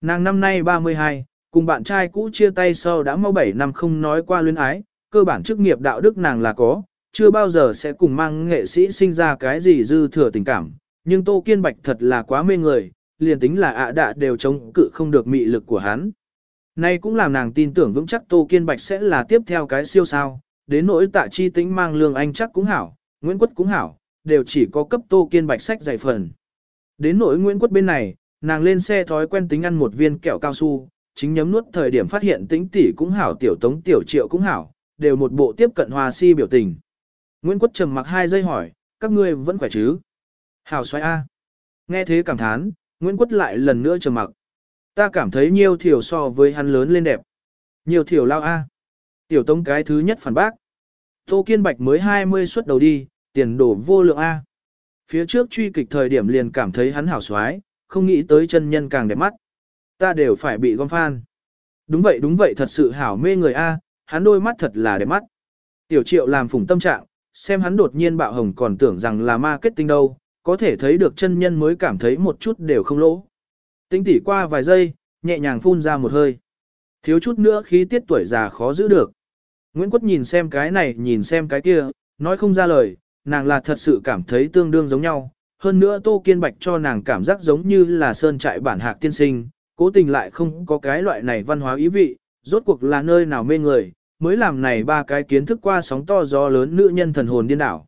Nàng năm nay 32, cùng bạn trai cũ chia tay sau đã mau 7 năm không nói qua luyến ái, cơ bản chức nghiệp đạo đức nàng là có, chưa bao giờ sẽ cùng mang nghệ sĩ sinh ra cái gì dư thừa tình cảm, nhưng Tô Kiên Bạch thật là quá mê người, liền tính là ạ đạ đều chống cự không được mị lực của hắn. Nay cũng làm nàng tin tưởng vững chắc Tô Kiên Bạch sẽ là tiếp theo cái siêu sao, đến nỗi tạ chi tính mang lương anh chắc cũng hảo, Nguyễn Quất cũng hảo, đều chỉ có cấp Tô Kiên Bạch sách dạy phần. Đến nỗi Nguyễn Quất bên này, nàng lên xe thói quen tính ăn một viên kẹo cao su, chính nhấm nuốt thời điểm phát hiện tính tỷ cũng hảo tiểu tống tiểu triệu cũng hảo, đều một bộ tiếp cận hòa si biểu tình. Nguyễn Quất trầm mặc hai giây hỏi, các ngươi vẫn khỏe chứ? Hảo xoay A. Nghe thế cảm thán, Nguyễn Quất lại lần nữa trầm mặc. Ta cảm thấy nhiều thiểu so với hắn lớn lên đẹp. Nhiều thiểu lao A. Tiểu tống cái thứ nhất phản bác. Tô Kiên Bạch mới 20 xuất đầu đi, tiền đổ vô lượng A. Phía trước truy kịch thời điểm liền cảm thấy hắn hảo xoái, không nghĩ tới chân nhân càng đẹp mắt. Ta đều phải bị gom phan. Đúng vậy đúng vậy thật sự hảo mê người A, hắn đôi mắt thật là đẹp mắt. Tiểu triệu làm phủng tâm trạng, xem hắn đột nhiên bạo hồng còn tưởng rằng là marketing đâu, có thể thấy được chân nhân mới cảm thấy một chút đều không lỗ. Tinh tỉ qua vài giây, nhẹ nhàng phun ra một hơi. Thiếu chút nữa khí tiết tuổi già khó giữ được. Nguyễn Quất nhìn xem cái này nhìn xem cái kia, nói không ra lời, nàng là thật sự cảm thấy tương đương giống nhau. Hơn nữa Tô Kiên Bạch cho nàng cảm giác giống như là sơn trại bản hạc tiên sinh, cố tình lại không có cái loại này văn hóa ý vị, rốt cuộc là nơi nào mê người, mới làm này ba cái kiến thức qua sóng to gió lớn nữ nhân thần hồn điên đảo.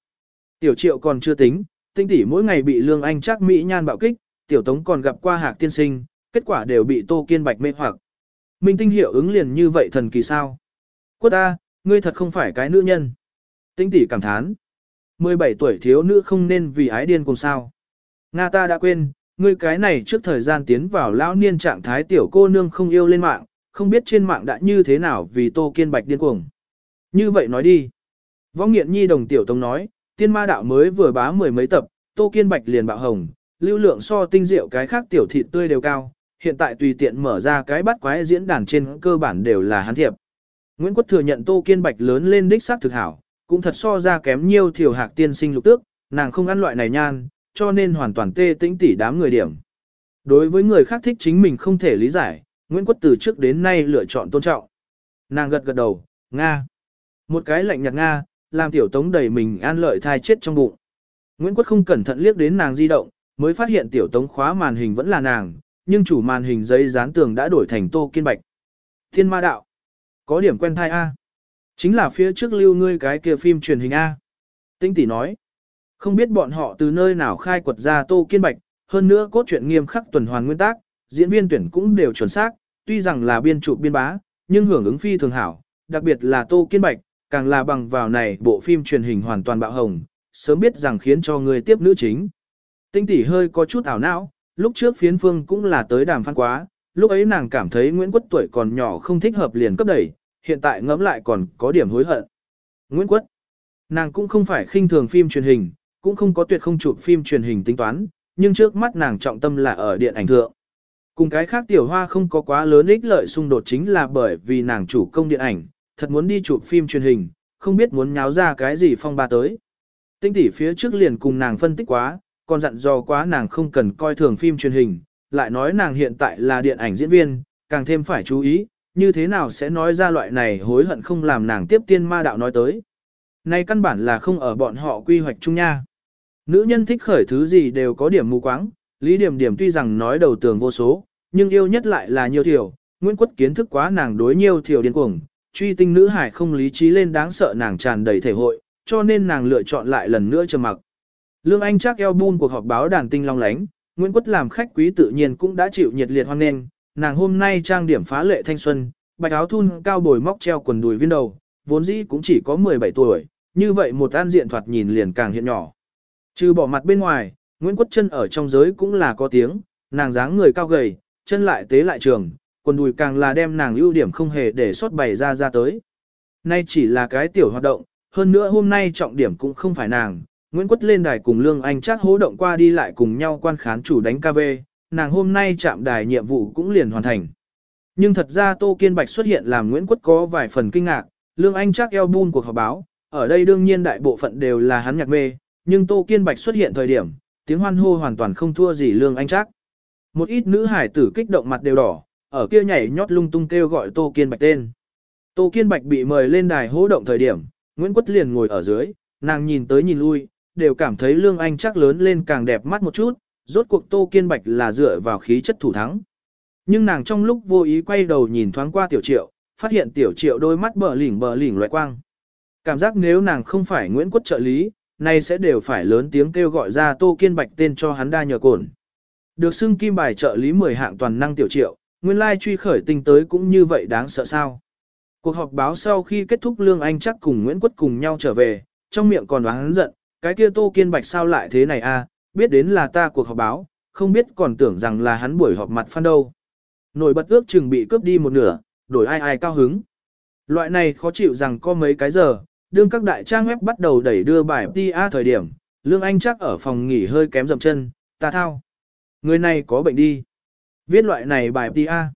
Tiểu triệu còn chưa tính, tinh tỷ mỗi ngày bị lương anh chắc mỹ nhan bạo kích, tiểu tống còn gặp qua hạc tiên sinh, kết quả đều bị tô kiên bạch mê hoặc. Minh tinh hiệu ứng liền như vậy thần kỳ sao? Quất ta, ngươi thật không phải cái nữ nhân. Tinh tỷ cảm thán. 17 tuổi thiếu nữ không nên vì ái điên cùng sao. Nga ta đã quên, ngươi cái này trước thời gian tiến vào lão niên trạng thái tiểu cô nương không yêu lên mạng, không biết trên mạng đã như thế nào vì tô kiên bạch điên cuồng. Như vậy nói đi. Võ nghiện nhi đồng tiểu tông nói, tiên ma đạo mới vừa bá mười mấy tập, tô kiên bạch liền bạo hồng, lưu lượng so tinh diệu cái khác tiểu thịt tươi đều cao, hiện tại tùy tiện mở ra cái bắt quái diễn đàn trên cơ bản đều là hắn thiệp. Nguyễn Quốc thừa nhận tô kiên bạch lớn lên đích xác thực hảo, cũng thật so ra kém nhiều thiểu hạc tiên sinh lục tước, nàng không ăn loại này nhan, cho nên hoàn toàn tê tĩnh tỉ đám người điểm. Đối với người khác thích chính mình không thể lý giải, Nguyễn Quốc từ trước đến nay lựa chọn tôn trọng. Nàng gật gật đầu, Nga. Một cái lạnh nhạt Nga, làm tiểu tống đầy mình an lợi thai chết trong bụng. Nguyễn Quốc không cẩn thận liếc đến nàng di động, mới phát hiện tiểu tống khóa màn hình vẫn là nàng, nhưng chủ màn hình giấy dán tường đã đổi thành tô kiên bạch. Thiên ma đạo. Có điểm quen thai A. Chính là phía trước lưu ngươi cái kia phim truyền hình A. Tinh tỷ nói. Không biết bọn họ từ nơi nào khai quật ra tô kiên bạch, hơn nữa cốt truyện nghiêm khắc tuần hoàn nguyên tắc, diễn viên tuyển cũng đều chuẩn xác, tuy rằng là biên trụ biên bá, nhưng hưởng ứng phi thường hảo, đặc biệt là tô kiên bạch, càng là bằng vào này bộ phim truyền hình hoàn toàn bạo hồng, sớm biết rằng khiến cho người tiếp nữ chính. Tinh tỷ hơi có chút ảo não, lúc trước phiến phương cũng là tới đàm phán quá, lúc ấy nàng cảm thấy Nguyễn Quất tuổi còn nhỏ không thích hợp liền cấp đẩy, hiện tại ngẫm lại còn có điểm hối hận. Nguyễn Quất, nàng cũng không phải khinh thường phim truyền hình, cũng không có tuyệt không chụp phim truyền hình tính toán, nhưng trước mắt nàng trọng tâm là ở điện ảnh thượng. Cùng cái khác tiểu hoa không có quá lớn ích lợi xung đột chính là bởi vì nàng chủ công điện ảnh, thật muốn đi chụp phim truyền hình, không biết muốn nháo ra cái gì phong ba tới. Tinh tỷ phía trước liền cùng nàng phân tích quá, còn dặn dò quá nàng không cần coi thường phim truyền hình, lại nói nàng hiện tại là điện ảnh diễn viên, càng thêm phải chú ý, như thế nào sẽ nói ra loại này hối hận không làm nàng tiếp tiên ma đạo nói tới. Nay căn bản là không ở bọn họ quy hoạch chung nha. Nữ nhân thích khởi thứ gì đều có điểm mù quáng, Lý Điểm Điểm tuy rằng nói đầu tường vô số, nhưng yêu nhất lại là nhiều thiểu, Nguyễn Quất kiến thức quá nàng đối nhiều thiểu điên cuồng, truy tinh nữ hải không lý trí lên đáng sợ nàng tràn đầy thể hội, cho nên nàng lựa chọn lại lần nữa trầm mặc. Lương Anh chắc eo bun cuộc họp báo đàn tinh long lánh, Nguyễn Quất làm khách quý tự nhiên cũng đã chịu nhiệt liệt hoan nghênh, nàng hôm nay trang điểm phá lệ thanh xuân, bạch áo thun cao bồi móc treo quần đùi viên đầu, vốn dĩ cũng chỉ có 17 tuổi, như vậy một an diện thoạt nhìn liền càng hiện nhỏ. Trừ bỏ mặt bên ngoài, Nguyễn Quất chân ở trong giới cũng là có tiếng, nàng dáng người cao gầy, chân lại tế lại trường, quần đùi càng là đem nàng ưu điểm không hề để sót bày ra ra tới. Nay chỉ là cái tiểu hoạt động, hơn nữa hôm nay trọng điểm cũng không phải nàng, Nguyễn Quất lên đài cùng Lương Anh chắc hố động qua đi lại cùng nhau quan khán chủ đánh KV, nàng hôm nay chạm đài nhiệm vụ cũng liền hoàn thành. Nhưng thật ra Tô Kiên Bạch xuất hiện làm Nguyễn Quất có vài phần kinh ngạc, Lương Anh chắc eo bun cuộc họp báo, ở đây đương nhiên đại bộ phận đều là hắn nhạc mê, nhưng Tô Kiên Bạch xuất hiện thời điểm, tiếng hoan hô hoàn toàn không thua gì Lương Anh chắc. Một ít nữ hải tử kích động mặt đều đỏ, ở kia nhảy nhót lung tung kêu gọi Tô Kiên Bạch tên. Tô Kiên Bạch bị mời lên đài hô động thời điểm, Nguyễn Quất liền ngồi ở dưới, nàng nhìn tới nhìn lui, đều cảm thấy Lương Anh chắc lớn lên càng đẹp mắt một chút, rốt cuộc Tô Kiên Bạch là dựa vào khí chất thủ thắng. Nhưng nàng trong lúc vô ý quay đầu nhìn thoáng qua tiểu triệu, phát hiện tiểu triệu đôi mắt bờ lỉnh bờ lỉnh loại quang. Cảm giác nếu nàng không phải Nguyễn Quất trợ lý, nay sẽ đều phải lớn tiếng kêu gọi ra Tô Kiên Bạch tên cho hắn đa nhờ cồn. Được xưng kim bài trợ lý 10 hạng toàn năng tiểu triệu, nguyên lai truy khởi tinh tới cũng như vậy đáng sợ sao. Cuộc họp báo sau khi kết thúc Lương Anh chắc cùng Nguyễn Quất cùng nhau trở về, trong miệng còn đoán giận, cái kia Tô Kiên Bạch sao lại thế này a? biết đến là ta cuộc họp báo, không biết còn tưởng rằng là hắn buổi họp mặt phan đâu. Nổi bật ước chừng bị cướp đi một nửa, đổi ai ai cao hứng. Loại này khó chịu rằng có mấy cái giờ, đương các đại trang web bắt đầu đẩy đưa bài TA thời điểm, Lương Anh chắc ở phòng nghỉ hơi kém dầm chân, ta thao. Người này có bệnh đi. Viết loại này bài TA.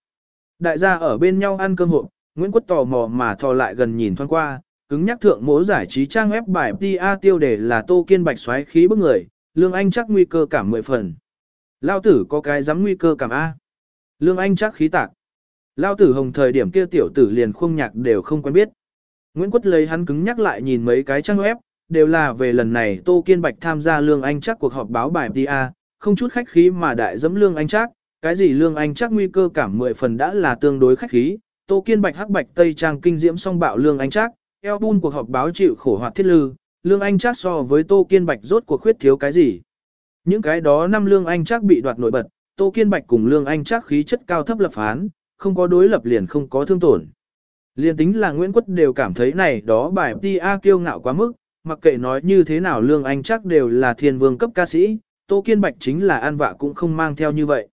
Đại gia ở bên nhau ăn cơm hộp, Nguyễn Quất tò mò mà thò lại gần nhìn thoáng qua, cứng nhắc thượng mố giải trí trang web bài TA tiêu đề là Tô Kiên Bạch xoáy khí bức người, Lương Anh chắc nguy cơ cảm mười phần. Lao tử có cái dám nguy cơ cảm A. Lương Anh chắc khí tạc. Lao tử hồng thời điểm kia tiểu tử liền khung nhạc đều không quen biết. Nguyễn Quất lấy hắn cứng nhắc lại nhìn mấy cái trang web, đều là về lần này Tô Kiên Bạch tham gia Lương Anh chắc cuộc họp báo bài PA, à, không chút khách khí mà đại dẫm Lương Anh chắc, cái gì Lương Anh chắc nguy cơ cảm mười phần đã là tương đối khách khí, Tô Kiên Bạch hắc bạch tây trang kinh diễm song bạo Lương Anh chắc, eo bun cuộc họp báo chịu khổ hoạt thiết lư, Lương Anh chắc so với Tô Kiên Bạch rốt cuộc khuyết thiếu cái gì. Những cái đó năm Lương Anh chắc bị đoạt nổi bật, Tô Kiên Bạch cùng Lương Anh chắc khí chất cao thấp lập phán, không có đối lập liền không có thương tổn. Liên tính là Nguyễn Quất đều cảm thấy này đó bài ti a kiêu ngạo quá mức, mặc kệ nói như thế nào Lương Anh chắc đều là thiên vương cấp ca sĩ, Tô Kiên Bạch chính là an vạ cũng không mang theo như vậy.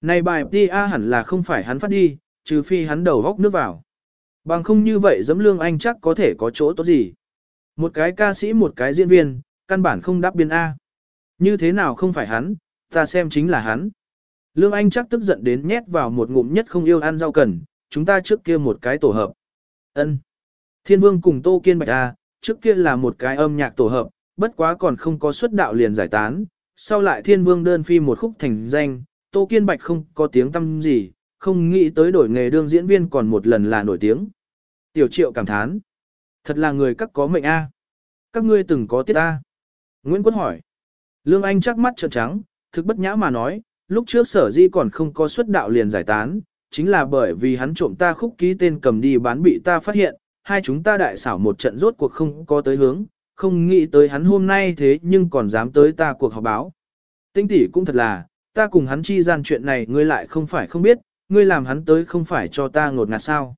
Này bài ti a hẳn là không phải hắn phát đi, trừ phi hắn đầu góc nước vào. Bằng không như vậy giấm Lương Anh chắc có thể có chỗ tốt gì. Một cái ca sĩ một cái diễn viên, căn bản không đáp biên A. Như thế nào không phải hắn, ta xem chính là hắn. Lương Anh chắc tức giận đến nhét vào một ngụm nhất không yêu ăn rau cần, chúng ta trước kia một cái tổ hợp. Ân. Thiên Vương cùng Tô Kiên Bạch A, trước kia là một cái âm nhạc tổ hợp, bất quá còn không có xuất đạo liền giải tán, sau lại Thiên Vương đơn phi một khúc thành danh, Tô Kiên Bạch không có tiếng tâm gì, không nghĩ tới đổi nghề đương diễn viên còn một lần là nổi tiếng. Tiểu Triệu cảm thán. Thật là người các có mệnh A. Các ngươi từng có tiết A. Nguyễn Quân hỏi. Lương Anh chắc mắt trợn trắng, thực bất nhã mà nói, lúc trước sở di còn không có xuất đạo liền giải tán, chính là bởi vì hắn trộm ta khúc ký tên cầm đi bán bị ta phát hiện, hai chúng ta đại xảo một trận rốt cuộc không có tới hướng, không nghĩ tới hắn hôm nay thế nhưng còn dám tới ta cuộc họp báo. Tinh tỷ cũng thật là, ta cùng hắn chi gian chuyện này ngươi lại không phải không biết, ngươi làm hắn tới không phải cho ta ngột ngạt sao.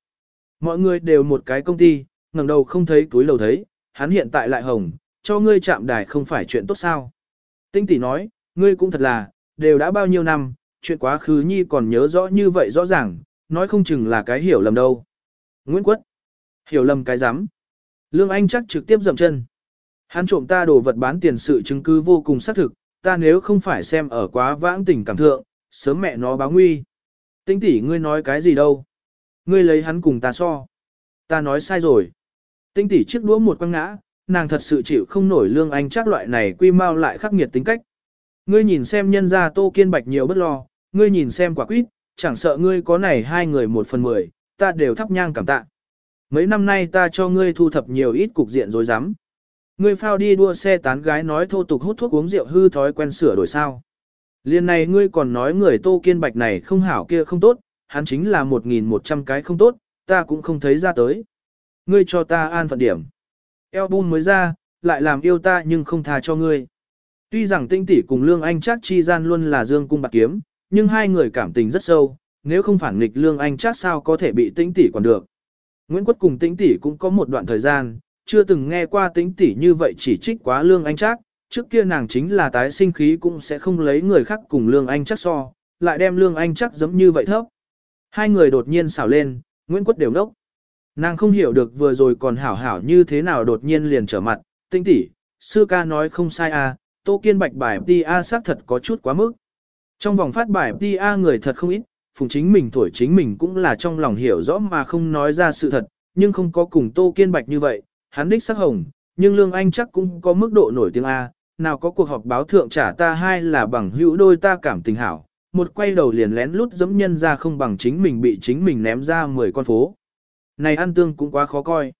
Mọi người đều một cái công ty, ngẩng đầu không thấy túi lầu thấy, hắn hiện tại lại hồng, cho ngươi chạm đài không phải chuyện tốt sao. Tinh tỷ nói, ngươi cũng thật là, đều đã bao nhiêu năm, chuyện quá khứ nhi còn nhớ rõ như vậy rõ ràng, nói không chừng là cái hiểu lầm đâu. Nguyễn Quất, hiểu lầm cái rắm Lương Anh chắc trực tiếp dậm chân. Hắn trộm ta đồ vật bán tiền sự chứng cứ vô cùng xác thực, ta nếu không phải xem ở quá vãng tình cảm thượng, sớm mẹ nó báo nguy. Tinh tỷ ngươi nói cái gì đâu? Ngươi lấy hắn cùng ta so. Ta nói sai rồi. Tinh tỷ chiếc đũa một quăng ngã, nàng thật sự chịu không nổi lương anh chắc loại này quy mau lại khắc nghiệt tính cách. Ngươi nhìn xem nhân gia tô kiên bạch nhiều bất lo, ngươi nhìn xem quả quýt, chẳng sợ ngươi có này hai người một phần mười, ta đều thắp nhang cảm tạ. Mấy năm nay ta cho ngươi thu thập nhiều ít cục diện rồi dám. Ngươi phao đi đua xe tán gái nói thô tục hút thuốc uống rượu hư thói quen sửa đổi sao. Liên này ngươi còn nói người tô kiên bạch này không hảo kia không tốt, hắn chính là một nghìn một trăm cái không tốt, ta cũng không thấy ra tới. Ngươi cho ta an phận điểm. Album mới ra, lại làm yêu ta nhưng không tha cho ngươi. Tuy rằng tinh tỷ cùng Lương Anh chắc chi gian luôn là dương cung bạc kiếm, nhưng hai người cảm tình rất sâu, nếu không phản nghịch Lương Anh chắc sao có thể bị Tĩnh tỷ còn được. Nguyễn Quất cùng Tĩnh tỷ cũng có một đoạn thời gian, chưa từng nghe qua Tĩnh tỷ như vậy chỉ trích quá Lương Anh chắc, trước kia nàng chính là tái sinh khí cũng sẽ không lấy người khác cùng Lương Anh chắc so, lại đem Lương Anh chắc giống như vậy thấp. Hai người đột nhiên xảo lên, Nguyễn Quất đều đốc. Nàng không hiểu được vừa rồi còn hảo hảo như thế nào đột nhiên liền trở mặt, tinh tỷ, sư ca nói không sai à, Tô Kiên Bạch bài PA xác thật có chút quá mức. Trong vòng phát bài PA người thật không ít, phùng chính mình tuổi chính mình cũng là trong lòng hiểu rõ mà không nói ra sự thật, nhưng không có cùng Tô Kiên Bạch như vậy, hắn đích sắc hồng, nhưng Lương Anh chắc cũng có mức độ nổi tiếng A, nào có cuộc họp báo thượng trả ta hai là bằng hữu đôi ta cảm tình hảo, một quay đầu liền lén lút dẫm nhân ra không bằng chính mình bị chính mình ném ra 10 con phố. Này ăn tương cũng quá khó coi.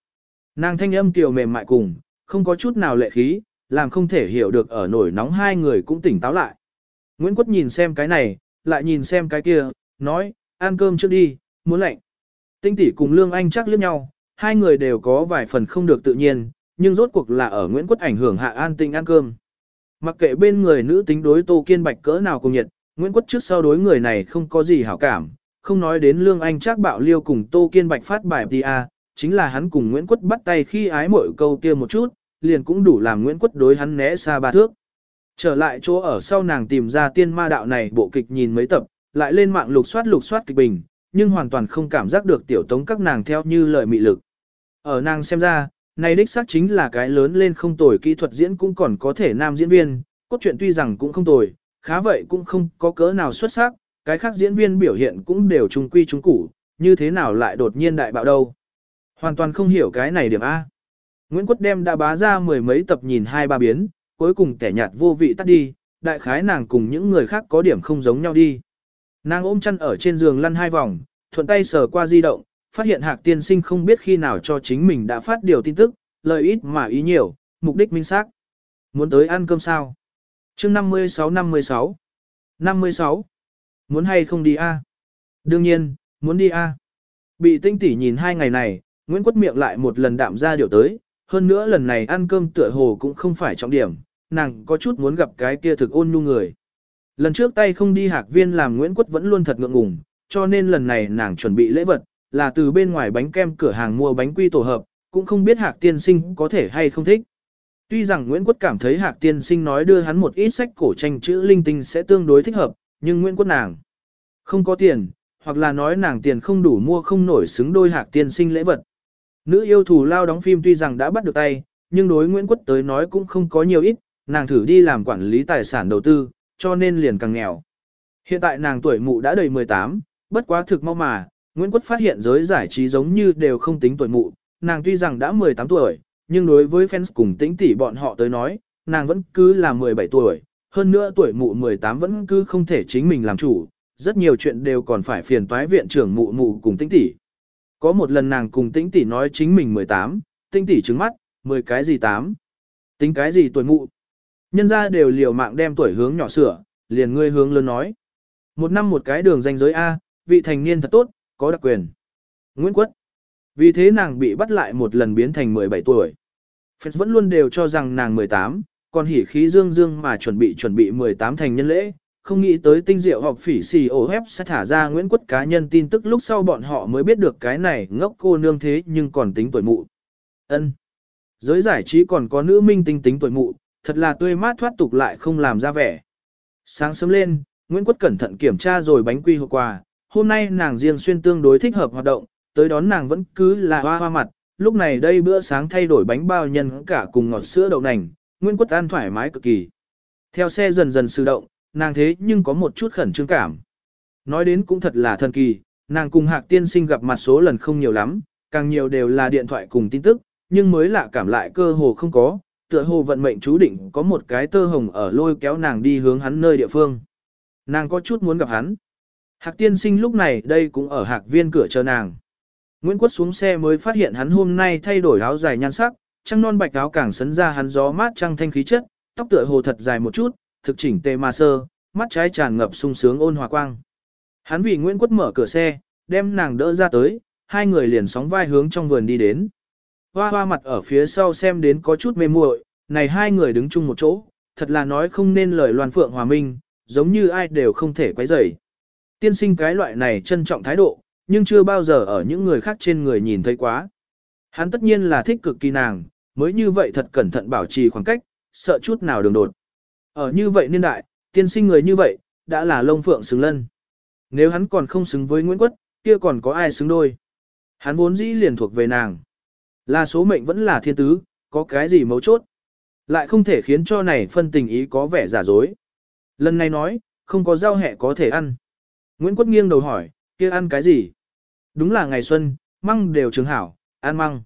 Nàng thanh âm kiều mềm mại cùng, không có chút nào lệ khí, làm không thể hiểu được ở nổi nóng hai người cũng tỉnh táo lại. Nguyễn Quất nhìn xem cái này, lại nhìn xem cái kia, nói, ăn cơm trước đi, muốn lạnh. Tinh tỷ cùng Lương Anh chắc liếc nhau, hai người đều có vài phần không được tự nhiên, nhưng rốt cuộc là ở Nguyễn Quất ảnh hưởng hạ an tinh ăn cơm. Mặc kệ bên người nữ tính đối Tô Kiên Bạch cỡ nào cùng nhiệt, Nguyễn Quất trước sau đối người này không có gì hảo cảm, không nói đến Lương Anh chắc bạo liêu cùng Tô Kiên Bạch phát bài PA, à, chính là hắn cùng Nguyễn Quất bắt tay khi ái mội câu kia một chút, liền cũng đủ làm Nguyễn Quất đối hắn né xa ba thước. Trở lại chỗ ở sau nàng tìm ra tiên ma đạo này bộ kịch nhìn mấy tập, lại lên mạng lục soát lục soát kịch bình, nhưng hoàn toàn không cảm giác được tiểu tống các nàng theo như lời mị lực. Ở nàng xem ra, này đích xác chính là cái lớn lên không tồi kỹ thuật diễn cũng còn có thể nam diễn viên, cốt truyện tuy rằng cũng không tồi, khá vậy cũng không có cỡ nào xuất sắc, cái khác diễn viên biểu hiện cũng đều trung quy trung củ, như thế nào lại đột nhiên đại bạo đâu. Hoàn toàn không hiểu cái này điểm A. Nguyễn quốc đem đã bá ra mười mấy tập nhìn hai ba biến, cuối cùng kẻ nhạt vô vị tắt đi, đại khái nàng cùng những người khác có điểm không giống nhau đi. Nàng ôm chăn ở trên giường lăn hai vòng, thuận tay sờ qua di động, phát hiện hạc tiên sinh không biết khi nào cho chính mình đã phát điều tin tức, lời ít mà ý nhiều, mục đích minh xác. Muốn tới ăn cơm sao? chương 56-56 56 Muốn hay không đi a? Đương nhiên, muốn đi a. Bị tinh tỉ nhìn hai ngày này, Nguyễn Quất miệng lại một lần đạm ra điều tới, hơn nữa lần này ăn cơm tựa hồ cũng không phải trọng điểm, nàng có chút muốn gặp cái kia thực ôn nhu người. Lần trước tay không đi hạc viên làm Nguyễn Quất vẫn luôn thật ngượng ngùng, cho nên lần này nàng chuẩn bị lễ vật, là từ bên ngoài bánh kem cửa hàng mua bánh quy tổ hợp, cũng không biết hạc tiên sinh có thể hay không thích. Tuy rằng Nguyễn Quất cảm thấy hạc tiên sinh nói đưa hắn một ít sách cổ tranh chữ linh tinh sẽ tương đối thích hợp, nhưng Nguyễn Quất nàng không có tiền, hoặc là nói nàng tiền không đủ mua không nổi xứng đôi hạc tiên sinh lễ vật. Nữ yêu thủ lao đóng phim tuy rằng đã bắt được tay, nhưng đối Nguyễn Quất tới nói cũng không có nhiều ít, nàng thử đi làm quản lý tài sản đầu tư, cho nên liền càng nghèo. Hiện tại nàng tuổi mụ đã đầy 18, bất quá thực mau mà, Nguyễn Quất phát hiện giới giải trí giống như đều không tính tuổi mụ, nàng tuy rằng đã 18 tuổi, nhưng đối với fans cùng tính tỷ bọn họ tới nói, nàng vẫn cứ là 17 tuổi, hơn nữa tuổi mụ 18 vẫn cứ không thể chính mình làm chủ, rất nhiều chuyện đều còn phải phiền toái viện trưởng mụ mụ cùng tính tỷ. Có một lần nàng cùng tĩnh tỷ nói chính mình 18, tĩnh tỷ trứng mắt, 10 cái gì 8. Tính cái gì tuổi mụ. Nhân ra đều liều mạng đem tuổi hướng nhỏ sửa, liền ngươi hướng lớn nói. Một năm một cái đường danh giới A, vị thành niên thật tốt, có đặc quyền. Nguyễn Quất. Vì thế nàng bị bắt lại một lần biến thành 17 tuổi. Fans vẫn luôn đều cho rằng nàng 18, còn hỉ khí dương dương mà chuẩn bị chuẩn bị 18 thành nhân lễ, không nghĩ tới tinh diệu học phỉ xì ổ hép sẽ thả ra Nguyễn Quất cá nhân tin tức lúc sau bọn họ mới biết được cái này ngốc cô nương thế nhưng còn tính tuổi mụ. ân Giới giải trí còn có nữ minh tinh tính tuổi mụ, thật là tươi mát thoát tục lại không làm ra vẻ. Sáng sớm lên, Nguyễn Quất cẩn thận kiểm tra rồi bánh quy hộp quà, hôm nay nàng riêng xuyên tương đối thích hợp hoạt động, tới đón nàng vẫn cứ là hoa hoa mặt, lúc này đây bữa sáng thay đổi bánh bao nhân cả cùng ngọt sữa đậu nành, Nguyễn Quất ăn thoải mái cực kỳ. Theo xe dần dần sử động, nàng thế nhưng có một chút khẩn trương cảm. Nói đến cũng thật là thần kỳ, nàng cùng hạc tiên sinh gặp mặt số lần không nhiều lắm, càng nhiều đều là điện thoại cùng tin tức, nhưng mới lạ cảm lại cơ hồ không có, tựa hồ vận mệnh chú định có một cái tơ hồng ở lôi kéo nàng đi hướng hắn nơi địa phương. Nàng có chút muốn gặp hắn. Hạc tiên sinh lúc này đây cũng ở hạc viên cửa chờ nàng. Nguyễn Quất xuống xe mới phát hiện hắn hôm nay thay đổi áo dài nhan sắc, trăng non bạch áo càng sấn ra hắn gió mát trăng thanh khí chất, tóc tựa hồ thật dài một chút, thực chỉnh tề mà sơ, mắt trái tràn ngập sung sướng ôn hòa quang. Hắn vì Nguyễn Quất mở cửa xe, đem nàng đỡ ra tới, hai người liền sóng vai hướng trong vườn đi đến. Hoa hoa mặt ở phía sau xem đến có chút mê muội, này hai người đứng chung một chỗ, thật là nói không nên lời loan phượng hòa minh, giống như ai đều không thể quấy rầy. Tiên sinh cái loại này trân trọng thái độ, nhưng chưa bao giờ ở những người khác trên người nhìn thấy quá. Hắn tất nhiên là thích cực kỳ nàng, mới như vậy thật cẩn thận bảo trì khoảng cách, sợ chút nào đường đột. Ở như vậy niên đại, tiên sinh người như vậy, đã là lông phượng xứng lân. Nếu hắn còn không xứng với Nguyễn Quất, kia còn có ai xứng đôi. Hắn vốn dĩ liền thuộc về nàng. Là số mệnh vẫn là thiên tứ, có cái gì mấu chốt. Lại không thể khiến cho này phân tình ý có vẻ giả dối. Lần này nói, không có rau hẹ có thể ăn. Nguyễn Quất nghiêng đầu hỏi, kia ăn cái gì? Đúng là ngày xuân, măng đều trường hảo, ăn măng.